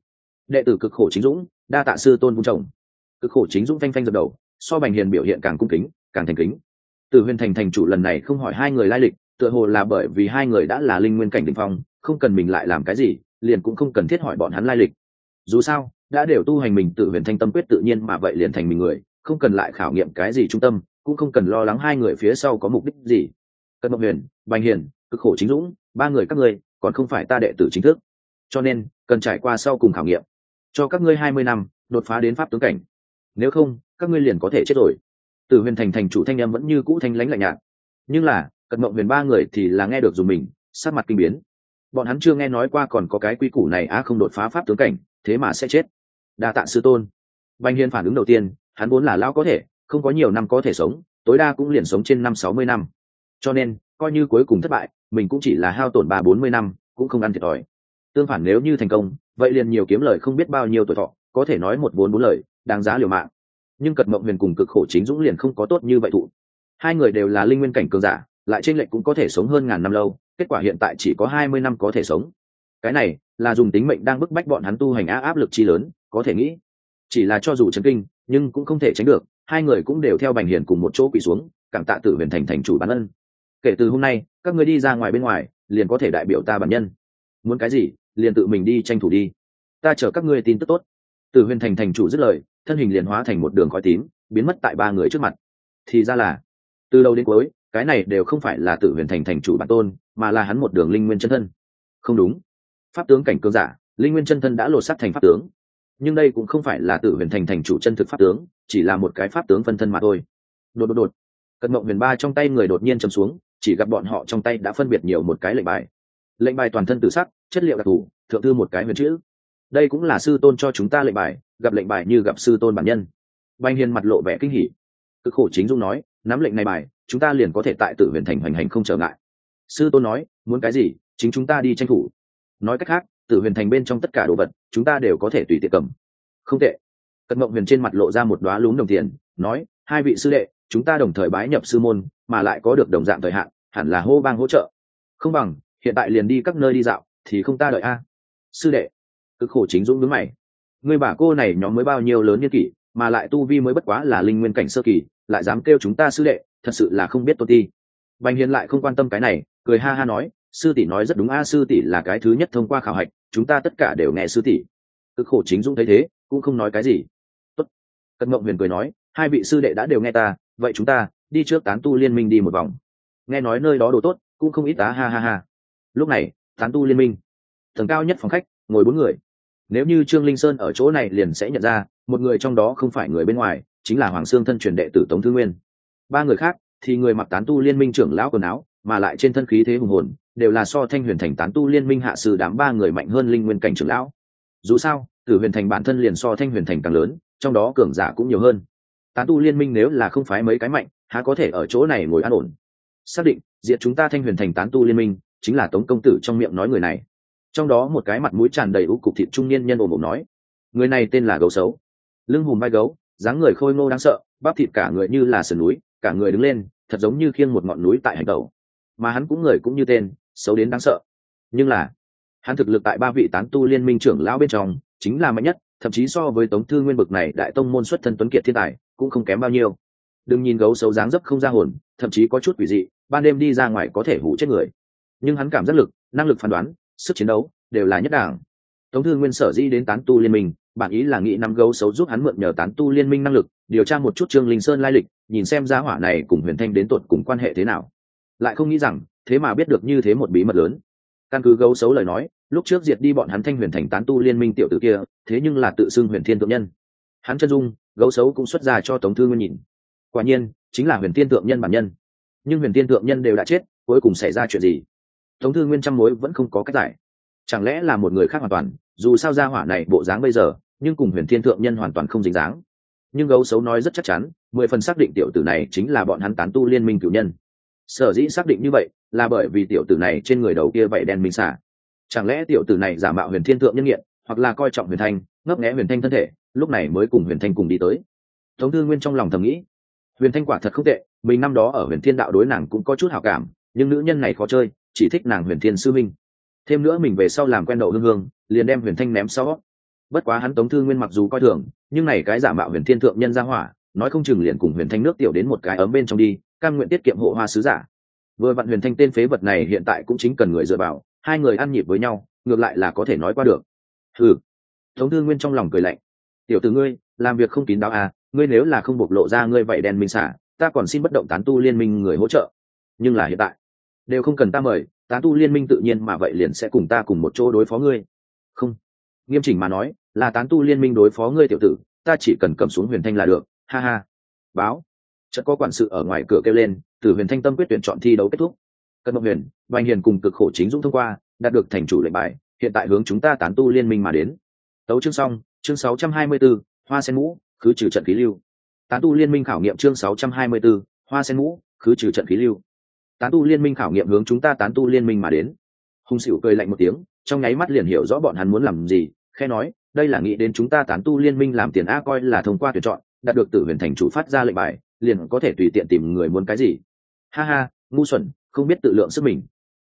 Đệ tử cực khổ chính dũng, đa tạ sư tôn vung chồng. Cực khổ chính dũng phanh phanh dập đầu, so bành hiền biểu hiện càng cung kính, càng thành kính. Từ huyền thành thành chủ lần này không hỏi hai người lai lịch, tựa hồ là bởi vì hai người đã là linh nguyên cảnh định phong, không cần mình lại làm cái gì, liền cũng không cần thiết hỏi bọn hắn lai lịch. Dù sao, đã đều tu hành mình tự huyền thanh tâm quyết tự nhiên mà vậy liền thành mình người, không cần lại khảo nghiệm cái gì trung tâm, cũng không cần lo lắng hai người phía sau có mục đích gì. Cân mộng huyền, bành hiền, cực khổ chính dũng, ba người các ngươi, còn không phải ta đệ tử chính thức cho nên, cần trải qua sau cùng khảo nghiệm. Cho các ngươi hai mươi năm, đột phá đến pháp tướng cảnh. Nếu không, các ngươi liền có thể chết rồi. Tử huyền thành thành chủ thanh em vẫn như cũ thanh lãnh lạnh nhạt. Nhưng là cận mộng huyền ba người thì là nghe được dùng mình sát mặt kinh biến. Bọn hắn chưa nghe nói qua còn có cái quy củ này á không đột phá pháp tướng cảnh, thế mà sẽ chết. Đa tạ sư tôn. Banh hiên phản ứng đầu tiên, hắn vốn là lão có thể, không có nhiều năm có thể sống, tối đa cũng liền sống trên năm sáu mươi năm. Cho nên, coi như cuối cùng thất bại, mình cũng chỉ là hao tổn ba bốn mươi năm, cũng không ăn thiệt thòi tương phản nếu như thành công, vậy liền nhiều kiếm lời không biết bao nhiêu tuổi thọ, có thể nói một vốn bốn lời, đáng giá liều mạng. Nhưng cật mộng huyền cùng cực khổ chính dũng liền không có tốt như vậy thụ. Hai người đều là linh nguyên cảnh cường giả, lại trên lệnh cũng có thể sống hơn ngàn năm lâu, kết quả hiện tại chỉ có hai mươi năm có thể sống. Cái này là dùng tính mệnh đang bức bách bọn hắn tu hành á áp lực chi lớn, có thể nghĩ. Chỉ là cho dù chấn kinh, nhưng cũng không thể tránh được, hai người cũng đều theo bành hiền cùng một chỗ quỳ xuống, cảm tạ tử huyền thành thành chủ bản ân. Kể từ hôm nay, các người đi ra ngoài bên ngoài, liền có thể đại biểu ta bản nhân. Muốn cái gì liền tự mình đi tranh thủ đi. Ta chờ các ngươi tin tức tốt. Tử huyền thành thành chủ dứt lời, thân hình liền hóa thành một đường khói tím, biến mất tại ba người trước mặt. Thì ra là, từ đầu đến cuối, cái này đều không phải là tử huyền thành thành chủ bản tôn, mà là hắn một đường linh nguyên chân thân. Không đúng. Pháp tướng cảnh cương giả, linh nguyên chân thân đã lột sắc thành pháp tướng. Nhưng đây cũng không phải là tử huyền thành thành chủ chân thực pháp tướng, chỉ là một cái pháp tướng phân thân mà thôi. Đột đột đột. Cận mộng huyền ba trong tay người đột nhiên chầm xuống, chỉ gặp bọn họ trong tay đã phân biệt nhiều một cái lệnh bài lệnh bài toàn thân tự sắc, chất liệu đặc thù, thượng thư một cái huyền chữ. Đây cũng là sư tôn cho chúng ta lệnh bài, gặp lệnh bài như gặp sư tôn bản nhân. Banh hiền mặt lộ vẻ kinh hỉ. Cực khổ chính dung nói, nắm lệnh này bài, chúng ta liền có thể tại tử huyền thành hoành hành không trở ngại. Sư tôn nói, muốn cái gì, chính chúng ta đi tranh thủ. Nói cách khác, tử huyền thành bên trong tất cả đồ vật, chúng ta đều có thể tùy tiện cầm. Không tệ. Cận mộng huyền trên mặt lộ ra một đoá lúm đồng tiền, nói, hai vị sư đệ, chúng ta đồng thời bái nhập sư môn, mà lại có được đồng dạng thời hạn, hẳn là hô bang hỗ trợ. Không bằng hiện tại liền đi các nơi đi dạo, thì không ta đợi a. Sư đệ. Cực khổ chính dũng đứng mày. Người bà cô này nhóm mới bao nhiêu lớn như kỷ, mà lại tu vi mới bất quá là linh nguyên cảnh sơ kỳ, lại dám kêu chúng ta sư đệ, thật sự là không biết tôn ti. Bành hiền lại không quan tâm cái này, cười ha ha nói, sư tỷ nói rất đúng a, sư tỷ là cái thứ nhất thông qua khảo hạch, chúng ta tất cả đều nghe sư tỷ. Cực khổ chính dũng thấy thế, cũng không nói cái gì. Tốt. cận Mộng huyền cười nói, hai vị sư đệ đã đều nghe ta, vậy chúng ta, đi trước tán tu liên minh đi một vòng. Nghe nói nơi đó đồ tốt, cũng không ít tá ha ha ha lúc này, tán tu liên minh. Tầng cao nhất phòng khách, ngồi bốn người. Nếu như trương linh sơn ở chỗ này liền sẽ nhận ra, một người trong đó không phải người bên ngoài, chính là hoàng sương thân truyền đệ tử tống thư nguyên. Ba người khác thì người mặc tán tu liên minh trưởng lão quần áo, mà lại trên thân khí thế hùng hồn, đều là so thanh huyền thành tán tu liên minh hạ sư đám ba người mạnh hơn linh nguyên cảnh trưởng lão. Dù sao, tử huyền thành bản thân liền so thanh huyền thành càng lớn, trong đó cường giả cũng nhiều hơn. Tán tu liên minh nếu là không phái mấy cái mạnh, há có thể ở chỗ này ngồi an ổn? Xác định diện chúng ta thanh huyền thành tán tu liên minh chính là tống công tử trong miệng nói người này. Trong đó một cái mặt mũi tràn đầy ú cục thịt trung niên nhân ồm ồm nói, người này tên là gấu xấu. Lưng hùm vai gấu, dáng người khôi ngô đáng sợ, bắp thịt cả người như là sườn núi, cả người đứng lên, thật giống như khiêng một ngọn núi tại hành tàu mà hắn cũng người cũng như tên, xấu đến đáng sợ. Nhưng là, hắn thực lực tại ba vị tán tu liên minh trưởng lão bên trong, chính là mạnh nhất, thậm chí so với tống thư nguyên bực này đại tông môn xuất thân tuấn kiệt thiên tài, cũng không kém bao nhiêu. Đừng nhìn gấu xấu dáng dấp không ra hồn, thậm chí có chút quỷ dị, ban đêm đi ra ngoài có thể hủ chết người nhưng hắn cảm giác lực, năng lực phán đoán, sức chiến đấu đều là nhất đảng. Tống thư nguyên sở di đến tán tu liên minh, bản ý là nghĩ năm gấu xấu giúp hắn mượn nhờ tán tu liên minh năng lực, điều tra một chút trương linh sơn lai lịch, nhìn xem giá hỏa này cùng huyền thanh đến tột cùng quan hệ thế nào. Lại không nghĩ rằng, thế mà biết được như thế một bí mật lớn. Căn cứ gấu xấu lời nói, lúc trước diệt đi bọn hắn thanh huyền thành tán tu liên minh tiểu tử kia, thế nhưng là tự xưng huyền thiên thượng nhân. Hắn chân dung, gấu xấu cũng xuất ra cho tống thư nguyên nhìn. Quả nhiên, chính là huyền thiên thượng nhân bản nhân. Nhưng huyền thiên thượng nhân đều đã chết, cuối cùng xảy ra chuyện gì? Tống thư nguyên trăm mối vẫn không có cách giải. Chẳng lẽ là một người khác hoàn toàn, dù sao ra hỏa này bộ dáng bây giờ, nhưng cùng huyền thiên thượng nhân hoàn toàn không dính dáng. Nhưng gấu xấu nói rất chắc chắn, mười phần xác định tiểu tử này chính là bọn hắn tán tu liên minh cử nhân. Sở dĩ xác định như vậy, là bởi vì tiểu tử này trên người đầu kia vậy đen minh xả chẳng lẽ tiểu tử này giả mạo huyền thiên thượng nhân nghiện, hoặc là coi trọng huyền thanh, ngấp nghẽ huyền thanh thân thể, lúc này mới cùng huyền thanh cùng đi tới? Tống thư nguyên trong lòng thầm nghĩ. Huyền thanh quả thật không tệ, mình năm đó ở huyền thiên đạo đối nàng cũng có chút hảo cảm, nhưng nữ nhân này khó chơi chỉ thích nàng huyền thiên sư minh thêm nữa mình về sau làm quen đậu hương hương, liền đem huyền thanh ném sau bất quá hắn tống thư nguyên mặc dù coi thường, nhưng này cái giả mạo huyền thiên thượng nhân ra hỏa, nói không chừng liền cùng huyền thanh nước tiểu đến một cái ấm bên trong đi căn nguyện tiết kiệm hộ hoa sứ giả. Vừa vặn huyền thanh tên phế vật này hiện tại cũng chính cần người dựa vào, hai người ăn nhịp với nhau, ngược lại là có thể nói qua được. Ừ tống thư nguyên trong lòng cười lạnh. Tiểu t ử ngươi, làm việc không kín đáo à ngươi nếu là không bộc lộ ra ngươi vậy đen minh xả, ta còn xin bất động tán tu liên minh người hỗ trợ. Nhưng là hiện tại đều không cần ta mời tán tu liên minh tự nhiên mà vậy liền sẽ cùng ta cùng một chỗ đối phó ngươi. Không. Nghiêm chỉnh mà nói là tán tu liên minh đối phó ngươi tiểu tử ta chỉ cần cầm xuống huyền thanh là được ha ha. Báo. Chợt có quản sự ở ngoài cửa kêu lên từ huyền thanh tâm quyết tuyển chọn thi đấu kết thúc. Cân mộng huyền vành hiền cùng cực khổ chính dũng thông qua đạt được thành chủ lệnh bài hiện tại hướng chúng ta tán tu liên minh mà đến. Tấu chương xong chương 624, hoa sen mũ khứ trừ trận khí lưu. Tán tu liên minh khảo nghiệm chương 624, hoa sen mũ khứ trừ trận khí lưu tán tu liên minh khảo nghiệm hướng chúng ta tán tu liên minh mà đến. Hung xỉu cười lạnh một tiếng, trong nháy mắt liền hiểu rõ bọn hắn muốn làm gì khe nói, đây là nghĩ đến chúng ta tán tu liên minh làm tiền a coi là thông qua tuyển chọn, đạt được tự huyền thành chủ phát ra lệnh bài, liền có thể tùy tiện tìm người muốn cái gì. Ha ha, ngu xuẩn, không biết tự lượng sức mình.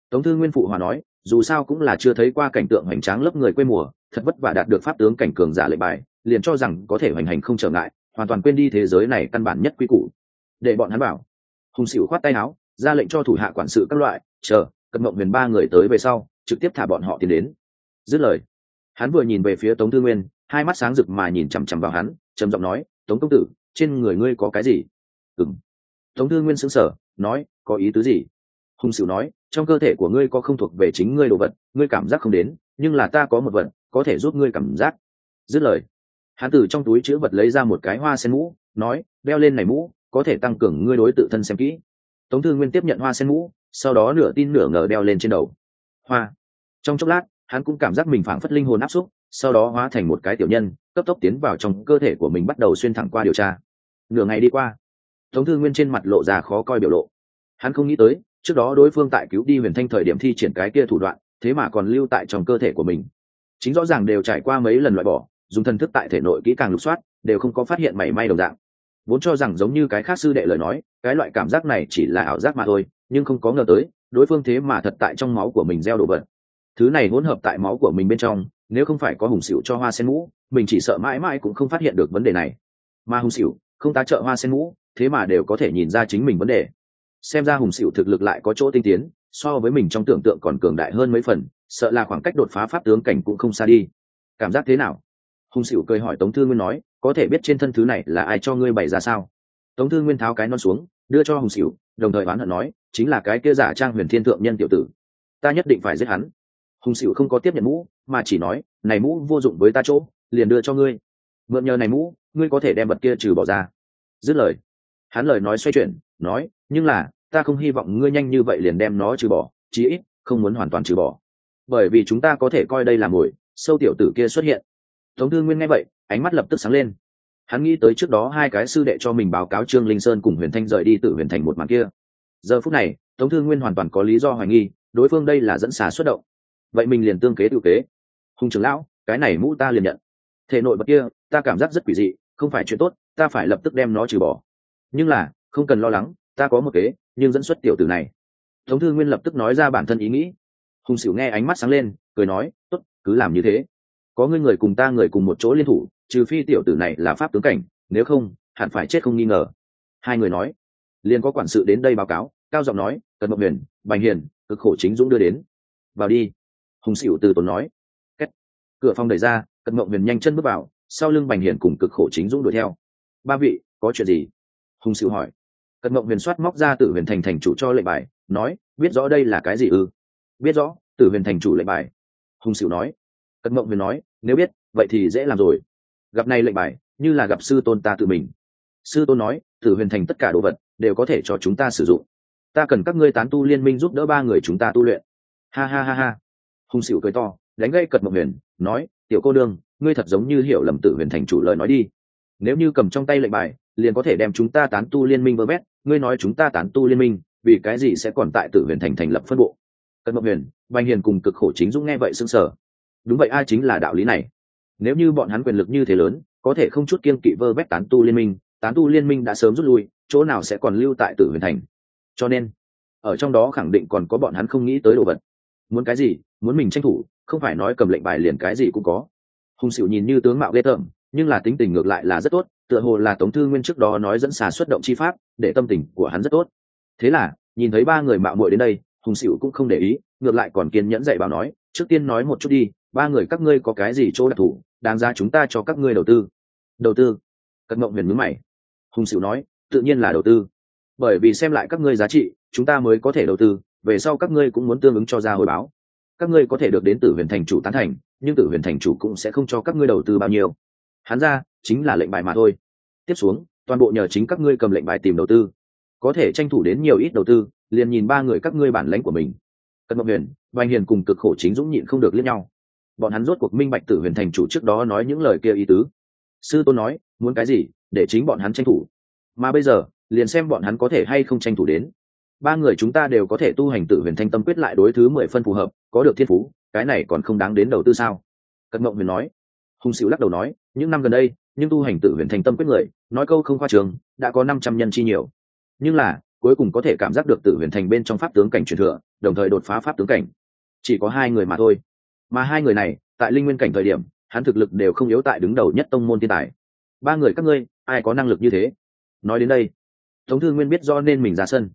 Tống thư nguyên phụ hòa nói, dù sao cũng là chưa thấy qua cảnh tượng hoành tráng lớp người quê mùa, thật vất vả đạt được pháp tướng cảnh cường giả lệnh bài, liền cho rằng có thể hoành hành không trở ngại, hoàn toàn quên đi thế giới này căn bản nhất quy củ. Để bọn hắn bảo. Hùng xỉu khoát tay áo ra lệnh cho thủ hạ quản sự các loại, chờ, cận mộng huyền ba người tới về sau, trực tiếp thả bọn họ tiến đến. Dứt lời, hắn vừa nhìn về phía tống thư nguyên, hai mắt sáng rực mà nhìn chằm chằm vào hắn, trầm giọng nói, tống công tử, trên người ngươi có cái gì? Ừng tống thư nguyên sững sờ, nói, có ý tứ gì? Hùng sửu nói, trong cơ thể của ngươi có không thuộc về chính ngươi đồ vật, ngươi cảm giác không đến, nhưng là ta có một vật, có thể giúp ngươi cảm giác. Dứt lời, hắn từ trong túi chữ vật lấy ra một cái hoa sen mũ, nói, đeo lên này mũ, có thể tăng cường ngươi đối tự thân xem kỹ tống thư nguyên tiếp nhận hoa sen mũ, sau đó nửa tin nửa ngờ đeo lên trên đầu. Hoa. Trong chốc lát, hắn cũng cảm giác mình phảng phất linh hồn áp xúc, sau đó hóa thành một cái tiểu nhân, cấp tốc tiến vào trong cơ thể của mình bắt đầu xuyên thẳng qua điều tra. Nửa ngày đi qua, tống thư nguyên trên mặt lộ ra khó coi biểu lộ. Hắn không nghĩ tới, trước đó đối phương tại cứu đi huyền thanh thời điểm thi triển cái kia thủ đoạn, thế mà còn lưu tại trong cơ thể của mình. Chính rõ ràng đều trải qua mấy lần loại bỏ, dùng thần thức tại thể nội kỹ càng lục soát, đều không có phát hiện mảy may đồng dạng vốn cho rằng giống như cái khác sư đệ lời nói, cái loại cảm giác này chỉ là ảo giác mà thôi, nhưng không có ngờ tới, đối phương thế mà thật tại trong máu của mình gieo đồ vật. Thứ này hỗn hợp tại máu của mình bên trong, nếu không phải có hùng xỉu cho hoa sen mũ, mình chỉ sợ mãi mãi cũng không phát hiện được vấn đề này. Mà hùng xỉu, không tá trợ hoa sen mũ, thế mà đều có thể nhìn ra chính mình vấn đề. Xem ra hùng xỉu thực lực lại có chỗ tinh tiến, so với mình trong tưởng tượng còn cường đại hơn mấy phần, sợ là khoảng cách đột phá pháp tướng cảnh cũng không xa đi. Cảm giác thế nào? Hùng xỉu cười hỏi tống thư nguyên nói có thể biết trên thân thứ này là ai cho ngươi bày ra sao? Tống thư nguyên tháo cái non xuống, đưa cho hùng xỉu đồng thời oán hận nói, chính là cái kia giả trang huyền thiên thượng nhân tiểu tử. Ta nhất định phải giết hắn. Hùng xỉu không có tiếp nhận mũ, mà chỉ nói, này mũ vô dụng với ta chỗ, liền đưa cho ngươi. Mượn nhờ này mũ, ngươi có thể đem vật kia trừ bỏ ra. Dứt lời, hắn lời nói xoay chuyển, nói, nhưng là, ta không hy vọng ngươi nhanh như vậy liền đem nó trừ bỏ, chí ít, không muốn hoàn toàn trừ bỏ. Bởi vì chúng ta có thể coi đây là mồi, sâu tiểu tử kia xuất hiện tống thư nguyên nghe vậy, ánh mắt lập tức sáng lên. Hắn nghĩ tới trước đó hai cái sư đệ cho mình báo cáo trương linh sơn cùng huyền thanh rời đi từ huyền thành một màn kia. Giờ phút này, tống thư nguyên hoàn toàn có lý do hoài nghi, đối phương đây là dẫn xà xuất động. Vậy mình liền tương kế tự kế. Hùng trưởng lão, cái này mũ ta liền nhận. Thể nội bậc kia, ta cảm giác rất quỷ dị, không phải chuyện tốt, ta phải lập tức đem nó trừ bỏ. Nhưng là, không cần lo lắng, ta có một kế, nhưng dẫn xuất tiểu tử này. Tống thư nguyên lập tức nói ra bản thân ý nghĩ. Hùng xỉu nghe ánh mắt sáng lên, cười nói, tốt, cứ làm như thế có ngươi người cùng ta người cùng một chỗ liên thủ, trừ phi tiểu tử này là pháp tướng cảnh, nếu không, hẳn phải chết không nghi ngờ. Hai người nói. Liền có quản sự đến đây báo cáo, cao giọng nói cần mộng huyền, bành hiền, cực khổ chính dũng đưa đến. Vào đi. Hùng xỉu từ tốn nói. Kết. cửa phòng đẩy ra, cận mộng huyền nhanh chân bước vào, sau lưng bành hiền cùng cực khổ chính dũng đuổi theo. Ba vị, có chuyện gì? Hùng xỉu hỏi. Cận mộng huyền soát móc ra tử huyền thành thành chủ cho lệnh bài, nói, biết rõ đây là cái gì ư? Biết rõ, tử huyền thành chủ lệnh bài. Hùng xỉu nói cận mộng huyền nói, nếu biết, vậy thì dễ làm rồi. Gặp này lệnh bài, như là gặp sư tôn ta tự mình. Sư tôn nói, tử huyền thành tất cả đồ vật đều có thể cho chúng ta sử dụng. Ta cần các ngươi tán tu liên minh giúp đỡ ba người chúng ta tu luyện. Ha ha ha ha. Hùng xỉu cười to, đánh gây cật mộng huyền, nói, tiểu cô đương, ngươi thật giống như hiểu lầm tử huyền thành chủ lời nói đi. Nếu như cầm trong tay lệnh bài, liền có thể đem chúng ta tán tu liên minh vơ vét, ngươi nói chúng ta tán tu liên minh, vì cái gì sẽ còn tại tử huyền thành thành lập phân bộ? Cật mộng huyền, bành hiền cùng cực khổ chính dũng nghe vậy xưng sờ đúng vậy, ai chính là đạo lý này? Nếu như bọn hắn quyền lực như thế lớn, có thể không chút kiên kỵ vơ vét tán tu liên minh, tán tu liên minh đã sớm rút lui, chỗ nào sẽ còn lưu tại tử huyền thành? Cho nên, ở trong đó khẳng định còn có bọn hắn không nghĩ tới đồ vật. Muốn cái gì? Muốn mình tranh thủ, không phải nói cầm lệnh bài liền cái gì cũng có. Hùng xỉu nhìn như tướng mạo ghê tởm, nhưng là tính tình ngược lại là rất tốt, tựa hồ là tống thư nguyên trước đó nói dẫn xà xuất động chi pháp, để tâm tình của hắn rất tốt. Thế là, nhìn thấy ba người mạo muội đến đây, hùng xỉu cũng không để ý, ngược lại còn kiên nhẫn dạy bảo nói, trước tiên nói một chút đi ba người các ngươi có cái gì chỗ đặc thù, đáng ra chúng ta cho các ngươi đầu tư? Đầu tư? Cận mộng huyền mướn mày. Hùng sửu nói, tự nhiên là đầu tư. Bởi vì xem lại các ngươi giá trị, chúng ta mới có thể đầu tư, về sau các ngươi cũng muốn tương ứng cho ra hồi báo. Các ngươi có thể được đến từ huyền thành chủ tán thành, nhưng tử huyền thành chủ cũng sẽ không cho các ngươi đầu tư bao nhiêu. Hắn ra, chính là lệnh bài mà thôi. Tiếp xuống, toàn bộ nhờ chính các ngươi cầm lệnh bài tìm đầu tư. Có thể tranh thủ đến nhiều ít đầu tư, liền nhìn ba người các ngươi bản lãnh của mình. Cận mộng huyền, vành hiền cùng cực khổ chính dũng nhịn không được liếc nhau bọn hắn rốt cuộc minh bạch tử huyền thành chủ trước đó nói những lời kia ý tứ. Sư tôn nói, muốn cái gì, để chính bọn hắn tranh thủ. Mà bây giờ, liền xem bọn hắn có thể hay không tranh thủ đến. Ba người chúng ta đều có thể tu hành tử huyền thanh tâm quyết lại đối thứ mười phân phù hợp, có được thiên phú, cái này còn không đáng đến đầu tư sao? Cận mộng huyền nói. Hùng xịu lắc đầu nói, những năm gần đây, nhưng tu hành tử huyền thanh tâm quyết người, nói câu không khoa trường, đã có năm trăm nhân chi nhiều. Nhưng là, cuối cùng có thể cảm giác được tử huyền thành bên trong pháp tướng cảnh truyền thừa, đồng thời đột phá pháp tướng cảnh. Chỉ có hai người mà thôi mà hai người này, tại linh nguyên cảnh thời điểm, hắn thực lực đều không yếu tại đứng đầu nhất tông môn thiên tài. Ba người các ngươi, ai có năng lực như thế? Nói đến đây, tống thư nguyên biết do nên mình ra sân.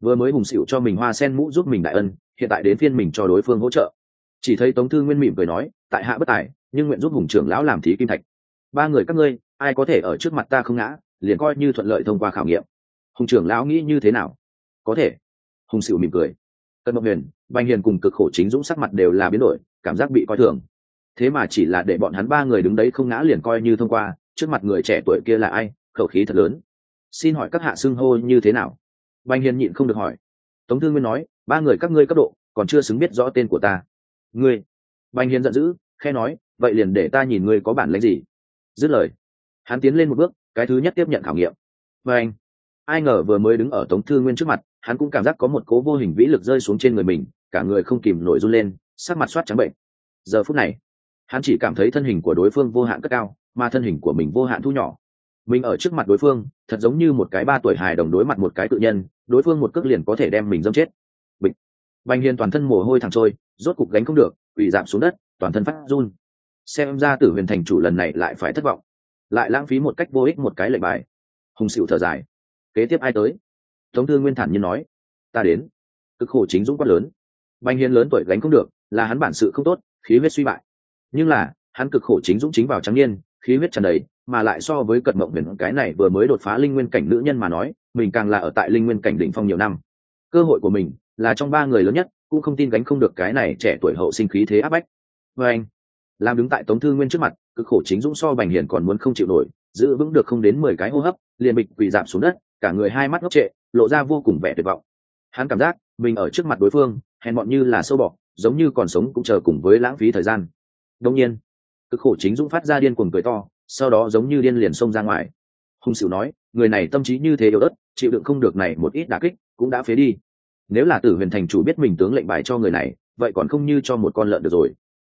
Vừa mới hùng xịu cho mình hoa sen mũ giúp mình đại ân, hiện tại đến phiên mình cho đối phương hỗ trợ. Chỉ thấy tống thư nguyên mỉm cười nói, tại hạ bất tài, nhưng nguyện giúp hùng trưởng lão làm thí kim thạch. Ba người các ngươi, ai có thể ở trước mặt ta không ngã, liền coi như thuận lợi thông qua khảo nghiệm. Hùng trưởng lão nghĩ như thế nào? Có thể. Hùng xịu mỉm cười. Cân mộng huyền, Bành hiền cùng cực khổ chính dũng sắc mặt đều là biến đổi cảm giác bị coi thường. Thế mà chỉ là để bọn hắn ba người đứng đấy không ngã liền coi như thông qua, trước mặt người trẻ tuổi kia là ai, khẩu khí thật lớn. Xin hỏi các hạ xưng hô như thế nào? Bành hiền nhịn không được hỏi. Tống thư nguyên nói, ba người các ngươi cấp độ, còn chưa xứng biết rõ tên của ta. Ngươi? Bành hiền giận dữ, khe nói, vậy liền để ta nhìn ngươi có bản lãnh gì? Dứt lời, hắn tiến lên một bước, cái thứ nhất tiếp nhận khảo nghiệm. Và anh ai ngờ vừa mới đứng ở tống thư nguyên trước mặt, hắn cũng cảm giác có một cố vô hình vĩ lực rơi xuống trên người mình, cả người không kìm nổi run lên sắc mặt soát trắng bệnh. Giờ phút này, hắn chỉ cảm thấy thân hình của đối phương vô hạn cất cao, mà thân hình của mình vô hạn thu nhỏ. Mình ở trước mặt đối phương, thật giống như một cái ba tuổi hài đồng đối mặt một cái tự nhân, đối phương một cước liền có thể đem mình dâm chết. Bịch. Bành hiền toàn thân mồ hôi thẳng trôi, rốt cục gánh không được bị giảm xuống đất, toàn thân phát run. Xem ra tử huyền thành chủ lần này lại phải thất vọng. Lại lãng phí một cách vô ích một cái lệnh bài. Hùng xịu thở dài. Kế tiếp ai tới? Tống thư nguyên thản nhiên nói. Ta đến. Cực khổ chính dũng quát lớn. Bành hiền lớn tuổi gánh không được là hắn bản sự không tốt, khí huyết suy bại. Nhưng là, hắn cực khổ chính dũng chính vào trắng niên, khí huyết tràn đầy, mà lại so với cận mộng huyền cái này vừa mới đột phá linh nguyên cảnh nữ nhân mà nói, mình càng là ở tại linh nguyên cảnh đỉnh phong nhiều năm. Cơ hội của mình, là trong ba người lớn nhất, cũng không tin gánh không được cái này trẻ tuổi hậu sinh khí thế áp bách. Và anh, làm đứng tại tống thư nguyên trước mặt, cực khổ chính dũng so bành hiền còn muốn không chịu nổi, giữ vững được không đến mười cái hô hấp, liền bịch quỳ giảm xuống đất, cả người hai mắt ngốc trệ, lộ ra vô cùng vẻ tuyệt vọng. Hắn cảm giác mình ở trước mặt đối phương, hèn bọn như là sâu bọ giống như còn sống cũng chờ cùng với lãng phí thời gian. Đông nhiên, cực khổ chính dũng phát ra điên cuồng cười to, sau đó giống như điên liền xông ra ngoài. Hùng sửu nói, người này tâm trí như thế yếu ớt, chịu đựng không được này một ít đả kích, cũng đã phế đi. Nếu là tử huyền thành chủ biết mình tướng lệnh bài cho người này, vậy còn không như cho một con lợn được rồi.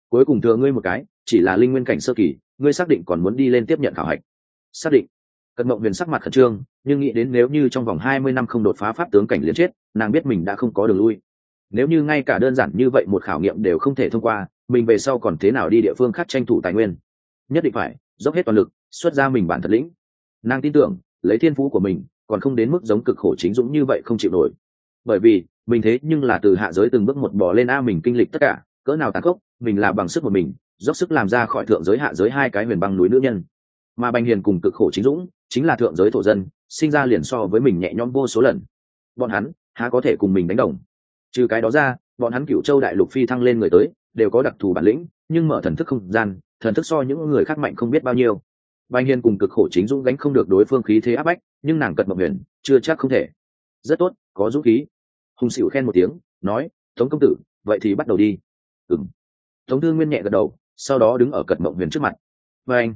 Cuối cùng thừa ngươi một cái, chỉ là linh nguyên cảnh sơ kỳ, ngươi xác định còn muốn đi lên tiếp nhận khảo hạch. Xác định. Cận mộng huyền sắc mặt khẩn trương, nhưng nghĩ đến nếu như trong vòng hai mươi năm không đột phá pháp tướng cảnh liền chết, nàng biết mình đã không có đường lui nếu như ngay cả đơn giản như vậy một khảo nghiệm đều không thể thông qua, mình về sau còn thế nào đi địa phương khác tranh thủ tài nguyên? Nhất định phải, dốc hết toàn lực, xuất ra mình bản thật lĩnh. Nàng tin tưởng, lấy thiên phú của mình, còn không đến mức giống cực khổ chính dũng như vậy không chịu nổi. Bởi vì, mình thế nhưng là từ hạ giới từng bước một bỏ lên a mình kinh lịch tất cả, cỡ nào tàn khốc, mình là bằng sức một mình, dốc sức làm ra khỏi thượng giới hạ giới hai cái huyền băng núi nữ nhân. Mà bành hiền cùng cực khổ chính dũng, chính là thượng giới thổ dân, sinh ra liền so với mình nhẹ nhõm vô số lần. Bọn hắn, há có thể cùng mình đánh đồng? Trừ cái đó ra, bọn hắn cựu châu đại lục phi thăng lên người tới, đều có đặc thù bản lĩnh, nhưng mở thần thức không gian, thần thức so những người khác mạnh không biết bao nhiêu. Bành hiền cùng cực khổ chính dũng gánh không được đối phương khí thế áp bách, nhưng nàng cật mộng huyền, chưa chắc không thể. Rất tốt, có dũng khí. Hùng xịu khen một tiếng, nói, tống công tử, vậy thì bắt đầu đi. Ừng tống Thương nguyên nhẹ gật đầu, sau đó đứng ở cật mộng huyền trước mặt. Và anh.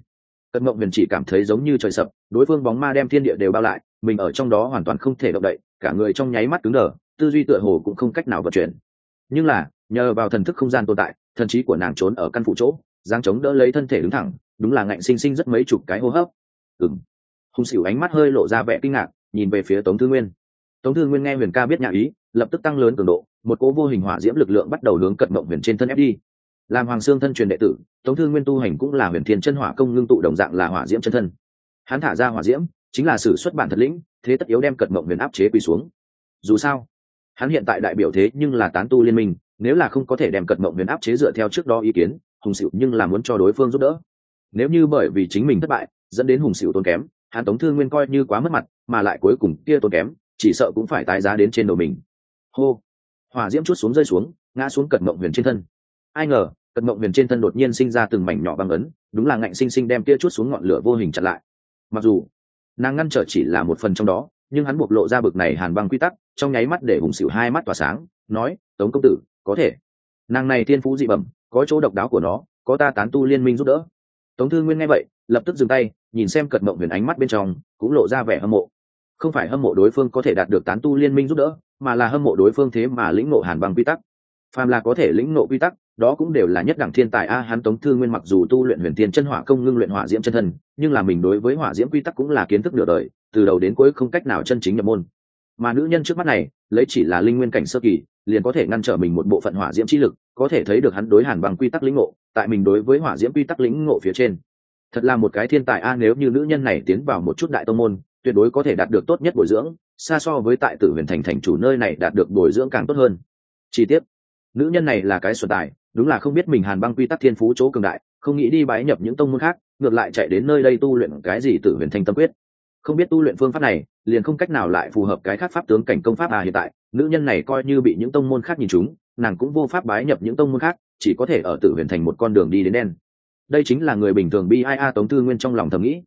Cật mộng huyền chỉ cảm thấy giống như trời sập, đối phương bóng ma đem thiên địa đều bao lại, mình ở trong đó hoàn toàn không thể động đậy, cả người trong nháy mắt cứng đờ tư duy tựa hồ cũng không cách nào vận chuyển. Nhưng là, nhờ vào thần thức không gian tồn tại, thần trí của nàng trốn ở căn phụ chỗ giang chống đỡ lấy thân thể đứng thẳng, đúng là ngạnh sinh sinh rất mấy chục cái hô hấp. Ừng hùng xỉu ánh mắt hơi lộ ra vẻ kinh ngạc, nhìn về phía tống thư nguyên. Tống thư nguyên nghe huyền ca biết nhà ý, lập tức tăng lớn cường độ, một cố vô hình hỏa diễm lực lượng bắt đầu hướng cận mộng huyền trên thân ép đi. Làm hoàng xương thân truyền đệ tử, tống thư nguyên tu hành cũng là huyền thiên chân hỏa công ngưng tụ đồng dạng là hỏa diễm chân thân. Hắn thả ra hỏa diễm, chính là sự xuất bản thật lĩnh, thế tất yếu đem cận mộng huyền áp chế quỳ xuống. Dù sao hắn hiện tại đại biểu thế nhưng là tán tu liên minh, nếu là không có thể đem cật mộng huyền áp chế dựa theo trước đó ý kiến, hùng xịu nhưng là muốn cho đối phương giúp đỡ. Nếu như bởi vì chính mình thất bại, dẫn đến hùng xịu tốn kém, hắn tống thương nguyên coi như quá mất mặt, mà lại cuối cùng kia tốn kém, chỉ sợ cũng phải tái giá đến trên đầu mình. Hô! Hỏa diễm chút xuống rơi xuống, ngã xuống cật mộng huyền trên thân. Ai ngờ, cật mộng huyền trên thân đột nhiên sinh ra từng mảnh nhỏ băng ấn, đúng là ngạnh sinh sinh đem kia chút xuống ngọn lửa vô hình chặn lại. Mặc dù, nàng ngăn trở chỉ là một phần trong đó nhưng hắn buộc lộ ra bực này hàn băng quy tắc, trong nháy mắt để hùng xỉu hai mắt tỏa sáng, nói, tống công tử, có thể. Nàng này thiên phú dị bẩm, có chỗ độc đáo của nó, có ta tán tu liên minh giúp đỡ. Tống thư nguyên nghe vậy, lập tức dừng tay, nhìn xem cật mộng huyền ánh mắt bên trong, cũng lộ ra vẻ hâm mộ. Không phải hâm mộ đối phương có thể đạt được tán tu liên minh giúp đỡ, mà là hâm mộ đối phương thế mà lĩnh nộ hàn băng quy tắc. Phàm là có thể lĩnh nộ quy tắc, đó cũng đều là nhất đẳng thiên tài a, hắn tống thư nguyên mặc dù tu luyện huyền thiên chân hỏa công ngưng luyện hỏa diễm chân thân, nhưng là mình đối với hỏa diễm quy tắc cũng là kiến thức nửa đời từ đầu đến cuối không cách nào chân chính nhập môn. Mà nữ nhân trước mắt này, lấy chỉ là linh nguyên cảnh sơ kỳ, liền có thể ngăn trở mình một bộ phận hỏa diễm chi lực, có thể thấy được hắn đối hàn bằng quy tắc lĩnh ngộ, tại mình đối với hỏa diễm quy tắc lĩnh ngộ phía trên. Thật là một cái thiên tài a, nếu như nữ nhân này tiến vào một chút đại tông môn, tuyệt đối có thể đạt được tốt nhất bồi dưỡng, xa so với tại tử huyền thành thành chủ nơi này đạt được bồi dưỡng càng tốt hơn. Chi tiết nữ nhân này là cái xuân tài, đúng là không biết mình hàn băng quy tắc thiên phú chỗ cường đại, không nghĩ đi bái nhập những tông môn khác, ngược lại chạy đến nơi đây tu luyện cái gì tử huyền thanh tâm quyết không biết tu luyện phương pháp này liền không cách nào lại phù hợp cái khác pháp tướng cảnh công pháp à hiện tại nữ nhân này coi như bị những tông môn khác nhìn chúng nàng cũng vô pháp bái nhập những tông môn khác chỉ có thể ở tự huyền thành một con đường đi đến đen. Đây chính là người bình thường bi ai a tống tư nguyên trong lòng thầm nghĩ.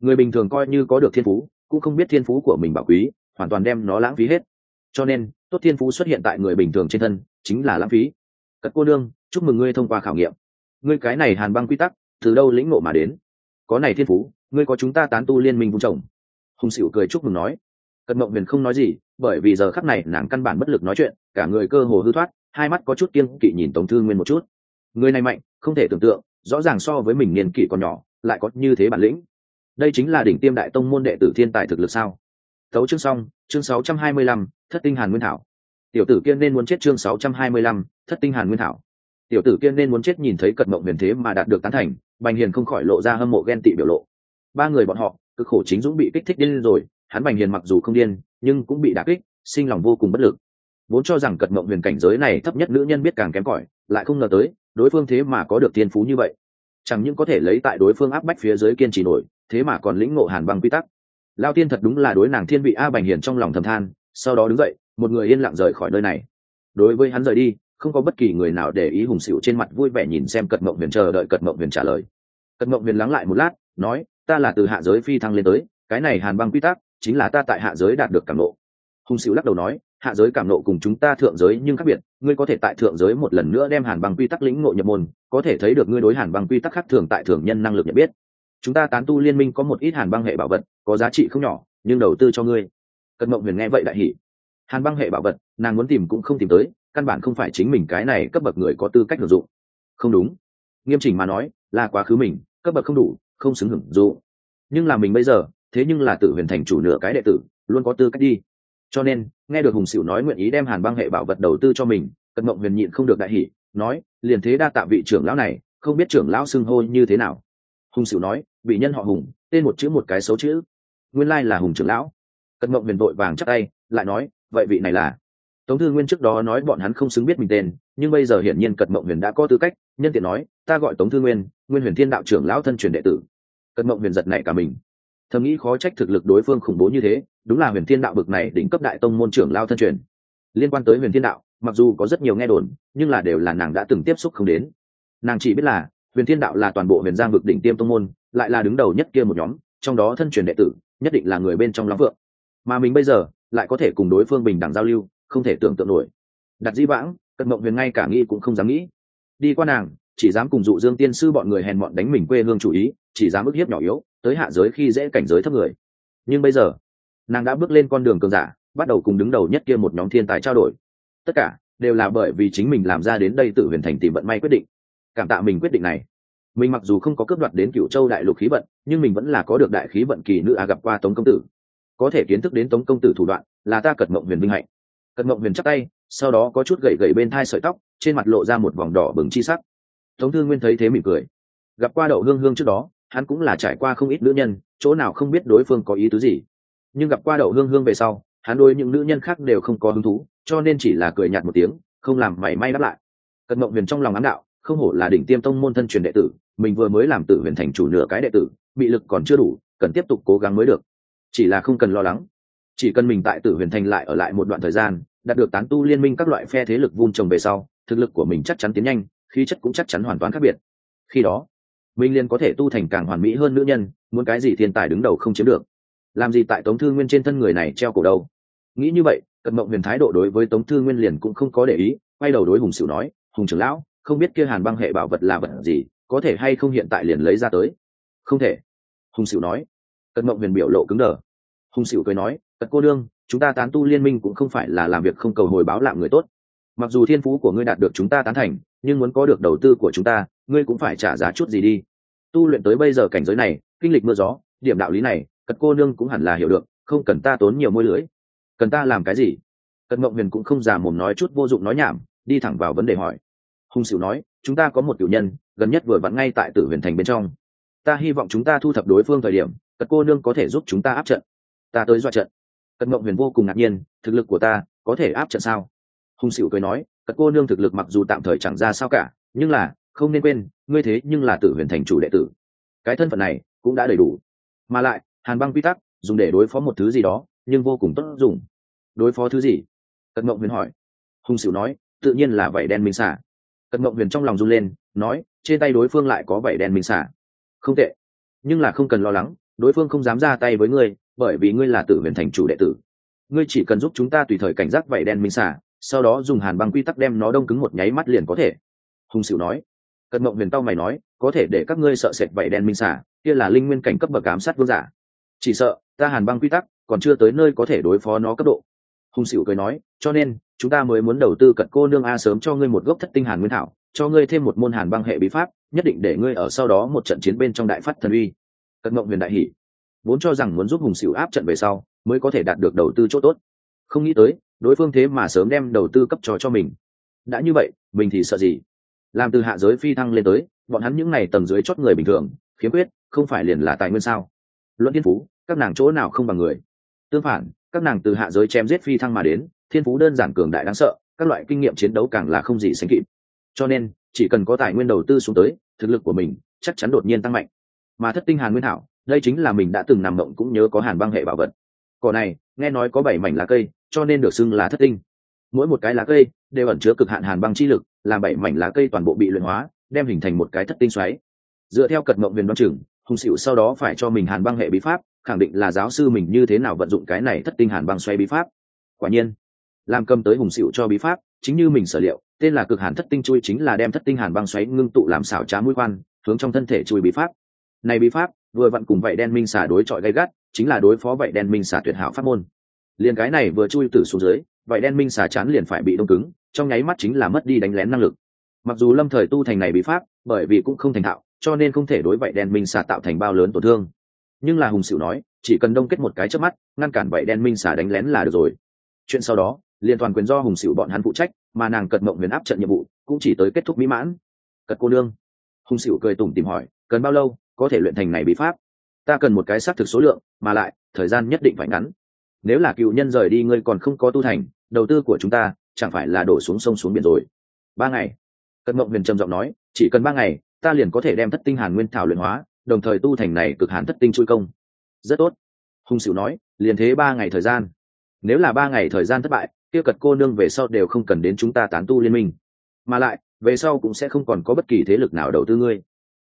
Người bình thường coi như có được thiên phú cũng không biết thiên phú của mình bảo quý hoàn toàn đem nó lãng phí hết. Cho nên tốt thiên phú xuất hiện tại người bình thường trên thân chính là lãng phí. Cất cô đương, chúc mừng ngươi thông qua khảo nghiệm. Ngươi cái này hàn băng quy tắc từ đâu lĩnh ngộ mà đến? Có này thiên phú ngươi có chúng ta tán tu liên minh vùng chồng hùng xỉu cười chúc mừng nói Cận mộng huyền không nói gì bởi vì giờ khắc này nàng căn bản bất lực nói chuyện cả người cơ hồ hư thoát hai mắt có chút kiên kỵ nhìn tống thư nguyên một chút. Người này mạnh không thể tưởng tượng rõ ràng so với mình niên kỷ còn nhỏ lại có như thế bản lĩnh. Đây chính là đỉnh tiêm đại tông môn đệ tử thiên tài thực lực sao? Thấu chương xong chương 625, thất tinh hàn nguyên thảo. Tiểu tử kiên nên muốn chết chương 625, thất tinh hàn nguyên thảo. Tiểu tử kiên nên muốn chết nhìn thấy cật mộng huyền thế mà đạt được tán thành bành hiền không khỏi lộ ra hâm mộ ghen tị biểu lộ. Ba người bọn họ cực khổ chính dũng bị kích thích điên rồi, hắn bành hiền mặc dù không điên, nhưng cũng bị đả kích, sinh lòng vô cùng bất lực. Vốn cho rằng cật mộng huyền cảnh giới này thấp nhất nữ nhân biết càng kém cỏi, lại không ngờ tới, đối phương thế mà có được thiên phú như vậy. Chẳng những có thể lấy tại đối phương áp bách phía dưới kiên trì nổi, thế mà còn lĩnh ngộ hàn bằng quy tắc. Lao tiên thật đúng là đối nàng thiên vị a bành hiền trong lòng thầm than, sau đó đứng dậy, một người yên lặng rời khỏi nơi này. Đối với hắn rời đi, không có bất kỳ người nào để ý hùng xịu trên mặt vui vẻ nhìn xem cật mộng huyền chờ đợi cật mộng huyền trả lời. Cật mộng huyền lắng lại một lát, nói ta là từ hạ giới phi thăng lên tới, cái này hàn băng quy tắc chính là ta tại hạ giới đạt được cảm nộ. Hùng xịu lắc đầu nói, hạ giới cảm nộ cùng chúng ta thượng giới nhưng khác biệt, ngươi có thể tại thượng giới một lần nữa đem hàn băng quy tắc lĩnh ngộ nhập môn, có thể thấy được ngươi đối hàn băng quy tắc khác thường tại thường nhân năng lực nhận biết. Chúng ta tán tu liên minh có một ít hàn băng hệ bảo vật, có giá trị không nhỏ, nhưng đầu tư cho ngươi. Cận mộng huyền nghe vậy đại hỉ. Hàn băng hệ bảo vật, nàng muốn tìm cũng không tìm tới, căn bản không phải chính mình cái này cấp bậc người có tư cách sử dụng. Không đúng. Nghiêm chỉnh mà nói, là quá khứ mình, cấp bậc không đủ không xứng hưởng dụ nhưng là mình bây giờ, thế nhưng là tự huyền thành chủ nửa cái đệ tử, luôn có tư cách đi. Cho nên, nghe được hùng xỉu nói nguyện ý đem hàn băng hệ bảo vật đầu tư cho mình, cận mộng huyền nhịn không được đại hỷ nói, liền thế đa tạ vị trưởng lão này, không biết trưởng lão xưng hô như thế nào. Hùng xỉu nói, vị nhân họ hùng, tên một chữ một cái xấu chữ. Nguyên lai là hùng trưởng lão. Cận mộng huyền vội vàng chắc tay, lại nói, vậy vị này là? Tống thư nguyên trước đó nói bọn hắn không xứng biết mình tên, nhưng bây giờ hiển nhiên cận mộng huyền đã có tư cách, nhân tiện nói, ta gọi tống thư nguyên nguyên huyền thiên đạo trưởng lão thân truyền đệ tử. Cận mộng huyền giật này cả mình. Thầm nghĩ khó trách thực lực đối phương khủng bố như thế, đúng là huyền thiên đạo bực này đỉnh cấp đại tông môn trưởng lao thân truyền. Liên quan tới huyền thiên đạo, mặc dù có rất nhiều nghe đồn, nhưng là đều là nàng đã từng tiếp xúc không đến. Nàng chỉ biết là, huyền thiên đạo là toàn bộ huyền giang vực đỉnh tiêm tông môn, lại là đứng đầu nhất kia một nhóm, trong đó thân truyền đệ tử, nhất định là người bên trong lắm vượng. Mà mình bây giờ, lại có thể cùng đối phương bình đẳng giao lưu, không thể tưởng tượng nổi. Đặt di vãng cận mộng huyền ngay cả nghĩ cũng không dám nghĩ. Đi qua nàng chỉ dám cùng dụ dương tiên sư bọn người hèn mọn đánh mình quê hương chủ ý, chỉ dám ức hiếp nhỏ yếu, tới hạ giới khi dễ cảnh giới thấp người. Nhưng bây giờ, nàng đã bước lên con đường cường giả, bắt đầu cùng đứng đầu nhất kia một nhóm thiên tài trao đổi. Tất cả đều là bởi vì chính mình làm ra đến đây tự huyền thành tìm vận may quyết định. Cảm tạ mình quyết định này. Mình mặc dù không có cướp đoạt đến cựu châu đại lục khí vận, nhưng mình vẫn là có được đại khí vận kỳ nữ à gặp qua tống công tử. Có thể kiến thức đến tống công tử thủ đoạn là ta cật mộng huyền vinh hạnh. Cật mộng huyền chắc tay, sau đó có chút gậy gậy bên thai sợi tóc, trên mặt lộ ra một vòng đỏ bừng chi sắc tống thư nguyên thấy thế mỉm cười. Gặp qua đậu hương hương trước đó, hắn cũng là trải qua không ít nữ nhân, chỗ nào không biết đối phương có ý tứ gì. Nhưng gặp qua đậu hương hương về sau, hắn đối những nữ nhân khác đều không có hứng thú, cho nên chỉ là cười nhạt một tiếng, không làm mảy may đáp lại. Cận mộng huyền trong lòng ám đạo, không hổ là đỉnh tiêm tông môn thân truyền đệ tử, mình vừa mới làm tự huyền thành chủ nửa cái đệ tử, bị lực còn chưa đủ, cần tiếp tục cố gắng mới được. Chỉ là không cần lo lắng. Chỉ cần mình tại tử huyền thành lại ở lại một đoạn thời gian, đạt được tán tu liên minh các loại phe thế lực vun trồng về sau, thực lực của mình chắc chắn tiến nhanh khí chất cũng chắc chắn hoàn toàn khác biệt. Khi đó, minh liên có thể tu thành càng hoàn mỹ hơn nữ nhân, muốn cái gì thiên tài đứng đầu không chiếm được. Làm gì tại tống thư nguyên trên thân người này treo cổ đâu? Nghĩ như vậy, cận mộng huyền thái độ đối với tống thư nguyên liền cũng không có để ý, quay đầu đối hùng sửu nói, hùng trưởng lão, không biết kia hàn băng hệ bảo vật là vật gì, có thể hay không hiện tại liền lấy ra tới? Không thể, hùng sửu nói. Cận mộng huyền biểu lộ cứng đờ. Hùng sửu cười nói, cận cô đương chúng ta tán tu liên minh cũng không phải là làm việc không cầu hồi báo lạm người tốt. Mặc dù thiên phú của ngươi đạt được chúng ta tán thành nhưng muốn có được đầu tư của chúng ta, ngươi cũng phải trả giá chút gì đi. Tu luyện tới bây giờ cảnh giới này, kinh lịch mưa gió, điểm đạo lý này, cật cô nương cũng hẳn là hiểu được, không cần ta tốn nhiều môi lưỡi cần ta làm cái gì? Cật mộng huyền cũng không già mồm nói chút vô dụng nói nhảm, đi thẳng vào vấn đề hỏi. Hùng sửu nói, chúng ta có một cử nhân, gần nhất vừa vặn ngay tại tử huyền thành bên trong. Ta hy vọng chúng ta thu thập đối phương thời điểm, cật cô nương có thể giúp chúng ta áp trận. Ta tới dọa trận. Cật mộng huyền vô cùng ngạc nhiên, thực lực của ta có thể áp trận sao? Hùng sửu cười nói cật cô nương thực lực mặc dù tạm thời chẳng ra sao cả, nhưng là, không nên quên, ngươi thế nhưng là tử huyền thành chủ đệ tử. Cái thân phận này cũng đã đầy đủ. Mà lại, hàn băng quy tắc dùng để đối phó một thứ gì đó, nhưng vô cùng tốt dùng. Đối phó thứ gì? Cận mộng huyền hỏi. Hùng sửu nói, tự nhiên là vảy đen minh xả. Cận mộng huyền trong lòng run lên, nói, trên tay đối phương lại có vảy đen minh xả. Không tệ. Nhưng là không cần lo lắng, đối phương không dám ra tay với ngươi, bởi vì ngươi là tử huyền thành chủ đệ tử. Ngươi chỉ cần giúp chúng ta tùy thời cảnh giác vảy đen minh xả sau đó dùng hàn băng quy tắc đem nó đông cứng một nháy mắt liền có thể. Hùng xỉu nói. Cận mộng huyền tao mày nói, có thể để các ngươi sợ sệt vậy đen minh xả, kia là linh nguyên cảnh cấp bậc ám sát vương giả. Chỉ sợ, ta hàn băng quy tắc còn chưa tới nơi có thể đối phó nó cấp độ. Hùng xỉu cười nói, cho nên, chúng ta mới muốn đầu tư cận cô nương a sớm cho ngươi một gốc thất tinh hàn nguyên thảo, cho ngươi thêm một môn hàn băng hệ bí pháp, nhất định để ngươi ở sau đó một trận chiến bên trong đại phát thần uy. Cận mộng huyền đại hỷ vốn cho rằng muốn giúp hùng xỉu áp trận về sau, mới có thể đạt được đầu tư chỗ tốt. Không nghĩ tới đối phương thế mà sớm đem đầu tư cấp trò cho mình. Đã như vậy, mình thì sợ gì? Làm từ hạ giới phi thăng lên tới, bọn hắn những n à y tầng dưới chót người bình thường, khiếm khuyết, không phải liền là tài nguyên sao? Luận thiên phú, các nàng chỗ nào không bằng người? Tương phản, các nàng từ hạ giới chém giết phi thăng mà đến, thiên phú đơn giản cường đại đáng sợ, các loại kinh nghiệm chiến đấu càng là không gì sánh kịp. Cho nên, chỉ cần có tài nguyên đầu tư xuống tới, thực lực của mình chắc chắn đột nhiên tăng mạnh. Mà thất tinh hàn nguyên hảo đây chính là mình đã từng nằm mộng cũng nhớ có hàn băng hệ bảo vật. Cỏ này nghe nói có bảy mảnh lá cây cho nên được xưng là thất tinh. Mỗi một cái lá cây đều ẩn chứa cực hạn hàn băng chi lực làm bảy mảnh lá cây toàn bộ bị luyện hóa đem hình thành một cái thất tinh xoáy. Dựa theo cật mộng huyền đoan trưởng, hùng xịu sau đó phải cho mình hàn băng hệ bí pháp khẳng định là giáo sư mình như thế nào vận dụng cái này thất tinh hàn băng xoáy bí pháp. Quả nhiên làm cầm tới hùng xịu cho bí pháp chính như mình sở liệu tên là cực hàn thất tinh chui chính là đem thất tinh hàn băng xoáy ngưng tụ làm xảo trá mũi khoan hướng trong thân thể chui bí pháp. Này bí pháp vừa vặn cùng vậy đen minh xả đối chọi gay gắt chính là đối phó vậy đen minh xả tuyệt hảo pháp môn. Liền cái này vừa chui từ xuống dưới vậy đen minh xả chán liền phải bị đông cứng, trong nháy mắt chính là mất đi đánh lén năng lực. Mặc dù lâm thời tu thành này bị pháp, bởi vì cũng không thành thạo, cho nên không thể đối vậy đen minh xả tạo thành bao lớn tổn thương. Nhưng là hùng sửu nói, chỉ cần đông kết một cái trước mắt, ngăn cản vậy đen minh xả đánh lén là được rồi. Chuyện sau đó liên toàn quyền do hùng sửu bọn hắn phụ trách, mà nàng cật mộng huyền áp trận nhiệm vụ, cũng chỉ tới kết thúc mỹ mãn. Cật cô nương. Hùng sửu cười tủm tìm hỏi, cần bao lâu có thể luyện thành này bí pháp? Ta cần một cái xác thực số lượng, mà lại, thời gian nhất định phải ngắn. Nếu là cựu nhân rời đi ngươi còn không có tu thành, đầu tư của chúng ta chẳng phải là đổ xuống sông xuống biển rồi. Ba ngày. Cận mộng huyền trầm giọng nói, chỉ cần ba ngày, ta liền có thể đem thất tinh hàn nguyên thảo luyện hóa, đồng thời tu thành này cực hàn thất tinh chui công. Rất tốt. Hùng sửu nói, liền thế ba ngày thời gian. Nếu là ba ngày thời gian thất bại, kia cật cô nương về sau đều không cần đến chúng ta tán tu liên minh. Mà lại, về sau cũng sẽ không còn có bất kỳ thế lực nào đầu tư ngươi.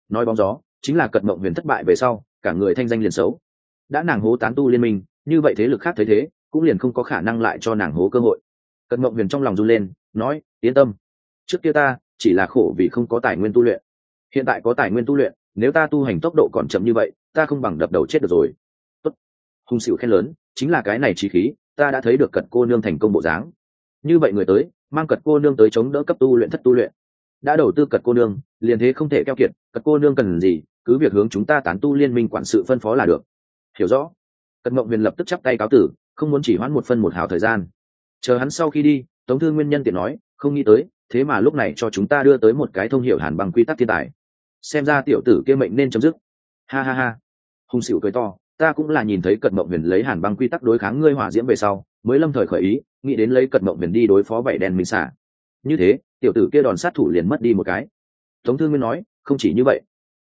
Nói bóng gió, chính là cật mộng huyền thất bại về sau cả người thanh danh liền xấu. Đã nàng hố tán tu liên minh, như vậy thế lực khác thấy thế, cũng liền không có khả năng lại cho nàng hố cơ hội. Cận mộng huyền trong lòng run lên, nói, yên tâm. Trước kia ta chỉ là khổ vì không có tài nguyên tu luyện. Hiện tại có tài nguyên tu luyện, nếu ta tu hành tốc độ còn chậm như vậy, ta không bằng đập đầu chết được rồi. Tốt. hung xịu khen lớn, chính là cái này trí khí, ta đã thấy được cật cô nương thành công bộ dáng. Như vậy người tới, mang cật cô nương tới chống đỡ cấp tu luyện thất tu luyện. Đã đầu tư cật cô nương, liền thế không thể keo kiệt cật cô nương cần gì cứ việc hướng chúng ta tán tu liên minh quản sự phân phó là được. Hiểu rõ. Cật mộng huyền lập tức chắp tay cáo tử, không muốn chỉ hoãn một phân một hào thời gian. Chờ hắn sau khi đi, tống thư nguyên nhân tiện nói, không nghĩ tới, thế mà lúc này cho chúng ta đưa tới một cái thông hiệu hàn bằng quy tắc thiên tài. Xem ra tiểu tử kia mệnh nên chấm dứt. Ha ha ha. Hùng xỉu cười to, ta cũng là nhìn thấy cật mộng huyền lấy hàn băng quy tắc đối kháng ngươi hỏa diễm về sau, mới lâm thời khởi ý, nghĩ đến lấy cật mộng huyền đi đối phó bảy đèn minh xả như thế, tiểu tử kia đòn sát thủ liền mất đi một cái. Tống thư nguyên nói, không chỉ như vậy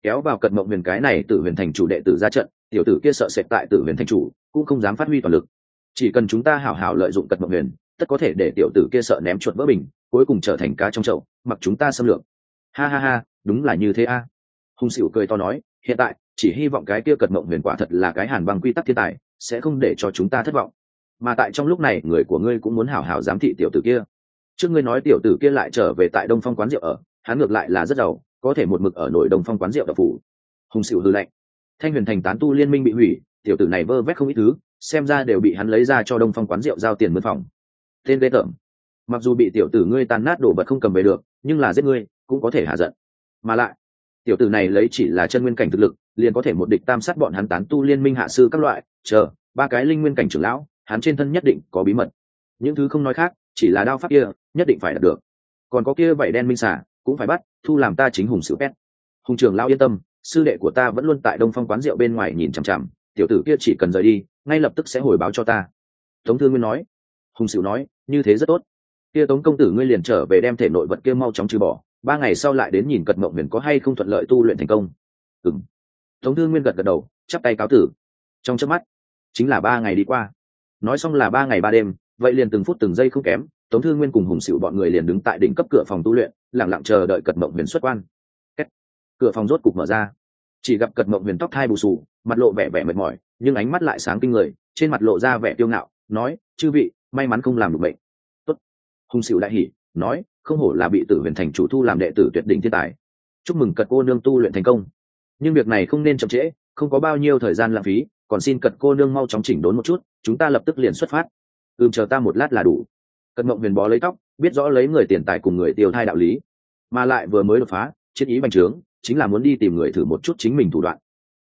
kéo vào cật mộng huyền cái này tử huyền thành chủ đệ tử ra trận, tiểu tử kia sợ sệt tại tử huyền thành chủ, cũng không dám phát huy toàn lực. Chỉ cần chúng ta hảo hảo lợi dụng cật mộng huyền, tất có thể để tiểu tử kia sợ ném chuột vỡ bình, cuối cùng trở thành cá trong chậu, mặc chúng ta xâm lược. Ha ha ha, đúng là như thế a. Hùng xỉu cười to nói, hiện tại, chỉ hy vọng cái kia cật mộng huyền quả thật là cái hàn băng quy tắc thiên tài, sẽ không để cho chúng ta thất vọng. Mà tại trong lúc này, người của ngươi cũng muốn hảo hảo giám thị tiểu tử kia. Trước ngươi nói tiểu tử kia lại trở về tại đông phong quán rượu ở, hắn ngược lại là rất giàu có thể một mực ở nội đồng phong quán rượu đập phủ. Hùng xỉu hư lệnh thanh huyền thành tán tu liên minh bị hủy, tiểu tử này vơ vét không ít thứ, xem ra đều bị hắn lấy ra cho đông phong quán rượu giao tiền mướn phòng. Tên ghê tởm. Mặc dù bị tiểu tử ngươi tàn nát đổ vật không cầm về được, nhưng là giết ngươi, cũng có thể hạ giận. Mà lại, tiểu tử này lấy chỉ là chân nguyên cảnh thực lực, liền có thể một địch tam sát bọn hắn tán tu liên minh hạ sư các loại, chờ, ba cái linh nguyên cảnh trưởng lão, hắn trên thân nhất định có bí mật. Những thứ không nói khác, chỉ là đao pháp kia, nhất định phải đạt được. Còn có kia vảy đen minh xả cũng phải bắt, thu làm ta chính hùng sự pet. Hùng trưởng lão yên tâm, sư đệ của ta vẫn luôn tại đông phong quán rượu bên ngoài nhìn chằm chằm, tiểu tử kia chỉ cần rời đi, ngay lập tức sẽ hồi báo cho ta. Tống thương nguyên nói. Hùng sửu nói, như thế rất tốt. Kia tống công tử ngươi liền trở về đem thể nội vật kia mau chóng trừ bỏ, ba ngày sau lại đến nhìn cật mộng huyền có hay không thuận lợi tu luyện thành công. Ừng tống thương nguyên gật gật đầu, chắp tay cáo tử. Trong chớp mắt, chính là ba ngày đi qua. Nói xong là ba ngày ba đêm, vậy liền từng phút từng giây không kém, tống thương nguyên cùng hùng sửu bọn người liền đứng tại đỉnh cấp cửa phòng tu luyện lẳng lặng chờ đợi cật mộng huyền xuất quan. Kết. cửa phòng rốt cục mở ra. Chỉ gặp cật mộng huyền tóc thai bù sù mặt lộ vẻ vẻ mệt mỏi, nhưng ánh mắt lại sáng kinh người, trên mặt lộ ra vẻ tiêu ngạo, nói, chư vị, may mắn không làm được bệnh. Tốt. Hùng xịu đại hỉ, nói, không hổ là bị tử huyền thành chủ thu làm đệ tử tuyệt đỉnh thiên tài. Chúc mừng cật cô nương tu luyện thành công. Nhưng việc này không nên chậm trễ, không có bao nhiêu thời gian lãng phí, còn xin cật cô nương mau chóng chỉnh đốn một chút, chúng ta lập tức liền xuất phát. Ừm, chờ ta một lát là đủ cận mộng huyền bó lấy tóc, biết rõ lấy người tiền tài cùng người tiêu thai đạo lý, mà lại vừa mới đột phá chiến ý bành trướng, chính là muốn đi tìm người thử một chút chính mình thủ đoạn.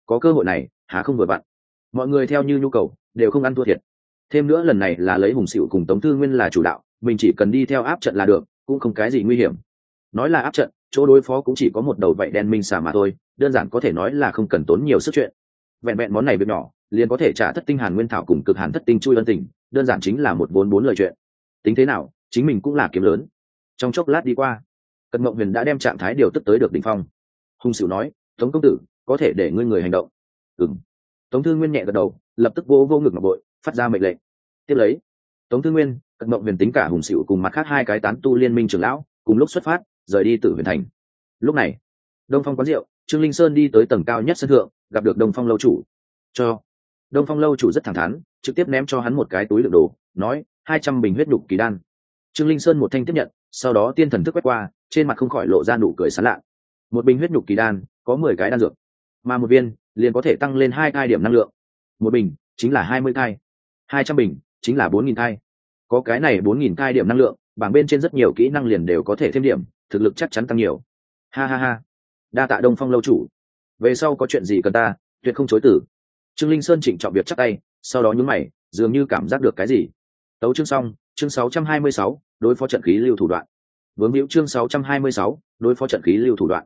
Có cơ hội này, há không vừa vặn. Mọi người theo như nhu cầu, đều không ăn thua thiệt. Thêm nữa lần này là lấy hùng xịu cùng tống thư nguyên là chủ đạo, mình chỉ cần đi theo áp trận là được, cũng không cái gì nguy hiểm. Nói là áp trận, chỗ đối phó cũng chỉ có một đầu vậy đen minh xà mà thôi, đơn giản có thể nói là không cần tốn nhiều sức chuyện. Vẹn vẹn món này việc nhỏ, liền có thể trả thất tinh hàn nguyên thảo cùng cực hàn thất tinh chui ân tình, đơn giản chính là một vốn bốn lời chuyện tính thế nào, chính mình cũng là kiếm lớn. Trong chốc lát đi qua, cận mộng huyền đã đem trạng thái điều tức tới được đ ỉ n h phong. Hùng sửu nói, tống công tử, có thể để ngươi người hành động. Ừng tống thư nguyên nhẹ gật đầu, lập tức vô vô ngực ngọc bội phát ra mệnh lệnh. Tiếp lấy, tống thư nguyên, cận mộng huyền tính cả hùng sửu cùng mặt khác hai cái tán tu liên minh trưởng lão, cùng lúc xuất phát, rời đi từ huyền thành. Lúc này, đông phong quán rượu, trương linh sơn đi tới tầng cao nhất sân thượng, gặp được đông phong lâu chủ. Cho. Đông phong lâu chủ rất thẳng thắn, trực tiếp ném cho hắn một cái túi đựng đồ, nói hai trăm bình huyết đục kỳ đan. Trương linh sơn một thanh tiếp nhận, sau đó tiên thần thức quét qua, trên mặt không khỏi lộ ra nụ cười sán lạ. Một bình huyết nhục kỳ đan, có mười cái đan dược, mà một viên liền có thể tăng lên hai cai điểm năng lượng. Một bình chính là hai mươi cai hai trăm bình chính là bốn nghìn cai có cái này bốn nghìn cai điểm năng lượng, bảng bên trên rất nhiều kỹ năng liền đều có thể thêm điểm, thực lực chắc chắn tăng nhiều. Ha ha ha. Đa tạ đông phong lâu chủ. Về sau có chuyện gì cần ta, tuyệt không chối tử trương linh sơn chỉnh trọng việc chắc tay, sau đó nhún mày, dường như cảm giác được cái gì tấu chương xong chương 626, đối phó trận khí lưu thủ đoạn. Vướng hữu chương 626, đối phó trận khí lưu thủ đoạn.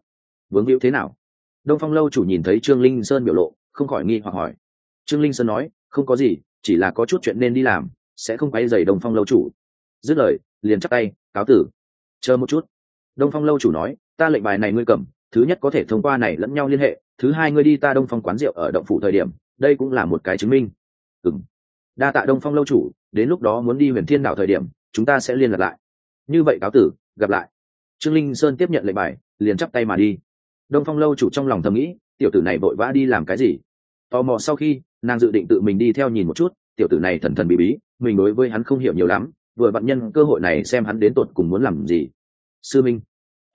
Vướng hữu thế nào? Đông phong lâu chủ nhìn thấy trương linh sơn biểu lộ không khỏi nghi hoặc hỏi. Trương linh sơn nói không có gì chỉ là có chút chuyện nên đi làm sẽ không quay dày đông phong lâu chủ. Dứt lời liền chắc tay cáo tử. Chờ một chút. Đông phong lâu chủ nói ta lệnh bài này ngươi cầm thứ nhất có thể thông qua này lẫn nhau liên hệ thứ hai ngươi đi ta đông phong quán rượu ở động phủ thời điểm đây cũng là một cái chứng minh. Ừng đa tạ đông phong lâu chủ, đến lúc đó muốn đi huyền thiên đảo thời điểm, chúng ta sẽ liên lạc lại. Như vậy cáo tử, gặp lại. Trương linh sơn tiếp nhận lệnh bài, liền chắp tay mà đi. Đông phong lâu chủ trong lòng thầm nghĩ, tiểu tử này vội vã đi làm cái gì? Tò mò sau khi, nàng dự định tự mình đi theo nhìn một chút, tiểu tử này thần thần bí bí, mình đối với hắn không hiểu nhiều lắm, vừa vặn nhân cơ hội này xem hắn đến tột cùng muốn làm gì. Sư minh.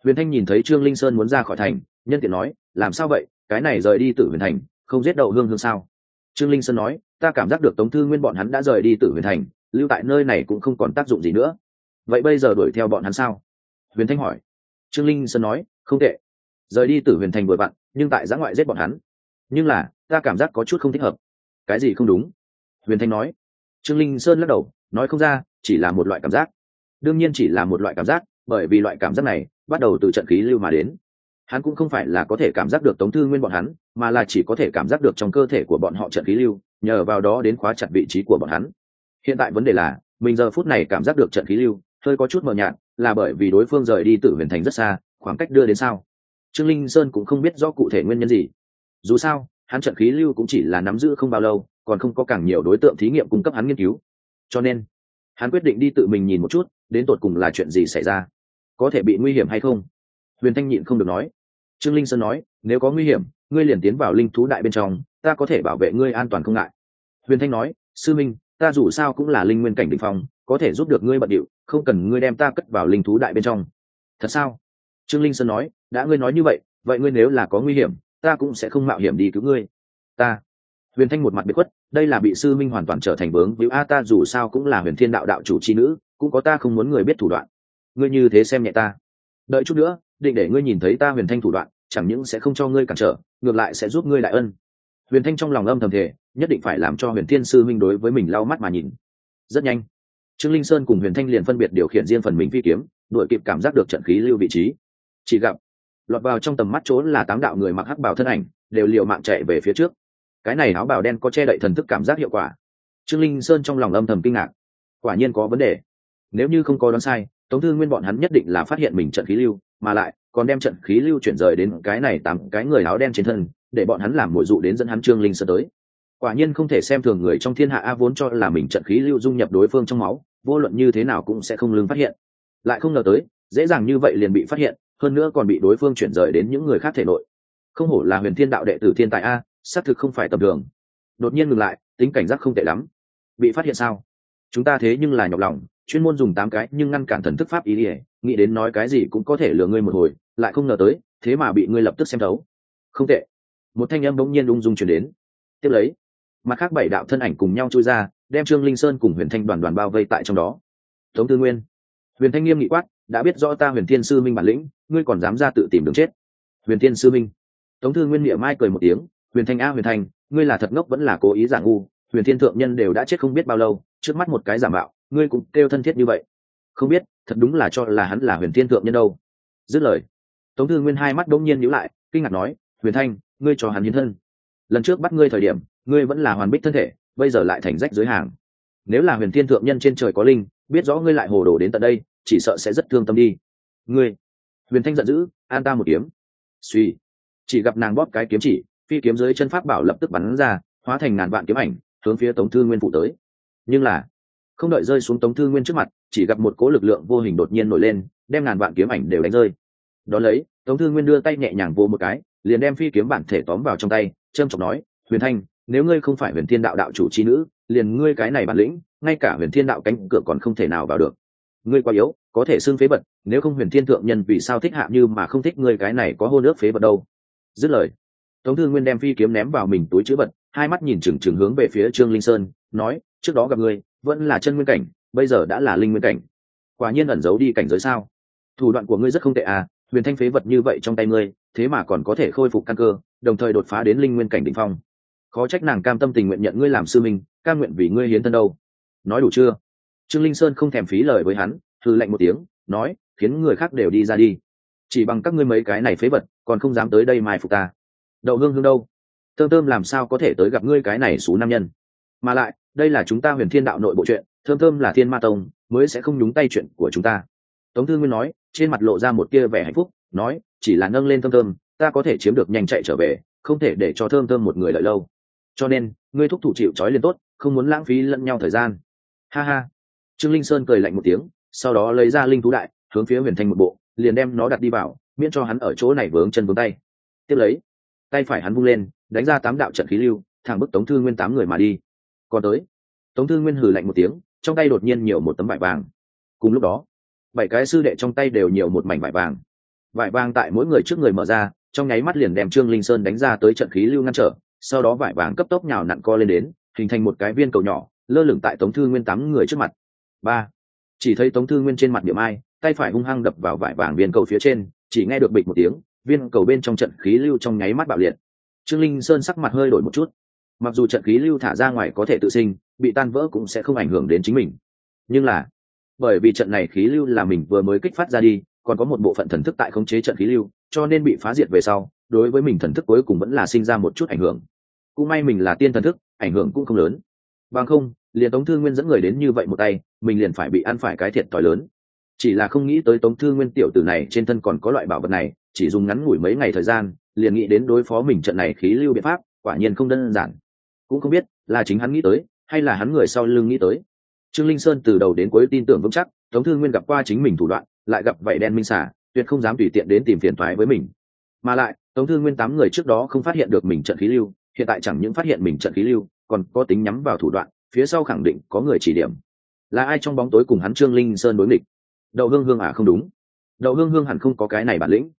Huyền thanh nhìn thấy trương linh sơn muốn ra khỏi thành, nhân tiện nói, làm sao vậy? Cái này rời đi tử huyền thành, không giết đậu hương hương sao? Trương linh sơn nói ta cảm giác được tống thư nguyên bọn hắn đã rời đi từ huyền thành, lưu tại nơi này cũng không còn tác dụng gì nữa. Vậy bây giờ đuổi theo bọn hắn sao? Huyền thanh hỏi. Trương linh sơn nói, không tệ. Rời đi từ huyền thành vội vặn, nhưng tại giã ngoại giết bọn hắn. Nhưng là, ta cảm giác có chút không thích hợp. Cái gì không đúng? Huyền thanh nói. Trương linh sơn lắc đầu, nói không ra, chỉ là một loại cảm giác. Đương nhiên chỉ là một loại cảm giác, bởi vì loại cảm giác này bắt đầu từ trận khí lưu mà đến. Hắn cũng không phải là có thể cảm giác được tống thư nguyên bọn hắn, mà là chỉ có thể cảm giác được trong cơ thể của bọn họ trận khí lưu nhờ vào đó đến khóa chặt vị trí của bọn hắn. Hiện tại vấn đề là, mình giờ phút này cảm giác được trận khí lưu, hơi có chút mờ nhạt, là bởi vì đối phương rời đi từ huyền thành rất xa, khoảng cách đưa đến sao? Trương linh sơn cũng không biết rõ cụ thể nguyên nhân gì. Dù sao, hắn trận khí lưu cũng chỉ là nắm giữ không bao lâu, còn không có càng nhiều đối tượng thí nghiệm cung cấp hắn nghiên cứu. Cho nên, hắn quyết định đi tự mình nhìn một chút, đến tột cùng là chuyện gì xảy ra? Có thể bị nguy hiểm hay không? Huyền thanh nhịn không được nói. Trương linh sơn nói, nếu có nguy hiểm, ngươi liền tiến vào linh thú đại bên trong ta có thể bảo vệ ngươi an toàn không ngại. Huyền thanh nói, sư minh, ta dù sao cũng là linh nguyên cảnh đ ỉ n h phong, có thể giúp được ngươi bận điệu, không cần ngươi đem ta cất vào linh thú đại bên trong. Thật sao? Trương linh sơn nói, đã ngươi nói như vậy vậy ngươi nếu là có nguy hiểm, ta cũng sẽ không mạo hiểm đi cứu ngươi. Ta. Huyền thanh một mặt bị khuất, đây là bị sư minh hoàn toàn trở thành bướng víu. A, ta dù sao cũng là huyền thiên đạo đạo chủ c h i nữ, cũng có ta không muốn người biết thủ đoạn. Ngươi như thế xem nhẹ ta. Đợi chút nữa, định để ngươi nhìn thấy ta huyền thanh thủ đoạn, chẳng những sẽ không cho ngươi cản trở, ngược lại sẽ giúp ngươi lại ân huyền thanh trong lòng âm thầm thể nhất định phải làm cho huyền thiên sư minh đối với mình lau mắt mà nhìn. Rất nhanh, trương linh sơn cùng huyền thanh liền phân biệt điều khiển riêng phần mình phi kiếm đội kịp cảm giác được trận khí lưu vị trí. Chỉ gặp, lọt vào trong tầm mắt trốn là tám đạo người mặc hắc bào thân ảnh, đều liều mạng chạy về phía trước. Cái này áo bào đen có che đậy thần thức cảm giác hiệu quả. Trương linh sơn trong lòng âm thầm kinh ngạc. Quả nhiên có vấn đề. Nếu như không có đoán sai, tống thư nguyên bọn hắn nhất định là phát hiện mình trận khí lưu, mà lại còn đem trận khí lưu chuyển rời đến cái này tám cái người áo đen trên thân để bọn hắn làm mồi dụ đến dẫn hắn trương linh sơn tới. Quả nhiên không thể xem thường người trong thiên hạ a vốn cho là mình trận khí lưu dung nhập đối phương trong máu, vô luận như thế nào cũng sẽ không lương phát hiện. Lại không ngờ tới, dễ dàng như vậy liền bị phát hiện, hơn nữa còn bị đối phương chuyển rời đến những người khác thể nội. Không hổ là huyền thiên đạo đệ tử thiên tài a, xác thực không phải tầm thường. Đột nhiên ngừng lại, tính cảnh giác không tệ lắm. Bị phát hiện sao? Chúng ta thế nhưng là nhọc lòng, chuyên môn dùng tám cái nhưng ngăn cản thần thức pháp ý ỉa nghĩ đến nói cái gì cũng có thể lừa ngươi một hồi, lại không ngờ tới, thế mà bị ngươi lập tức xem thấu. Không tệ một thanh âm bỗng nhiên ung dung chuyển đến. Tiếp lấy, mặt khác bảy đạo thân ảnh cùng nhau chui ra, đem trương linh sơn cùng huyền thanh đoàn đoàn bao vây tại trong đó. Tống tư nguyên, huyền thanh nghiêm nghị quát, đã biết rõ ta huyền thiên sư minh bản lĩnh, ngươi còn dám ra tự tìm đường chết? Huyền thiên sư minh. Tống thư nguyên miệng mai cười một tiếng, huyền thanh a, huyền thanh, ngươi là thật ngốc vẫn là cố ý giả ngu, huyền thiên thượng nhân đều đã chết không biết bao lâu, trước mắt một cái giả mạo, ngươi cũng kêu thân thiết như vậy. Không biết, thật đúng là cho là hắn là huyền thiên thượng nhân đâu. Dứt lời, tống thư nguyên hai mắt đông nhiên nhữ lại, kinh ngạc nói, huyền thanh ngươi cho hắn hiến thân. Lần trước bắt ngươi thời điểm, ngươi vẫn là hoàn bích thân thể, bây giờ lại thành rách dưới hàng. Nếu là huyền thiên thượng nhân trên trời có linh, biết rõ ngươi lại hồ đồ đến tận đây, chỉ sợ sẽ rất thương tâm đi. Ngươi, huyền thanh giận dữ, an ta một kiếm. Suy, chỉ gặp nàng bóp cái kiếm chỉ, phi kiếm dưới chân pháp bảo lập tức bắn ra, hóa thành ngàn vạn kiếm ảnh, hướng phía tống thư nguyên phụ tới. Nhưng là, không đợi rơi xuống tống thư nguyên trước mặt, chỉ gặp một cố lực lượng vô hình đột nhiên nổi lên, đem ngàn vạn kiếm ảnh đều đánh rơi. Đ ó lấy, tống thư nguyên đưa tay nhẹ nhàng vô một cái liền đem phi kiếm bản thể tóm vào trong tay, trâm trọng nói, huyền thanh, nếu ngươi không phải huyền thiên đạo đạo chủ c h i nữ, liền ngươi cái này bản lĩnh, ngay cả huyền thiên đạo cánh cửa còn không thể nào vào được. Ngươi quá yếu, có thể xưng phế vật, nếu không huyền thiên thượng nhân vì sao thích hạ như mà không thích ngươi cái này có hô nước phế vật đâu? Dứt lời, tống thư nguyên đem phi kiếm ném vào mình túi chữ vật, hai mắt nhìn chừng chừng hướng về phía trương linh sơn, nói, trước đó gặp ngươi, vẫn là chân nguyên cảnh, bây giờ đã là linh nguyên cảnh. Quả nhiên ẩn giấu đi cảnh giới sao? Thủ đoạn của ngươi rất không tệ à huyền thanh phế vật như vậy trong tay ngươi, thế mà còn có thể khôi phục căn cơ, đồng thời đột phá đến linh nguyên cảnh đ ỉ n h phong. Khó trách nàng cam tâm tình nguyện nhận ngươi làm sư minh cam nguyện vì ngươi hiến thân đâu. Nói đủ chưa? Trương linh sơn không thèm phí lời với hắn thư lạnh một tiếng, nói, khiến người khác đều đi ra đi. Chỉ bằng các ngươi mấy cái này phế vật, còn không dám tới đây mai phục ta. Đậu hương hương đâu? Thơm thơm làm sao có thể tới gặp ngươi cái này xú nam nhân? Mà lại, đây là chúng ta huyền thiên đạo nội bộ chuyện, thơm thơm là thiên ma tông, mới sẽ không nhúng tay chuyện của chúng ta. Tống thư nguyên nói trên mặt lộ ra một kia vẻ hạnh phúc, nói, chỉ là nâng lên thơm thơm, ta có thể chiếm được nhanh chạy trở về, không thể để cho thơm thơm một người lợi lâu. Cho nên, ngươi thúc thủ chịu trói liền tốt, không muốn lãng phí lẫn nhau thời gian. Ha ha. Trương linh sơn cười lạnh một tiếng, sau đó lấy ra linh thú đại, hướng phía huyền thanh một bộ, liền đem nó đặt đi vào, miễn cho hắn ở chỗ này vướng chân vướng tay. Tiếp lấy, tay phải hắn vung lên, đánh ra tám đạo trận khí lưu, thẳng bức tống thư nguyên tám người mà đi. Còn tới, tống thư nguyên hừ lạnh một tiếng, trong tay đột nhiên nhiều một tấm vải vàng. Cùng lúc đó bảy cái sư đệ trong tay đều nhiều một mảnh vải vàng. Vải vàng tại mỗi người trước người mở ra, trong nháy mắt liền đem trương linh sơn đánh ra tới trận khí lưu ngăn trở, sau đó vải vàng cấp tốc nhào nặn co lên đến, hình thành một cái viên cầu nhỏ, lơ lửng tại tống thư nguyên tám người trước mặt. Ba, chỉ thấy tống thư nguyên trên mặt điểm ai, tay phải hung hăng đập vào vải vàng viên cầu phía trên, chỉ nghe được bịch một tiếng, viên cầu bên trong trận khí lưu trong nháy mắt bạo liệt. Trương linh sơn sắc mặt hơi đổi một chút. Mặc dù trận khí lưu thả ra ngoài có thể tự sinh, bị tan vỡ cũng sẽ không ảnh hưởng đến chính mình. Nhưng là bởi vì trận này khí lưu là mình vừa mới kích phát ra đi, còn có một bộ phận thần thức tại khống chế trận khí lưu, cho nên bị phá diệt về sau, đối với mình thần thức cuối cùng vẫn là sinh ra một chút ảnh hưởng. Cũng may mình là tiên thần thức, ảnh hưởng cũng không lớn. Bằng không, liền tống thư nguyên dẫn người đến như vậy một tay, mình liền phải bị ăn phải cái thiệt thòi lớn. Chỉ là không nghĩ tới tống thư nguyên tiểu tử này trên thân còn có loại bảo vật này, chỉ dùng ngắn ngủi mấy ngày thời gian, liền nghĩ đến đối phó mình trận này khí lưu biện pháp, quả nhiên không đơn giản. Cũng không biết là chính hắn nghĩ tới, hay là hắn người sau lưng nghĩ tới trương linh sơn từ đầu đến cuối tin tưởng vững chắc, tống thư nguyên gặp qua chính mình thủ đoạn, lại gặp vậy đen minh xả, tuyệt không dám tùy tiện đến tìm phiền thoái với mình. Mà lại, tống thư nguyên tám người trước đó không phát hiện được mình trận khí lưu, hiện tại chẳng những phát hiện mình trận khí lưu, còn có tính nhắm vào thủ đoạn, phía sau khẳng định có người chỉ điểm. Là ai trong bóng tối cùng hắn trương linh sơn đối nghịch? Đậu hương hương à không đúng. Đậu hương hương hẳn không có cái này bản lĩnh.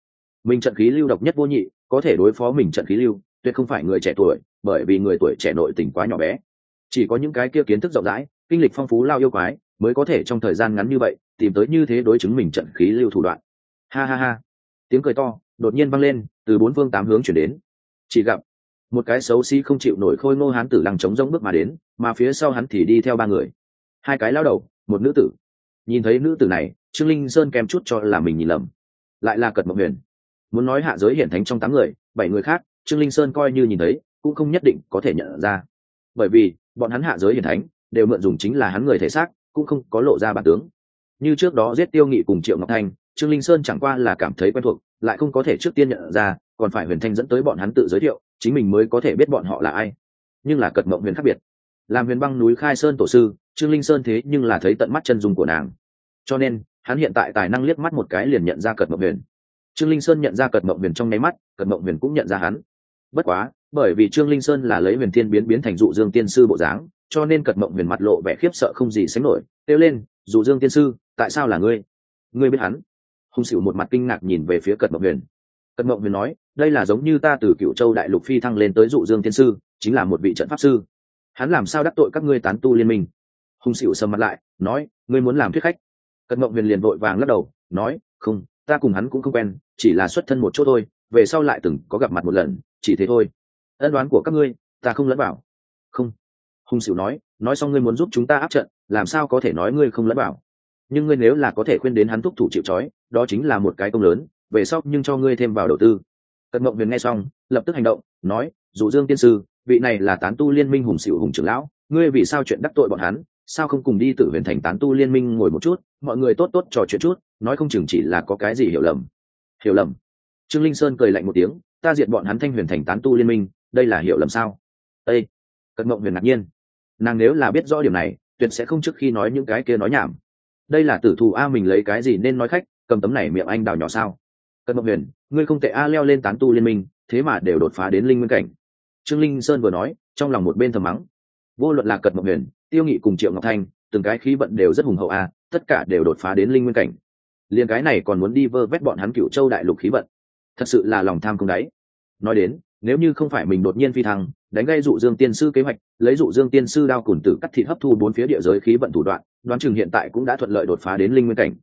Mình trận khí lưu độc nhất vô nhị, có thể đối phó mình trận khí lưu, tuyệt không phải người trẻ tuổi, bởi vì người tuổi trẻ nội tình quá nhỏ bé. Chỉ có những cái kia kiến thức rộng rãi kinh lịch phong phú lao yêu quái, mới có thể trong thời gian ngắn như vậy, tìm tới như thế đối chứng mình trận khí lưu thủ đoạn. Ha ha ha. Tiếng cười to, đột nhiên vang lên, từ bốn phương tám hướng chuyển đến. Chỉ gặp, một cái xấu xí không chịu nổi khôi ngô hán tử lăng trống rỗng bước mà đến, mà phía sau hắn thì đi theo ba người. Hai cái lao đầu, một nữ tử. Nhìn thấy nữ tử này, trương linh sơn kèm chút cho là mình nhìn lầm. Lại là cật mộng huyền. Muốn nói hạ giới hiển thánh trong tám người, bảy người khác, trương linh sơn coi như nhìn thấy, cũng không nhất định có thể nhận ra. Bởi vì, bọn hắn hạ giới hiển thánh đều mượn dùng chính là hắn người thể xác, cũng không có lộ ra bản tướng. Như trước đó giết tiêu nghị cùng triệu ngọc thanh, trương linh sơn chẳng qua là cảm thấy quen thuộc, lại không có thể trước tiên nhận ra, còn phải huyền thanh dẫn tới bọn hắn tự giới thiệu, chính mình mới có thể biết bọn họ là ai. Nhưng là cật mộng huyền khác biệt. Làm huyền băng núi khai sơn tổ sư, trương linh sơn thế nhưng là thấy tận mắt chân dung của nàng. Cho nên, hắn hiện tại tài năng liếc mắt một cái liền nhận ra cật mộng huyền. Trương linh sơn nhận ra cật mộng huyền trong nháy mắt, cật mộng huyền cũng nhận ra hắn. Bất quá, bởi vì trương linh sơn là lấy huyền thiên biến biến thành dụ dương tiên sư bộ dáng cho nên cật mộng huyền mặt lộ vẻ khiếp sợ không gì sánh nổi, kêu lên, dù dương tiên sư, tại sao là ngươi? Ngươi biết hắn? Hùng xỉu một mặt kinh ngạc nhìn về phía cật mộng huyền. Cật mộng huyền nói, đây là giống như ta từ cựu châu đại lục phi thăng lên tới dụ dương tiên sư, chính là một vị trận pháp sư. Hắn làm sao đắc tội các ngươi tán tu liên minh? Hùng xỉu sầm mặt lại, nói, ngươi muốn làm thuyết khách? Cật mộng huyền liền vội vàng lắc đầu, nói, không, ta cùng hắn cũng không quen, chỉ là xuất thân một chỗ thôi, về sau lại từng có gặp mặt một lần, chỉ thế thôi. Ân đoán của các ngươi, ta không lẫn vào hùng xỉu nói nói xong ngươi muốn giúp chúng ta áp trận, làm sao có thể nói ngươi không lẫn bảo? nhưng ngươi nếu là có thể khuyên đến hắn thúc thủ chịu trói, đó chính là một cái công lớn, về sau nhưng cho ngươi thêm vào đầu tư. Cận mộng huyền nghe xong, lập tức hành động, nói, dụ dương tiên sư, vị này là tán tu liên minh hùng xỉu hùng trưởng lão, ngươi vì sao chuyện đắc tội bọn hắn, sao không cùng đi tử huyền thành tán tu liên minh ngồi một chút, mọi người tốt tốt trò chuyện chút, nói không chừng chỉ là có cái gì hiểu lầm. Hiểu lầm? Trương linh sơn cười lạnh một tiếng, ta diệt bọn hắn thanh huyền thành tán tu liên minh, đây là hiểu lầm sao? Ây cận mộng huyền ngạc nhiên nàng nếu là biết rõ điểm này, tuyệt sẽ không trước khi nói những cái kia nói nhảm. Đây là tử thù a, mình lấy cái gì nên nói khách, cầm tấm này miệng anh đào nhỏ sao? Cận mộng huyền, ngươi không tệ a, leo lên tán tu liên minh, thế mà đều đột phá đến linh nguyên cảnh. Trương linh sơn vừa nói, trong lòng một bên thầm mắng. Vô luận là cật mộng huyền, tiêu nghị cùng triệu ngọc thanh, từng cái khí vận đều rất hùng hậu a, tất cả đều đột phá đến linh nguyên cảnh. Liền cái này còn muốn đi vơ vét bọn hắn cựu châu đại lục khí vận. Thật sự là lòng tham không đáy. Nói đến, nếu như không phải mình đột nhiên phi thăng đánh gây dụ dương tiên sư kế hoạch, lấy dụ dương tiên sư đao cùn tử cắt thịt hấp thu bốn phía địa giới khí vận thủ đoạn, đoán chừng hiện tại cũng đã thuận lợi đột phá đến linh nguyên cảnh.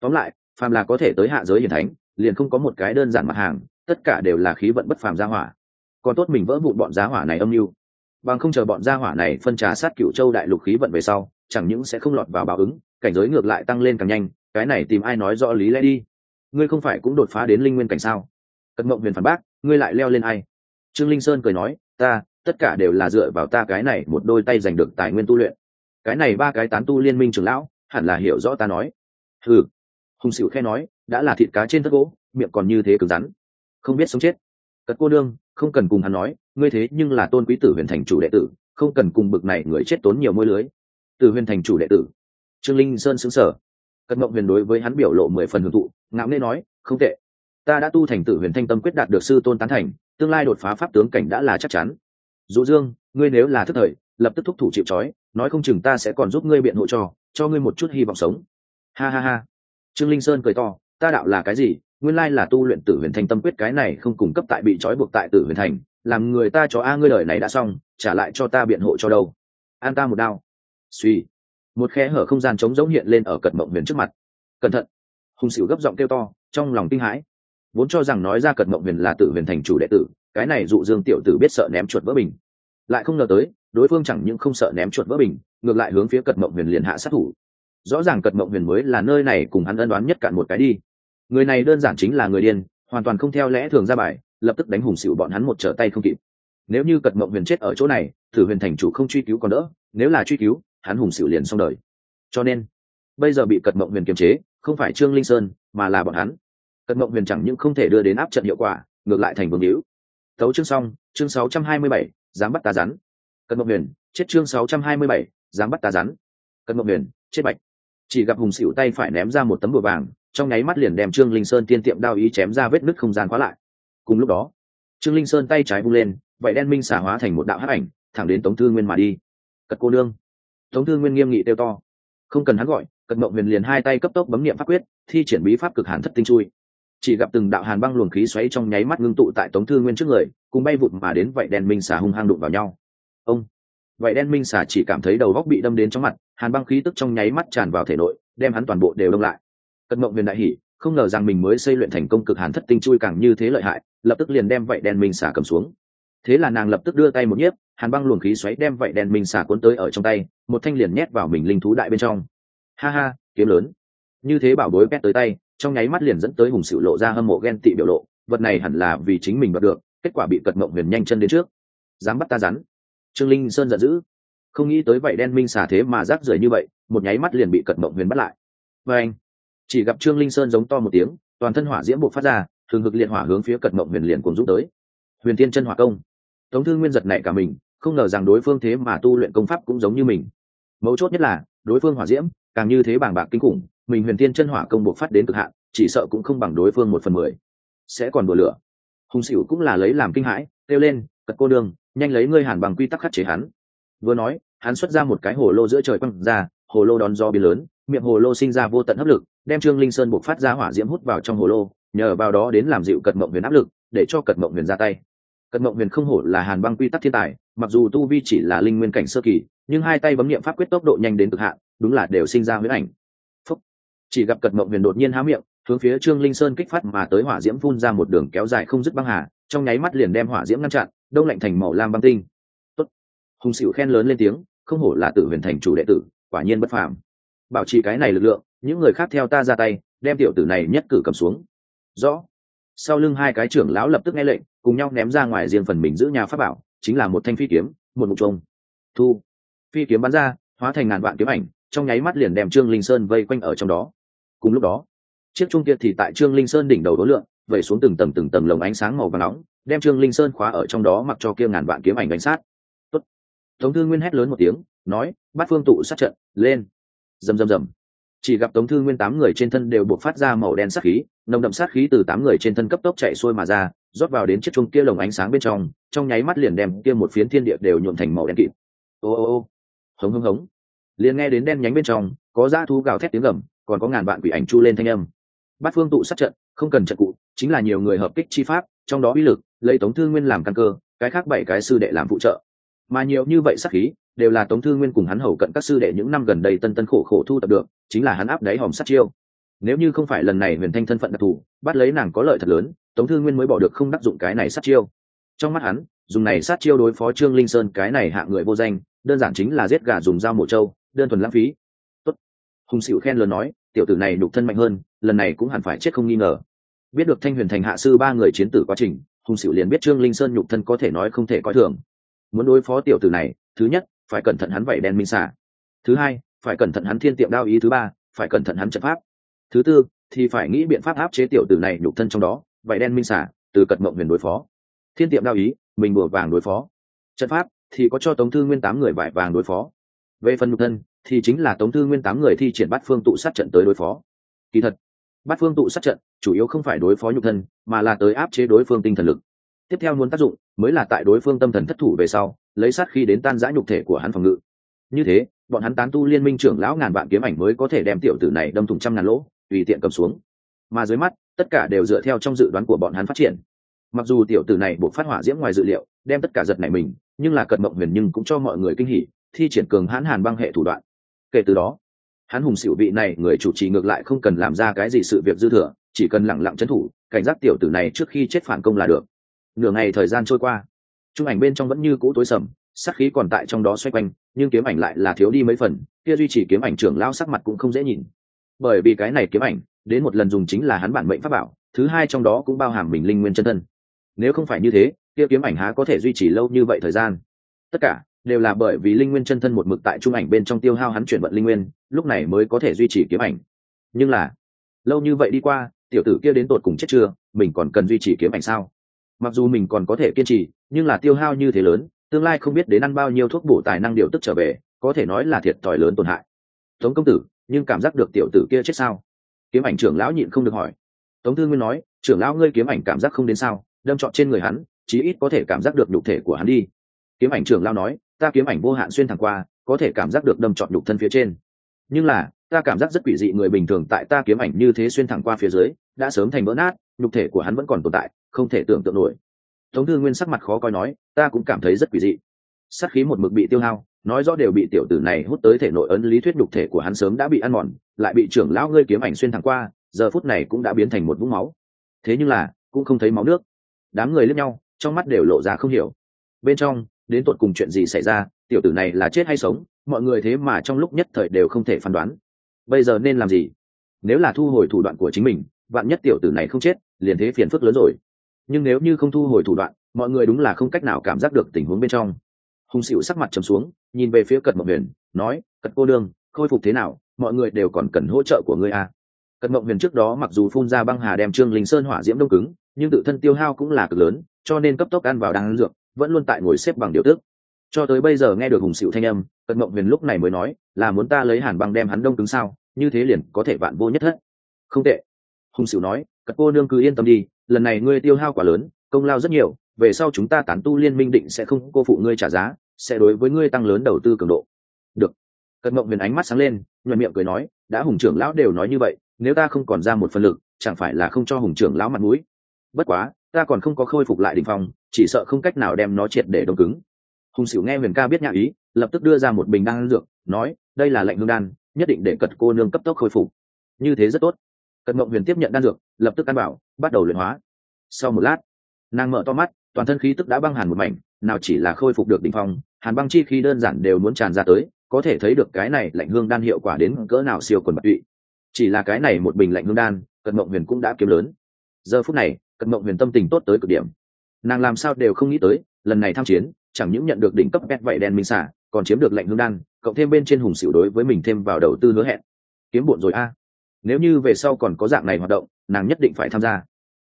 Tóm lại, phàm là có thể tới hạ giới hiển thánh, liền không có một cái đơn giản mặt hàng, tất cả đều là khí vận bất phàm gia hỏa. Còn tốt mình vỡ vụn bọn giá hỏa này âm mưu. Bằng không chờ bọn gia hỏa này phân trà sát cựu châu đại lục khí vận về sau, chẳng những sẽ không lọt vào báo ứng, cảnh giới ngược lại tăng lên càng nhanh, cái này tìm ai nói rõ lý lẽ đi. Ngươi không phải cũng đột phá đến linh nguyên cảnh sao? Cận mộng huyền phản bác, ngươi lại leo lên ai? Trương linh sơn cười nói, ta tất cả đều là dựa vào ta cái này một đôi tay giành được tài nguyên tu luyện. Cái này ba cái tán tu liên minh trưởng lão, hẳn là hiểu rõ ta nói. Ừ hùng xỉu khe nói, đã là thịt cá trên thất gỗ, miệng còn như thế cứng rắn. Không biết sống chết. Cất cô đương không cần cùng hắn nói, ngươi thế nhưng là tôn quý tử huyền thành chủ đệ tử, không cần cùng bực này người chết tốn nhiều môi lưới. Tử huyền thành chủ đệ tử. Trương linh sơn xứng sở cất mộng huyền đối với hắn biểu lộ mười phần hưởng thụ, ngạo nghê nói, không tệ. Ta đã tu thành tử huyền thanh tâm quyết đạt được sư tôn tán thành, tương lai đột phá pháp tướng cảnh đã là chắc chắn dụ dương, ngươi nếu là thức thời, lập tức thúc thủ chịu trói, nói không chừng ta sẽ còn giúp ngươi biện hộ cho cho ngươi một chút hy vọng sống. Ha ha ha. Trương linh sơn cười to, ta đạo là cái gì? Nguyên lai là tu luyện tử huyền thành tâm quyết cái này không cung cấp tại bị trói buộc tại tử huyền thành, làm người ta cho a ngươi lời này đã xong, trả lại cho ta biện hộ cho đâu? An ta một đao. Suy. Một khe hở không gian trống giống hiện lên ở cật mộng huyền trước mặt. Cẩn thận. Hùng xỉu gấp giọng kêu to, trong lòng kinh hãi. Vốn cho rằng nói ra cật mộng huyền là tử huyền thành chủ đệ tử, cái này dụ dương tiểu tử biết sợ ném chuột vỡ bình lại không ngờ tới đối phương chẳng những không sợ ném chuột vỡ bình ngược lại hướng phía cật mộng huyền liền hạ sát thủ. Rõ ràng cật mộng huyền mới là nơi này cùng hắn ân đoán nhất cạn một cái đi. Người này đơn giản chính là người điên hoàn toàn không theo lẽ thường ra bài lập tức đánh hùng xịu bọn hắn một trở tay không kịp. Nếu như cật mộng huyền chết ở chỗ này thử huyền thành chủ không truy cứu còn đỡ nếu là truy cứu hắn hùng xịu liền xong đời. Cho nên bây giờ bị cật mộng huyền kiềm chế không phải trương linh sơn mà là bọn hắn. Cật mộng huyền chẳng những không thể đưa đến áp trận hiệu quả ngược lại thành vương hữu. Tấu chương xong chương 627, dám bắt ta rắn. Cận mộng huyền chết chương 627, dám bắt ta rắn. Cận mộng huyền chết bạch. Chỉ gặp hùng xỉu tay phải ném ra một tấm bùa vàng trong nháy mắt liền đem trương linh sơn tiên tiệm đao ý chém ra vết nứt không gian khóa lại. Cùng lúc đó trương linh sơn tay trái vung lên vậy đen minh xả hóa thành một đạo hắc ảnh thẳng đến tống thư nguyên mà đi. Cật cô nương. Tống thư nguyên nghiêm nghị tiêu to. Không cần hắn gọi cật mộng huyền liền hai tay cấp tốc bấm nghiệm pháp quyết thi triển bí pháp cực hàn thất tinh chui. Chỉ gặp từng đạo hàn băng luồng khí xoáy trong nháy mắt ngưng tụ tại tống thư nguyên trước người cùng bay vụt mà đến vậy đen minh xả hung hăng đụng vào nhau. Ông, vậy đen minh xả chỉ cảm thấy đầu góc bị đâm đến trong mặt, hàn băng khí tức trong nháy mắt tràn vào thể nội, đem hắn toàn bộ đều đông lại. Cận mộng huyền đại hỉ, không ngờ rằng mình mới xây luyện thành công cực hàn thất tinh chui càng như thế lợi hại, lập tức liền đem vậy đen minh xả cầm xuống. Thế là nàng lập tức đưa tay một nhiếp, hàn băng luồng khí xoáy đem vậy đen minh xả cuốn tới ở trong tay, một thanh liền nhét vào mình linh thú đại bên trong. Ha ha, kiếm lớn. Như thế bảo bối pet tới tay, trong nháy mắt liền dẫn tới hùng sự lộ ra hâm mộ ghen tị biểu lộ, vật này hẳn là vì chính mình đoạt được kết quả bị cật mộng huyền nhanh chân đến trước. Dám bắt ta rắn. Trương linh sơn giận dữ. Không nghĩ tới vậy đen minh xả thế mà rác rưởi như vậy, một nháy mắt liền bị cật mộng huyền bắt lại. Và anh, chỉ gặp trương linh sơn giống to một tiếng, toàn thân hỏa diễm buộc phát ra thường hực liệt hỏa hướng phía cật mộng huyền liền cùng giúp tới. Huyền tiên chân hỏa công. Tống thư nguyên giật này cả mình, không ngờ rằng đối phương thế mà tu luyện công pháp cũng giống như mình. Mấu chốt nhất là, đối phương hỏa diễm, càng như thế bàng bạc kinh khủng, mình huyền tiên chân hỏa công buộc phát đến cực hạn, chỉ sợ cũng không bằng đối phương một phần mười. Sẽ còn đùa lửa hùng xỉu cũng là lấy làm kinh hãi, kêu lên, cật cô đường nhanh lấy ngươi hàn bằng quy tắc khắc chế hắn. Vừa nói, hắn xuất ra một cái hồ lô giữa trời quăng ra, hồ lô đón do biến lớn, miệng hồ lô sinh ra vô tận hấp lực, đem trương linh sơn buộc phát ra hỏa diễm hút vào trong hồ lô, nhờ vào đó đến làm dịu cật mộng huyền áp lực, để cho cật mộng huyền ra tay. Cật mộng huyền không hổ là hàn băng quy tắc thiên tài, mặc dù tu vi chỉ là linh nguyên cảnh sơ kỳ, nhưng hai tay bấm nghiệm pháp quyết tốc độ nhanh đến cực hạn, đúng là đều sinh ra huyết ảnh. Phúc. chỉ gặp cật mộng huyền đột nhiên há miệng hướng phía trương linh sơn kích phát mà tới hỏa diễm phun ra một đường kéo dài không dứt băng hà, trong nháy mắt liền đem hỏa diễm ngăn chặn, đông lạnh thành màu lam băng tinh. Tốt. hùng xịu khen lớn lên tiếng, không hổ là tử huyền thành chủ đệ tử, quả nhiên bất phàm. Bảo trì cái này lực lượng, những người khác theo ta ra tay, đem tiểu tử này nhất cử cầm xuống. Rõ. Sau lưng hai cái trưởng lão lập tức nghe lệnh, cùng nhau ném ra ngoài riêng phần mình giữ nhà pháp bảo, chính là một thanh phi kiếm, một mục trông thu. Phi kiếm bắn ra, hóa thành ngàn vạn kiếm ảnh, trong nháy mắt liền đem trương linh sơn vây quanh ở trong đó. Cùng lúc đó chiếc trung kia thì tại trương linh sơn đỉnh đầu đối lượng, vẩy xuống từng tầng từng tầng lồng ánh sáng màu và nóng, đem trương linh sơn khóa ở trong đó mặc cho kia ngàn vạn kiếm ảnh đánh sát. Tốt. tống thư nguyên hét lớn một tiếng, nói bắt phương tụ sát trận, lên. Rầm rầm rầm. Chỉ gặp tống thư nguyên tám người trên thân đều buộc phát ra màu đen sát khí, nồng đậm sát khí từ tám người trên thân cấp tốc chạy xuôi mà ra, rót vào đến chiếc chuông kia lồng ánh sáng bên trong trong nháy mắt liền đem kia một phiến thiên địa đều nhuộm thành màu đen kịt. Ô ô ô. Hống hống hống. Liền nghe đến đen nhánh bên trong, có dã thú gào thét tiếng gầm, còn có ngàn vạn quỷ ảnh chu lên thanh âm bát phương tụ sát trận, không cần trận cụ, chính là nhiều người hợp kích chi pháp, trong đó uy lực, lấy tống thư nguyên làm căn cơ, cái khác bảy cái sư đệ làm phụ trợ. Mà nhiều như vậy sát khí, đều là tống thư nguyên cùng hắn hầu cận các sư đệ những năm gần đây tân tân khổ khổ thu tập được, chính là hắn áp đáy hòm sát chiêu. Nếu như không phải lần này huyền thanh thân phận đặc thù, bắt lấy nàng có lợi thật lớn, tống thư nguyên mới bỏ được không đắc dụng cái này sát chiêu. Trong mắt hắn, dùng này sát chiêu đối phó trương linh sơn cái này hạ người vô danh, đơn giản chính là giết gà dùng dao mổ trâu, đơn thuần lãng phí. Tốt. hùng xịu khen lớn nói, tiểu tử này đục thân mạnh hơn lần này cũng hẳn phải chết không nghi ngờ. Biết được thanh huyền thành hạ sư ba người chiến tử quá trình, hùng xịu liền biết trương linh sơn nhục thân có thể nói không thể coi thường. Muốn đối phó tiểu tử này, thứ nhất, phải cẩn thận hắn vẩy đen minh xả. Thứ hai, phải cẩn thận hắn thiên tiệm đao ý. Thứ ba, phải cẩn thận hắn trận pháp. Thứ tư, thì phải nghĩ biện pháp áp chế tiểu tử này nhục thân trong đó vẩy đen minh xả, từ cật mộng huyền đối phó. Thiên tiệm đao ý, mình bùa vàng đối phó. Trận pháp, thì có cho tống thư nguyên tám người vải vàng đối phó. Về phần nhục thân, thì chính là tống thư nguyên tám người thi triển bắt phương tụ sát trận tới đối phó. Kỳ thật Bát phương tụ sát trận, chủ yếu không phải đối phó nhục thân, mà là tới áp chế đối phương tinh thần lực. Tiếp theo muốn tác dụng, mới là tại đối phương tâm thần thất thủ về sau, lấy sát khi đến tan giã nhục thể của hắn phòng ngự. Như thế, bọn hắn tán tu liên minh trưởng lão ngàn vạn kiếm ảnh mới có thể đem tiểu tử này đâm thủng trăm ngàn lỗ, tùy tiện cầm xuống. Mà dưới mắt, tất cả đều dựa theo trong dự đoán của bọn hắn phát triển. Mặc dù tiểu tử này buộc phát hỏa diễm ngoài dự liệu, đem tất cả giật này mình, nhưng là cận mộng huyền nhưng cũng cho mọi người kinh hỉ, thi triển cường hãn hàn băng hệ thủ đoạn. Kể từ đó hắn hùng xỉu vị này, người chủ trì ngược lại không cần làm ra cái gì sự việc dư thừa, chỉ cần lẳng lặng trấn thủ, cảnh giác tiểu tử này trước khi chết phản công là được. Nửa ngày thời gian trôi qua, trung ảnh bên trong vẫn như cũ tối sầm sắc khí còn tại trong đó xoay quanh, nhưng kiếm ảnh lại là thiếu đi mấy phần, kia duy trì kiếm ảnh trưởng lao sắc mặt cũng không dễ nhìn. Bởi vì cái này kiếm ảnh, đến một lần dùng chính là hắn bản mệnh pháp bảo, thứ hai trong đó cũng bao hàm mình linh nguyên chân thân. Nếu không phải như thế, kia kiếm ảnh há có thể duy trì lâu như vậy thời gian? Tất cả đều là bởi vì linh nguyên chân thân một mực tại trung ảnh bên trong tiêu hao hắn chuyển vận linh nguyên, lúc này mới có thể duy trì kiếm ảnh. Nhưng là, lâu như vậy đi qua, tiểu tử kia đến tột cùng chết chưa, mình còn cần duy trì kiếm ảnh sao? Mặc dù mình còn có thể kiên trì, nhưng là tiêu hao như thế lớn, tương lai không biết đến ăn bao nhiêu thuốc bổ tài năng điều tức trở về, có thể nói là thiệt thòi lớn tổn hại. Tống công tử, nhưng cảm giác được tiểu tử kia chết sao? Kiếm ảnh trưởng lão nhịn không được hỏi. Tống thư nguyên nói, trưởng lão ngươi kiếm ảnh cảm giác không đến sao? Đâm trọn trên người hắn, chí ít có thể cảm giác được nhục thể của hắn đi. Kiếm ảnh trưởng lão nói ta kiếm ảnh vô hạn xuyên thẳng qua, có thể cảm giác được đâm trọn nhục thân phía trên. Nhưng là, ta cảm giác rất quỷ dị người bình thường tại ta kiếm ảnh như thế xuyên thẳng qua phía dưới, đã sớm thành vỡ nát, nhục thể của hắn vẫn còn tồn tại, không thể tưởng tượng nổi. Tống thư nguyên sắc mặt khó coi nói, ta cũng cảm thấy rất quỷ dị. Sát khí một mực bị tiêu hao, nói rõ đều bị tiểu tử này hút tới thể nội ấn lý thuyết nhục thể của hắn sớm đã bị ăn mòn, lại bị trưởng lão ngươi kiếm ảnh xuyên thẳng qua, giờ phút này cũng đã biến thành một vũng máu. Thế nhưng là, cũng không thấy máu nước. Đám người lẫn nhau, trong mắt đều lộ ra không hiểu. Bên trong đến tột cùng chuyện gì xảy ra, tiểu tử này là chết hay sống, mọi người thế mà trong lúc nhất thời đều không thể phán đoán. Bây giờ nên làm gì? Nếu là thu hồi thủ đoạn của chính mình, vạn nhất tiểu tử này không chết, liền thế phiền phức lớn rồi. Nhưng nếu như không thu hồi thủ đoạn, mọi người đúng là không cách nào cảm giác được tình huống bên trong. Hùng xịu sắc mặt trầm xuống, nhìn về phía cật mộng huyền, nói, cật cô đương, khôi phục thế nào? Mọi người đều còn cần hỗ trợ của ngươi à. cật mộng huyền trước đó mặc dù phun ra băng hà đem trương linh sơn hỏa diễm đông cứng, nhưng tự thân tiêu hao cũng là cực lớn, cho nên cấp tốc ăn vào đan dược vẫn luôn tại ngồi xếp bằng điều tức. Cho tới bây giờ nghe được hùng xịu thanh âm cật mộng huyền lúc này mới nói, là muốn ta lấy hàn băng đem hắn đông cứng sao? Như thế liền có thể vạn vô nhất thất. Không tệ. Hùng xịu nói cật cô nương cứ yên tâm đi, lần này ngươi tiêu hao quá lớn, công lao rất nhiều, về sau chúng ta tán tu liên minh định sẽ không cô phụ ngươi trả giá, sẽ đối với ngươi tăng lớn đầu tư cường độ. Được. Cận mộng huyền ánh mắt sáng lên, nhuận miệng cười nói, đã hùng trưởng lão đều nói như vậy, nếu ta không còn ra một phần lực, chẳng phải là không cho hùng trưởng lão mặt mũi? Bất quá, ta còn không có khôi phục lại đình phong chỉ sợ không cách nào đem nó triệt để đông cứng. Hùng xỉu nghe huyền ca biết nhã ý, lập tức đưa ra một bình đan dược, nói, đây là lệnh hương đan, nhất định để cật cô nương cấp tốc khôi phục. Như thế rất tốt. Cật mộng huyền tiếp nhận đan dược, lập tức ăn bảo, bắt đầu luyện hóa. Sau một lát, nàng mở to mắt, toàn thân khí tức đã băng hàn một mảnh, nào chỉ là khôi phục được đ ỉ n h phong, hàn băng chi khí đơn giản đều muốn tràn ra tới, có thể thấy được cái này lạnh hương đan hiệu quả đến cỡ nào siêu quần bạc tụy. Chỉ là cái này một bình lạnh hương đan cận mộng huyền cũng đã kiếm lớn. Giờ phút này cận mộng huyền tâm tình tốt tới cực điểm nàng làm sao đều không nghĩ tới, lần này tham chiến, chẳng những nhận được đỉnh cấp pet vậy đen minh xả, còn chiếm được lệnh hương đan, cộng thêm bên trên hùng xỉu đối với mình thêm vào đầu tư hứa hẹn. Kiếm bộn rồi a. Nếu như về sau còn có dạng này hoạt động, nàng nhất định phải tham gia.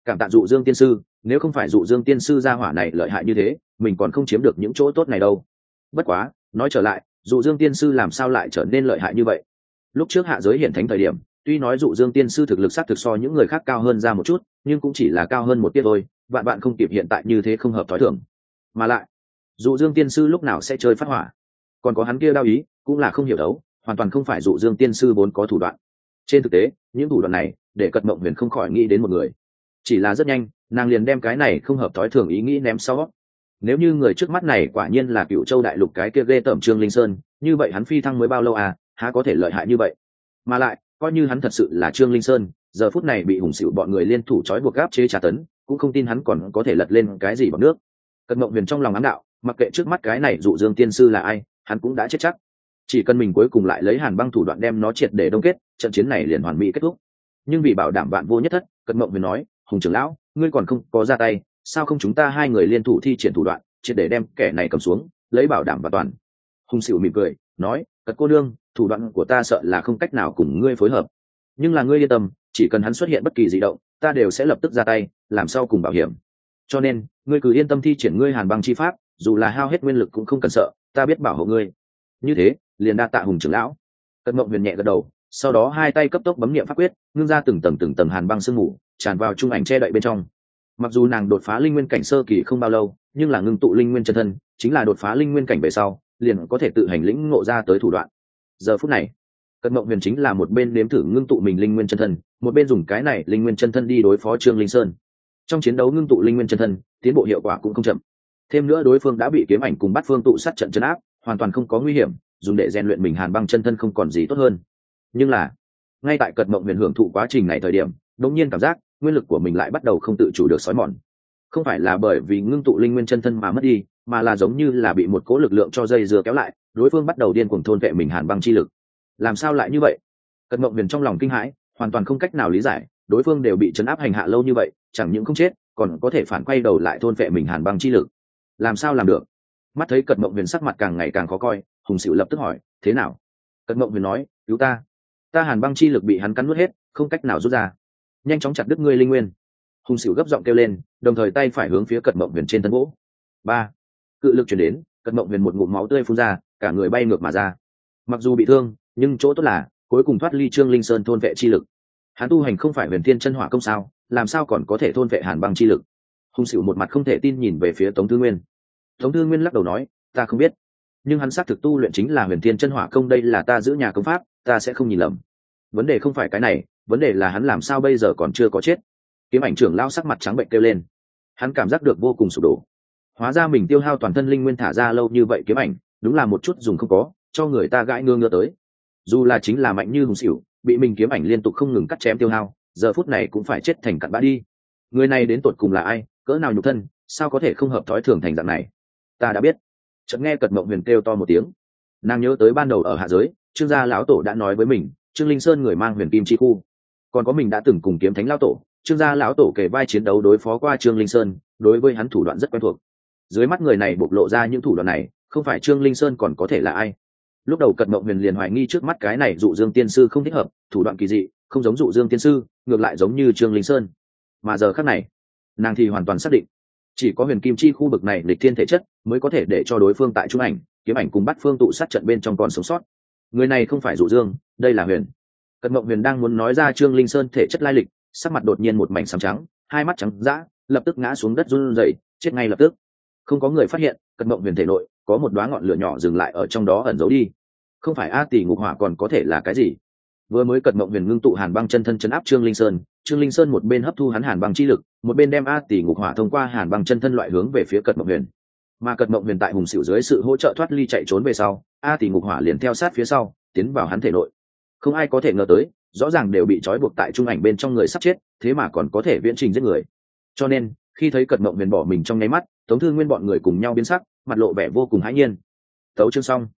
Cảm tạ dụ dương tiên sư, nếu không phải dụ dương tiên sư gia hỏa này lợi hại như thế, mình còn không chiếm được những chỗ tốt này đâu. Bất quá, nói trở lại, dụ dương tiên sư làm sao lại trở nên lợi hại như vậy? Lúc trước hạ giới hiện thánh thời điểm, tuy nói dụ dương tiên sư thực lực s á t thực so những người khác cao hơn ra một chút, nhưng cũng chỉ là cao hơn một tiết thôi vạn bạn không kịp hiện tại như thế không hợp thói thường, mà lại dụ dương tiên sư lúc nào sẽ chơi phát hỏa? Còn có hắn kia đao ý cũng là không hiểu đấu hoàn toàn không phải dụ dương tiên sư vốn có thủ đoạn. Trên thực tế những thủ đoạn này để cật mộng huyền không khỏi nghĩ đến một người. Chỉ là rất nhanh nàng liền đem cái này không hợp thói thường ý nghĩ ném sau. Nếu như người trước mắt này quả nhiên là cựu châu đại lục cái kia ghê tởm trương linh sơn như vậy hắn phi thăng mới bao lâu à há có thể lợi hại như vậy? Mà lại coi như hắn thật sự là trương linh sơn giờ phút này bị hùng xịu bọn người liên thủ trói buộc gáp chế trả tấn cũng không tin hắn còn có thể lật lên cái gì bằng nước. Cận mộng huyền trong lòng ám đạo, mặc kệ trước mắt cái này dụ dương tiên sư là ai, hắn cũng đã chết chắc. Chỉ cần mình cuối cùng lại lấy hàn băng thủ đoạn đem nó triệt để đông kết, trận chiến này liền hoàn mỹ kết thúc. Nhưng vì bảo đảm bạn vô nhất thất, cận mộng huyền nói, hùng trưởng lão, ngươi còn không có ra tay, sao không chúng ta hai người liên thủ thi triển thủ đoạn, triệt để đem kẻ này cầm xuống, lấy bảo đảm và toàn. Hùng xịu mỉm cười, nói cật cô đương thủ đoạn của ta sợ là không cách nào cùng ngươi phối hợp. Nhưng là ngươi yên tâm, chỉ cần hắn xuất hiện bất kỳ di động ta đều sẽ lập tức ra tay, làm sao cùng bảo hiểm. Cho nên, ngươi cứ yên tâm thi triển ngươi hàn băng chi pháp, dù là hao hết nguyên lực cũng không cần sợ, ta biết bảo hộ ngươi. Như thế, liền đa tạ hùng trưởng lão. Cận mộng huyền nhẹ gật đầu, sau đó hai tay cấp tốc bấm nghiệm pháp quyết, ngưng ra từng tầng từng tầng hàn băng sương mù, tràn vào trung ảnh che đậy bên trong. Mặc dù nàng đột phá linh nguyên cảnh sơ kỳ không bao lâu, nhưng là ngưng tụ linh nguyên chân thân, chính là đột phá linh nguyên cảnh về sau, liền có thể tự hành lĩnh ngộ ra tới thủ đoạn. Giờ phút này cận mộng huyền chính là một bên nếm thử ngưng tụ mình linh nguyên chân thân, một bên dùng cái này linh nguyên chân thân đi đối phó trương linh sơn. Trong chiến đấu ngưng tụ linh nguyên chân thân, tiến bộ hiệu quả cũng không chậm. Thêm nữa đối phương đã bị kiếm ảnh cùng bắt phương tụ sát trận chấn áp, hoàn toàn không có nguy hiểm, dùng để rèn luyện mình hàn băng chân thân không còn gì tốt hơn. Nhưng là, ngay tại Cận mộng huyền hưởng thụ quá trình này thời điểm, đống nhiên cảm giác, nguyên lực của mình lại bắt đầu không tự chủ được xói mòn. Không phải là bởi vì ngưng tụ linh nguyên chân thân mà mất đi, mà là giống như là bị một cố lực lượng cho dây dưa kéo lại, đối phương bắt đầu điên cuồng thôn vệ mình hàn băng chi lực làm sao lại như vậy? Cận mộng huyền trong lòng kinh hãi, hoàn toàn không cách nào lý giải, đối phương đều bị chấn áp hành hạ lâu như vậy, chẳng những không chết, còn có thể phản quay đầu lại thôn vệ mình hàn băng chi lực. Làm sao làm được? Mắt thấy Cận mộng huyền sắc mặt càng ngày càng khó coi, hùng xịu lập tức hỏi, thế nào? Cận mộng huyền nói, cứu ta. Ta hàn băng chi lực bị hắn cắn nuốt hết, không cách nào rút ra. Nhanh chóng chặt đứt ngươi linh nguyên. Hùng xỉu gấp giọng kêu lên, đồng thời tay phải hướng phía Cận mộng huyền trên thân gỗ ba. Cự lực chuyển đến Cận mộng huyền một ngụm máu tươi phun ra, cả người bay ngược mà ra. Mặc dù bị thương nhưng chỗ tốt là, cuối cùng thoát ly trương linh sơn thôn vệ chi lực. Hắn tu hành không phải huyền thiên chân hỏa công sao, làm sao còn có thể thôn vệ hàn băng chi lực? Hùng xỉu một mặt không thể tin nhìn về phía tống thư nguyên. Tống thư nguyên lắc đầu nói, ta không biết. Nhưng hắn xác thực tu luyện chính là huyền thiên chân hỏa công, đây là ta giữ nhà công pháp, ta sẽ không nhìn lầm. Vấn đề không phải cái này, vấn đề là hắn làm sao bây giờ còn chưa có chết. Kiếm ảnh trưởng lao sắc mặt trắng bệnh kêu lên. Hắn cảm giác được vô cùng sụp đổ. Hóa ra mình tiêu hao toàn thân linh nguyên thả ra lâu như vậy kiếm ảnh, đúng là một chút dùng không có, cho người ta gãi ngơ ngơ tới dù là chính là mạnh như hùng xỉu, bị mình kiếm ảnh liên tục không ngừng cắt chém tiêu hao, giờ phút này cũng phải chết thành cặn bã đi. Người này đến tột cùng là ai, cỡ nào nhục thân, sao có thể không hợp thói thường thành dạng này? Ta đã biết. Chợt nghe cật mộng huyền kêu to một tiếng. Nàng nhớ tới ban đầu ở hạ giới, trương gia lão tổ đã nói với mình, trương linh sơn người mang huyền kim chi khu. Còn có mình đã từng cùng kiếm thánh lão tổ, trương gia lão tổ kể vai chiến đấu đối phó qua trương linh sơn, đối với hắn thủ đoạn rất quen thuộc. Dưới mắt người này bộc lộ ra những thủ đoạn này, không phải trương linh sơn còn có thể là ai? Lúc đầu cận mộng huyền liền hoài nghi trước mắt cái này dụ dương tiên sư không thích hợp, thủ đoạn kỳ dị, không giống dụ dương tiên sư, ngược lại giống như trương linh sơn. Mà giờ khác này, nàng thì hoàn toàn xác định, chỉ có huyền kim chi khu vực này lịch thiên thể chất mới có thể để cho đối phương tại trung ảnh, kiếm ảnh cùng bắt phương tụ sát trận bên trong còn sống sót. Người này không phải dụ dương, đây là huyền. Cận mộng huyền đang muốn nói ra trương linh sơn thể chất lai lịch, sắc mặt đột nhiên một mảnh sầm trắng, hai mắt trắng dã, lập tức ngã xuống đất run rẩy, chết ngay lập tức. Không có người phát hiện cận mộng huyền thể nội có một đoá ngọn lửa nhỏ dừng lại ở trong đó ẩn giấu đi. Không phải a tỷ ngục hỏa còn có thể là cái gì? Vừa mới cật mộng huyền ngưng tụ hàn băng chân thân chấn áp trương linh sơn, trương linh sơn một bên hấp thu hắn hàn băng chi lực, một bên đem a tỷ ngục hỏa thông qua hàn băng chân thân loại hướng về phía cật mộng huyền. Mà cật mộng huyền tại hùng xịu dưới sự hỗ trợ thoát ly chạy trốn về sau, a tỷ ngục hỏa liền theo sát phía sau, tiến vào hắn thể nội. Không ai có thể ngờ tới, rõ ràng đều bị trói buộc tại trung ảnh bên trong người sắp chết, thế mà còn có thể viễn trình giết người. Cho nên, khi thấy cật mộng huyền bỏ mình trong nháy mắt tống thư nguyên bọn người cùng nhau biến sắc, mặt lộ vẻ vô cùng hãi nhiên. Tấu chương xong.